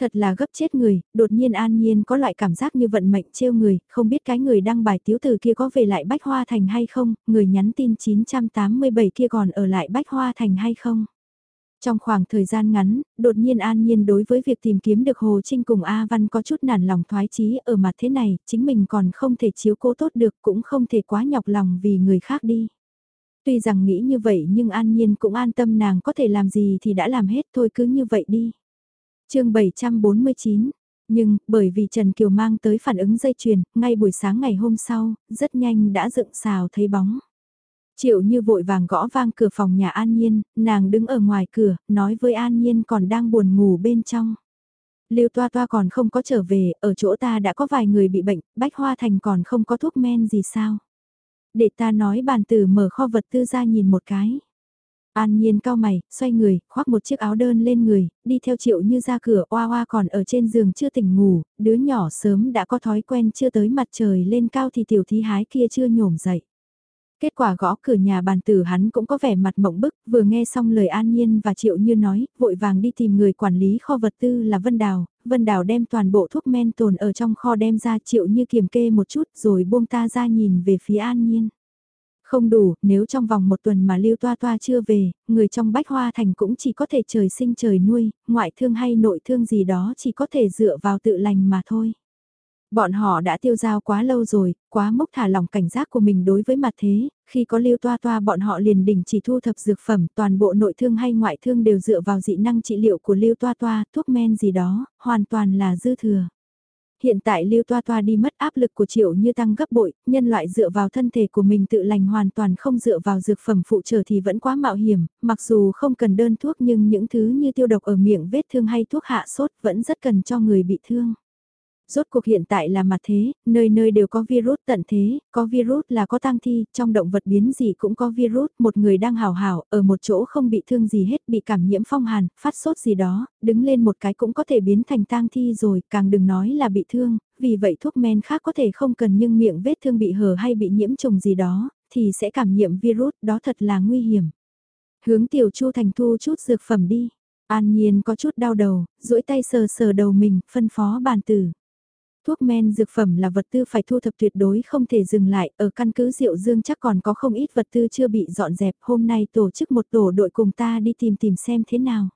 Thật là gấp chết người, đột nhiên An Nhiên có loại cảm giác như vận mệnh trêu người, không biết cái người đăng bài tiếu từ kia có về lại Bách Hoa Thành hay không, người nhắn tin 987 kia còn ở lại Bách Hoa Thành hay không. Trong khoảng thời gian ngắn, đột nhiên an nhiên đối với việc tìm kiếm được Hồ Trinh cùng A Văn có chút nản lòng thoái chí ở mặt thế này, chính mình còn không thể chiếu cố tốt được cũng không thể quá nhọc lòng vì người khác đi. Tuy rằng nghĩ như vậy nhưng an nhiên cũng an tâm nàng có thể làm gì thì đã làm hết thôi cứ như vậy đi. chương 749 nhưng, bởi vì Trần Kiều mang tới phản ứng dây chuyền, ngay buổi sáng ngày hôm sau, rất nhanh đã dựng xào thấy bóng. Triệu như vội vàng gõ vang cửa phòng nhà An Nhiên, nàng đứng ở ngoài cửa, nói với An Nhiên còn đang buồn ngủ bên trong. Lưu toa toa còn không có trở về, ở chỗ ta đã có vài người bị bệnh, bách hoa thành còn không có thuốc men gì sao. Để ta nói bàn tử mở kho vật tư ra nhìn một cái. An nhiên cao mày, xoay người, khoác một chiếc áo đơn lên người, đi theo triệu như ra cửa oa oa còn ở trên giường chưa tỉnh ngủ, đứa nhỏ sớm đã có thói quen chưa tới mặt trời lên cao thì tiểu thí hái kia chưa nhổm dậy. Kết quả gõ cửa nhà bàn tử hắn cũng có vẻ mặt mộng bức, vừa nghe xong lời an nhiên và triệu như nói, vội vàng đi tìm người quản lý kho vật tư là Vân Đào, Vân Đào đem toàn bộ thuốc men tồn ở trong kho đem ra triệu như kiềm kê một chút rồi buông ta ra nhìn về phía an nhiên. Không đủ, nếu trong vòng một tuần mà lưu toa toa chưa về, người trong bách hoa thành cũng chỉ có thể trời sinh trời nuôi, ngoại thương hay nội thương gì đó chỉ có thể dựa vào tự lành mà thôi. Bọn họ đã tiêu giao quá lâu rồi, quá mốc thả lòng cảnh giác của mình đối với mặt thế, khi có lưu toa toa bọn họ liền đỉnh chỉ thu thập dược phẩm, toàn bộ nội thương hay ngoại thương đều dựa vào dị năng trị liệu của lưu toa toa, thuốc men gì đó, hoàn toàn là dư thừa. Hiện tại lưu toa toa đi mất áp lực của triệu như tăng gấp bội, nhân loại dựa vào thân thể của mình tự lành hoàn toàn không dựa vào dược phẩm phụ trợ thì vẫn quá mạo hiểm, mặc dù không cần đơn thuốc nhưng những thứ như tiêu độc ở miệng vết thương hay thuốc hạ sốt vẫn rất cần cho người bị thương. Rốt cuộc hiện tại là mặt thế, nơi nơi đều có virus tận thế, có virus là có tang thi, trong động vật biến gì cũng có virus, một người đang hào hào, ở một chỗ không bị thương gì hết, bị cảm nhiễm phong hàn, phát sốt gì đó, đứng lên một cái cũng có thể biến thành tang thi rồi, càng đừng nói là bị thương, vì vậy thuốc men khác có thể không cần nhưng miệng vết thương bị hở hay bị nhiễm trùng gì đó, thì sẽ cảm nhiễm virus, đó thật là nguy hiểm. Hướng tiểu chu thành thu chút dược phẩm đi. An nhiên có chút đau đầu, duỗi tay sờ sờ đầu mình, phân phó bàn tử. Thuốc men dược phẩm là vật tư phải thu thập tuyệt đối không thể dừng lại, ở căn cứ Diệu Dương chắc còn có không ít vật tư chưa bị dọn dẹp, hôm nay tổ chức một tổ đội cùng ta đi tìm tìm xem thế nào.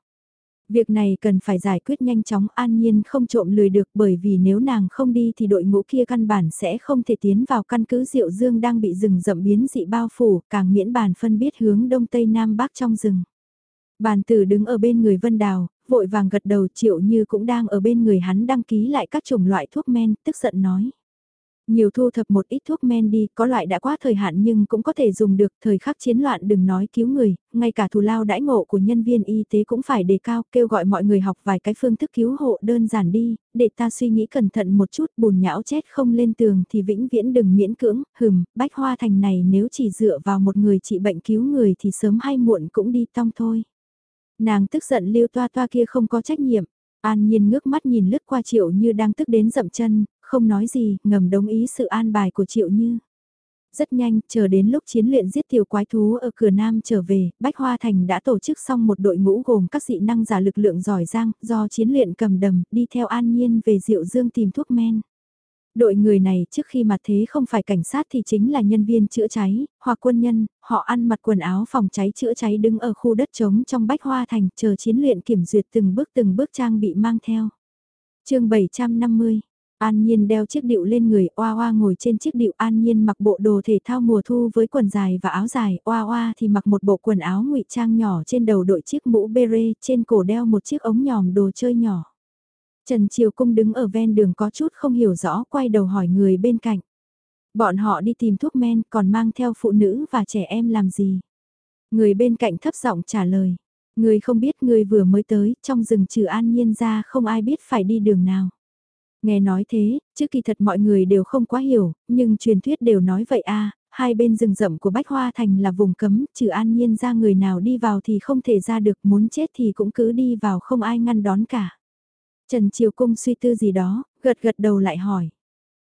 Việc này cần phải giải quyết nhanh chóng an nhiên không trộm lười được bởi vì nếu nàng không đi thì đội ngũ kia căn bản sẽ không thể tiến vào căn cứ Diệu Dương đang bị rừng rậm biến dị bao phủ, càng miễn bàn phân biết hướng đông tây nam bắc trong rừng. Bàn tử đứng ở bên người Vân Đào, vội vàng gật đầu triệu như cũng đang ở bên người hắn đăng ký lại các chủng loại thuốc men, tức giận nói. Nhiều thu thập một ít thuốc men đi, có loại đã quá thời hạn nhưng cũng có thể dùng được, thời khắc chiến loạn đừng nói cứu người, ngay cả thù lao đãi ngộ của nhân viên y tế cũng phải đề cao, kêu gọi mọi người học vài cái phương thức cứu hộ đơn giản đi, để ta suy nghĩ cẩn thận một chút, bùn nhão chết không lên tường thì vĩnh viễn đừng miễn cưỡng, hừm, bách hoa thành này nếu chỉ dựa vào một người trị bệnh cứu người thì sớm hay muộn cũng đi tong thôi. Nàng tức giận lưu toa toa kia không có trách nhiệm. An nhiên ngước mắt nhìn lướt qua triệu như đang tức đến dậm chân, không nói gì, ngầm đồng ý sự an bài của triệu như. Rất nhanh, chờ đến lúc chiến luyện giết tiểu quái thú ở cửa Nam trở về, Bách Hoa Thành đã tổ chức xong một đội ngũ gồm các dị năng giả lực lượng giỏi giang, do chiến luyện cầm đầm, đi theo an nhiên về Diệu Dương tìm thuốc men. Đội người này trước khi mà thế không phải cảnh sát thì chính là nhân viên chữa cháy, hoặc quân nhân, họ ăn mặc quần áo phòng cháy chữa cháy đứng ở khu đất trống trong bách hoa thành chờ chiến luyện kiểm duyệt từng bước từng bước trang bị mang theo. chương 750 An Nhiên đeo chiếc điệu lên người, Oa Oa ngồi trên chiếc điệu An Nhiên mặc bộ đồ thể thao mùa thu với quần dài và áo dài, Oa Oa thì mặc một bộ quần áo ngụy trang nhỏ trên đầu đội chiếc mũ beret, trên cổ đeo một chiếc ống nhòm đồ chơi nhỏ. Trần Triều Cung đứng ở ven đường có chút không hiểu rõ quay đầu hỏi người bên cạnh. Bọn họ đi tìm thuốc men còn mang theo phụ nữ và trẻ em làm gì? Người bên cạnh thấp giọng trả lời. Người không biết người vừa mới tới, trong rừng trừ an nhiên ra không ai biết phải đi đường nào. Nghe nói thế, chứ kỳ thật mọi người đều không quá hiểu, nhưng truyền thuyết đều nói vậy a hai bên rừng rậm của Bách Hoa Thành là vùng cấm, trừ an nhiên ra người nào đi vào thì không thể ra được, muốn chết thì cũng cứ đi vào không ai ngăn đón cả. Trần Triều Cung suy tư gì đó, gật gật đầu lại hỏi.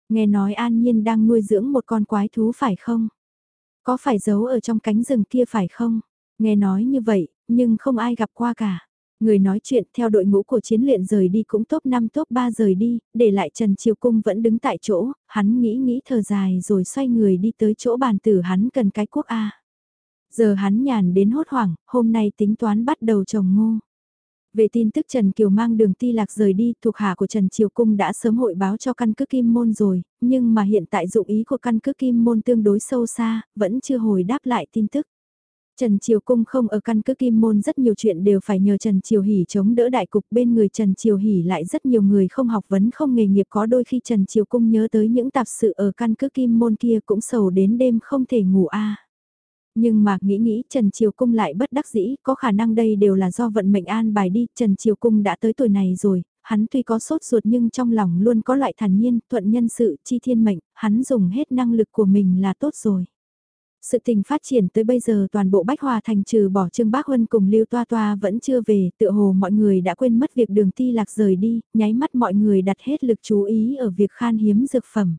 Nghe nói An Nhiên đang nuôi dưỡng một con quái thú phải không? Có phải giấu ở trong cánh rừng kia phải không? Nghe nói như vậy, nhưng không ai gặp qua cả. Người nói chuyện theo đội ngũ của chiến luyện rời đi cũng top 5 top 3 rời đi, để lại Trần Triều Cung vẫn đứng tại chỗ, hắn nghĩ nghĩ thở dài rồi xoay người đi tới chỗ bàn tử hắn cần cái quốc A. Giờ hắn nhàn đến hốt hoảng, hôm nay tính toán bắt đầu trồng ngô. Về tin tức Trần Kiều mang đường ti lạc rời đi, thuộc hạ của Trần Triều Cung đã sớm hội báo cho căn cứ Kim Môn rồi, nhưng mà hiện tại dụng ý của căn cứ Kim Môn tương đối sâu xa, vẫn chưa hồi đáp lại tin tức. Trần Triều Cung không ở căn cứ Kim Môn rất nhiều chuyện đều phải nhờ Trần Triều Hỷ chống đỡ đại cục bên người Trần Triều Hỷ lại rất nhiều người không học vấn không nghề nghiệp có đôi khi Trần Triều Cung nhớ tới những tạp sự ở căn cứ Kim Môn kia cũng sầu đến đêm không thể ngủ a. Nhưng mà nghĩ nghĩ Trần Triều Cung lại bất đắc dĩ, có khả năng đây đều là do vận mệnh an bài đi, Trần Triều Cung đã tới tuổi này rồi, hắn tuy có sốt ruột nhưng trong lòng luôn có loại thản nhiên, thuận nhân sự, chi thiên mệnh, hắn dùng hết năng lực của mình là tốt rồi. Sự tình phát triển tới bây giờ toàn bộ Bách Hòa Thành trừ bỏ Trương Bác Huân cùng Lưu Toa Toa vẫn chưa về, tựa hồ mọi người đã quên mất việc đường ti lạc rời đi, nháy mắt mọi người đặt hết lực chú ý ở việc khan hiếm dược phẩm.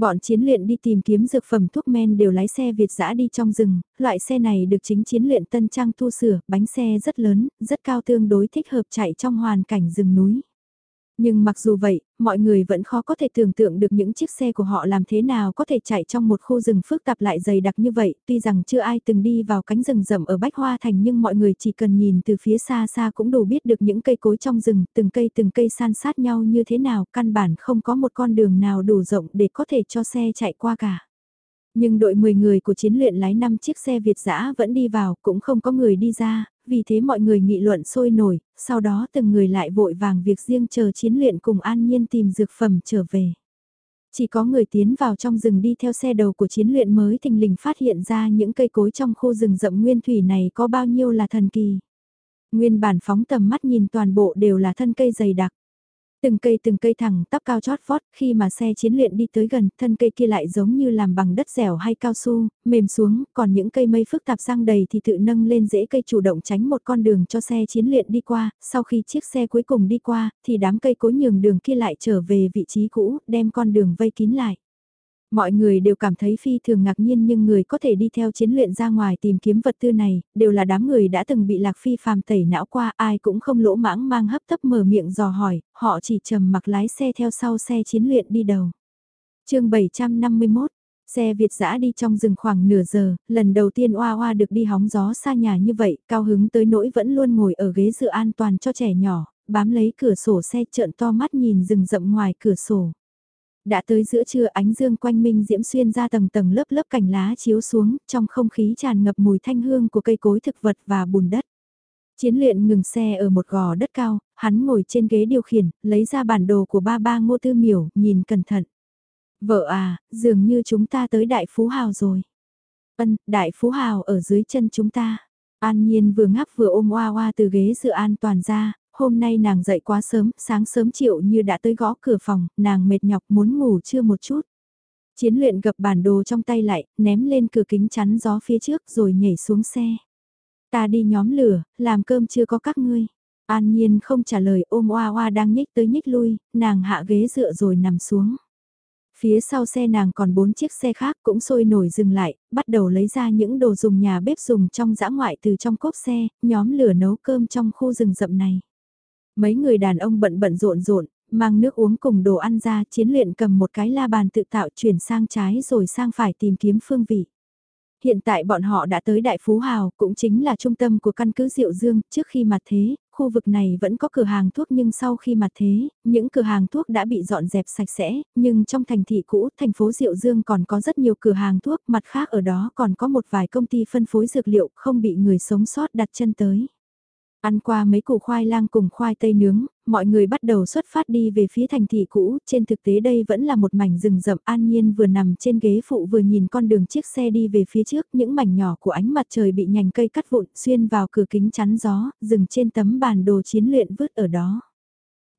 Bọn chiến luyện đi tìm kiếm dược phẩm thuốc men đều lái xe Việt dã đi trong rừng, loại xe này được chính chiến luyện tân trang tu sửa, bánh xe rất lớn, rất cao tương đối thích hợp chạy trong hoàn cảnh rừng núi. Nhưng mặc dù vậy, mọi người vẫn khó có thể tưởng tượng được những chiếc xe của họ làm thế nào có thể chạy trong một khu rừng phức tạp lại dày đặc như vậy, tuy rằng chưa ai từng đi vào cánh rừng rậm ở Bách Hoa Thành nhưng mọi người chỉ cần nhìn từ phía xa xa cũng đủ biết được những cây cối trong rừng, từng cây từng cây san sát nhau như thế nào, căn bản không có một con đường nào đủ rộng để có thể cho xe chạy qua cả. Nhưng đội 10 người của chiến luyện lái 5 chiếc xe Việt dã vẫn đi vào, cũng không có người đi ra, vì thế mọi người nghị luận sôi nổi, sau đó từng người lại vội vàng việc riêng chờ chiến luyện cùng an nhiên tìm dược phẩm trở về. Chỉ có người tiến vào trong rừng đi theo xe đầu của chiến luyện mới thình lình phát hiện ra những cây cối trong khu rừng rậm nguyên thủy này có bao nhiêu là thần kỳ. Nguyên bản phóng tầm mắt nhìn toàn bộ đều là thân cây dày đặc. Từng cây từng cây thẳng tắp cao chót vót, khi mà xe chiến luyện đi tới gần, thân cây kia lại giống như làm bằng đất dẻo hay cao su, mềm xuống, còn những cây mây phức tạp sang đầy thì tự nâng lên dễ cây chủ động tránh một con đường cho xe chiến luyện đi qua, sau khi chiếc xe cuối cùng đi qua, thì đám cây cố nhường đường kia lại trở về vị trí cũ, đem con đường vây kín lại. Mọi người đều cảm thấy phi thường ngạc nhiên nhưng người có thể đi theo chiến luyện ra ngoài tìm kiếm vật tư này, đều là đám người đã từng bị lạc phi phàm tẩy não qua ai cũng không lỗ mãng mang hấp tấp mở miệng dò hỏi, họ chỉ trầm mặc lái xe theo sau xe chiến luyện đi đầu. chương 751 Xe Việt dã đi trong rừng khoảng nửa giờ, lần đầu tiên Oa Oa được đi hóng gió xa nhà như vậy, cao hứng tới nỗi vẫn luôn ngồi ở ghế dựa an toàn cho trẻ nhỏ, bám lấy cửa sổ xe trợn to mắt nhìn rừng rậm ngoài cửa sổ. Đã tới giữa trưa ánh dương quanh minh diễm xuyên ra tầng tầng lớp lớp cành lá chiếu xuống, trong không khí tràn ngập mùi thanh hương của cây cối thực vật và bùn đất. Chiến luyện ngừng xe ở một gò đất cao, hắn ngồi trên ghế điều khiển, lấy ra bản đồ của ba ba ngô tư miểu, nhìn cẩn thận. Vợ à, dường như chúng ta tới Đại Phú Hào rồi. Ân, Đại Phú Hào ở dưới chân chúng ta. An Nhiên vừa ngáp vừa ôm oa oa từ ghế dự an toàn ra, hôm nay nàng dậy quá sớm, sáng sớm chịu như đã tới gõ cửa phòng, nàng mệt nhọc muốn ngủ chưa một chút. Chiến luyện gập bản đồ trong tay lại, ném lên cửa kính chắn gió phía trước rồi nhảy xuống xe. Ta đi nhóm lửa, làm cơm chưa có các ngươi. An Nhiên không trả lời ôm oa oa đang nhích tới nhích lui, nàng hạ ghế dựa rồi nằm xuống. Phía sau xe nàng còn bốn chiếc xe khác cũng sôi nổi dừng lại, bắt đầu lấy ra những đồ dùng nhà bếp dùng trong dã ngoại từ trong cốp xe, nhóm lửa nấu cơm trong khu rừng rậm này. Mấy người đàn ông bận bận rộn rộn, mang nước uống cùng đồ ăn ra chiến luyện cầm một cái la bàn tự tạo chuyển sang trái rồi sang phải tìm kiếm phương vị. Hiện tại bọn họ đã tới Đại Phú Hào, cũng chính là trung tâm của căn cứ Diệu Dương, trước khi mặt thế, khu vực này vẫn có cửa hàng thuốc nhưng sau khi mặt thế, những cửa hàng thuốc đã bị dọn dẹp sạch sẽ, nhưng trong thành thị cũ, thành phố Diệu Dương còn có rất nhiều cửa hàng thuốc, mặt khác ở đó còn có một vài công ty phân phối dược liệu không bị người sống sót đặt chân tới. Ăn qua mấy củ khoai lang cùng khoai tây nướng, mọi người bắt đầu xuất phát đi về phía thành thị cũ, trên thực tế đây vẫn là một mảnh rừng rậm an nhiên vừa nằm trên ghế phụ vừa nhìn con đường chiếc xe đi về phía trước, những mảnh nhỏ của ánh mặt trời bị nhành cây cắt vụn xuyên vào cửa kính chắn gió, dừng trên tấm bản đồ chiến luyện vứt ở đó.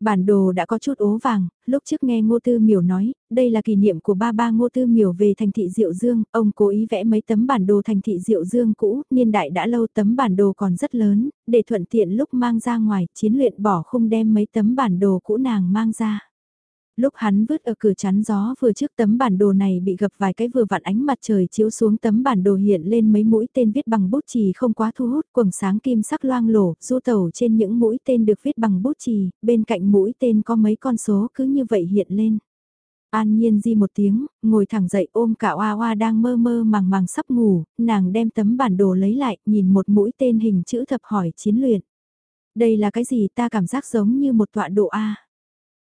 Bản đồ đã có chút ố vàng, lúc trước nghe Ngô Tư Miểu nói, đây là kỷ niệm của ba ba Ngô Tư Miểu về thành thị Diệu Dương, ông cố ý vẽ mấy tấm bản đồ thành thị Diệu Dương cũ, niên đại đã lâu tấm bản đồ còn rất lớn, để thuận tiện lúc mang ra ngoài, chiến luyện bỏ không đem mấy tấm bản đồ cũ nàng mang ra. Lúc hắn vứt ở cửa chắn gió vừa trước tấm bản đồ này bị gập vài cái vừa vặn ánh mặt trời chiếu xuống tấm bản đồ hiện lên mấy mũi tên viết bằng bút chì không quá thu hút quầng sáng kim sắc loang lổ, du tẩu trên những mũi tên được viết bằng bút chì, bên cạnh mũi tên có mấy con số cứ như vậy hiện lên. An nhiên di một tiếng, ngồi thẳng dậy ôm cả oa oa đang mơ mơ màng màng sắp ngủ, nàng đem tấm bản đồ lấy lại, nhìn một mũi tên hình chữ thập hỏi chiến luyện. Đây là cái gì ta cảm giác giống như một tọa độ A.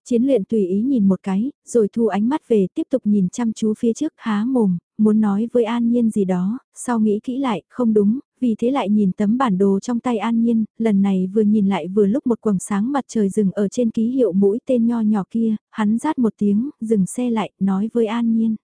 Chiến luyện tùy ý nhìn một cái, rồi thu ánh mắt về tiếp tục nhìn chăm chú phía trước há mồm, muốn nói với An Nhiên gì đó, sau nghĩ kỹ lại, không đúng, vì thế lại nhìn tấm bản đồ trong tay An Nhiên, lần này vừa nhìn lại vừa lúc một quầng sáng mặt trời rừng ở trên ký hiệu mũi tên nho nhỏ kia, hắn rát một tiếng, dừng xe lại, nói với An Nhiên.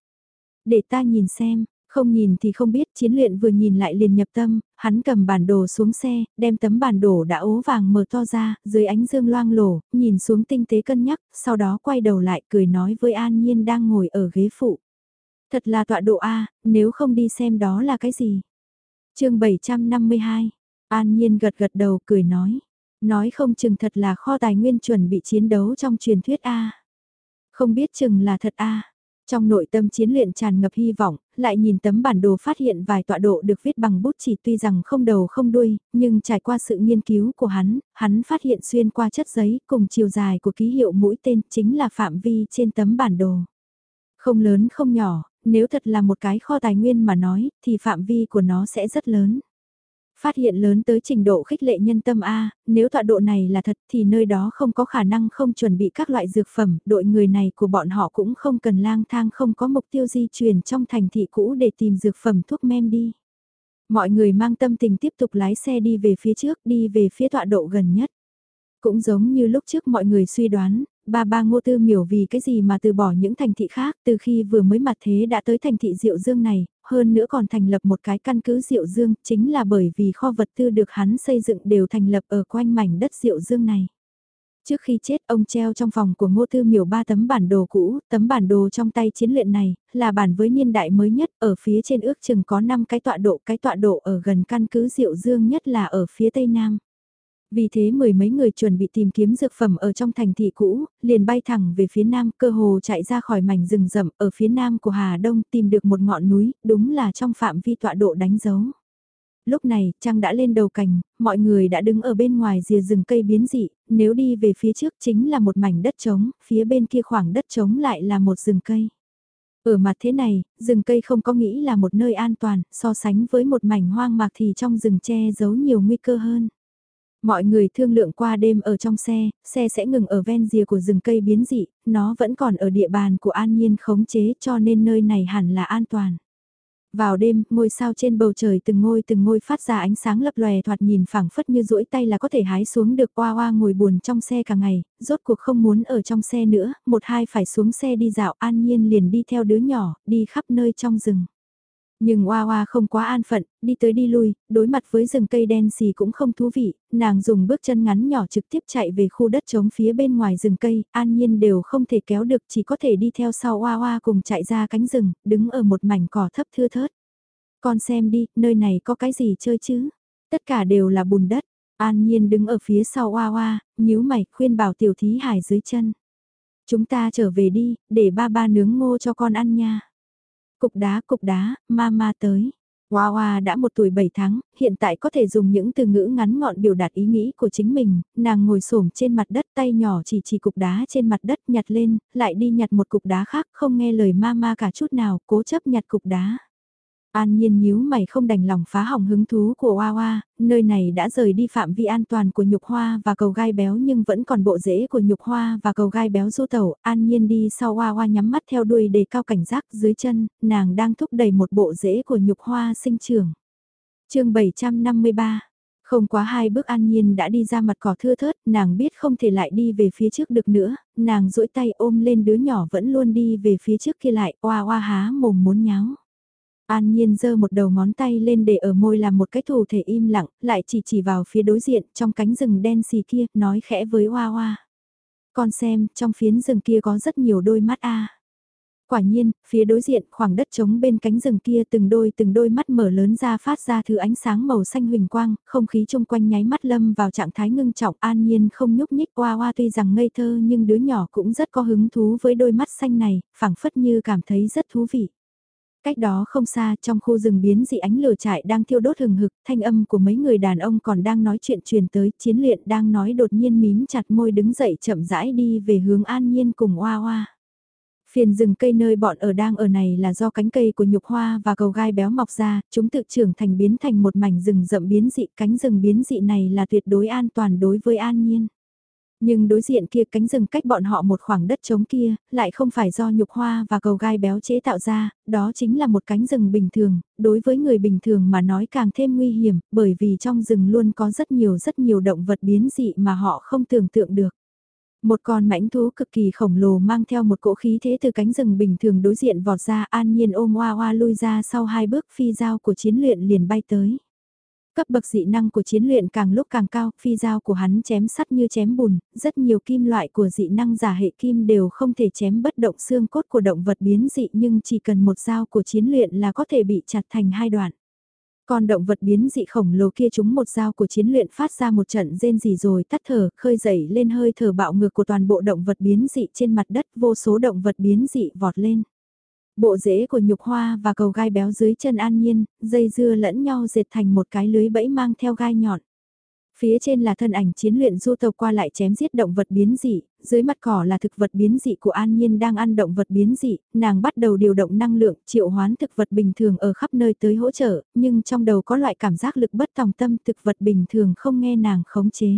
Để ta nhìn xem, không nhìn thì không biết chiến luyện vừa nhìn lại liền nhập tâm, hắn cầm bản đồ xuống xe, đem tấm bản đồ đã ố vàng mở to ra, dưới ánh dương loang lổ, nhìn xuống tinh tế cân nhắc, sau đó quay đầu lại cười nói với An Nhiên đang ngồi ở ghế phụ. Thật là tọa độ A, nếu không đi xem đó là cái gì? chương 752, An Nhiên gật gật đầu cười nói. Nói không chừng thật là kho tài nguyên chuẩn bị chiến đấu trong truyền thuyết A. Không biết chừng là thật A. Trong nội tâm chiến luyện tràn ngập hy vọng, lại nhìn tấm bản đồ phát hiện vài tọa độ được viết bằng bút chỉ tuy rằng không đầu không đuôi, nhưng trải qua sự nghiên cứu của hắn, hắn phát hiện xuyên qua chất giấy cùng chiều dài của ký hiệu mũi tên chính là phạm vi trên tấm bản đồ. Không lớn không nhỏ, nếu thật là một cái kho tài nguyên mà nói, thì phạm vi của nó sẽ rất lớn. Phát hiện lớn tới trình độ khích lệ nhân tâm A, nếu tọa độ này là thật thì nơi đó không có khả năng không chuẩn bị các loại dược phẩm, đội người này của bọn họ cũng không cần lang thang không có mục tiêu di chuyển trong thành thị cũ để tìm dược phẩm thuốc men đi. Mọi người mang tâm tình tiếp tục lái xe đi về phía trước, đi về phía tọa độ gần nhất. Cũng giống như lúc trước mọi người suy đoán, ba ba ngô tư miểu vì cái gì mà từ bỏ những thành thị khác từ khi vừa mới mặt thế đã tới thành thị Diệu Dương này, hơn nữa còn thành lập một cái căn cứ Diệu Dương, chính là bởi vì kho vật tư được hắn xây dựng đều thành lập ở quanh mảnh đất Diệu Dương này. Trước khi chết ông treo trong phòng của ngô tư miểu ba tấm bản đồ cũ, tấm bản đồ trong tay chiến luyện này, là bản với niên đại mới nhất, ở phía trên ước chừng có 5 cái tọa độ, cái tọa độ ở gần căn cứ Diệu Dương nhất là ở phía tây nam. Vì thế mười mấy người chuẩn bị tìm kiếm dược phẩm ở trong thành thị cũ, liền bay thẳng về phía nam, cơ hồ chạy ra khỏi mảnh rừng rậm ở phía nam của Hà Đông tìm được một ngọn núi, đúng là trong phạm vi tọa độ đánh dấu. Lúc này, trăng đã lên đầu cành, mọi người đã đứng ở bên ngoài rìa rừng cây biến dị, nếu đi về phía trước chính là một mảnh đất trống, phía bên kia khoảng đất trống lại là một rừng cây. Ở mặt thế này, rừng cây không có nghĩ là một nơi an toàn, so sánh với một mảnh hoang mạc thì trong rừng che giấu nhiều nguy cơ hơn. Mọi người thương lượng qua đêm ở trong xe, xe sẽ ngừng ở ven rìa của rừng cây biến dị, nó vẫn còn ở địa bàn của an nhiên khống chế cho nên nơi này hẳn là an toàn. Vào đêm, ngôi sao trên bầu trời từng ngôi từng ngôi phát ra ánh sáng lập lòe thoạt nhìn phẳng phất như duỗi tay là có thể hái xuống được oa oa ngồi buồn trong xe cả ngày, rốt cuộc không muốn ở trong xe nữa, một hai phải xuống xe đi dạo an nhiên liền đi theo đứa nhỏ, đi khắp nơi trong rừng. Nhưng Hoa Hoa không quá an phận, đi tới đi lui, đối mặt với rừng cây đen xì cũng không thú vị, nàng dùng bước chân ngắn nhỏ trực tiếp chạy về khu đất trống phía bên ngoài rừng cây, an nhiên đều không thể kéo được chỉ có thể đi theo sau Hoa Hoa cùng chạy ra cánh rừng, đứng ở một mảnh cỏ thấp thưa thớt. Con xem đi, nơi này có cái gì chơi chứ? Tất cả đều là bùn đất, an nhiên đứng ở phía sau Hoa Hoa, nhíu mày khuyên bảo tiểu thí hải dưới chân. Chúng ta trở về đi, để ba ba nướng ngô cho con ăn nha. Cục đá, cục đá, mama tới. Hoa Hoa đã một tuổi 7 tháng, hiện tại có thể dùng những từ ngữ ngắn gọn biểu đạt ý nghĩ của chính mình, nàng ngồi xổm trên mặt đất tay nhỏ chỉ chỉ cục đá trên mặt đất nhặt lên, lại đi nhặt một cục đá khác không nghe lời mama cả chút nào, cố chấp nhặt cục đá. An nhiên nhíu mày không đành lòng phá hỏng hứng thú của Hoa Hoa, nơi này đã rời đi phạm vi an toàn của nhục hoa và cầu gai béo nhưng vẫn còn bộ rễ của nhục hoa và cầu gai béo du tẩu. An nhiên đi sau Hoa Hoa nhắm mắt theo đuôi để cao cảnh giác dưới chân, nàng đang thúc đẩy một bộ rễ của nhục hoa sinh trưởng. chương 753 không quá hai bước an nhiên đã đi ra mặt cỏ thưa thớt, nàng biết không thể lại đi về phía trước được nữa, nàng duỗi tay ôm lên đứa nhỏ vẫn luôn đi về phía trước kia lại, oa oa há mồm muốn nháo. An Nhiên giơ một đầu ngón tay lên để ở môi làm một cái thủ thể im lặng, lại chỉ chỉ vào phía đối diện trong cánh rừng đen xì kia, nói khẽ với Hoa Hoa. Con xem, trong phiến rừng kia có rất nhiều đôi mắt a. Quả nhiên, phía đối diện khoảng đất trống bên cánh rừng kia từng đôi từng đôi mắt mở lớn ra phát ra thứ ánh sáng màu xanh huỳnh quang, không khí chung quanh nháy mắt lâm vào trạng thái ngưng trọng an nhiên không nhúc nhích hoa hoa tuy rằng ngây thơ nhưng đứa nhỏ cũng rất có hứng thú với đôi mắt xanh này, phảng phất như cảm thấy rất thú vị. Cách đó không xa trong khu rừng biến dị ánh lửa trại đang thiêu đốt hừng hực, thanh âm của mấy người đàn ông còn đang nói chuyện truyền tới, chiến luyện đang nói đột nhiên mím chặt môi đứng dậy chậm rãi đi về hướng an nhiên cùng hoa hoa. Phiền rừng cây nơi bọn ở đang ở này là do cánh cây của nhục hoa và cầu gai béo mọc ra, chúng tự trưởng thành biến thành một mảnh rừng rậm biến dị, cánh rừng biến dị này là tuyệt đối an toàn đối với an nhiên. Nhưng đối diện kia cánh rừng cách bọn họ một khoảng đất trống kia, lại không phải do nhục hoa và cầu gai béo chế tạo ra, đó chính là một cánh rừng bình thường, đối với người bình thường mà nói càng thêm nguy hiểm, bởi vì trong rừng luôn có rất nhiều rất nhiều động vật biến dị mà họ không tưởng tượng được. Một con mãnh thú cực kỳ khổng lồ mang theo một cỗ khí thế từ cánh rừng bình thường đối diện vọt ra an nhiên ôm hoa hoa lui ra sau hai bước phi dao của chiến luyện liền bay tới. Cấp bậc dị năng của chiến luyện càng lúc càng cao, phi dao của hắn chém sắt như chém bùn, rất nhiều kim loại của dị năng giả hệ kim đều không thể chém bất động xương cốt của động vật biến dị nhưng chỉ cần một dao của chiến luyện là có thể bị chặt thành hai đoạn. Còn động vật biến dị khổng lồ kia chúng một dao của chiến luyện phát ra một trận rên rỉ rồi tắt thở, khơi dậy lên hơi thở bạo ngược của toàn bộ động vật biến dị trên mặt đất, vô số động vật biến dị vọt lên. Bộ rễ của nhục hoa và cầu gai béo dưới chân an nhiên, dây dưa lẫn nhau dệt thành một cái lưới bẫy mang theo gai nhọn. Phía trên là thân ảnh chiến luyện du tàu qua lại chém giết động vật biến dị, dưới mặt cỏ là thực vật biến dị của An Nhiên đang ăn động vật biến dị, nàng bắt đầu điều động năng lượng triệu hoán thực vật bình thường ở khắp nơi tới hỗ trợ, nhưng trong đầu có loại cảm giác lực bất tòng tâm thực vật bình thường không nghe nàng khống chế.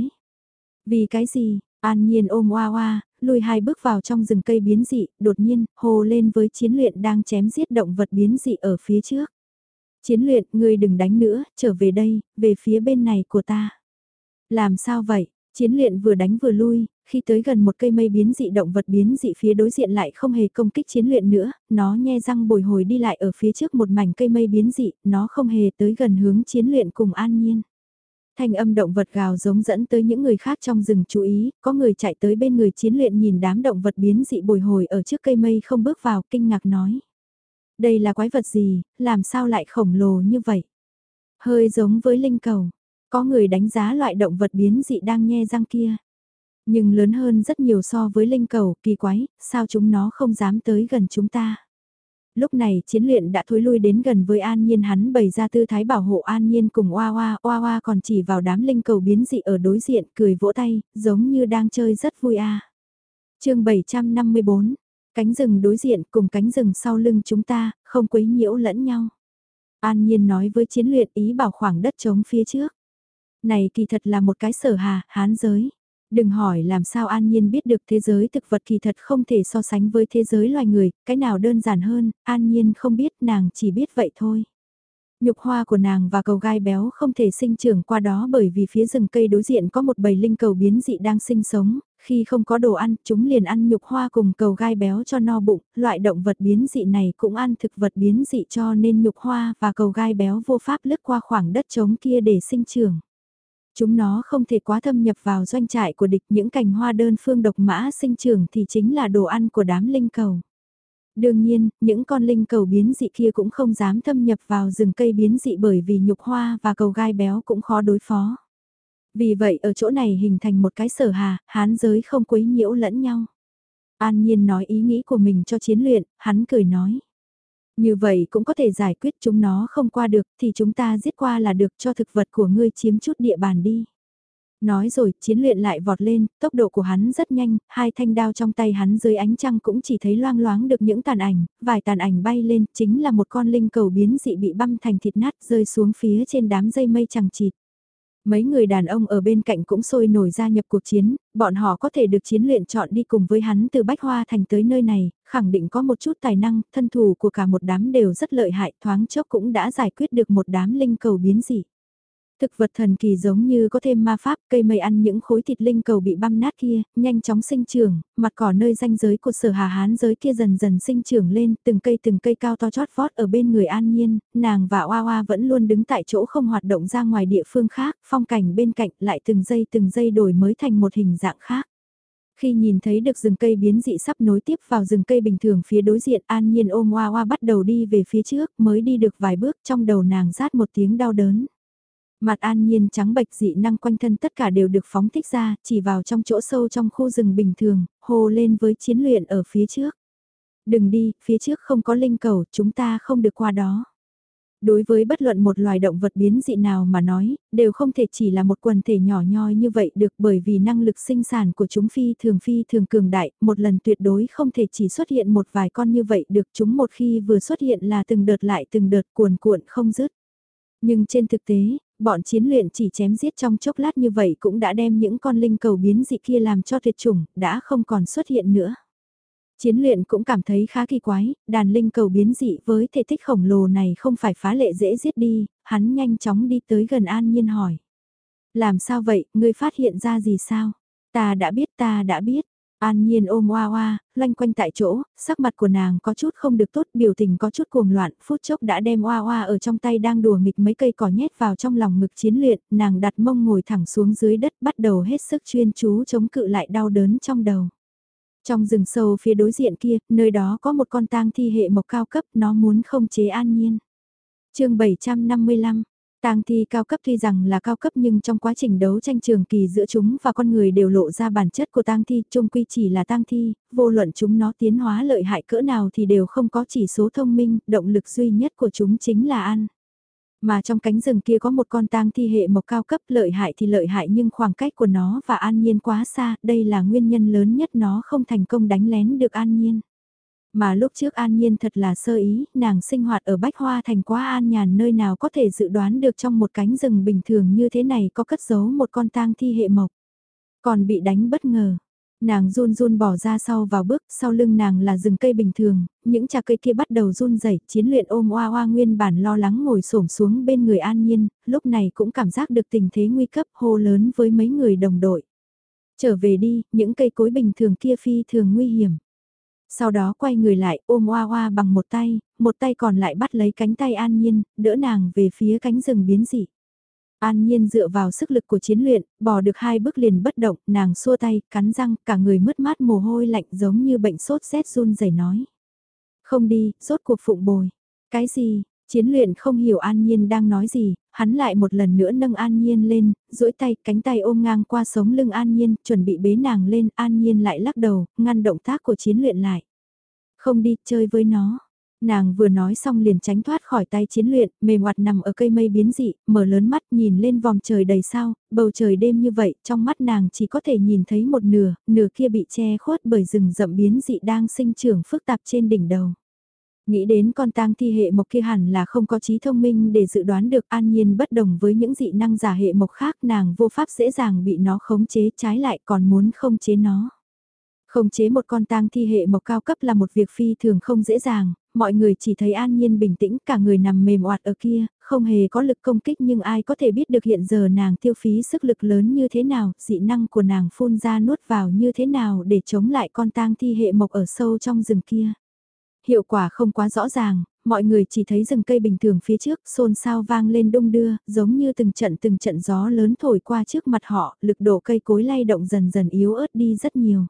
Vì cái gì, An Nhiên ôm oa oa, lùi hai bước vào trong rừng cây biến dị, đột nhiên, hồ lên với chiến luyện đang chém giết động vật biến dị ở phía trước. Chiến luyện, ngươi đừng đánh nữa, trở về đây, về phía bên này của ta. Làm sao vậy? Chiến luyện vừa đánh vừa lui, khi tới gần một cây mây biến dị động vật biến dị phía đối diện lại không hề công kích chiến luyện nữa, nó nhe răng bồi hồi đi lại ở phía trước một mảnh cây mây biến dị, nó không hề tới gần hướng chiến luyện cùng an nhiên. Thanh âm động vật gào giống dẫn tới những người khác trong rừng chú ý, có người chạy tới bên người chiến luyện nhìn đám động vật biến dị bồi hồi ở trước cây mây không bước vào kinh ngạc nói. Đây là quái vật gì, làm sao lại khổng lồ như vậy? Hơi giống với linh cầu, có người đánh giá loại động vật biến dị đang nhe răng kia. Nhưng lớn hơn rất nhiều so với linh cầu, kỳ quái, sao chúng nó không dám tới gần chúng ta. Lúc này chiến luyện đã thối lui đến gần với An Nhiên hắn bày ra tư thái bảo hộ An Nhiên cùng Oa Oa, Oa Oa còn chỉ vào đám linh cầu biến dị ở đối diện cười vỗ tay, giống như đang chơi rất vui a. À. chương 754, cánh rừng đối diện cùng cánh rừng sau lưng chúng ta, không quấy nhiễu lẫn nhau. An Nhiên nói với chiến luyện ý bảo khoảng đất trống phía trước. Này kỳ thật là một cái sở hà, hán giới. Đừng hỏi làm sao An Nhiên biết được thế giới thực vật kỳ thật không thể so sánh với thế giới loài người, cái nào đơn giản hơn, An Nhiên không biết nàng chỉ biết vậy thôi. Nhục hoa của nàng và cầu gai béo không thể sinh trưởng qua đó bởi vì phía rừng cây đối diện có một bầy linh cầu biến dị đang sinh sống, khi không có đồ ăn chúng liền ăn nhục hoa cùng cầu gai béo cho no bụng, loại động vật biến dị này cũng ăn thực vật biến dị cho nên nhục hoa và cầu gai béo vô pháp lướt qua khoảng đất trống kia để sinh trưởng. Chúng nó không thể quá thâm nhập vào doanh trại của địch những cành hoa đơn phương độc mã sinh trưởng thì chính là đồ ăn của đám linh cầu. Đương nhiên, những con linh cầu biến dị kia cũng không dám thâm nhập vào rừng cây biến dị bởi vì nhục hoa và cầu gai béo cũng khó đối phó. Vì vậy ở chỗ này hình thành một cái sở hà, hán giới không quấy nhiễu lẫn nhau. An Nhiên nói ý nghĩ của mình cho chiến luyện, hắn cười nói. Như vậy cũng có thể giải quyết chúng nó không qua được thì chúng ta giết qua là được cho thực vật của ngươi chiếm chút địa bàn đi. Nói rồi, chiến luyện lại vọt lên, tốc độ của hắn rất nhanh, hai thanh đao trong tay hắn dưới ánh trăng cũng chỉ thấy loang loáng được những tàn ảnh, vài tàn ảnh bay lên, chính là một con linh cầu biến dị bị băm thành thịt nát rơi xuống phía trên đám dây mây chẳng chịt. Mấy người đàn ông ở bên cạnh cũng sôi nổi gia nhập cuộc chiến, bọn họ có thể được chiến luyện chọn đi cùng với hắn từ Bách Hoa Thành tới nơi này, khẳng định có một chút tài năng, thân thủ của cả một đám đều rất lợi hại, thoáng chốc cũng đã giải quyết được một đám linh cầu biến dị. Thực vật thần kỳ giống như có thêm ma pháp, cây mây ăn những khối thịt linh cầu bị băm nát kia, nhanh chóng sinh trưởng, mặt cỏ nơi ranh giới của sở hà hán giới kia dần dần sinh trưởng lên, từng cây từng cây cao to chót vót ở bên người an nhiên, nàng và Oa Oa vẫn luôn đứng tại chỗ không hoạt động ra ngoài địa phương khác, phong cảnh bên cạnh lại từng giây từng giây đổi mới thành một hình dạng khác. Khi nhìn thấy được rừng cây biến dị sắp nối tiếp vào rừng cây bình thường phía đối diện an nhiên ôm Oa Oa bắt đầu đi về phía trước mới đi được vài bước trong đầu nàng rát một tiếng đau đớn. Mặt an nhiên trắng bạch dị năng quanh thân tất cả đều được phóng thích ra, chỉ vào trong chỗ sâu trong khu rừng bình thường, hồ lên với chiến luyện ở phía trước. Đừng đi, phía trước không có linh cầu, chúng ta không được qua đó. Đối với bất luận một loài động vật biến dị nào mà nói, đều không thể chỉ là một quần thể nhỏ nhoi như vậy được bởi vì năng lực sinh sản của chúng phi thường phi thường cường đại, một lần tuyệt đối không thể chỉ xuất hiện một vài con như vậy được chúng một khi vừa xuất hiện là từng đợt lại từng đợt cuồn cuộn không dứt. Nhưng trên thực tế, bọn chiến luyện chỉ chém giết trong chốc lát như vậy cũng đã đem những con linh cầu biến dị kia làm cho tuyệt chủng, đã không còn xuất hiện nữa. Chiến luyện cũng cảm thấy khá kỳ quái, đàn linh cầu biến dị với thể tích khổng lồ này không phải phá lệ dễ giết đi, hắn nhanh chóng đi tới gần An Nhiên hỏi. Làm sao vậy, ngươi phát hiện ra gì sao? Ta đã biết ta đã biết. An Nhiên ôm Hoa Hoa, lanh quanh tại chỗ, sắc mặt của nàng có chút không được tốt, biểu tình có chút cuồng loạn, phút chốc đã đem Hoa Hoa ở trong tay đang đùa nghịch mấy cây cỏ nhét vào trong lòng ngực chiến luyện, nàng đặt mông ngồi thẳng xuống dưới đất bắt đầu hết sức chuyên chú chống cự lại đau đớn trong đầu. Trong rừng sâu phía đối diện kia, nơi đó có một con tang thi hệ mộc cao cấp, nó muốn không chế An Nhiên. chương 755 Tang thi cao cấp tuy rằng là cao cấp nhưng trong quá trình đấu tranh trường kỳ giữa chúng và con người đều lộ ra bản chất của tang thi, chung quy chỉ là tang thi, vô luận chúng nó tiến hóa lợi hại cỡ nào thì đều không có chỉ số thông minh, động lực duy nhất của chúng chính là ăn. Mà trong cánh rừng kia có một con tang thi hệ mộc cao cấp lợi hại thì lợi hại nhưng khoảng cách của nó và an nhiên quá xa, đây là nguyên nhân lớn nhất nó không thành công đánh lén được an nhiên. Mà lúc trước An Nhiên thật là sơ ý, nàng sinh hoạt ở Bách Hoa Thành quá an nhàn nơi nào có thể dự đoán được trong một cánh rừng bình thường như thế này có cất giấu một con tang thi hệ mộc. Còn bị đánh bất ngờ. Nàng run run bỏ ra sau vào bước, sau lưng nàng là rừng cây bình thường, những trà cây kia bắt đầu run rẩy chiến luyện ôm oa oa nguyên bản lo lắng ngồi xổm xuống bên người an nhiên, lúc này cũng cảm giác được tình thế nguy cấp hô lớn với mấy người đồng đội. Trở về đi, những cây cối bình thường kia phi thường nguy hiểm. Sau đó quay người lại ôm oa oa bằng một tay, một tay còn lại bắt lấy cánh tay An Nhiên, đỡ nàng về phía cánh rừng biến dị. An Nhiên dựa vào sức lực của chiến luyện, bò được hai bước liền bất động, nàng xua tay, cắn răng, cả người mất mát mồ hôi lạnh giống như bệnh sốt rét run rẩy nói. Không đi, rốt cuộc phụng bồi. Cái gì, chiến luyện không hiểu An Nhiên đang nói gì, hắn lại một lần nữa nâng An Nhiên lên, duỗi tay, cánh tay ôm ngang qua sống lưng An Nhiên, chuẩn bị bế nàng lên, An Nhiên lại lắc đầu, ngăn động tác của chiến luyện lại. Không đi, chơi với nó. Nàng vừa nói xong liền tránh thoát khỏi tay chiến luyện, mềm hoạt nằm ở cây mây biến dị, mở lớn mắt nhìn lên vòng trời đầy sao, bầu trời đêm như vậy, trong mắt nàng chỉ có thể nhìn thấy một nửa, nửa kia bị che khuất bởi rừng rậm biến dị đang sinh trưởng phức tạp trên đỉnh đầu. Nghĩ đến con tang thi hệ mộc kia hẳn là không có trí thông minh để dự đoán được an nhiên bất đồng với những dị năng giả hệ mộc khác nàng vô pháp dễ dàng bị nó khống chế trái lại còn muốn không chế nó. Khống chế một con tang thi hệ mộc cao cấp là một việc phi thường không dễ dàng, mọi người chỉ thấy an nhiên bình tĩnh cả người nằm mềm oạt ở kia, không hề có lực công kích nhưng ai có thể biết được hiện giờ nàng tiêu phí sức lực lớn như thế nào, dị năng của nàng phun ra nuốt vào như thế nào để chống lại con tang thi hệ mộc ở sâu trong rừng kia. Hiệu quả không quá rõ ràng, mọi người chỉ thấy rừng cây bình thường phía trước xôn xao vang lên đông đưa, giống như từng trận từng trận gió lớn thổi qua trước mặt họ, lực độ cây cối lay động dần dần yếu ớt đi rất nhiều.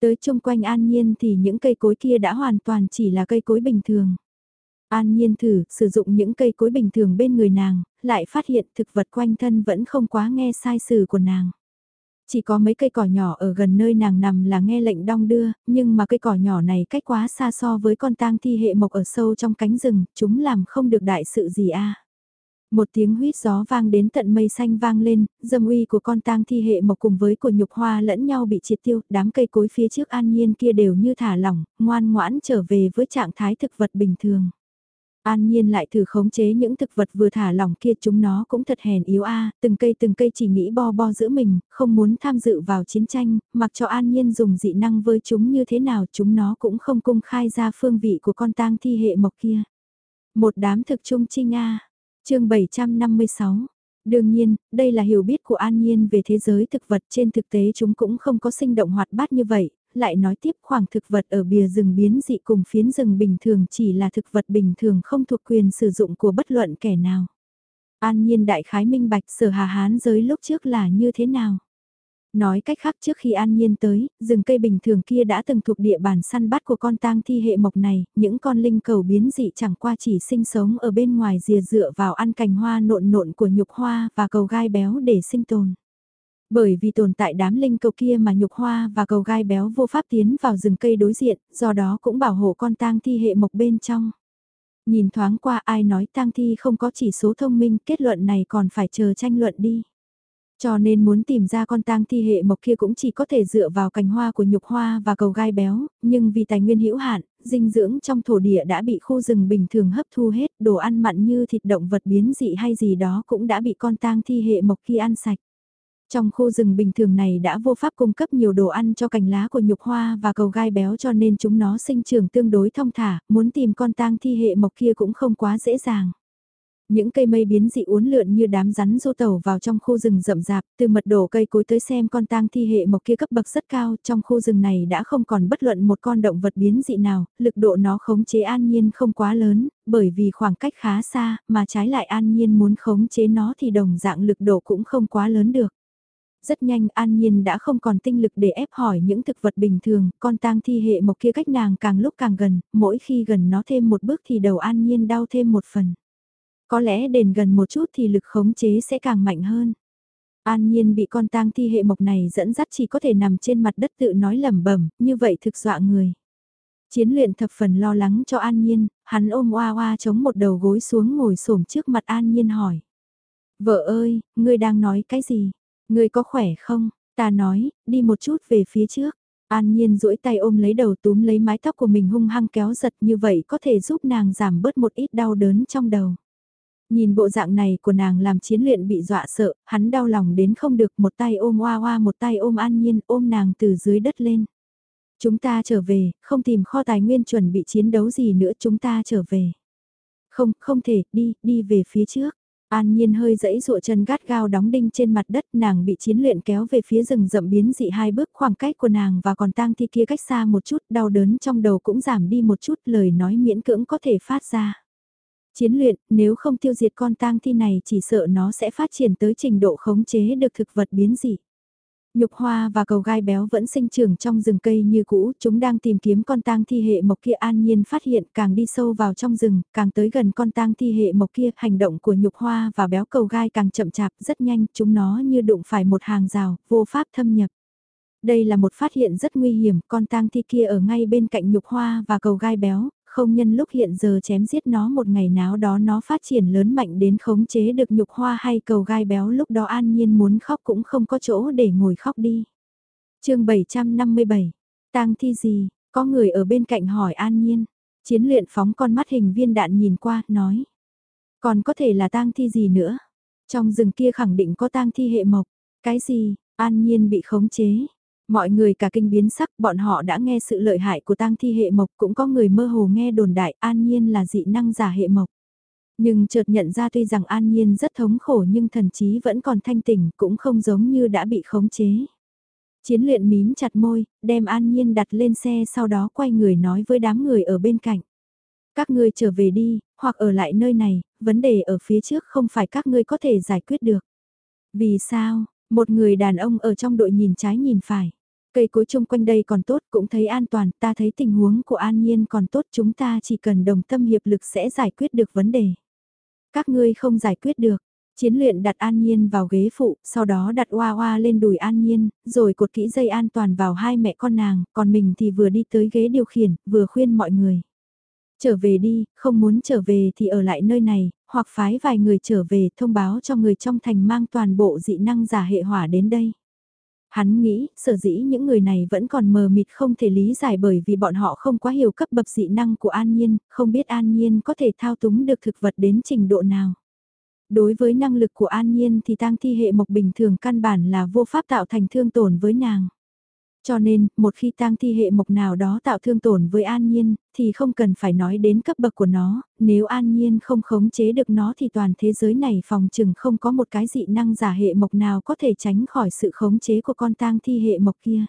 Tới chung quanh an nhiên thì những cây cối kia đã hoàn toàn chỉ là cây cối bình thường. An nhiên thử sử dụng những cây cối bình thường bên người nàng, lại phát hiện thực vật quanh thân vẫn không quá nghe sai sử của nàng. Chỉ có mấy cây cỏ nhỏ ở gần nơi nàng nằm là nghe lệnh đong đưa, nhưng mà cây cỏ nhỏ này cách quá xa so với con tang thi hệ mộc ở sâu trong cánh rừng, chúng làm không được đại sự gì a. Một tiếng huýt gió vang đến tận mây xanh vang lên, dâm uy của con tang thi hệ mộc cùng với của nhục hoa lẫn nhau bị triệt tiêu, đám cây cối phía trước an nhiên kia đều như thả lỏng, ngoan ngoãn trở về với trạng thái thực vật bình thường. An Nhiên lại thử khống chế những thực vật vừa thả lỏng kia chúng nó cũng thật hèn yếu a, từng cây từng cây chỉ nghĩ bo bo giữa mình, không muốn tham dự vào chiến tranh, mặc cho An Nhiên dùng dị năng với chúng như thế nào chúng nó cũng không công khai ra phương vị của con tang thi hệ mộc kia. Một đám thực trung chi nga. Chương 756 Đương nhiên, đây là hiểu biết của An Nhiên về thế giới thực vật trên thực tế chúng cũng không có sinh động hoạt bát như vậy, lại nói tiếp khoảng thực vật ở bìa rừng biến dị cùng phiến rừng bình thường chỉ là thực vật bình thường không thuộc quyền sử dụng của bất luận kẻ nào. An nhiên đại khái minh bạch sở hà hán giới lúc trước là như thế nào. Nói cách khác trước khi an nhiên tới, rừng cây bình thường kia đã từng thuộc địa bàn săn bắt của con tang thi hệ mộc này, những con linh cầu biến dị chẳng qua chỉ sinh sống ở bên ngoài rìa dựa vào ăn cành hoa nộn nộn của nhục hoa và cầu gai béo để sinh tồn. Bởi vì tồn tại đám linh cầu kia mà nhục hoa và cầu gai béo vô pháp tiến vào rừng cây đối diện, do đó cũng bảo hộ con tang thi hệ mộc bên trong. Nhìn thoáng qua ai nói tang thi không có chỉ số thông minh, kết luận này còn phải chờ tranh luận đi. Cho nên muốn tìm ra con tang thi hệ mộc kia cũng chỉ có thể dựa vào cành hoa của nhục hoa và cầu gai béo, nhưng vì tài nguyên hữu hạn, dinh dưỡng trong thổ địa đã bị khu rừng bình thường hấp thu hết, đồ ăn mặn như thịt động vật biến dị hay gì đó cũng đã bị con tang thi hệ mộc kia ăn sạch. Trong khu rừng bình thường này đã vô pháp cung cấp nhiều đồ ăn cho cành lá của nhục hoa và cầu gai béo cho nên chúng nó sinh trưởng tương đối thông thả, muốn tìm con tang thi hệ mộc kia cũng không quá dễ dàng. Những cây mây biến dị uốn lượn như đám rắn du tàu vào trong khu rừng rậm rạp, từ mật đổ cây cối tới xem con tang thi hệ mộc kia cấp bậc rất cao, trong khu rừng này đã không còn bất luận một con động vật biến dị nào, lực độ nó khống chế an nhiên không quá lớn, bởi vì khoảng cách khá xa, mà trái lại an nhiên muốn khống chế nó thì đồng dạng lực độ cũng không quá lớn được. Rất nhanh An Nhiên đã không còn tinh lực để ép hỏi những thực vật bình thường, con tang thi hệ mộc kia cách nàng càng lúc càng gần, mỗi khi gần nó thêm một bước thì đầu An Nhiên đau thêm một phần. Có lẽ đền gần một chút thì lực khống chế sẽ càng mạnh hơn. An Nhiên bị con tang thi hệ mộc này dẫn dắt chỉ có thể nằm trên mặt đất tự nói lẩm bẩm, như vậy thực dọa người. Chiến luyện thập phần lo lắng cho An Nhiên, hắn ôm oa oa chống một đầu gối xuống ngồi xổm trước mặt An Nhiên hỏi. Vợ ơi, ngươi đang nói cái gì? Ngươi có khỏe không? Ta nói, đi một chút về phía trước. An Nhiên duỗi tay ôm lấy đầu túm lấy mái tóc của mình hung hăng kéo giật như vậy có thể giúp nàng giảm bớt một ít đau đớn trong đầu. Nhìn bộ dạng này của nàng làm chiến luyện bị dọa sợ, hắn đau lòng đến không được một tay ôm hoa hoa một tay ôm An Nhiên ôm nàng từ dưới đất lên. Chúng ta trở về, không tìm kho tài nguyên chuẩn bị chiến đấu gì nữa chúng ta trở về. Không, không thể, đi, đi về phía trước. An Nhiên hơi dẫy dụa chân gắt gao đóng đinh trên mặt đất, nàng bị chiến luyện kéo về phía rừng rậm biến dị hai bước, khoảng cách của nàng và còn tang thi kia cách xa một chút, đau đớn trong đầu cũng giảm đi một chút, lời nói miễn cưỡng có thể phát ra. Chiến luyện, nếu không tiêu diệt con tang thi này chỉ sợ nó sẽ phát triển tới trình độ khống chế được thực vật biến dị. Nhục hoa và cầu gai béo vẫn sinh trưởng trong rừng cây như cũ, chúng đang tìm kiếm con tang thi hệ mộc kia an nhiên phát hiện càng đi sâu vào trong rừng, càng tới gần con tang thi hệ mộc kia, hành động của nhục hoa và béo cầu gai càng chậm chạp, rất nhanh, chúng nó như đụng phải một hàng rào, vô pháp thâm nhập. Đây là một phát hiện rất nguy hiểm, con tang thi kia ở ngay bên cạnh nhục hoa và cầu gai béo, không nhân lúc hiện giờ chém giết nó một ngày nào đó nó phát triển lớn mạnh đến khống chế được nhục hoa hay cầu gai béo lúc đó an nhiên muốn khóc cũng không có chỗ để ngồi khóc đi. chương 757, tang thi gì, có người ở bên cạnh hỏi an nhiên, chiến luyện phóng con mắt hình viên đạn nhìn qua, nói. Còn có thể là tang thi gì nữa? Trong rừng kia khẳng định có tang thi hệ mộc, cái gì, an nhiên bị khống chế, Mọi người cả kinh biến sắc, bọn họ đã nghe sự lợi hại của tang thi hệ mộc, cũng có người mơ hồ nghe đồn đại an nhiên là dị năng giả hệ mộc. Nhưng chợt nhận ra tuy rằng an nhiên rất thống khổ nhưng thần chí vẫn còn thanh tỉnh, cũng không giống như đã bị khống chế. Chiến luyện mím chặt môi, đem an nhiên đặt lên xe sau đó quay người nói với đám người ở bên cạnh. Các ngươi trở về đi, hoặc ở lại nơi này, vấn đề ở phía trước không phải các ngươi có thể giải quyết được. Vì sao, một người đàn ông ở trong đội nhìn trái nhìn phải. Cây cối chung quanh đây còn tốt, cũng thấy an toàn, ta thấy tình huống của An Nhiên còn tốt, chúng ta chỉ cần đồng tâm hiệp lực sẽ giải quyết được vấn đề. Các ngươi không giải quyết được, Chiến luyện đặt An Nhiên vào ghế phụ, sau đó đặt hoa hoa lên đùi An Nhiên, rồi cột kỹ dây an toàn vào hai mẹ con nàng, còn mình thì vừa đi tới ghế điều khiển, vừa khuyên mọi người. Trở về đi, không muốn trở về thì ở lại nơi này, hoặc phái vài người trở về thông báo cho người trong thành mang toàn bộ dị năng giả hệ hỏa đến đây. Hắn nghĩ, sở dĩ những người này vẫn còn mờ mịt không thể lý giải bởi vì bọn họ không quá hiểu cấp bậc dị năng của An Nhiên, không biết An Nhiên có thể thao túng được thực vật đến trình độ nào. Đối với năng lực của An Nhiên thì tang thi hệ mộc bình thường căn bản là vô pháp tạo thành thương tổn với nàng. Cho nên, một khi tang thi hệ mộc nào đó tạo thương tổn với An Nhiên, thì không cần phải nói đến cấp bậc của nó, nếu An Nhiên không khống chế được nó thì toàn thế giới này phòng chừng không có một cái dị năng giả hệ mộc nào có thể tránh khỏi sự khống chế của con tang thi hệ mộc kia.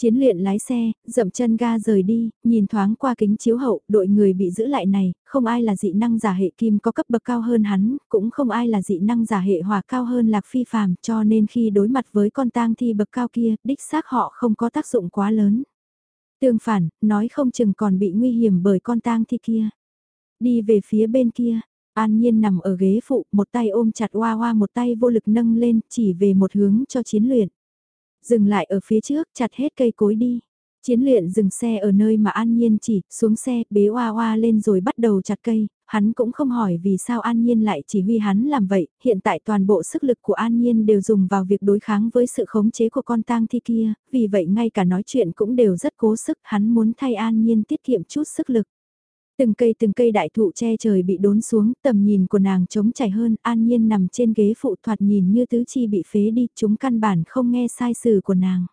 Chiến luyện lái xe, dậm chân ga rời đi, nhìn thoáng qua kính chiếu hậu, đội người bị giữ lại này, không ai là dị năng giả hệ kim có cấp bậc cao hơn hắn, cũng không ai là dị năng giả hệ hỏa cao hơn lạc phi phàm, cho nên khi đối mặt với con tang thi bậc cao kia, đích xác họ không có tác dụng quá lớn. Tương phản, nói không chừng còn bị nguy hiểm bởi con tang thi kia. Đi về phía bên kia, An Nhiên nằm ở ghế phụ, một tay ôm chặt Hoa Hoa một tay vô lực nâng lên, chỉ về một hướng cho chiến luyện. Dừng lại ở phía trước, chặt hết cây cối đi. Chiến luyện dừng xe ở nơi mà An Nhiên chỉ, xuống xe, bế oa oa lên rồi bắt đầu chặt cây, hắn cũng không hỏi vì sao An Nhiên lại chỉ huy hắn làm vậy, hiện tại toàn bộ sức lực của An Nhiên đều dùng vào việc đối kháng với sự khống chế của con tang thi kia, vì vậy ngay cả nói chuyện cũng đều rất cố sức, hắn muốn thay An Nhiên tiết kiệm chút sức lực. Từng cây từng cây đại thụ che trời bị đốn xuống, tầm nhìn của nàng trống chảy hơn, an nhiên nằm trên ghế phụ thoạt nhìn như tứ chi bị phế đi, chúng căn bản không nghe sai sự của nàng.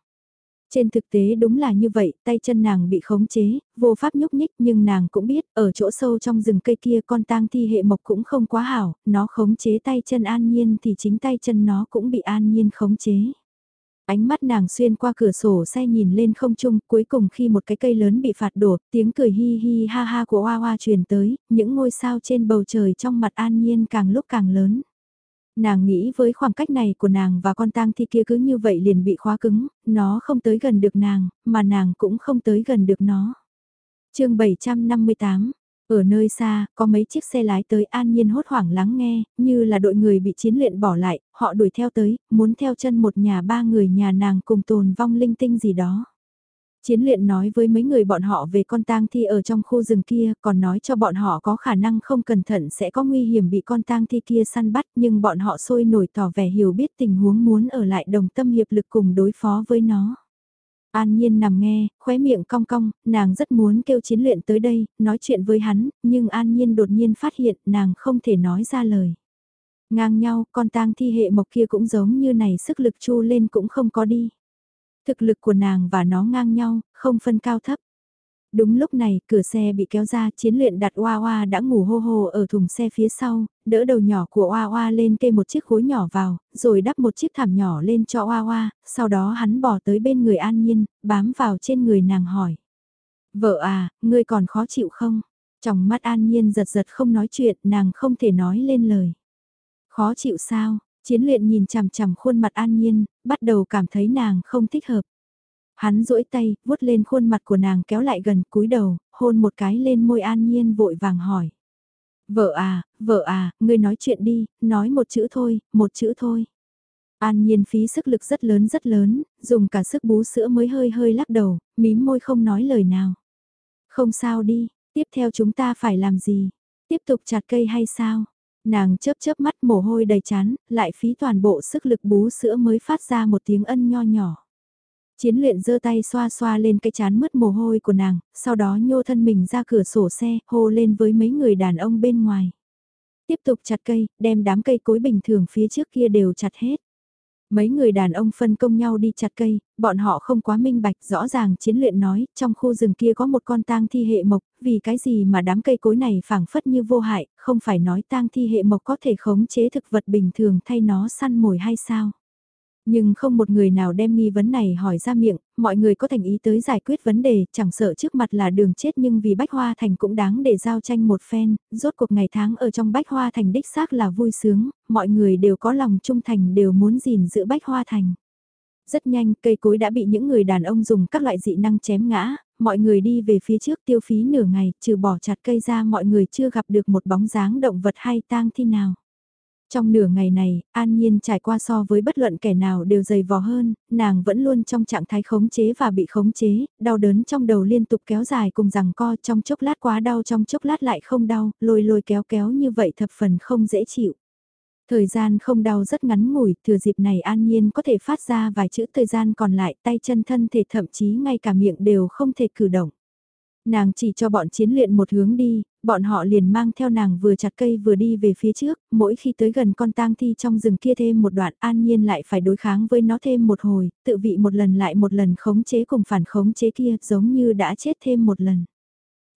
Trên thực tế đúng là như vậy, tay chân nàng bị khống chế, vô pháp nhúc nhích nhưng nàng cũng biết, ở chỗ sâu trong rừng cây kia con tang thi hệ mộc cũng không quá hảo, nó khống chế tay chân an nhiên thì chính tay chân nó cũng bị an nhiên khống chế. Ánh mắt nàng xuyên qua cửa sổ xe nhìn lên không trung, cuối cùng khi một cái cây lớn bị phạt đổ, tiếng cười hi hi ha ha của Hoa Hoa truyền tới, những ngôi sao trên bầu trời trong mặt an nhiên càng lúc càng lớn. Nàng nghĩ với khoảng cách này của nàng và con tang thi kia cứ như vậy liền bị khóa cứng, nó không tới gần được nàng, mà nàng cũng không tới gần được nó. chương 758 ở nơi xa, có mấy chiếc xe lái tới an nhiên hốt hoảng lắng nghe, như là đội người bị chiến luyện bỏ lại, họ đuổi theo tới, muốn theo chân một nhà ba người nhà nàng cùng tồn vong linh tinh gì đó. Chiến luyện nói với mấy người bọn họ về con tang thi ở trong khu rừng kia, còn nói cho bọn họ có khả năng không cẩn thận sẽ có nguy hiểm bị con tang thi kia săn bắt, nhưng bọn họ sôi nổi tỏ vẻ hiểu biết tình huống muốn ở lại đồng tâm hiệp lực cùng đối phó với nó. An Nhiên nằm nghe, khóe miệng cong cong, nàng rất muốn kêu chiến luyện tới đây, nói chuyện với hắn, nhưng An Nhiên đột nhiên phát hiện nàng không thể nói ra lời. Ngang nhau, con tang thi hệ mộc kia cũng giống như này sức lực chu lên cũng không có đi. Thực lực của nàng và nó ngang nhau, không phân cao thấp. Đúng lúc này, cửa xe bị kéo ra, chiến luyện đặt Oa Oa đã ngủ hô hô ở thùng xe phía sau, đỡ đầu nhỏ của Oa Oa lên kê một chiếc khối nhỏ vào, rồi đắp một chiếc thảm nhỏ lên cho Oa Oa, sau đó hắn bỏ tới bên người An Nhiên, bám vào trên người nàng hỏi. Vợ à, ngươi còn khó chịu không? Trong mắt An Nhiên giật giật không nói chuyện, nàng không thể nói lên lời. Khó chịu sao? Chiến luyện nhìn chằm chằm khuôn mặt An Nhiên, bắt đầu cảm thấy nàng không thích hợp. Hắn duỗi tay, vuốt lên khuôn mặt của nàng kéo lại gần cúi đầu, hôn một cái lên môi an nhiên vội vàng hỏi. Vợ à, vợ à, ngươi nói chuyện đi, nói một chữ thôi, một chữ thôi. An nhiên phí sức lực rất lớn rất lớn, dùng cả sức bú sữa mới hơi hơi lắc đầu, mím môi không nói lời nào. Không sao đi, tiếp theo chúng ta phải làm gì? Tiếp tục chặt cây hay sao? Nàng chớp chớp mắt mồ hôi đầy chán, lại phí toàn bộ sức lực bú sữa mới phát ra một tiếng ân nho nhỏ. Chiến luyện giơ tay xoa xoa lên cái chán mất mồ hôi của nàng, sau đó nhô thân mình ra cửa sổ xe, hô lên với mấy người đàn ông bên ngoài. Tiếp tục chặt cây, đem đám cây cối bình thường phía trước kia đều chặt hết. Mấy người đàn ông phân công nhau đi chặt cây, bọn họ không quá minh bạch rõ ràng chiến luyện nói, trong khu rừng kia có một con tang thi hệ mộc, vì cái gì mà đám cây cối này phảng phất như vô hại, không phải nói tang thi hệ mộc có thể khống chế thực vật bình thường thay nó săn mồi hay sao? Nhưng không một người nào đem nghi vấn này hỏi ra miệng, mọi người có thành ý tới giải quyết vấn đề, chẳng sợ trước mặt là đường chết nhưng vì Bách Hoa Thành cũng đáng để giao tranh một phen, rốt cuộc ngày tháng ở trong Bách Hoa Thành đích xác là vui sướng, mọi người đều có lòng trung thành đều muốn gìn giữ Bách Hoa Thành. Rất nhanh, cây cối đã bị những người đàn ông dùng các loại dị năng chém ngã, mọi người đi về phía trước tiêu phí nửa ngày, trừ bỏ chặt cây ra mọi người chưa gặp được một bóng dáng động vật hay tang thi nào. Trong nửa ngày này, An Nhiên trải qua so với bất luận kẻ nào đều dày vò hơn, nàng vẫn luôn trong trạng thái khống chế và bị khống chế, đau đớn trong đầu liên tục kéo dài cùng rằng co trong chốc lát quá đau trong chốc lát lại không đau, lôi lôi kéo kéo như vậy thập phần không dễ chịu. Thời gian không đau rất ngắn ngủi, thừa dịp này An Nhiên có thể phát ra vài chữ thời gian còn lại tay chân thân thể thậm chí ngay cả miệng đều không thể cử động. Nàng chỉ cho bọn chiến luyện một hướng đi, bọn họ liền mang theo nàng vừa chặt cây vừa đi về phía trước, mỗi khi tới gần con tang thi trong rừng kia thêm một đoạn an nhiên lại phải đối kháng với nó thêm một hồi, tự vị một lần lại một lần khống chế cùng phản khống chế kia giống như đã chết thêm một lần.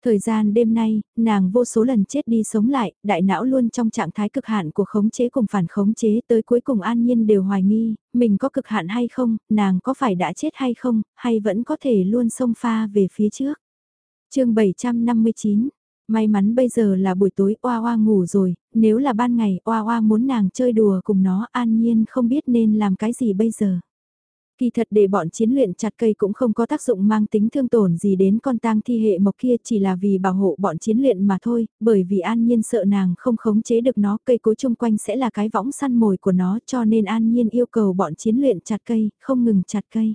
Thời gian đêm nay, nàng vô số lần chết đi sống lại, đại não luôn trong trạng thái cực hạn của khống chế cùng phản khống chế tới cuối cùng an nhiên đều hoài nghi, mình có cực hạn hay không, nàng có phải đã chết hay không, hay vẫn có thể luôn xông pha về phía trước chương 759 May mắn bây giờ là buổi tối Oa Oa ngủ rồi, nếu là ban ngày Oa Oa muốn nàng chơi đùa cùng nó an nhiên không biết nên làm cái gì bây giờ. Kỳ thật để bọn chiến luyện chặt cây cũng không có tác dụng mang tính thương tổn gì đến con tang thi hệ mộc kia chỉ là vì bảo hộ bọn chiến luyện mà thôi, bởi vì an nhiên sợ nàng không khống chế được nó cây cối chung quanh sẽ là cái võng săn mồi của nó cho nên an nhiên yêu cầu bọn chiến luyện chặt cây, không ngừng chặt cây.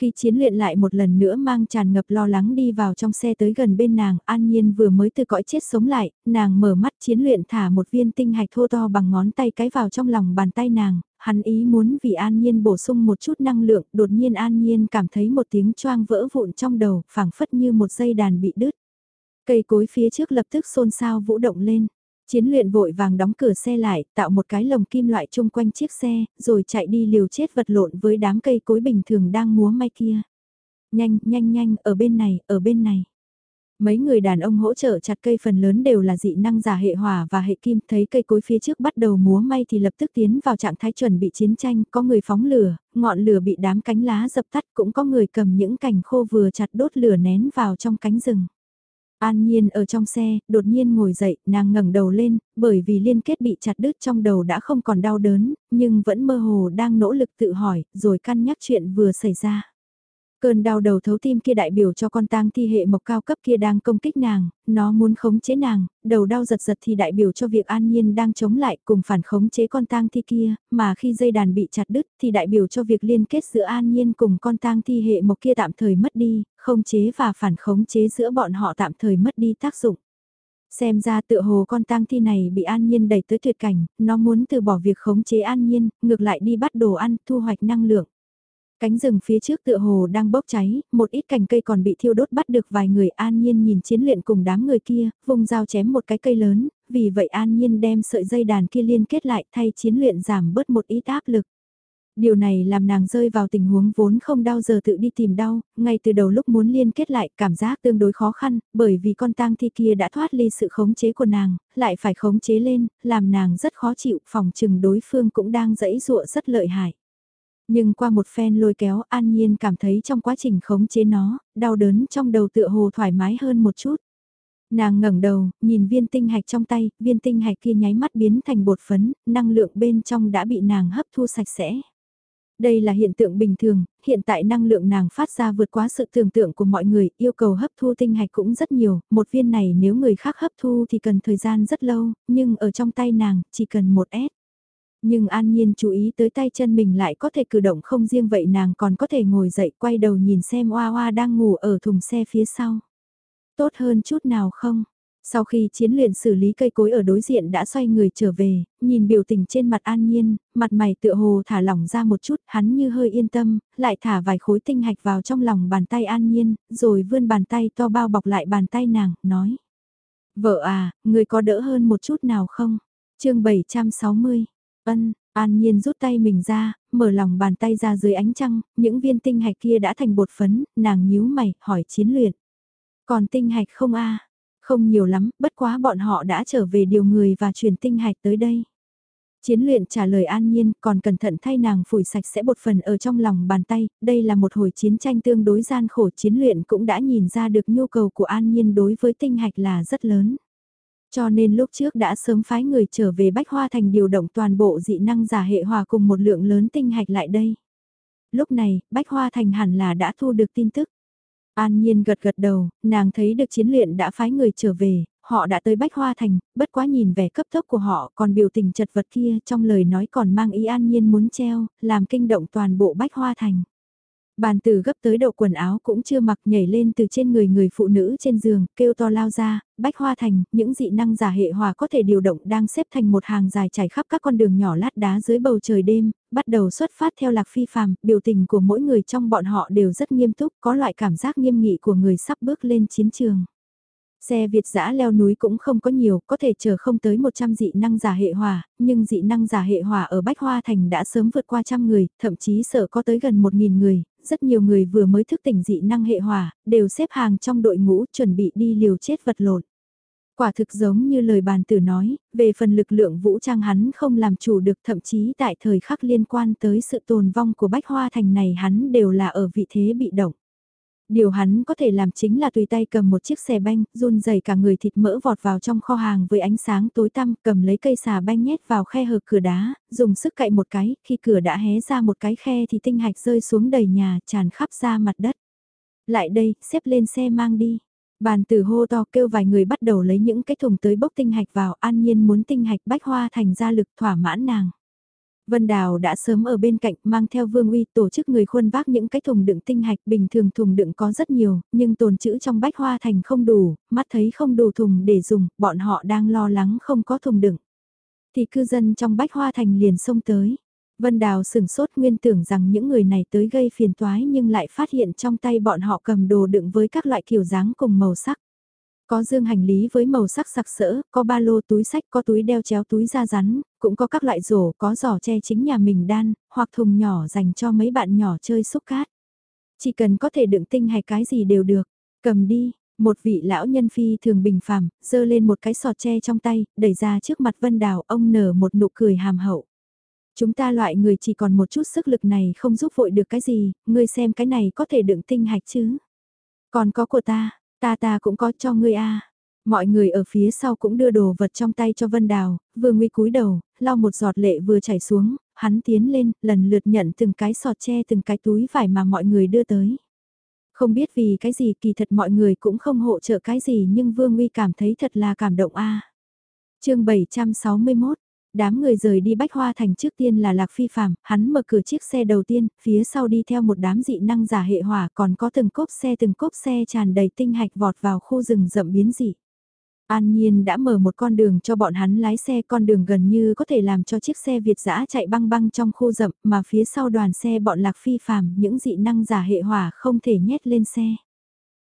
Khi chiến luyện lại một lần nữa mang tràn ngập lo lắng đi vào trong xe tới gần bên nàng, an nhiên vừa mới từ cõi chết sống lại, nàng mở mắt chiến luyện thả một viên tinh hạch thô to bằng ngón tay cái vào trong lòng bàn tay nàng, hắn ý muốn vì an nhiên bổ sung một chút năng lượng, đột nhiên an nhiên cảm thấy một tiếng choang vỡ vụn trong đầu, phảng phất như một dây đàn bị đứt. Cây cối phía trước lập tức xôn xao vũ động lên. Chiến luyện vội vàng đóng cửa xe lại, tạo một cái lồng kim loại chung quanh chiếc xe, rồi chạy đi liều chết vật lộn với đám cây cối bình thường đang múa may kia. Nhanh, nhanh nhanh, ở bên này, ở bên này. Mấy người đàn ông hỗ trợ chặt cây phần lớn đều là dị năng giả hệ hỏa và hệ kim, thấy cây cối phía trước bắt đầu múa may thì lập tức tiến vào trạng thái chuẩn bị chiến tranh, có người phóng lửa, ngọn lửa bị đám cánh lá dập tắt, cũng có người cầm những cành khô vừa chặt đốt lửa nén vào trong cánh rừng. An Nhiên ở trong xe, đột nhiên ngồi dậy, nàng ngẩng đầu lên, bởi vì liên kết bị chặt đứt trong đầu đã không còn đau đớn, nhưng vẫn mơ hồ đang nỗ lực tự hỏi, rồi cân nhắc chuyện vừa xảy ra. Cơn đau đầu thấu tim kia đại biểu cho con tang thi hệ mộc cao cấp kia đang công kích nàng, nó muốn khống chế nàng, đầu đau giật giật thì đại biểu cho việc an nhiên đang chống lại cùng phản khống chế con tang thi kia, mà khi dây đàn bị chặt đứt thì đại biểu cho việc liên kết giữa an nhiên cùng con tang thi hệ mộc kia tạm thời mất đi, khống chế và phản khống chế giữa bọn họ tạm thời mất đi tác dụng. Xem ra tựa hồ con tang thi này bị an nhiên đẩy tới tuyệt cảnh, nó muốn từ bỏ việc khống chế an nhiên, ngược lại đi bắt đồ ăn, thu hoạch năng lượng. Cánh rừng phía trước tựa hồ đang bốc cháy, một ít cành cây còn bị thiêu đốt bắt được vài người an nhiên nhìn chiến luyện cùng đám người kia, vùng dao chém một cái cây lớn, vì vậy an nhiên đem sợi dây đàn kia liên kết lại thay chiến luyện giảm bớt một ít áp lực. Điều này làm nàng rơi vào tình huống vốn không đau giờ tự đi tìm đau, ngay từ đầu lúc muốn liên kết lại cảm giác tương đối khó khăn, bởi vì con tang thi kia đã thoát ly sự khống chế của nàng, lại phải khống chế lên, làm nàng rất khó chịu, phòng trừng đối phương cũng đang dẫy dụa rất lợi hại. Nhưng qua một phen lôi kéo an nhiên cảm thấy trong quá trình khống chế nó, đau đớn trong đầu tựa hồ thoải mái hơn một chút. Nàng ngẩng đầu, nhìn viên tinh hạch trong tay, viên tinh hạch kia nháy mắt biến thành bột phấn, năng lượng bên trong đã bị nàng hấp thu sạch sẽ. Đây là hiện tượng bình thường, hiện tại năng lượng nàng phát ra vượt quá sự tưởng tượng của mọi người, yêu cầu hấp thu tinh hạch cũng rất nhiều, một viên này nếu người khác hấp thu thì cần thời gian rất lâu, nhưng ở trong tay nàng, chỉ cần một S. Nhưng an nhiên chú ý tới tay chân mình lại có thể cử động không riêng vậy nàng còn có thể ngồi dậy quay đầu nhìn xem Oa Oa đang ngủ ở thùng xe phía sau. Tốt hơn chút nào không? Sau khi chiến luyện xử lý cây cối ở đối diện đã xoay người trở về, nhìn biểu tình trên mặt an nhiên, mặt mày tựa hồ thả lỏng ra một chút, hắn như hơi yên tâm, lại thả vài khối tinh hạch vào trong lòng bàn tay an nhiên, rồi vươn bàn tay to bao bọc lại bàn tay nàng, nói. Vợ à, người có đỡ hơn một chút nào không? chương 760 Ân, an nhiên rút tay mình ra, mở lòng bàn tay ra dưới ánh trăng, những viên tinh hạch kia đã thành bột phấn, nàng nhíu mày, hỏi chiến luyện. Còn tinh hạch không a Không nhiều lắm, bất quá bọn họ đã trở về điều người và chuyển tinh hạch tới đây. Chiến luyện trả lời an nhiên, còn cẩn thận thay nàng phủi sạch sẽ bột phần ở trong lòng bàn tay, đây là một hồi chiến tranh tương đối gian khổ chiến luyện cũng đã nhìn ra được nhu cầu của an nhiên đối với tinh hạch là rất lớn. Cho nên lúc trước đã sớm phái người trở về Bách Hoa Thành điều động toàn bộ dị năng giả hệ hòa cùng một lượng lớn tinh hạch lại đây. Lúc này, Bách Hoa Thành hẳn là đã thu được tin tức. An Nhiên gật gật đầu, nàng thấy được chiến luyện đã phái người trở về, họ đã tới Bách Hoa Thành, bất quá nhìn vẻ cấp tốc của họ còn biểu tình chật vật kia trong lời nói còn mang ý An Nhiên muốn treo, làm kinh động toàn bộ Bách Hoa Thành. Bàn tử gấp tới độ quần áo cũng chưa mặc nhảy lên từ trên người người phụ nữ trên giường, kêu to lao ra, bách hoa thành, những dị năng giả hệ hòa có thể điều động đang xếp thành một hàng dài trải khắp các con đường nhỏ lát đá dưới bầu trời đêm, bắt đầu xuất phát theo lạc phi phàm, biểu tình của mỗi người trong bọn họ đều rất nghiêm túc, có loại cảm giác nghiêm nghị của người sắp bước lên chiến trường. Xe Việt giã leo núi cũng không có nhiều, có thể chờ không tới 100 dị năng giả hệ hòa nhưng dị năng giả hệ hòa ở Bách Hoa Thành đã sớm vượt qua trăm người, thậm chí sợ có tới gần 1.000 người, rất nhiều người vừa mới thức tỉnh dị năng hệ hỏa, đều xếp hàng trong đội ngũ chuẩn bị đi liều chết vật lộn. Quả thực giống như lời bàn tử nói, về phần lực lượng vũ trang hắn không làm chủ được thậm chí tại thời khắc liên quan tới sự tồn vong của Bách Hoa Thành này hắn đều là ở vị thế bị động. Điều hắn có thể làm chính là tùy tay cầm một chiếc xẻ banh, run rẩy cả người thịt mỡ vọt vào trong kho hàng với ánh sáng tối tăm, cầm lấy cây xà banh nhét vào khe hở cửa đá, dùng sức cậy một cái, khi cửa đã hé ra một cái khe thì tinh hạch rơi xuống đầy nhà, tràn khắp ra mặt đất. Lại đây, xếp lên xe mang đi. Bàn từ hô to kêu vài người bắt đầu lấy những cái thùng tới bốc tinh hạch vào, an nhiên muốn tinh hạch bách hoa thành ra lực thỏa mãn nàng. Vân Đào đã sớm ở bên cạnh mang theo Vương Uy tổ chức người khuân vác những cái thùng đựng tinh hạch bình thường thùng đựng có rất nhiều, nhưng tồn trữ trong bách hoa thành không đủ, mắt thấy không đủ thùng để dùng, bọn họ đang lo lắng không có thùng đựng. Thì cư dân trong bách hoa thành liền xông tới. Vân Đào sửng sốt nguyên tưởng rằng những người này tới gây phiền toái nhưng lại phát hiện trong tay bọn họ cầm đồ đựng với các loại kiểu dáng cùng màu sắc. Có dương hành lý với màu sắc sặc sỡ, có ba lô túi sách, có túi đeo chéo túi da rắn, cũng có các loại rổ, có giỏ che chính nhà mình đan, hoặc thùng nhỏ dành cho mấy bạn nhỏ chơi xúc cát. Chỉ cần có thể đựng tinh hay cái gì đều được, cầm đi, một vị lão nhân phi thường bình phàm, giơ lên một cái sọt tre trong tay, đẩy ra trước mặt Vân Đào, ông nở một nụ cười hàm hậu. Chúng ta loại người chỉ còn một chút sức lực này không giúp vội được cái gì, ngươi xem cái này có thể đựng tinh hạch chứ. Còn có của ta, ta ta cũng có cho ngươi a. Mọi người ở phía sau cũng đưa đồ vật trong tay cho Vân Đào, vừa nguy cúi đầu, lau một giọt lệ vừa chảy xuống, hắn tiến lên, lần lượt nhận từng cái sọt tre từng cái túi vải mà mọi người đưa tới. Không biết vì cái gì kỳ thật mọi người cũng không hỗ trợ cái gì nhưng Vương Uy cảm thấy thật là cảm động a. À. chương 761 Đám người rời đi Bách Hoa Thành trước tiên là Lạc Phi Phạm, hắn mở cửa chiếc xe đầu tiên, phía sau đi theo một đám dị năng giả hệ hỏa còn có từng cốp xe từng cốp xe tràn đầy tinh hạch vọt vào khu rừng rậm biến dị. An Nhiên đã mở một con đường cho bọn hắn lái xe con đường gần như có thể làm cho chiếc xe Việt dã chạy băng băng trong khu rậm mà phía sau đoàn xe bọn lạc phi phàm những dị năng giả hệ hỏa không thể nhét lên xe.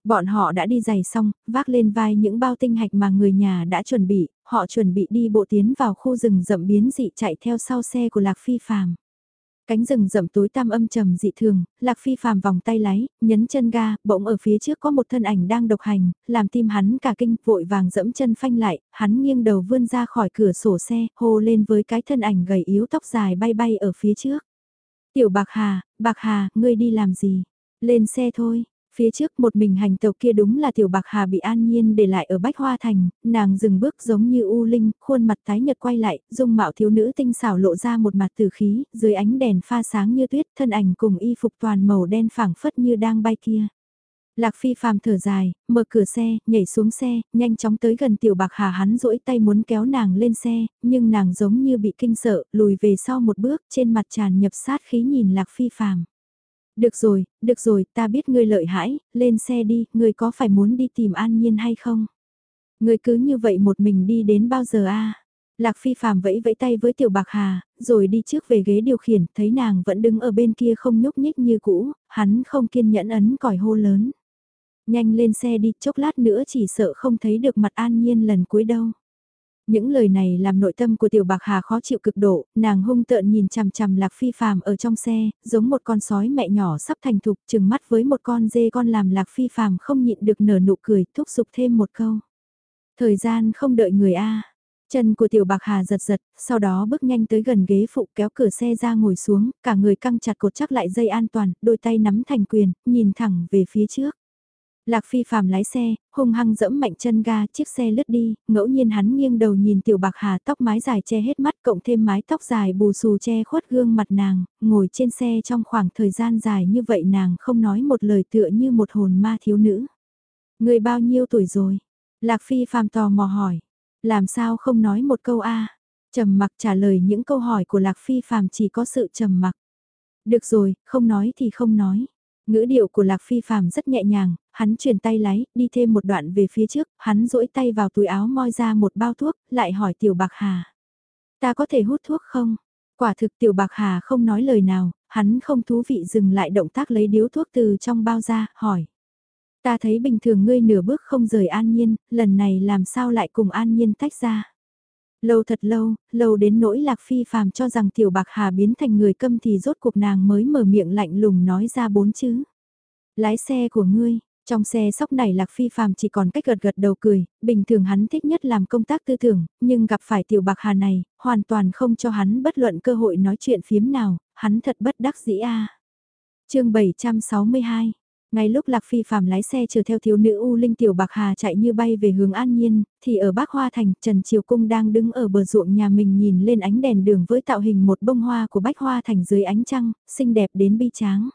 Bọn họ đã đi giày xong, vác lên vai những bao tinh hạch mà người nhà đã chuẩn bị, họ chuẩn bị đi bộ tiến vào khu rừng rậm biến dị chạy theo sau xe của lạc phi phàm. Cánh rừng rậm tối tăm âm trầm dị thường, Lạc Phi phàm vòng tay lái, nhấn chân ga, bỗng ở phía trước có một thân ảnh đang độc hành, làm tim hắn cả kinh, vội vàng dẫm chân phanh lại, hắn nghiêng đầu vươn ra khỏi cửa sổ xe, hô lên với cái thân ảnh gầy yếu tóc dài bay bay ở phía trước. Tiểu Bạc Hà, Bạc Hà, ngươi đi làm gì? Lên xe thôi, Phía trước một mình hành tàu kia đúng là tiểu bạc hà bị an nhiên để lại ở Bách Hoa Thành, nàng dừng bước giống như u linh, khuôn mặt tái nhật quay lại, dung mạo thiếu nữ tinh xảo lộ ra một mặt tử khí, dưới ánh đèn pha sáng như tuyết, thân ảnh cùng y phục toàn màu đen phảng phất như đang bay kia. Lạc Phi phàm thở dài, mở cửa xe, nhảy xuống xe, nhanh chóng tới gần tiểu bạc hà hắn duỗi tay muốn kéo nàng lên xe, nhưng nàng giống như bị kinh sợ, lùi về sau một bước, trên mặt tràn nhập sát khí nhìn Lạc Phi phàm. Được rồi, được rồi, ta biết ngươi lợi hãi, lên xe đi, ngươi có phải muốn đi tìm an nhiên hay không? Ngươi cứ như vậy một mình đi đến bao giờ a? Lạc Phi Phạm vẫy vẫy tay với Tiểu Bạc Hà, rồi đi trước về ghế điều khiển, thấy nàng vẫn đứng ở bên kia không nhúc nhích như cũ, hắn không kiên nhẫn ấn còi hô lớn. Nhanh lên xe đi, chốc lát nữa chỉ sợ không thấy được mặt an nhiên lần cuối đâu. Những lời này làm nội tâm của tiểu bạc hà khó chịu cực độ, nàng hung tợn nhìn chằm chằm lạc phi phàm ở trong xe, giống một con sói mẹ nhỏ sắp thành thục chừng mắt với một con dê con làm lạc phi phàm không nhịn được nở nụ cười, thúc giục thêm một câu. Thời gian không đợi người A. Chân của tiểu bạc hà giật giật, sau đó bước nhanh tới gần ghế phụ kéo cửa xe ra ngồi xuống, cả người căng chặt cột chắc lại dây an toàn, đôi tay nắm thành quyền, nhìn thẳng về phía trước. Lạc Phi phàm lái xe, hung hăng dẫm mạnh chân ga, chiếc xe lướt đi, ngẫu nhiên hắn nghiêng đầu nhìn tiểu bạc hà tóc mái dài che hết mắt cộng thêm mái tóc dài bù xù che khuất gương mặt nàng, ngồi trên xe trong khoảng thời gian dài như vậy nàng không nói một lời tựa như một hồn ma thiếu nữ. Người bao nhiêu tuổi rồi? Lạc Phi phàm tò mò hỏi. Làm sao không nói một câu a? Trầm mặc trả lời những câu hỏi của Lạc Phi phàm chỉ có sự trầm mặc. Được rồi, không nói thì không nói. Ngữ điệu của Lạc Phi Phạm rất nhẹ nhàng, hắn chuyển tay lái, đi thêm một đoạn về phía trước, hắn duỗi tay vào túi áo moi ra một bao thuốc, lại hỏi Tiểu Bạc Hà. Ta có thể hút thuốc không? Quả thực Tiểu Bạc Hà không nói lời nào, hắn không thú vị dừng lại động tác lấy điếu thuốc từ trong bao ra, hỏi. Ta thấy bình thường ngươi nửa bước không rời an nhiên, lần này làm sao lại cùng an nhiên tách ra? Lâu thật lâu, lâu đến nỗi lạc phi phàm cho rằng tiểu bạc hà biến thành người câm thì rốt cuộc nàng mới mở miệng lạnh lùng nói ra bốn chữ. Lái xe của ngươi, trong xe sóc này lạc phi phàm chỉ còn cách gật gật đầu cười, bình thường hắn thích nhất làm công tác tư tưởng, nhưng gặp phải tiểu bạc hà này, hoàn toàn không cho hắn bất luận cơ hội nói chuyện phiếm nào, hắn thật bất đắc dĩ a. À. chương 762 ngay lúc Lạc Phi phàm lái xe chở theo thiếu nữ U Linh Tiểu Bạc Hà chạy như bay về hướng An Nhiên, thì ở Bác Hoa Thành, Trần Triều Cung đang đứng ở bờ ruộng nhà mình nhìn lên ánh đèn đường với tạo hình một bông hoa của Bách Hoa Thành dưới ánh trăng, xinh đẹp đến bi tráng.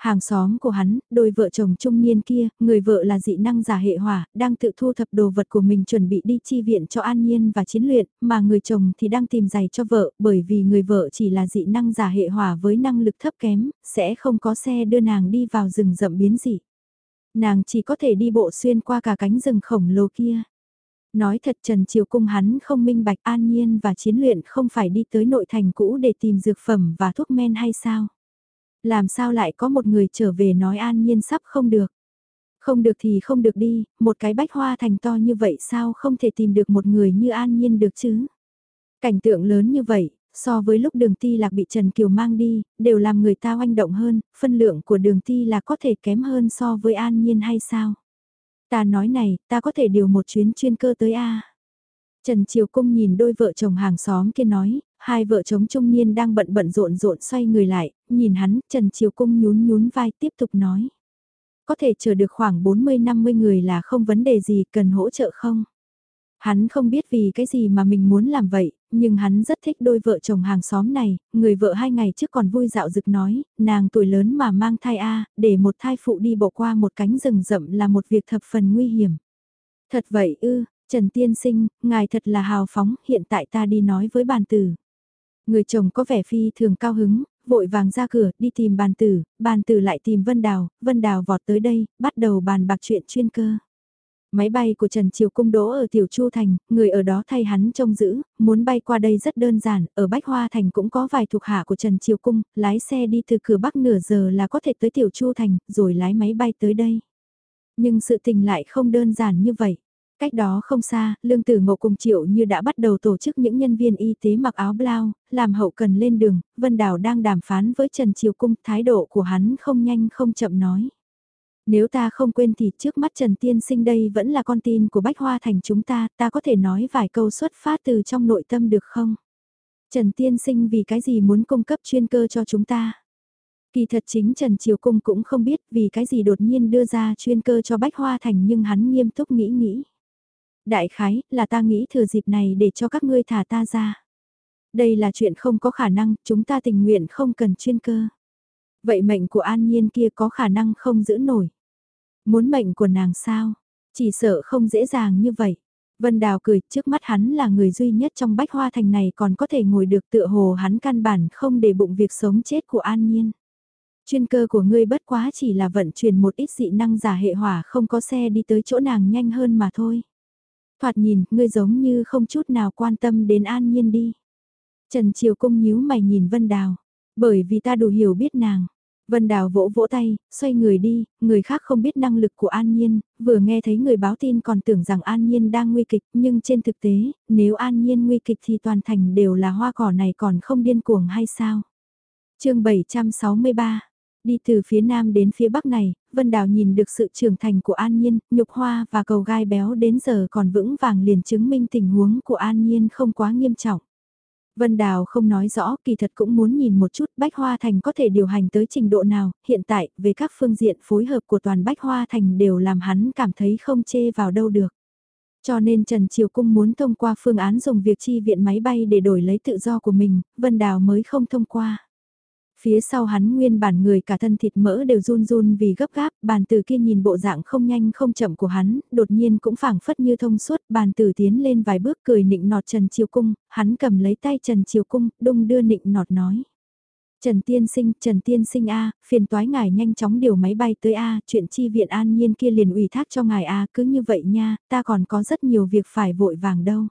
Hàng xóm của hắn, đôi vợ chồng trung niên kia, người vợ là dị năng giả hệ hỏa, đang tự thu thập đồ vật của mình chuẩn bị đi chi viện cho an nhiên và chiến luyện, mà người chồng thì đang tìm giày cho vợ, bởi vì người vợ chỉ là dị năng giả hệ hỏa với năng lực thấp kém, sẽ không có xe đưa nàng đi vào rừng rậm biến dị. Nàng chỉ có thể đi bộ xuyên qua cả cánh rừng khổng lồ kia. Nói thật Trần Triều Cung hắn không minh bạch an nhiên và chiến luyện không phải đi tới nội thành cũ để tìm dược phẩm và thuốc men hay sao? Làm sao lại có một người trở về nói an nhiên sắp không được. Không được thì không được đi, một cái bách hoa thành to như vậy sao không thể tìm được một người như an nhiên được chứ? Cảnh tượng lớn như vậy, so với lúc đường ti lạc bị Trần Kiều mang đi, đều làm người ta oanh động hơn, phân lượng của đường ti là có thể kém hơn so với an nhiên hay sao? Ta nói này, ta có thể điều một chuyến chuyên cơ tới A. Trần Triều Cung nhìn đôi vợ chồng hàng xóm kia nói, hai vợ chồng trung niên đang bận bận rộn rộn xoay người lại, nhìn hắn, Trần Triều Cung nhún nhún vai tiếp tục nói. Có thể chờ được khoảng 40-50 người là không vấn đề gì, cần hỗ trợ không? Hắn không biết vì cái gì mà mình muốn làm vậy, nhưng hắn rất thích đôi vợ chồng hàng xóm này, người vợ hai ngày trước còn vui dạo dực nói, nàng tuổi lớn mà mang thai A, để một thai phụ đi bộ qua một cánh rừng rậm là một việc thập phần nguy hiểm. Thật vậy ư, Trần Tiên Sinh, ngài thật là hào phóng, hiện tại ta đi nói với bàn tử. Người chồng có vẻ phi thường cao hứng, vội vàng ra cửa, đi tìm bàn tử, bàn tử lại tìm Vân Đào, Vân Đào vọt tới đây, bắt đầu bàn bạc chuyện chuyên cơ. Máy bay của Trần Triều Cung đỗ ở Tiểu Chu Thành, người ở đó thay hắn trông giữ, muốn bay qua đây rất đơn giản, ở Bách Hoa Thành cũng có vài thuộc hạ của Trần Triều Cung, lái xe đi từ cửa Bắc nửa giờ là có thể tới Tiểu Chu Thành, rồi lái máy bay tới đây. Nhưng sự tình lại không đơn giản như vậy. Cách đó không xa, Lương Tử Ngộ cùng Triệu như đã bắt đầu tổ chức những nhân viên y tế mặc áo blau, làm hậu cần lên đường, Vân Đào đang đàm phán với Trần Triều Cung, thái độ của hắn không nhanh không chậm nói. Nếu ta không quên thì trước mắt Trần Tiên Sinh đây vẫn là con tin của Bách Hoa Thành chúng ta, ta có thể nói vài câu xuất phát từ trong nội tâm được không? Trần Tiên Sinh vì cái gì muốn cung cấp chuyên cơ cho chúng ta? Kỳ thật chính Trần Triều Cung cũng không biết vì cái gì đột nhiên đưa ra chuyên cơ cho Bách Hoa Thành nhưng hắn nghiêm túc nghĩ nghĩ. Đại khái, là ta nghĩ thừa dịp này để cho các ngươi thả ta ra. Đây là chuyện không có khả năng, chúng ta tình nguyện không cần chuyên cơ. Vậy mệnh của An Nhiên kia có khả năng không giữ nổi. Muốn mệnh của nàng sao? Chỉ sợ không dễ dàng như vậy. Vân Đào cười, trước mắt hắn là người duy nhất trong bách hoa thành này còn có thể ngồi được tựa hồ hắn căn bản không để bụng việc sống chết của An Nhiên. Chuyên cơ của ngươi bất quá chỉ là vận chuyển một ít dị năng giả hệ hỏa không có xe đi tới chỗ nàng nhanh hơn mà thôi. Thoạt nhìn, ngươi giống như không chút nào quan tâm đến An Nhiên đi. Trần Triều Cung nhíu mày nhìn Vân Đào, bởi vì ta đủ hiểu biết nàng. Vân Đào vỗ vỗ tay, xoay người đi, người khác không biết năng lực của An Nhiên, vừa nghe thấy người báo tin còn tưởng rằng An Nhiên đang nguy kịch, nhưng trên thực tế, nếu An Nhiên nguy kịch thì toàn thành đều là hoa cỏ này còn không điên cuồng hay sao? chương 763 Đi từ phía nam đến phía bắc này, Vân Đào nhìn được sự trưởng thành của An Nhiên, nhục hoa và cầu gai béo đến giờ còn vững vàng liền chứng minh tình huống của An Nhiên không quá nghiêm trọng. Vân Đào không nói rõ, kỳ thật cũng muốn nhìn một chút Bách Hoa Thành có thể điều hành tới trình độ nào, hiện tại, về các phương diện phối hợp của toàn Bách Hoa Thành đều làm hắn cảm thấy không chê vào đâu được. Cho nên Trần Triều Cung muốn thông qua phương án dùng việc chi viện máy bay để đổi lấy tự do của mình, Vân Đào mới không thông qua. Phía sau hắn nguyên bản người cả thân thịt mỡ đều run run vì gấp gáp, bàn tử kia nhìn bộ dạng không nhanh không chậm của hắn, đột nhiên cũng phảng phất như thông suốt, bàn tử tiến lên vài bước cười nịnh nọt Trần Triều Cung, hắn cầm lấy tay Trần Triều Cung, đung đưa nịnh nọt nói. Trần Tiên Sinh, Trần Tiên Sinh A, phiền toái ngài nhanh chóng điều máy bay tới A, chuyện chi viện an nhiên kia liền ủy thác cho ngài A, cứ như vậy nha, ta còn có rất nhiều việc phải vội vàng đâu.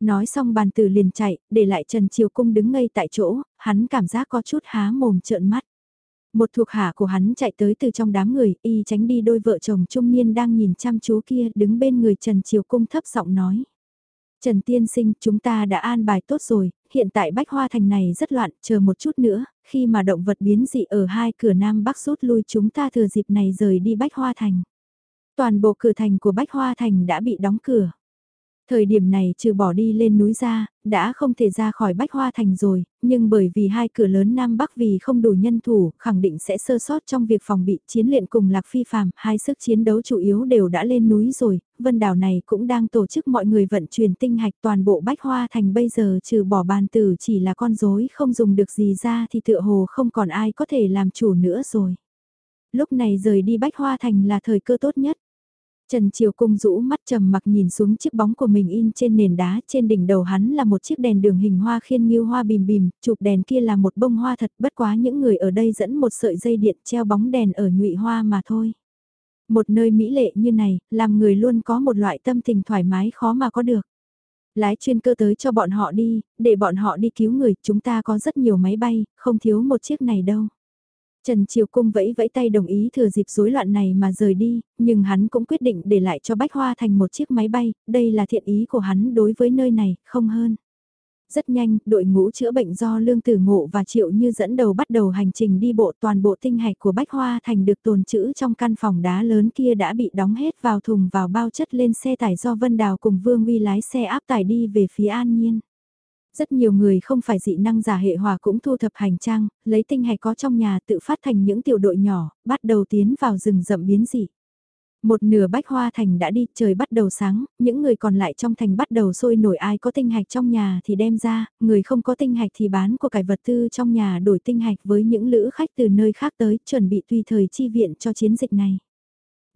Nói xong bàn tử liền chạy, để lại Trần Triều Cung đứng ngây tại chỗ, hắn cảm giác có chút há mồm trợn mắt. Một thuộc hạ của hắn chạy tới từ trong đám người, y tránh đi đôi vợ chồng trung niên đang nhìn chăm chú kia đứng bên người Trần Triều Cung thấp giọng nói. Trần Tiên Sinh, chúng ta đã an bài tốt rồi, hiện tại Bách Hoa Thành này rất loạn, chờ một chút nữa, khi mà động vật biến dị ở hai cửa Nam Bắc rút lui chúng ta thừa dịp này rời đi Bách Hoa Thành. Toàn bộ cửa thành của Bách Hoa Thành đã bị đóng cửa. Thời điểm này trừ bỏ đi lên núi ra, đã không thể ra khỏi Bách Hoa Thành rồi, nhưng bởi vì hai cửa lớn Nam Bắc vì không đủ nhân thủ, khẳng định sẽ sơ sót trong việc phòng bị chiến luyện cùng Lạc Phi Phạm, hai sức chiến đấu chủ yếu đều đã lên núi rồi, vân đảo này cũng đang tổ chức mọi người vận chuyển tinh hạch toàn bộ Bách Hoa Thành bây giờ trừ bỏ bàn tử chỉ là con rối không dùng được gì ra thì tựa hồ không còn ai có thể làm chủ nữa rồi. Lúc này rời đi Bách Hoa Thành là thời cơ tốt nhất. Trần Triều Cung rũ mắt trầm mặc nhìn xuống chiếc bóng của mình in trên nền đá, trên đỉnh đầu hắn là một chiếc đèn đường hình hoa khiên như hoa bìm bìm, chụp đèn kia là một bông hoa thật bất quá những người ở đây dẫn một sợi dây điện treo bóng đèn ở nhụy hoa mà thôi. Một nơi mỹ lệ như này, làm người luôn có một loại tâm tình thoải mái khó mà có được. Lái chuyên cơ tới cho bọn họ đi, để bọn họ đi cứu người, chúng ta có rất nhiều máy bay, không thiếu một chiếc này đâu. Trần Triều Cung vẫy vẫy tay đồng ý thừa dịp rối loạn này mà rời đi, nhưng hắn cũng quyết định để lại cho Bách Hoa thành một chiếc máy bay, đây là thiện ý của hắn đối với nơi này, không hơn. Rất nhanh, đội ngũ chữa bệnh do Lương Tử Ngộ và Triệu Như dẫn đầu bắt đầu hành trình đi bộ toàn bộ tinh hạch của Bách Hoa Thành được tồn trữ trong căn phòng đá lớn kia đã bị đóng hết vào thùng vào bao chất lên xe tải do Vân Đào cùng Vương Uy lái xe áp tải đi về phía An Nhiên. Rất nhiều người không phải dị năng giả hệ hòa cũng thu thập hành trang, lấy tinh hạch có trong nhà tự phát thành những tiểu đội nhỏ, bắt đầu tiến vào rừng rậm biến dị. Một nửa bách hoa thành đã đi, trời bắt đầu sáng, những người còn lại trong thành bắt đầu sôi nổi ai có tinh hạch trong nhà thì đem ra, người không có tinh hạch thì bán của cải vật tư trong nhà đổi tinh hạch với những lữ khách từ nơi khác tới, chuẩn bị tùy thời chi viện cho chiến dịch này.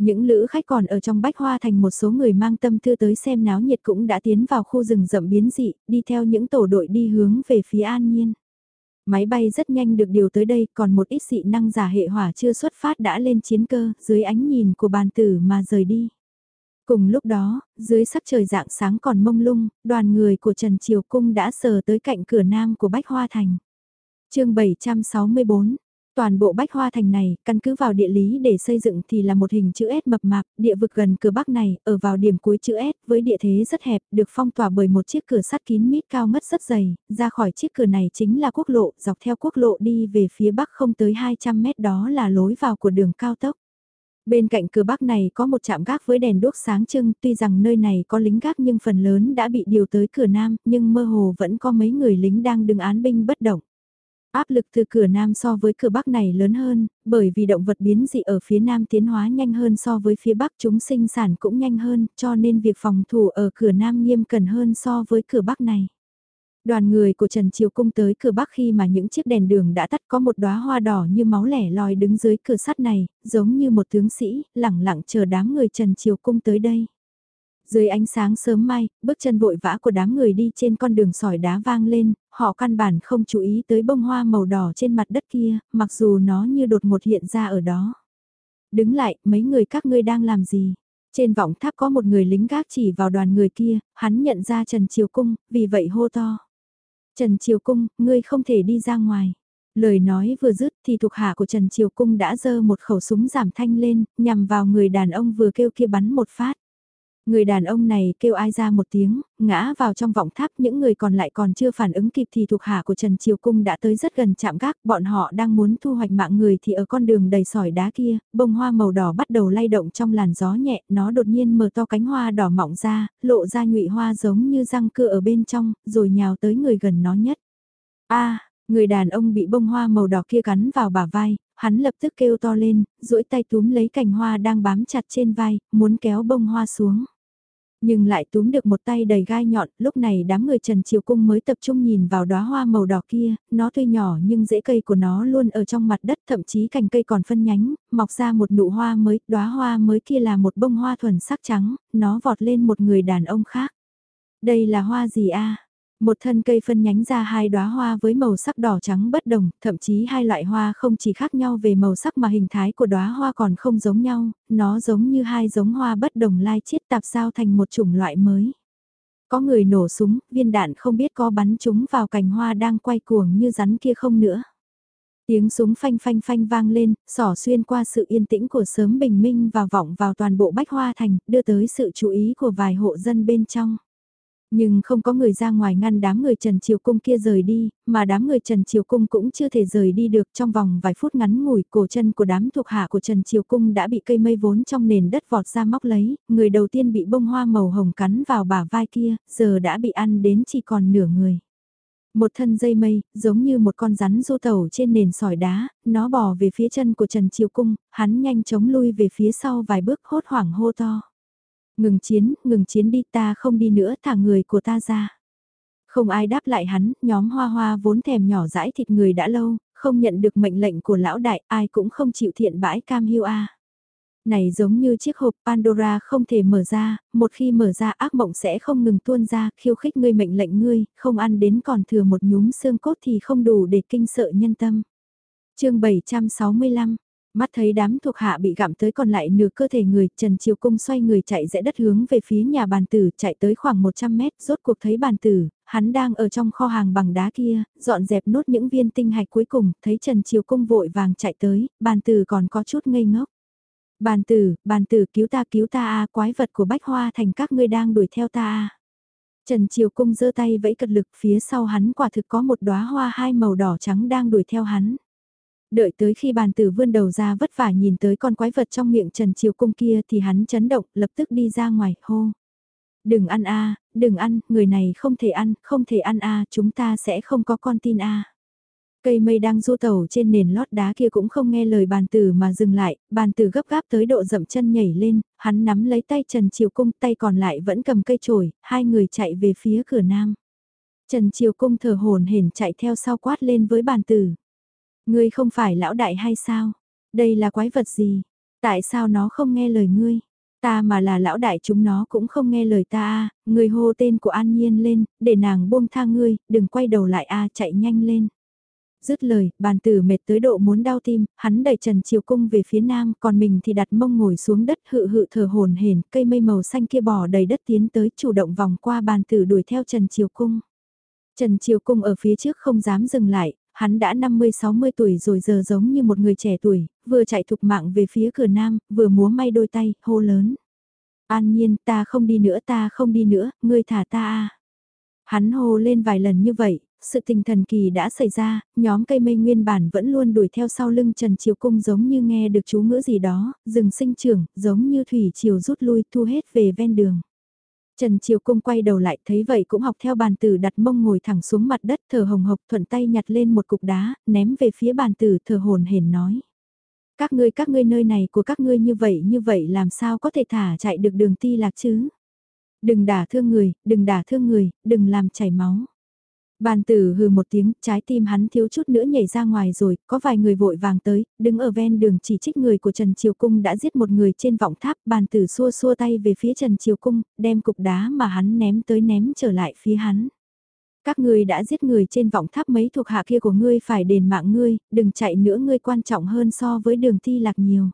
Những lữ khách còn ở trong bách hoa thành một số người mang tâm thư tới xem náo nhiệt cũng đã tiến vào khu rừng rậm biến dị, đi theo những tổ đội đi hướng về phía an nhiên. Máy bay rất nhanh được điều tới đây, còn một ít dị năng giả hệ hỏa chưa xuất phát đã lên chiến cơ, dưới ánh nhìn của bàn tử mà rời đi. Cùng lúc đó, dưới sắc trời dạng sáng còn mông lung, đoàn người của Trần Triều Cung đã sờ tới cạnh cửa nam của Bách Hoa Thành. chương 764, Toàn bộ bách hoa thành này, căn cứ vào địa lý để xây dựng thì là một hình chữ S mập mạp, địa vực gần cửa bắc này, ở vào điểm cuối chữ S, với địa thế rất hẹp, được phong tỏa bởi một chiếc cửa sắt kín mít cao ngất rất dày, ra khỏi chiếc cửa này chính là quốc lộ, dọc theo quốc lộ đi về phía bắc không tới 200 mét đó là lối vào của đường cao tốc. Bên cạnh cửa bắc này có một trạm gác với đèn đốt sáng trưng, tuy rằng nơi này có lính gác nhưng phần lớn đã bị điều tới cửa nam, nhưng mơ hồ vẫn có mấy người lính đang đứng án binh bất động. Áp lực từ cửa Nam so với cửa Bắc này lớn hơn, bởi vì động vật biến dị ở phía Nam tiến hóa nhanh hơn so với phía Bắc chúng sinh sản cũng nhanh hơn, cho nên việc phòng thủ ở cửa Nam nghiêm cẩn hơn so với cửa Bắc này. Đoàn người của Trần Triều Cung tới cửa Bắc khi mà những chiếc đèn đường đã tắt có một đóa hoa đỏ như máu lẻ loi đứng dưới cửa sắt này, giống như một tướng sĩ, lẳng lặng chờ đám người Trần Triều Cung tới đây. Dưới ánh sáng sớm mai, bước chân vội vã của đám người đi trên con đường sỏi đá vang lên, họ căn bản không chú ý tới bông hoa màu đỏ trên mặt đất kia, mặc dù nó như đột ngột hiện ra ở đó. Đứng lại, mấy người các ngươi đang làm gì? Trên vọng tháp có một người lính gác chỉ vào đoàn người kia, hắn nhận ra Trần Triều Cung, vì vậy hô to. Trần Triều Cung, ngươi không thể đi ra ngoài. Lời nói vừa dứt thì thuộc hạ của Trần Triều Cung đã giơ một khẩu súng giảm thanh lên, nhằm vào người đàn ông vừa kêu kia bắn một phát. Người đàn ông này kêu ai ra một tiếng, ngã vào trong vọng tháp những người còn lại còn chưa phản ứng kịp thì thuộc hạ của Trần Triều Cung đã tới rất gần chạm gác, bọn họ đang muốn thu hoạch mạng người thì ở con đường đầy sỏi đá kia, bông hoa màu đỏ bắt đầu lay động trong làn gió nhẹ, nó đột nhiên mở to cánh hoa đỏ mọng ra, lộ ra nhụy hoa giống như răng cưa ở bên trong, rồi nhào tới người gần nó nhất. a người đàn ông bị bông hoa màu đỏ kia cắn vào bả vai, hắn lập tức kêu to lên, duỗi tay túm lấy cành hoa đang bám chặt trên vai, muốn kéo bông hoa xuống. Nhưng lại túm được một tay đầy gai nhọn, lúc này đám người Trần Triều Cung mới tập trung nhìn vào đóa hoa màu đỏ kia, nó tuy nhỏ nhưng rễ cây của nó luôn ở trong mặt đất, thậm chí cành cây còn phân nhánh, mọc ra một nụ hoa mới, đóa hoa mới kia là một bông hoa thuần sắc trắng, nó vọt lên một người đàn ông khác. Đây là hoa gì a? Một thân cây phân nhánh ra hai đóa hoa với màu sắc đỏ trắng bất đồng, thậm chí hai loại hoa không chỉ khác nhau về màu sắc mà hình thái của đóa hoa còn không giống nhau, nó giống như hai giống hoa bất đồng lai chiết tạp sao thành một chủng loại mới. Có người nổ súng, viên đạn không biết có bắn chúng vào cành hoa đang quay cuồng như rắn kia không nữa. Tiếng súng phanh phanh phanh vang lên, sỏ xuyên qua sự yên tĩnh của sớm bình minh và vọng vào toàn bộ bách hoa thành, đưa tới sự chú ý của vài hộ dân bên trong. Nhưng không có người ra ngoài ngăn đám người Trần Triều Cung kia rời đi, mà đám người Trần Triều Cung cũng chưa thể rời đi được trong vòng vài phút ngắn ngủi cổ chân của đám thuộc hạ của Trần Triều Cung đã bị cây mây vốn trong nền đất vọt ra móc lấy, người đầu tiên bị bông hoa màu hồng cắn vào bả vai kia, giờ đã bị ăn đến chỉ còn nửa người. Một thân dây mây, giống như một con rắn du tẩu trên nền sỏi đá, nó bò về phía chân của Trần Triều Cung, hắn nhanh chóng lui về phía sau vài bước hốt hoảng hô to. Ngừng chiến, ngừng chiến đi ta không đi nữa thả người của ta ra. Không ai đáp lại hắn, nhóm hoa hoa vốn thèm nhỏ dãi thịt người đã lâu, không nhận được mệnh lệnh của lão đại, ai cũng không chịu thiện bãi cam hiu a. Này giống như chiếc hộp Pandora không thể mở ra, một khi mở ra ác mộng sẽ không ngừng tuôn ra, khiêu khích ngươi mệnh lệnh ngươi, không ăn đến còn thừa một nhúm xương cốt thì không đủ để kinh sợ nhân tâm. chương 765, Mắt thấy đám thuộc hạ bị gặm tới còn lại nửa cơ thể người, Trần Triều Cung xoay người chạy rẽ đất hướng về phía nhà bàn tử, chạy tới khoảng 100 mét, rốt cuộc thấy bàn tử, hắn đang ở trong kho hàng bằng đá kia, dọn dẹp nốt những viên tinh hạch cuối cùng, thấy Trần Triều Cung vội vàng chạy tới, bàn tử còn có chút ngây ngốc. Bàn tử, bàn tử cứu ta cứu ta a quái vật của bách hoa thành các ngươi đang đuổi theo ta a Trần Triều Cung giơ tay vẫy cật lực phía sau hắn quả thực có một đóa hoa hai màu đỏ trắng đang đuổi theo hắn. Đợi tới khi bàn tử vươn đầu ra vất vả nhìn tới con quái vật trong miệng Trần Triều Cung kia thì hắn chấn động, lập tức đi ra ngoài, hô. Đừng ăn a đừng ăn, người này không thể ăn, không thể ăn a chúng ta sẽ không có con tin a Cây mây đang du tẩu trên nền lót đá kia cũng không nghe lời bàn tử mà dừng lại, bàn tử gấp gáp tới độ dậm chân nhảy lên, hắn nắm lấy tay Trần Triều Cung tay còn lại vẫn cầm cây chổi, hai người chạy về phía cửa nam. Trần Triều Cung thở hồn hển chạy theo sau quát lên với bàn tử. Ngươi không phải lão đại hay sao? Đây là quái vật gì? Tại sao nó không nghe lời ngươi? Ta mà là lão đại chúng nó cũng không nghe lời ta a người hô tên của An Nhiên lên, để nàng buông tha ngươi, đừng quay đầu lại a chạy nhanh lên. Dứt lời, bàn tử mệt tới độ muốn đau tim, hắn đẩy Trần Triều Cung về phía nam, còn mình thì đặt mông ngồi xuống đất hự hự thở hồn hển, cây mây màu xanh kia bò đầy đất tiến tới chủ động vòng qua bàn tử đuổi theo Trần Triều Cung. Trần Triều Cung ở phía trước không dám dừng lại, hắn đã 50-60 tuổi rồi giờ giống như một người trẻ tuổi, vừa chạy thục mạng về phía cửa nam, vừa múa may đôi tay, hô lớn. An nhiên, ta không đi nữa, ta không đi nữa, ngươi thả ta à. Hắn hô lên vài lần như vậy, sự tình thần kỳ đã xảy ra, nhóm cây mây nguyên bản vẫn luôn đuổi theo sau lưng Trần Triều Cung giống như nghe được chú ngữ gì đó, rừng sinh trưởng, giống như thủy triều rút lui thu hết về ven đường. Trần Triều Cung quay đầu lại thấy vậy cũng học theo bàn tử đặt mông ngồi thẳng xuống mặt đất thở hồng hộc thuận tay nhặt lên một cục đá, ném về phía bàn tử thở hồn hển nói. Các ngươi các ngươi nơi này của các ngươi như vậy như vậy làm sao có thể thả chạy được đường ti lạc chứ? Đừng đả thương người, đừng đả thương người, đừng làm chảy máu. Bàn tử hừ một tiếng, trái tim hắn thiếu chút nữa nhảy ra ngoài rồi, có vài người vội vàng tới, đứng ở ven đường chỉ trích người của Trần Triều Cung đã giết một người trên vọng tháp, bàn tử xua xua tay về phía Trần Triều Cung, đem cục đá mà hắn ném tới ném trở lại phía hắn. Các ngươi đã giết người trên vọng tháp mấy thuộc hạ kia của ngươi phải đền mạng ngươi, đừng chạy nữa ngươi quan trọng hơn so với đường thi lạc nhiều.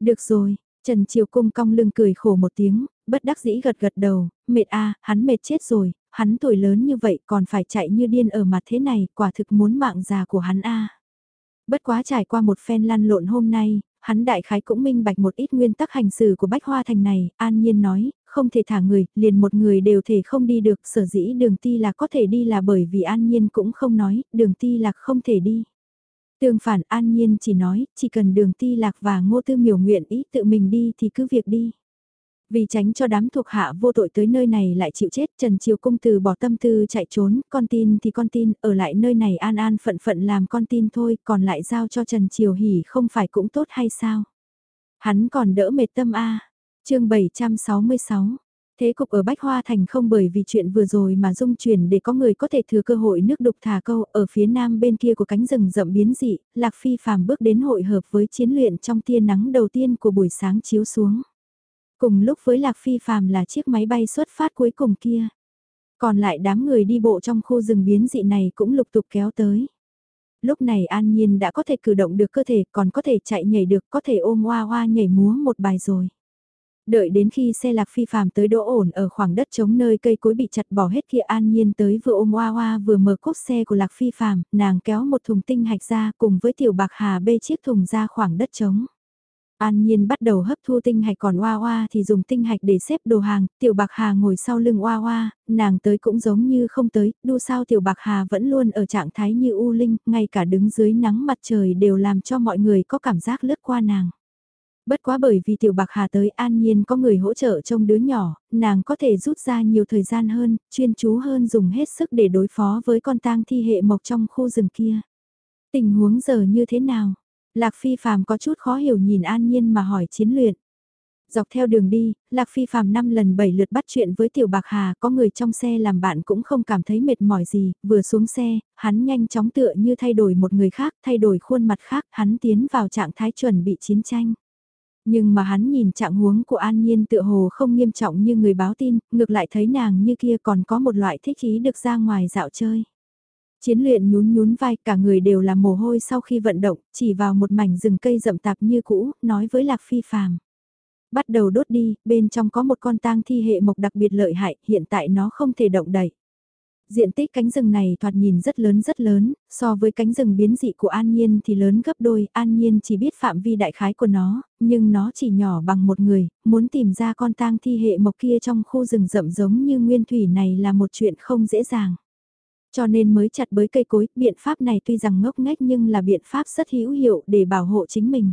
Được rồi, Trần Triều Cung cong lưng cười khổ một tiếng, bất đắc dĩ gật gật đầu, mệt a hắn mệt chết rồi, hắn tuổi lớn như vậy còn phải chạy như điên ở mặt thế này, quả thực muốn mạng già của hắn a. Bất quá trải qua một phen lăn lộn hôm nay, hắn đại khái cũng minh bạch một ít nguyên tắc hành xử của Bách Hoa Thành này, an nhiên nói, không thể thả người, liền một người đều thể không đi được, sở dĩ đường ti lạc có thể đi là bởi vì an nhiên cũng không nói, đường ti lạc không thể đi. Tương phản an nhiên chỉ nói, chỉ cần đường ti lạc và ngô tư miểu nguyện ý tự mình đi thì cứ việc đi. Vì tránh cho đám thuộc hạ vô tội tới nơi này lại chịu chết, Trần Triều Cung từ bỏ tâm tư chạy trốn, con tin thì con tin, ở lại nơi này an an phận phận làm con tin thôi, còn lại giao cho Trần Triều Hỉ không phải cũng tốt hay sao? Hắn còn đỡ mệt tâm A. À. chương 766 Thế cục ở Bách Hoa Thành không bởi vì chuyện vừa rồi mà dung chuyển để có người có thể thừa cơ hội nước đục thả câu ở phía nam bên kia của cánh rừng rậm biến dị, Lạc Phi phàm bước đến hội hợp với chiến luyện trong tia nắng đầu tiên của buổi sáng chiếu xuống. Cùng lúc với Lạc Phi phàm là chiếc máy bay xuất phát cuối cùng kia. Còn lại đám người đi bộ trong khu rừng biến dị này cũng lục tục kéo tới. Lúc này An Nhiên đã có thể cử động được cơ thể, còn có thể chạy nhảy được, có thể ôm hoa hoa nhảy múa một bài rồi. Đợi đến khi xe lạc phi phàm tới đỗ ổn ở khoảng đất trống nơi cây cối bị chặt bỏ hết kia an nhiên tới vừa ôm hoa hoa vừa mở cốp xe của lạc phi phàm, nàng kéo một thùng tinh hạch ra cùng với tiểu bạc hà bê chiếc thùng ra khoảng đất trống. An Nhiên bắt đầu hấp thu tinh hạch còn Hoa Hoa thì dùng tinh hạch để xếp đồ hàng, Tiểu Bạc Hà ngồi sau lưng Hoa Hoa, nàng tới cũng giống như không tới, đu sao Tiểu Bạc Hà vẫn luôn ở trạng thái như u linh, ngay cả đứng dưới nắng mặt trời đều làm cho mọi người có cảm giác lướt qua nàng. Bất quá bởi vì Tiểu Bạc Hà tới An Nhiên có người hỗ trợ trông đứa nhỏ, nàng có thể rút ra nhiều thời gian hơn, chuyên chú hơn dùng hết sức để đối phó với con tang thi hệ mộc trong khu rừng kia. Tình huống giờ như thế nào? Lạc Phi Phạm có chút khó hiểu nhìn An Nhiên mà hỏi chiến luyện. Dọc theo đường đi, Lạc Phi Phạm năm lần bảy lượt bắt chuyện với Tiểu Bạc Hà, có người trong xe làm bạn cũng không cảm thấy mệt mỏi gì, vừa xuống xe, hắn nhanh chóng tựa như thay đổi một người khác, thay đổi khuôn mặt khác, hắn tiến vào trạng thái chuẩn bị chiến tranh. Nhưng mà hắn nhìn trạng huống của An Nhiên tựa hồ không nghiêm trọng như người báo tin, ngược lại thấy nàng như kia còn có một loại thích ý được ra ngoài dạo chơi. Chiến luyện nhún nhún vai cả người đều là mồ hôi sau khi vận động, chỉ vào một mảnh rừng cây rậm tạp như cũ, nói với Lạc Phi phàm. Bắt đầu đốt đi, bên trong có một con tang thi hệ mộc đặc biệt lợi hại, hiện tại nó không thể động đẩy. Diện tích cánh rừng này thoạt nhìn rất lớn rất lớn, so với cánh rừng biến dị của An Nhiên thì lớn gấp đôi, An Nhiên chỉ biết phạm vi đại khái của nó, nhưng nó chỉ nhỏ bằng một người, muốn tìm ra con tang thi hệ mộc kia trong khu rừng rậm giống như nguyên thủy này là một chuyện không dễ dàng. Cho nên mới chặt bới cây cối, biện pháp này tuy rằng ngốc nghếch nhưng là biện pháp rất hữu hiệu để bảo hộ chính mình.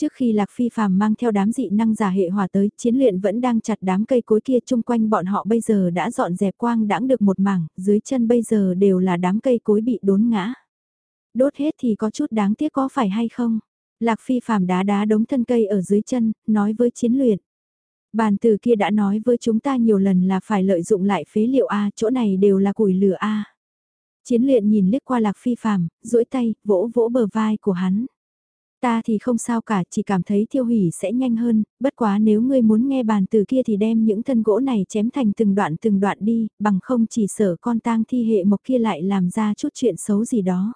Trước khi Lạc Phi phàm mang theo đám dị năng giả hệ hỏa tới, chiến luyện vẫn đang chặt đám cây cối kia chung quanh bọn họ bây giờ đã dọn dẹp quang đãng được một mảng, dưới chân bây giờ đều là đám cây cối bị đốn ngã. Đốt hết thì có chút đáng tiếc có phải hay không? Lạc Phi phàm đá đá đống thân cây ở dưới chân, nói với chiến luyện. Bàn từ kia đã nói với chúng ta nhiều lần là phải lợi dụng lại phế liệu A, chỗ này đều là củi lửa A. Chiến luyện nhìn liếc qua lạc phi phàm, duỗi tay, vỗ vỗ bờ vai của hắn. Ta thì không sao cả, chỉ cảm thấy thiêu hủy sẽ nhanh hơn, bất quá nếu ngươi muốn nghe bàn từ kia thì đem những thân gỗ này chém thành từng đoạn từng đoạn đi, bằng không chỉ sở con tang thi hệ mộc kia lại làm ra chút chuyện xấu gì đó.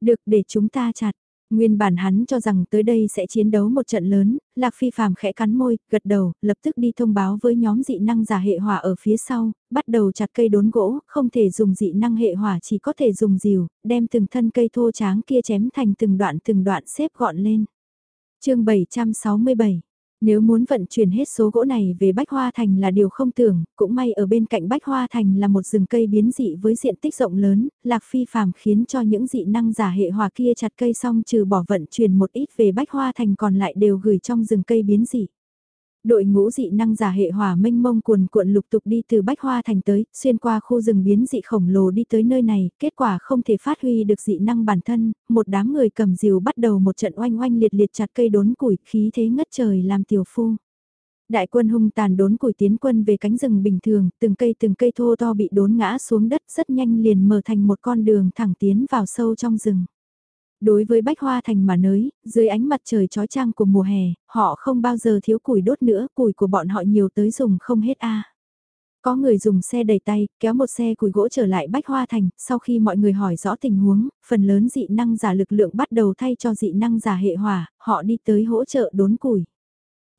Được để chúng ta chặt, Nguyên bản hắn cho rằng tới đây sẽ chiến đấu một trận lớn, Lạc Phi phàm khẽ cắn môi, gật đầu, lập tức đi thông báo với nhóm dị năng giả hệ hỏa ở phía sau, bắt đầu chặt cây đốn gỗ, không thể dùng dị năng hệ hỏa chỉ có thể dùng rìu, đem từng thân cây thô tráng kia chém thành từng đoạn từng đoạn xếp gọn lên. chương 767 nếu muốn vận chuyển hết số gỗ này về Bách Hoa Thành là điều không tưởng, cũng may ở bên cạnh Bách Hoa Thành là một rừng cây biến dị với diện tích rộng lớn, Lạc Phi phàm khiến cho những dị năng giả hệ hòa kia chặt cây xong trừ bỏ vận chuyển một ít về Bách Hoa Thành còn lại đều gửi trong rừng cây biến dị. Đội ngũ dị năng giả hệ hỏa mênh mông cuồn cuộn lục tục đi từ Bách Hoa Thành tới, xuyên qua khu rừng biến dị khổng lồ đi tới nơi này, kết quả không thể phát huy được dị năng bản thân, một đám người cầm diều bắt đầu một trận oanh oanh liệt liệt chặt cây đốn củi, khí thế ngất trời làm tiểu phu. Đại quân hung tàn đốn củi tiến quân về cánh rừng bình thường, từng cây từng cây thô to bị đốn ngã xuống đất rất nhanh liền mở thành một con đường thẳng tiến vào sâu trong rừng. Đối với Bách Hoa Thành mà nới, dưới ánh mặt trời trói trang của mùa hè, họ không bao giờ thiếu củi đốt nữa, củi của bọn họ nhiều tới dùng không hết a. Có người dùng xe đầy tay, kéo một xe củi gỗ trở lại Bách Hoa Thành, sau khi mọi người hỏi rõ tình huống, phần lớn dị năng giả lực lượng bắt đầu thay cho dị năng giả hệ hỏa, họ đi tới hỗ trợ đốn củi.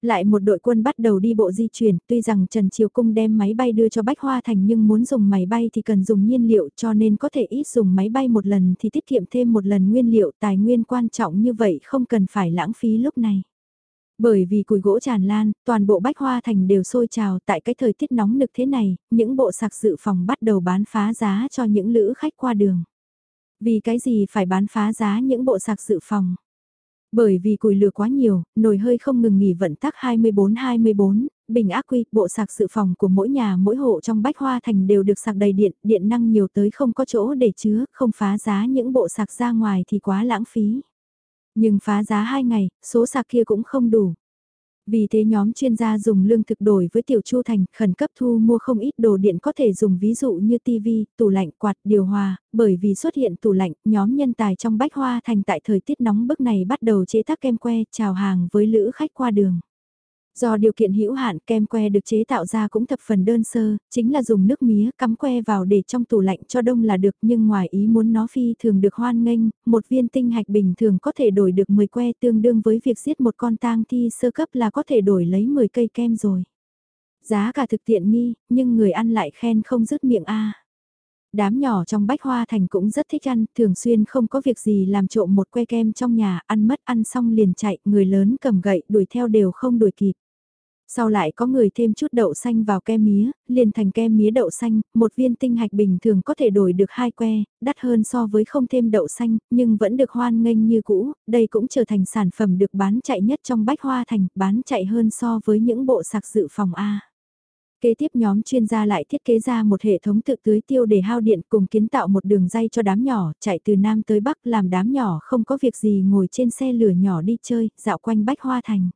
Lại một đội quân bắt đầu đi bộ di chuyển, tuy rằng Trần Triều Cung đem máy bay đưa cho Bách Hoa Thành nhưng muốn dùng máy bay thì cần dùng nhiên liệu cho nên có thể ít dùng máy bay một lần thì tiết kiệm thêm một lần nguyên liệu tài nguyên quan trọng như vậy không cần phải lãng phí lúc này. Bởi vì củi gỗ tràn lan, toàn bộ Bách Hoa Thành đều sôi trào tại cái thời tiết nóng nực thế này, những bộ sạc dự phòng bắt đầu bán phá giá cho những lữ khách qua đường. Vì cái gì phải bán phá giá những bộ sạc dự phòng? Bởi vì củi lửa quá nhiều, nồi hơi không ngừng nghỉ vận tắc 24-24, bình ác quy, bộ sạc sự phòng của mỗi nhà mỗi hộ trong Bách Hoa Thành đều được sạc đầy điện, điện năng nhiều tới không có chỗ để chứa, không phá giá những bộ sạc ra ngoài thì quá lãng phí. Nhưng phá giá 2 ngày, số sạc kia cũng không đủ. Vì thế nhóm chuyên gia dùng lương thực đổi với Tiểu Chu Thành khẩn cấp thu mua không ít đồ điện có thể dùng ví dụ như tivi, tủ lạnh, quạt, điều hòa, bởi vì xuất hiện tủ lạnh, nhóm nhân tài trong Bách Hoa Thành tại thời tiết nóng bức này bắt đầu chế tác kem que, chào hàng với lữ khách qua đường. Do điều kiện hữu hạn kem que được chế tạo ra cũng thập phần đơn sơ, chính là dùng nước mía cắm que vào để trong tủ lạnh cho đông là được nhưng ngoài ý muốn nó phi thường được hoan nghênh, một viên tinh hạch bình thường có thể đổi được 10 que tương đương với việc giết một con tang thi sơ cấp là có thể đổi lấy 10 cây kem rồi. Giá cả thực tiện nghi, nhưng người ăn lại khen không dứt miệng a. Đám nhỏ trong bách hoa thành cũng rất thích ăn, thường xuyên không có việc gì làm trộm một que kem trong nhà, ăn mất ăn xong liền chạy, người lớn cầm gậy đuổi theo đều không đuổi kịp. Sau lại có người thêm chút đậu xanh vào kem mía, liền thành kem mía đậu xanh, một viên tinh hạch bình thường có thể đổi được hai que, đắt hơn so với không thêm đậu xanh, nhưng vẫn được hoan nghênh như cũ, đây cũng trở thành sản phẩm được bán chạy nhất trong bách hoa thành, bán chạy hơn so với những bộ sạc dự phòng A. Kế tiếp nhóm chuyên gia lại thiết kế ra một hệ thống tự tưới tiêu để hao điện cùng kiến tạo một đường dây cho đám nhỏ, chạy từ Nam tới Bắc làm đám nhỏ không có việc gì ngồi trên xe lửa nhỏ đi chơi, dạo quanh Bách Hoa Thành.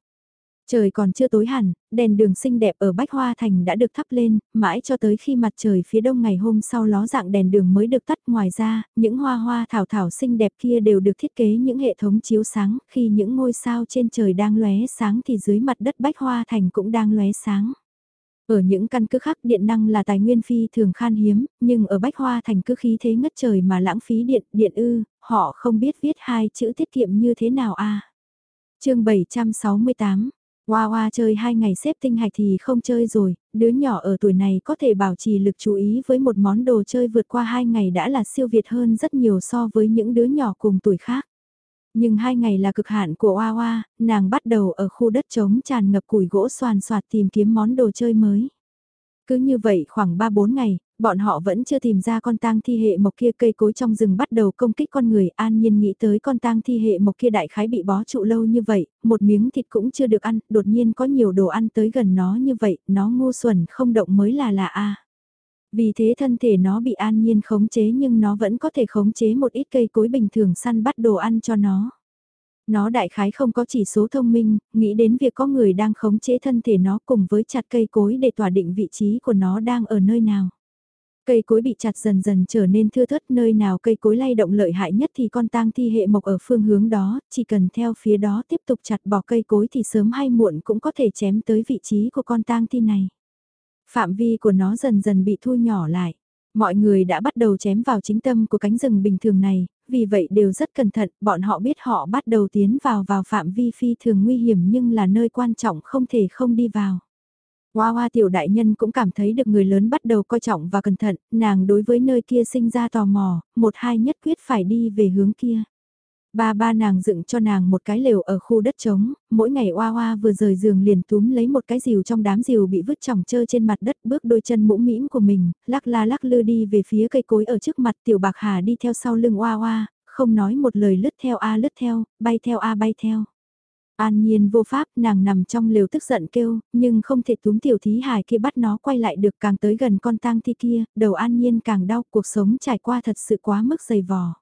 Trời còn chưa tối hẳn, đèn đường xinh đẹp ở Bách Hoa Thành đã được thắp lên, mãi cho tới khi mặt trời phía đông ngày hôm sau ló dạng đèn đường mới được tắt. Ngoài ra, những hoa hoa thảo thảo xinh đẹp kia đều được thiết kế những hệ thống chiếu sáng, khi những ngôi sao trên trời đang lóe sáng thì dưới mặt đất Bách Hoa Thành cũng đang lóe sáng. Ở những căn cứ khác điện năng là tài nguyên phi thường khan hiếm, nhưng ở Bách Hoa Thành cứ khí thế ngất trời mà lãng phí điện, điện ư, họ không biết viết hai chữ tiết kiệm như thế nào a à. chương 768 Hoa hoa chơi hai ngày xếp tinh hạch thì không chơi rồi, đứa nhỏ ở tuổi này có thể bảo trì lực chú ý với một món đồ chơi vượt qua hai ngày đã là siêu việt hơn rất nhiều so với những đứa nhỏ cùng tuổi khác. Nhưng hai ngày là cực hạn của Hoa Hoa, nàng bắt đầu ở khu đất trống tràn ngập củi gỗ soàn soạt tìm kiếm món đồ chơi mới. Cứ như vậy khoảng 3-4 ngày, bọn họ vẫn chưa tìm ra con tang thi hệ mộc kia cây cối trong rừng bắt đầu công kích con người an nhiên nghĩ tới con tang thi hệ mộc kia đại khái bị bó trụ lâu như vậy, một miếng thịt cũng chưa được ăn, đột nhiên có nhiều đồ ăn tới gần nó như vậy, nó ngu xuẩn không động mới là lạ a. Vì thế thân thể nó bị an nhiên khống chế nhưng nó vẫn có thể khống chế một ít cây cối bình thường săn bắt đồ ăn cho nó. Nó đại khái không có chỉ số thông minh, nghĩ đến việc có người đang khống chế thân thể nó cùng với chặt cây cối để tỏa định vị trí của nó đang ở nơi nào. Cây cối bị chặt dần dần trở nên thưa thớt nơi nào cây cối lay động lợi hại nhất thì con tang thi hệ mộc ở phương hướng đó, chỉ cần theo phía đó tiếp tục chặt bỏ cây cối thì sớm hay muộn cũng có thể chém tới vị trí của con tang thi này. Phạm vi của nó dần dần bị thu nhỏ lại. Mọi người đã bắt đầu chém vào chính tâm của cánh rừng bình thường này, vì vậy đều rất cẩn thận, bọn họ biết họ bắt đầu tiến vào vào phạm vi phi thường nguy hiểm nhưng là nơi quan trọng không thể không đi vào. Hoa hoa tiểu đại nhân cũng cảm thấy được người lớn bắt đầu coi trọng và cẩn thận, nàng đối với nơi kia sinh ra tò mò, một hai nhất quyết phải đi về hướng kia. Ba ba nàng dựng cho nàng một cái lều ở khu đất trống, mỗi ngày oa oa vừa rời giường liền túm lấy một cái rìu trong đám rìu bị vứt chỏng trơ trên mặt đất bước đôi chân mũm mĩm của mình, lắc la lắc lư đi về phía cây cối ở trước mặt tiểu bạc hà đi theo sau lưng oa oa, không nói một lời lướt theo a lướt theo, bay theo a bay theo. An nhiên vô pháp, nàng nằm trong lều tức giận kêu, nhưng không thể túm tiểu thí hài kia bắt nó quay lại được càng tới gần con tang thi kia, đầu an nhiên càng đau, cuộc sống trải qua thật sự quá mức dày vò.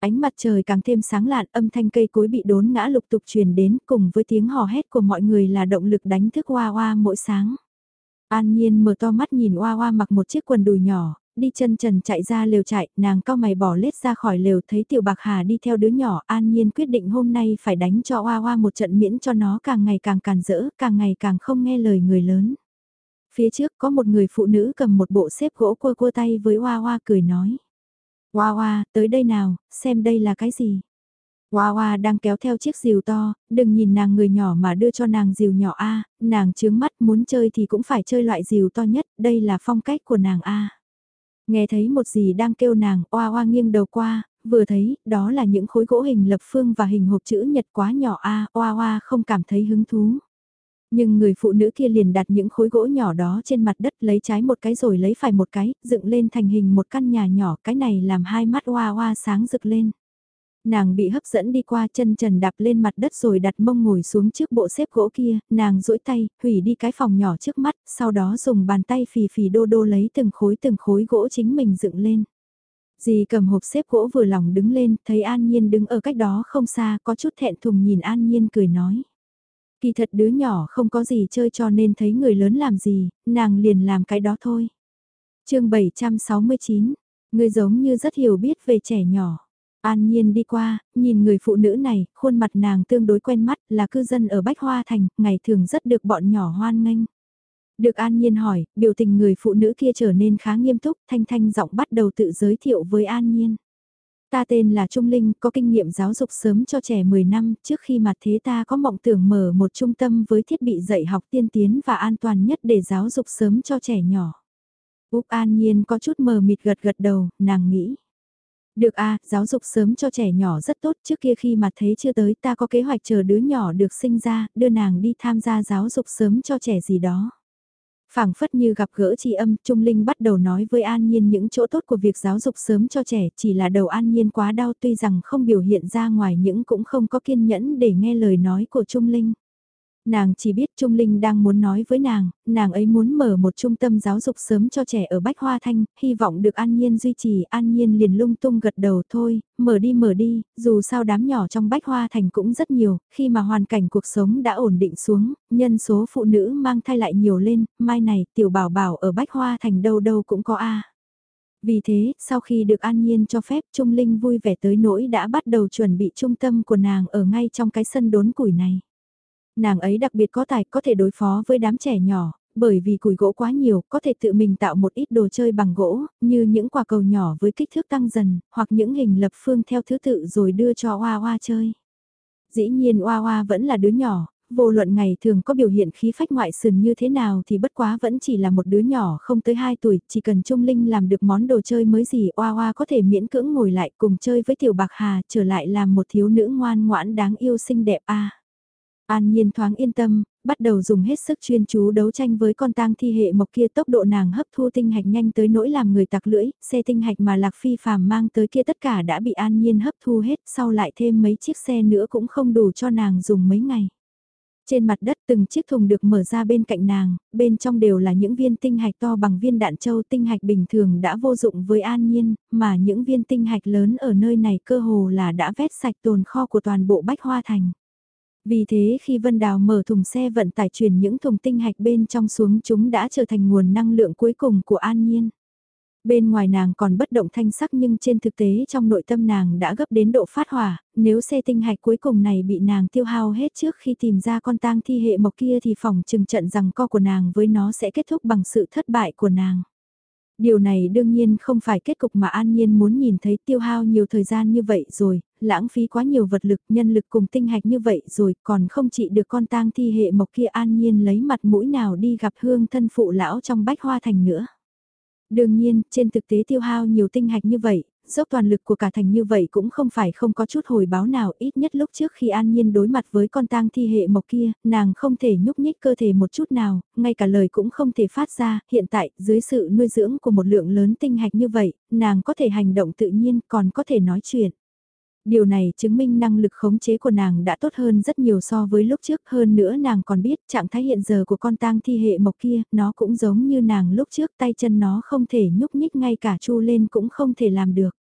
Ánh mặt trời càng thêm sáng lạn âm thanh cây cối bị đốn ngã lục tục truyền đến cùng với tiếng hò hét của mọi người là động lực đánh thức Hoa Hoa mỗi sáng. An Nhiên mở to mắt nhìn Hoa Hoa mặc một chiếc quần đùi nhỏ, đi chân trần chạy ra lều chạy, nàng cao mày bỏ lết ra khỏi lều thấy Tiểu Bạc Hà đi theo đứa nhỏ, An Nhiên quyết định hôm nay phải đánh cho Hoa Hoa một trận miễn cho nó càng ngày càng càn rỡ, càng ngày càng không nghe lời người lớn. Phía trước có một người phụ nữ cầm một bộ xếp gỗ cua cua tay với Hoa Hoa cười nói. Hoa hoa, tới đây nào, xem đây là cái gì. Hoa hoa đang kéo theo chiếc rìu to, đừng nhìn nàng người nhỏ mà đưa cho nàng rìu nhỏ A, nàng chướng mắt muốn chơi thì cũng phải chơi loại rìu to nhất, đây là phong cách của nàng A. Nghe thấy một gì đang kêu nàng, oa oa nghiêng đầu qua, vừa thấy, đó là những khối gỗ hình lập phương và hình hộp chữ nhật quá nhỏ a, oa oa không cảm thấy hứng thú. Nhưng người phụ nữ kia liền đặt những khối gỗ nhỏ đó trên mặt đất lấy trái một cái rồi lấy phải một cái, dựng lên thành hình một căn nhà nhỏ, cái này làm hai mắt oa oa sáng rực lên. Nàng bị hấp dẫn đi qua chân trần đạp lên mặt đất rồi đặt mông ngồi xuống trước bộ xếp gỗ kia, nàng duỗi tay, hủy đi cái phòng nhỏ trước mắt, sau đó dùng bàn tay phì phì đô đô lấy từng khối từng khối gỗ chính mình dựng lên. Dì cầm hộp xếp gỗ vừa lòng đứng lên, thấy An Nhiên đứng ở cách đó không xa, có chút thẹn thùng nhìn An Nhiên cười nói. Kỳ thật đứa nhỏ không có gì chơi cho nên thấy người lớn làm gì, nàng liền làm cái đó thôi. chương 769, người giống như rất hiểu biết về trẻ nhỏ. An Nhiên đi qua, nhìn người phụ nữ này, khuôn mặt nàng tương đối quen mắt là cư dân ở Bách Hoa Thành, ngày thường rất được bọn nhỏ hoan nghênh. Được An Nhiên hỏi, biểu tình người phụ nữ kia trở nên khá nghiêm túc, thanh thanh giọng bắt đầu tự giới thiệu với An Nhiên. Ta tên là Trung Linh, có kinh nghiệm giáo dục sớm cho trẻ 10 năm, trước khi mà thế ta có mộng tưởng mở một trung tâm với thiết bị dạy học tiên tiến và an toàn nhất để giáo dục sớm cho trẻ nhỏ. Úc An Nhiên có chút mờ mịt gật gật đầu, nàng nghĩ. Được a giáo dục sớm cho trẻ nhỏ rất tốt trước kia khi mà thế chưa tới ta có kế hoạch chờ đứa nhỏ được sinh ra, đưa nàng đi tham gia giáo dục sớm cho trẻ gì đó phảng phất như gặp gỡ tri âm, Trung Linh bắt đầu nói với An Nhiên những chỗ tốt của việc giáo dục sớm cho trẻ, chỉ là đầu An Nhiên quá đau tuy rằng không biểu hiện ra ngoài những cũng không có kiên nhẫn để nghe lời nói của Trung Linh. Nàng chỉ biết Trung Linh đang muốn nói với nàng, nàng ấy muốn mở một trung tâm giáo dục sớm cho trẻ ở Bách Hoa Thanh, hy vọng được An Nhiên duy trì, An Nhiên liền lung tung gật đầu thôi, mở đi mở đi, dù sao đám nhỏ trong Bách Hoa Thành cũng rất nhiều, khi mà hoàn cảnh cuộc sống đã ổn định xuống, nhân số phụ nữ mang thai lại nhiều lên, mai này tiểu bảo bảo ở Bách Hoa Thành đâu đâu cũng có A. Vì thế, sau khi được An Nhiên cho phép Trung Linh vui vẻ tới nỗi đã bắt đầu chuẩn bị trung tâm của nàng ở ngay trong cái sân đốn củi này nàng ấy đặc biệt có tài có thể đối phó với đám trẻ nhỏ, bởi vì củi gỗ quá nhiều, có thể tự mình tạo một ít đồ chơi bằng gỗ, như những quả cầu nhỏ với kích thước tăng dần, hoặc những hình lập phương theo thứ tự rồi đưa cho Hoa Hoa chơi. Dĩ nhiên Hoa Hoa vẫn là đứa nhỏ, vô luận ngày thường có biểu hiện khí phách ngoại sườn như thế nào thì bất quá vẫn chỉ là một đứa nhỏ không tới 2 tuổi, chỉ cần Trung Linh làm được món đồ chơi mới gì oa oa có thể miễn cưỡng ngồi lại cùng chơi với Tiểu Bạc Hà trở lại làm một thiếu nữ ngoan ngoãn đáng yêu xinh đẹp a An nhiên thoáng yên tâm, bắt đầu dùng hết sức chuyên chú đấu tranh với con tang thi hệ mộc kia tốc độ nàng hấp thu tinh hạch nhanh tới nỗi làm người tặc lưỡi, xe tinh hạch mà Lạc Phi phàm mang tới kia tất cả đã bị an nhiên hấp thu hết, sau lại thêm mấy chiếc xe nữa cũng không đủ cho nàng dùng mấy ngày. Trên mặt đất từng chiếc thùng được mở ra bên cạnh nàng, bên trong đều là những viên tinh hạch to bằng viên đạn châu tinh hạch bình thường đã vô dụng với an nhiên, mà những viên tinh hạch lớn ở nơi này cơ hồ là đã vét sạch tồn kho của toàn bộ bách hoa thành. Vì thế khi Vân Đào mở thùng xe vận tải chuyển những thùng tinh hạch bên trong xuống chúng đã trở thành nguồn năng lượng cuối cùng của An Nhiên. Bên ngoài nàng còn bất động thanh sắc nhưng trên thực tế trong nội tâm nàng đã gấp đến độ phát hỏa, nếu xe tinh hạch cuối cùng này bị nàng tiêu hao hết trước khi tìm ra con tang thi hệ mộc kia thì phòng trừng trận rằng co của nàng với nó sẽ kết thúc bằng sự thất bại của nàng. Điều này đương nhiên không phải kết cục mà An Nhiên muốn nhìn thấy tiêu hao nhiều thời gian như vậy rồi, lãng phí quá nhiều vật lực nhân lực cùng tinh hạch như vậy rồi còn không chỉ được con tang thi hệ mộc kia An Nhiên lấy mặt mũi nào đi gặp hương thân phụ lão trong bách hoa thành nữa. Đương nhiên, trên thực tế tiêu hao nhiều tinh hạch như vậy, dốc toàn lực của cả thành như vậy cũng không phải không có chút hồi báo nào ít nhất lúc trước khi an nhiên đối mặt với con tang thi hệ mộc kia, nàng không thể nhúc nhích cơ thể một chút nào, ngay cả lời cũng không thể phát ra, hiện tại dưới sự nuôi dưỡng của một lượng lớn tinh hạch như vậy, nàng có thể hành động tự nhiên còn có thể nói chuyện. Điều này chứng minh năng lực khống chế của nàng đã tốt hơn rất nhiều so với lúc trước hơn nữa nàng còn biết trạng thái hiện giờ của con tang thi hệ mộc kia, nó cũng giống như nàng lúc trước tay chân nó không thể nhúc nhích ngay cả chu lên cũng không thể làm được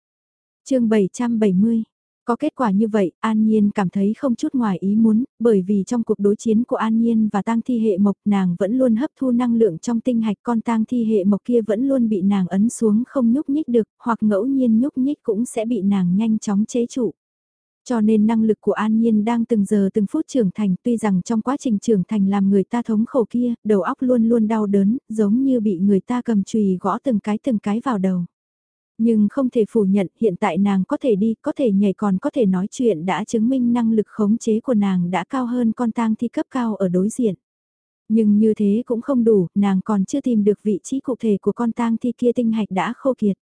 chương 770 có kết quả như vậy, An Nhiên cảm thấy không chút ngoài ý muốn, bởi vì trong cuộc đối chiến của An Nhiên và tang thi hệ mộc nàng vẫn luôn hấp thu năng lượng trong tinh hạch con tang thi hệ mộc kia vẫn luôn bị nàng ấn xuống không nhúc nhích được, hoặc ngẫu nhiên nhúc nhích cũng sẽ bị nàng nhanh chóng chế trụ. Cho nên năng lực của An Nhiên đang từng giờ từng phút trưởng thành tuy rằng trong quá trình trưởng thành làm người ta thống khổ kia, đầu óc luôn luôn đau đớn, giống như bị người ta cầm chùy gõ từng cái từng cái vào đầu. Nhưng không thể phủ nhận hiện tại nàng có thể đi, có thể nhảy còn có thể nói chuyện đã chứng minh năng lực khống chế của nàng đã cao hơn con tang thi cấp cao ở đối diện. Nhưng như thế cũng không đủ, nàng còn chưa tìm được vị trí cụ thể của con tang thi kia tinh hạch đã khô kiệt.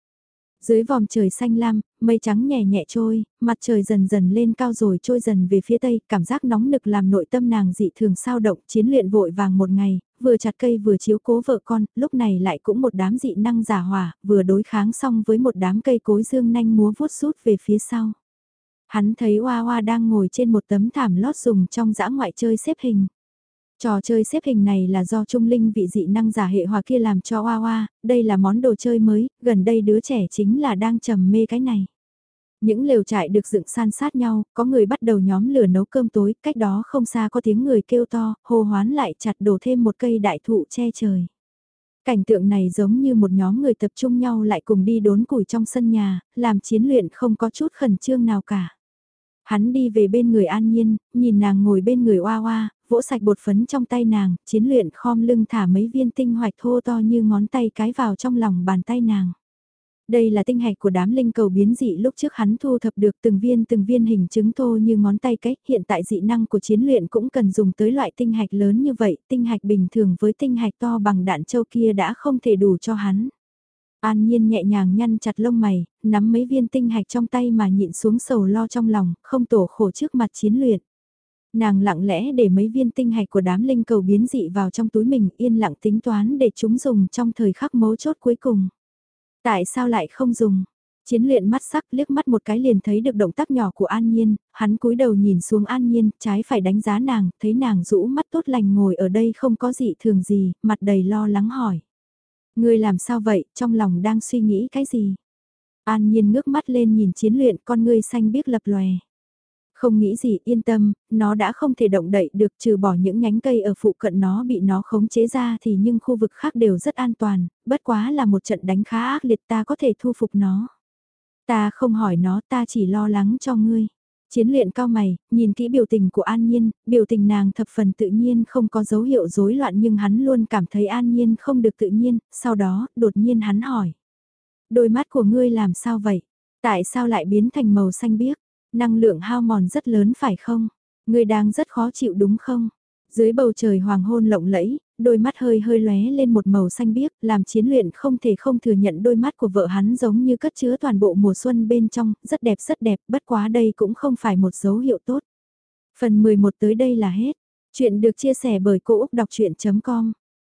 Dưới vòm trời xanh lam, mây trắng nhẹ nhẹ trôi, mặt trời dần dần lên cao rồi trôi dần về phía tây, cảm giác nóng nực làm nội tâm nàng dị thường sao động, chiến luyện vội vàng một ngày, vừa chặt cây vừa chiếu cố vợ con, lúc này lại cũng một đám dị năng giả hỏa, vừa đối kháng xong với một đám cây cối dương nanh múa vuốt rút về phía sau. Hắn thấy Hoa Hoa đang ngồi trên một tấm thảm lót dùng trong dã ngoại chơi xếp hình. Trò chơi xếp hình này là do Trung Linh vị dị năng giả hệ hòa kia làm cho Hoa Hoa, đây là món đồ chơi mới, gần đây đứa trẻ chính là đang trầm mê cái này. Những lều trại được dựng san sát nhau, có người bắt đầu nhóm lửa nấu cơm tối, cách đó không xa có tiếng người kêu to, hô hoán lại chặt đổ thêm một cây đại thụ che trời. Cảnh tượng này giống như một nhóm người tập trung nhau lại cùng đi đốn củi trong sân nhà, làm chiến luyện không có chút khẩn trương nào cả. Hắn đi về bên người an nhiên, nhìn nàng ngồi bên người oa oa, vỗ sạch bột phấn trong tay nàng, chiến luyện khom lưng thả mấy viên tinh hoạch thô to như ngón tay cái vào trong lòng bàn tay nàng. Đây là tinh hạch của đám linh cầu biến dị lúc trước hắn thu thập được từng viên từng viên hình chứng thô như ngón tay cách, hiện tại dị năng của chiến luyện cũng cần dùng tới loại tinh hạch lớn như vậy, tinh hạch bình thường với tinh hạch to bằng đạn châu kia đã không thể đủ cho hắn. An nhiên nhẹ nhàng nhăn chặt lông mày, nắm mấy viên tinh hạch trong tay mà nhịn xuống sầu lo trong lòng, không tổ khổ trước mặt chiến luyện. Nàng lặng lẽ để mấy viên tinh hạch của đám linh cầu biến dị vào trong túi mình yên lặng tính toán để chúng dùng trong thời khắc mấu chốt cuối cùng. Tại sao lại không dùng? Chiến luyện mắt sắc liếc mắt một cái liền thấy được động tác nhỏ của An Nhiên, hắn cúi đầu nhìn xuống An Nhiên, trái phải đánh giá nàng, thấy nàng rũ mắt tốt lành ngồi ở đây không có gì thường gì, mặt đầy lo lắng hỏi. Ngươi làm sao vậy, trong lòng đang suy nghĩ cái gì? An Nhiên ngước mắt lên nhìn chiến luyện con ngươi xanh biếc lập lòe. Không nghĩ gì yên tâm, nó đã không thể động đậy được trừ bỏ những nhánh cây ở phụ cận nó bị nó khống chế ra thì nhưng khu vực khác đều rất an toàn, bất quá là một trận đánh khá ác liệt ta có thể thu phục nó. Ta không hỏi nó ta chỉ lo lắng cho ngươi. Chiến luyện cao mày, nhìn kỹ biểu tình của An Nhiên, biểu tình nàng thập phần tự nhiên không có dấu hiệu rối loạn nhưng hắn luôn cảm thấy An Nhiên không được tự nhiên, sau đó, đột nhiên hắn hỏi. Đôi mắt của ngươi làm sao vậy? Tại sao lại biến thành màu xanh biếc? Năng lượng hao mòn rất lớn phải không? Ngươi đang rất khó chịu đúng không? Dưới bầu trời hoàng hôn lộng lẫy, đôi mắt hơi hơi lóe lên một màu xanh biếc, làm chiến luyện không thể không thừa nhận đôi mắt của vợ hắn giống như cất chứa toàn bộ mùa xuân bên trong, rất đẹp rất đẹp, bất quá đây cũng không phải một dấu hiệu tốt. Phần 11 tới đây là hết. Chuyện được chia sẻ bởi Cô Úc Đọc Chuyện.com